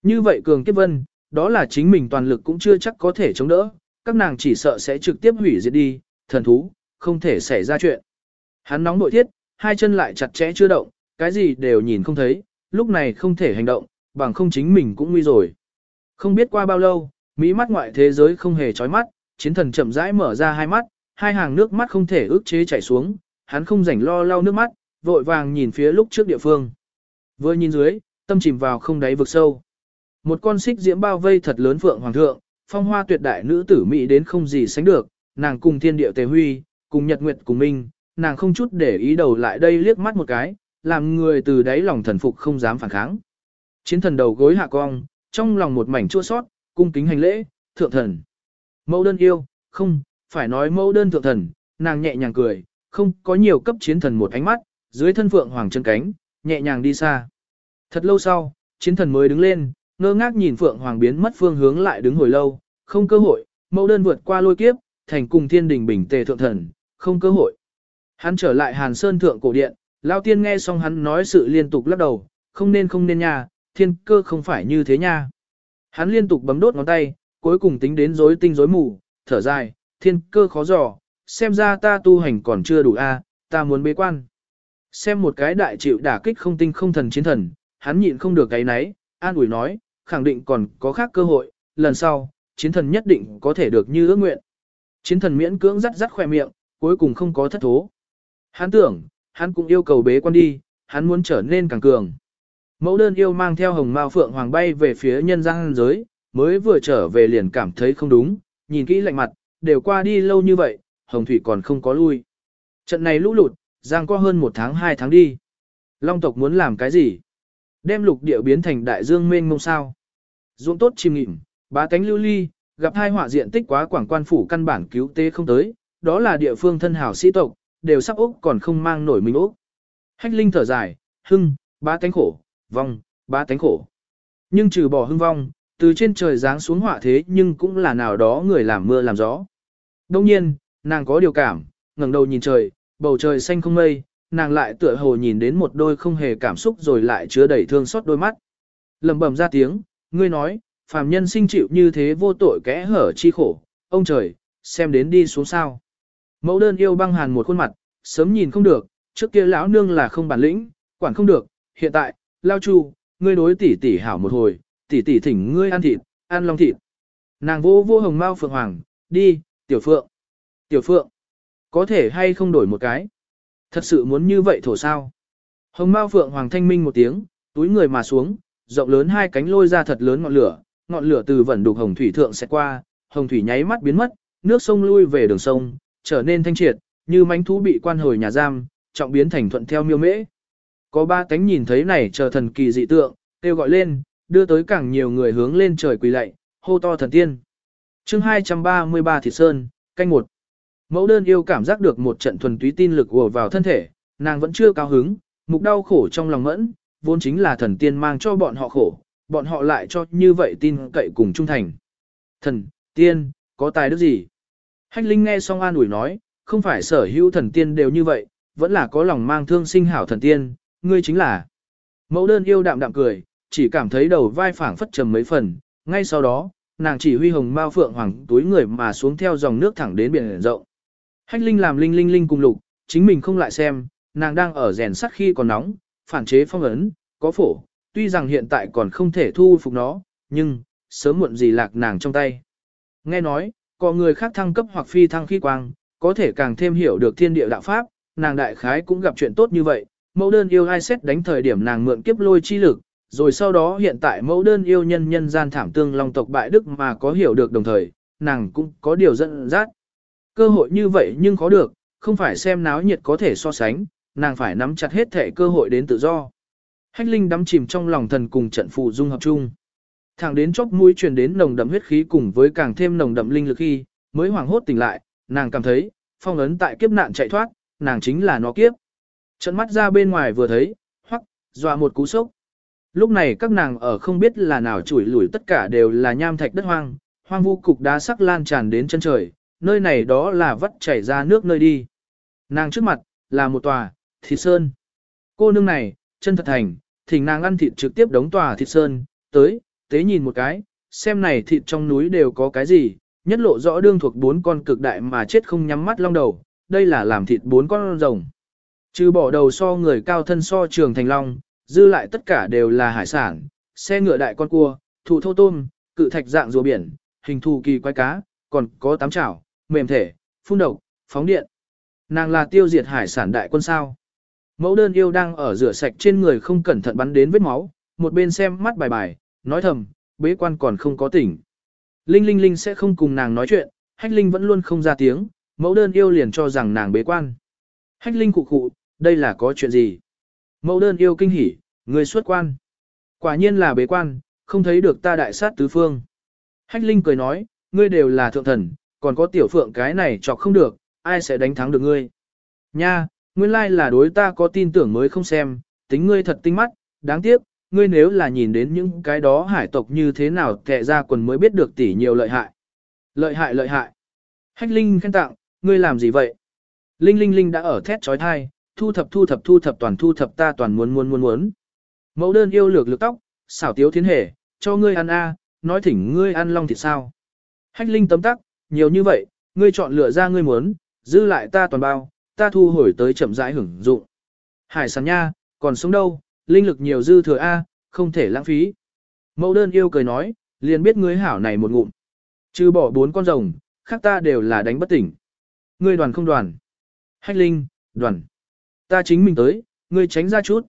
Như vậy cường kiếp vân, đó là chính mình toàn lực cũng chưa chắc có thể chống đỡ, các nàng chỉ sợ sẽ trực tiếp hủy diệt đi, thần thú, không thể xảy ra chuyện. Hắn nóng nội thiết, hai chân lại chặt chẽ chưa động, cái gì đều nhìn không thấy, lúc này không thể hành động, bằng không chính mình cũng nguy rồi. Không biết qua bao lâu, mỹ mắt ngoại thế giới không hề chói mắt, chiến thần chậm rãi mở ra hai mắt, hai hàng nước mắt không thể ức chế chảy xuống, hắn không rảnh lo lau nước mắt, vội vàng nhìn phía lúc trước địa phương. Vừa nhìn dưới, tâm chìm vào không đáy vực sâu. Một con xích diễm bao vây thật lớn phượng hoàng thượng, phong hoa tuyệt đại nữ tử mỹ đến không gì sánh được, nàng cùng thiên địa tề huy, cùng nhật nguyệt cùng minh, nàng không chút để ý đầu lại đây liếc mắt một cái, làm người từ đáy lòng thần phục không dám phản kháng. Chiến thần đầu gối hạ cong, trong lòng một mảnh chua sót, cung kính hành lễ, thượng thần. Mẫu đơn yêu, không, phải nói mẫu đơn thượng thần, nàng nhẹ nhàng cười, không có nhiều cấp chiến thần một ánh mắt, dưới thân phượng hoàng chân cánh, nhẹ nhàng đi xa. Thật lâu sau, chiến thần mới đứng lên, ngơ ngác nhìn phượng hoàng biến mất phương hướng lại đứng hồi lâu, không cơ hội, mẫu đơn vượt qua lôi kiếp, thành cùng thiên đình bình tề thượng thần, không cơ hội. Hắn trở lại Hàn Sơn thượng cổ điện, Lao Tiên nghe xong hắn nói sự liên tục lắc đầu, không nên không nên nha, thiên cơ không phải như thế nha. Hắn liên tục bấm đốt ngón tay, cuối cùng tính đến rối tinh rối mù, thở dài, thiên cơ khó dò, xem ra ta tu hành còn chưa đủ a, ta muốn bế quan. Xem một cái đại chịu đả kích không tinh không thần chiến thần, hắn nhịn không được cái nấy, an ủi nói, khẳng định còn có khác cơ hội, lần sau, chiến thần nhất định có thể được như ước nguyện. Chiến thần miễn cưỡng rắt rắt khỏe miệng, cuối cùng không có thất thố. Hắn tưởng, hắn cũng yêu cầu bế quan đi, hắn muốn trở nên càng cường. Mẫu đơn yêu mang theo hồng mao phượng hoàng bay về phía nhân gian giới, mới vừa trở về liền cảm thấy không đúng, nhìn kỹ lạnh mặt, đều qua đi lâu như vậy, hồng thủy còn không có lui. Trận này lũ lụt, giang qua hơn một tháng hai tháng đi. Long tộc muốn làm cái gì? Đem lục địa biến thành đại dương mênh mông sao. Ruộng tốt chìm nghỉm, bá tánh lưu ly, gặp hai họa diện tích quá quảng quan phủ căn bản cứu tế không tới, đó là địa phương thân hảo sĩ tộc, đều sắp Úc còn không mang nổi mình Úc. Hách Linh thở dài, hưng, bá tánh khổ, vong, ba tánh khổ. Nhưng trừ bỏ hưng vong, từ trên trời giáng xuống họa thế nhưng cũng là nào đó người làm mưa làm gió. Đông nhiên, nàng có điều cảm, ngẩng đầu nhìn trời, bầu trời xanh không mây, nàng lại tựa hồ nhìn đến một đôi không hề cảm xúc rồi lại chứa đầy thương xót đôi mắt. lẩm bẩm ra tiếng, ngươi nói, phàm nhân sinh chịu như thế vô tội kẽ hở chi khổ, ông trời, xem đến đi xuống sao. Mẫu đơn yêu băng hàn một khuôn mặt, sớm nhìn không được, trước kia lão nương là không bản lĩnh, quản không được, hiện tại, lao chu, ngươi đối tỷ tỷ hảo một hồi, tỷ tỷ thỉnh ngươi ăn thịt, ăn long thịt. Nàng vô vô hồng mao phượng hoàng, đi, tiểu phượng. Tiểu phượng, có thể hay không đổi một cái? Thật sự muốn như vậy thổ sao? Hồng mao phượng hoàng thanh minh một tiếng, túi người mà xuống, rộng lớn hai cánh lôi ra thật lớn ngọn lửa, ngọn lửa từ vẩn đục hồng thủy thượng sẽ qua, hồng thủy nháy mắt biến mất, nước sông lui về đường sông, trở nên thanh triệt, như mánh thú bị quan hồi nhà giam, trọng biến thành thuận theo miêu mễ. Có ba tánh nhìn thấy này chờ thần kỳ dị tượng, kêu gọi lên, đưa tới càng nhiều người hướng lên trời quỳ lạy, hô to thần tiên. chương 233 Thịt Sơn, canh một. Mẫu đơn yêu cảm giác được một trận thuần túy tin lực ùa vào thân thể, nàng vẫn chưa cao hứng, mục đau khổ trong lòng mẫn, vốn chính là thần tiên mang cho bọn họ khổ, bọn họ lại cho như vậy tin cậy cùng trung thành. Thần, tiên, có tài đức gì? Hách Linh nghe xong an ủi nói, không phải sở hữu thần tiên đều như vậy, vẫn là có lòng mang thương sinh hảo thần tiên, ngươi chính là. Mẫu đơn yêu đạm đạm cười, chỉ cảm thấy đầu vai phảng phất trầm mấy phần, ngay sau đó, nàng chỉ huy hồng mao phượng hoàng túi người mà xuống theo dòng nước thẳng đến biển rộng. Hách linh làm linh linh linh cùng lục, chính mình không lại xem, nàng đang ở rèn sắt khi còn nóng, phản chế phong ấn, có phổ, tuy rằng hiện tại còn không thể thu phục nó, nhưng, sớm muộn gì lạc nàng trong tay. Nghe nói, có người khác thăng cấp hoặc phi thăng khi quang, có thể càng thêm hiểu được thiên địa đạo pháp, nàng đại khái cũng gặp chuyện tốt như vậy, mẫu đơn yêu ai xét đánh thời điểm nàng mượn kiếp lôi chi lực, rồi sau đó hiện tại mẫu đơn yêu nhân nhân gian thảm tương long tộc bại đức mà có hiểu được đồng thời, nàng cũng có điều dẫn dắt. Cơ hội như vậy nhưng có được, không phải xem náo nhiệt có thể so sánh, nàng phải nắm chặt hết thể cơ hội đến tự do. Hách Linh đắm chìm trong lòng thần cùng trận phù dung hợp chung. Thẳng đến chốc mũi truyền đến nồng đậm huyết khí cùng với càng thêm nồng đậm linh lực khi, mới hoảng hốt tỉnh lại, nàng cảm thấy, phong ấn tại kiếp nạn chạy thoát, nàng chính là nó kiếp. Trận mắt ra bên ngoài vừa thấy, hoắc, dọa một cú sốc. Lúc này các nàng ở không biết là nào chủi lủi tất cả đều là nham thạch đất hoang, hoang vu cục đá sắc lan tràn đến chân trời, nơi này đó là vắt chảy ra nước nơi đi. Nàng trước mặt, là một tòa, thịt sơn. Cô nương này, chân thật thành, thỉnh nàng ăn thịt trực tiếp đóng tòa thịt sơn, tới, tế nhìn một cái, xem này thịt trong núi đều có cái gì, nhất lộ rõ đương thuộc bốn con cực đại mà chết không nhắm mắt long đầu, đây là làm thịt bốn con rồng. Trừ bỏ đầu so người cao thân so trường thành long, dư lại tất cả đều là hải sản, xe ngựa đại con cua, thụ thô tôm, cự thạch dạng rùa biển, hình thù kỳ quái cá, còn có tám chảo, mềm thể, phun độc, phóng điện. Nàng là tiêu diệt hải sản đại quân sao. Mẫu đơn yêu đang ở rửa sạch trên người không cẩn thận bắn đến vết máu, một bên xem mắt bài bài, nói thầm, bế quan còn không có tỉnh. Linh Linh Linh sẽ không cùng nàng nói chuyện, Hách Linh vẫn luôn không ra tiếng, mẫu đơn yêu liền cho rằng nàng bế quan. Hách Linh cụ cụ, đây là có chuyện gì? Mẫu đơn yêu kinh hỉ, người xuất quan. Quả nhiên là bế quan, không thấy được ta đại sát tứ phương. Hách Linh cười nói, ngươi đều là thượng thần, còn có tiểu phượng cái này chọc không được, ai sẽ đánh thắng được ngươi. Nha, nguyên lai là đối ta có tin tưởng mới không xem, tính ngươi thật tinh mắt, đáng tiếc, ngươi nếu là nhìn đến những cái đó hải tộc như thế nào kệ ra quần mới biết được tỷ nhiều lợi hại. Lợi hại lợi hại. Hách Linh khen tặng, ngươi làm gì vậy? Linh Linh Linh đã ở thét trói thai, thu thập thu thập thu thập toàn thu thập ta toàn muốn muốn muốn muốn. Mẫu đơn yêu lược lược tóc, xảo tiếu thiên hề, cho ngươi ăn a, nói thỉnh ngươi ăn long thịt sao. Hách Linh tấm tắc, nhiều như vậy, ngươi chọn lựa ra ngươi muốn, giữ lại ta toàn bao, ta thu hồi tới chậm rãi hưởng dụng. Hải sản nha, còn sống đâu, linh lực nhiều dư thừa A, không thể lãng phí. Mẫu đơn yêu cười nói, liền biết ngươi hảo này một ngụm. Trừ bỏ bốn con rồng, khác ta đều là đánh bất tỉnh. Ngươi đoàn không đoàn. Hách linh, đoàn. Ta chính mình tới, ngươi tránh ra chút.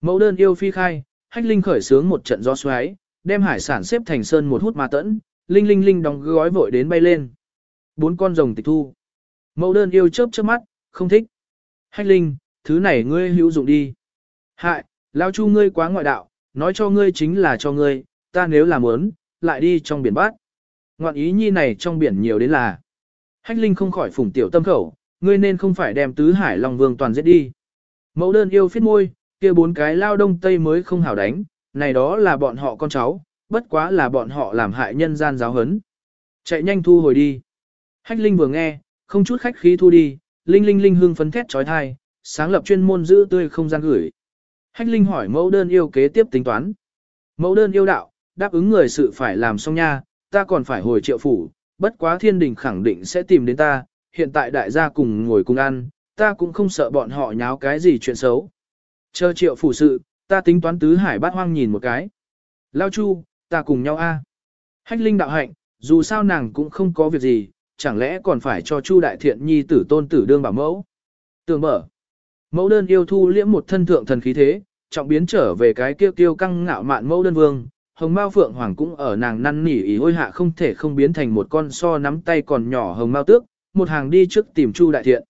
Mẫu đơn yêu phi khai, hách linh khởi sướng một trận gió xoáy, đem hải sản xếp thành sơn một hút ma tẫn, linh linh linh đóng gói vội đến bay lên. Bốn con rồng tịch thu. Mẫu đơn yêu chớp chớp mắt, không thích. Hách linh, thứ này ngươi hữu dụng đi. Hại, lao chu ngươi quá ngoại đạo, nói cho ngươi chính là cho ngươi, ta nếu làm muốn, lại đi trong biển bát. Ngoạn ý nhi này trong biển nhiều đến là. Hách linh không khỏi phủng tiểu tâm khẩu, ngươi nên không phải đem tứ hải long vương toàn giết đi. Mẫu đơn yêu phiết môi, kia bốn cái lao đông tây mới không hảo đánh, này đó là bọn họ con cháu, bất quá là bọn họ làm hại nhân gian giáo hấn. Chạy nhanh thu hồi đi. Hách Linh vừa nghe, không chút khách khí thu đi, Linh Linh Linh hương phấn thét trói thai, sáng lập chuyên môn giữ tươi không gian gửi. Hách Linh hỏi mẫu đơn yêu kế tiếp tính toán. Mẫu đơn yêu đạo, đáp ứng người sự phải làm xong nha, ta còn phải hồi triệu phủ, bất quá thiên đình khẳng định sẽ tìm đến ta, hiện tại đại gia cùng ngồi cùng ăn, ta cũng không sợ bọn họ nháo cái gì chuyện xấu. Chờ triệu phủ sự, ta tính toán tứ hải bát hoang nhìn một cái. Lao chu, ta cùng nhau a. Hách Linh đạo hạnh, dù sao nàng cũng không có việc gì, chẳng lẽ còn phải cho Chu Đại Thiện Nhi tử tôn tử đương bảo mẫu. Tường mở. Mẫu đơn yêu thu liễm một thân thượng thần khí thế, trọng biến trở về cái kiêu kiêu căng ngạo mạn mẫu đơn vương. Hồng Mao Phượng Hoàng cũng ở nàng năn nỉ ý hôi hạ không thể không biến thành một con so nắm tay còn nhỏ Hồng Mao tước, một hàng đi trước tìm Chu Đại Thiện.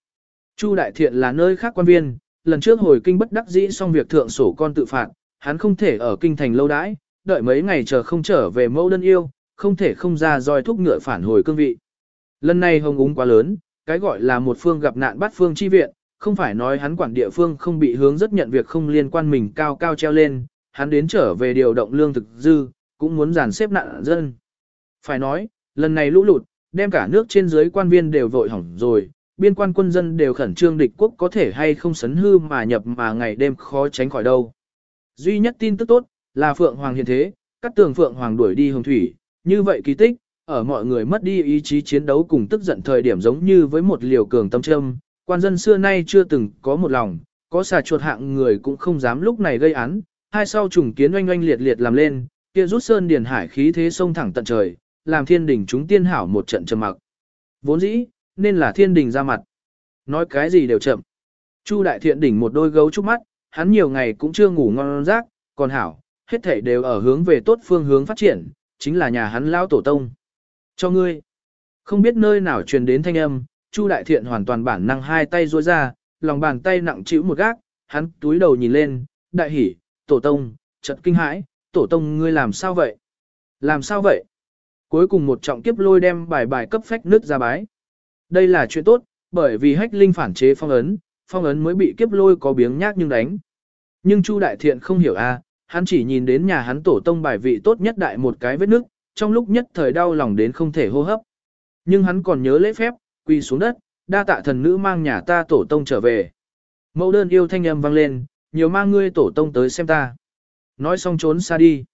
Chu Đại Thiện là nơi khác quan viên, lần trước hồi kinh bất đắc dĩ xong việc thượng sổ con tự phạt, hắn không thể ở kinh thành lâu đãi, đợi mấy ngày chờ không trở về mẫu đơn yêu, không thể không ra roi thúc ngựa phản hồi cương vị. Lần này hồng úng quá lớn, cái gọi là một phương gặp nạn bắt phương chi viện, không phải nói hắn quản địa phương không bị hướng rất nhận việc không liên quan mình cao cao treo lên, hắn đến trở về điều động lương thực dư, cũng muốn dàn xếp nạn dân. Phải nói, lần này lũ lụt, đem cả nước trên dưới quan viên đều vội hỏng rồi, biên quan quân dân đều khẩn trương địch quốc có thể hay không sấn hư mà nhập mà ngày đêm khó tránh khỏi đâu. Duy nhất tin tức tốt, là Phượng Hoàng hiện thế, các tường Phượng Hoàng đuổi đi hồng thủy, như vậy kỳ tích, ở mọi người mất đi ý chí chiến đấu cùng tức giận thời điểm giống như với một liều cường tâm châm, quan dân xưa nay chưa từng có một lòng, có xà chuột hạng người cũng không dám lúc này gây án, hai sau trùng kiến oanh oanh liệt liệt làm lên, kia rút sơn điền hải khí thế sông thẳng tận trời, làm thiên đình chúng tiên hảo một trận trầm mặc. Vốn dĩ, nên là thiên đình ra mặt. Nói cái gì đều chậm. Chu đại thiện đỉnh một đôi gấu trúc mắt, hắn nhiều ngày cũng chưa ngủ ngon giấc, còn hảo, hết thảy đều ở hướng về tốt phương hướng phát triển, chính là nhà hắn lao tổ tông. Cho ngươi. Không biết nơi nào truyền đến thanh âm, Chu đại thiện hoàn toàn bản năng hai tay duỗi ra, lòng bàn tay nặng chịu một gác, hắn túi đầu nhìn lên, đại hỉ, tổ tông, chợt kinh hãi, tổ tông ngươi làm sao vậy? Làm sao vậy? Cuối cùng một trọng kiếp lôi đem bài bài cấp phách nứt ra bái. Đây là chuyện tốt, bởi vì hách linh phản chế phong ấn, phong ấn mới bị kiếp lôi có biếng nhác nhưng đánh. Nhưng Chu Đại Thiện không hiểu a, hắn chỉ nhìn đến nhà hắn tổ tông bài vị tốt nhất đại một cái vết nước, trong lúc nhất thời đau lòng đến không thể hô hấp. Nhưng hắn còn nhớ lễ phép, quỳ xuống đất, đa tạ thần nữ mang nhà ta tổ tông trở về. Mẫu đơn yêu thanh âm vang lên, nhiều mang ngươi tổ tông tới xem ta. Nói xong trốn xa đi.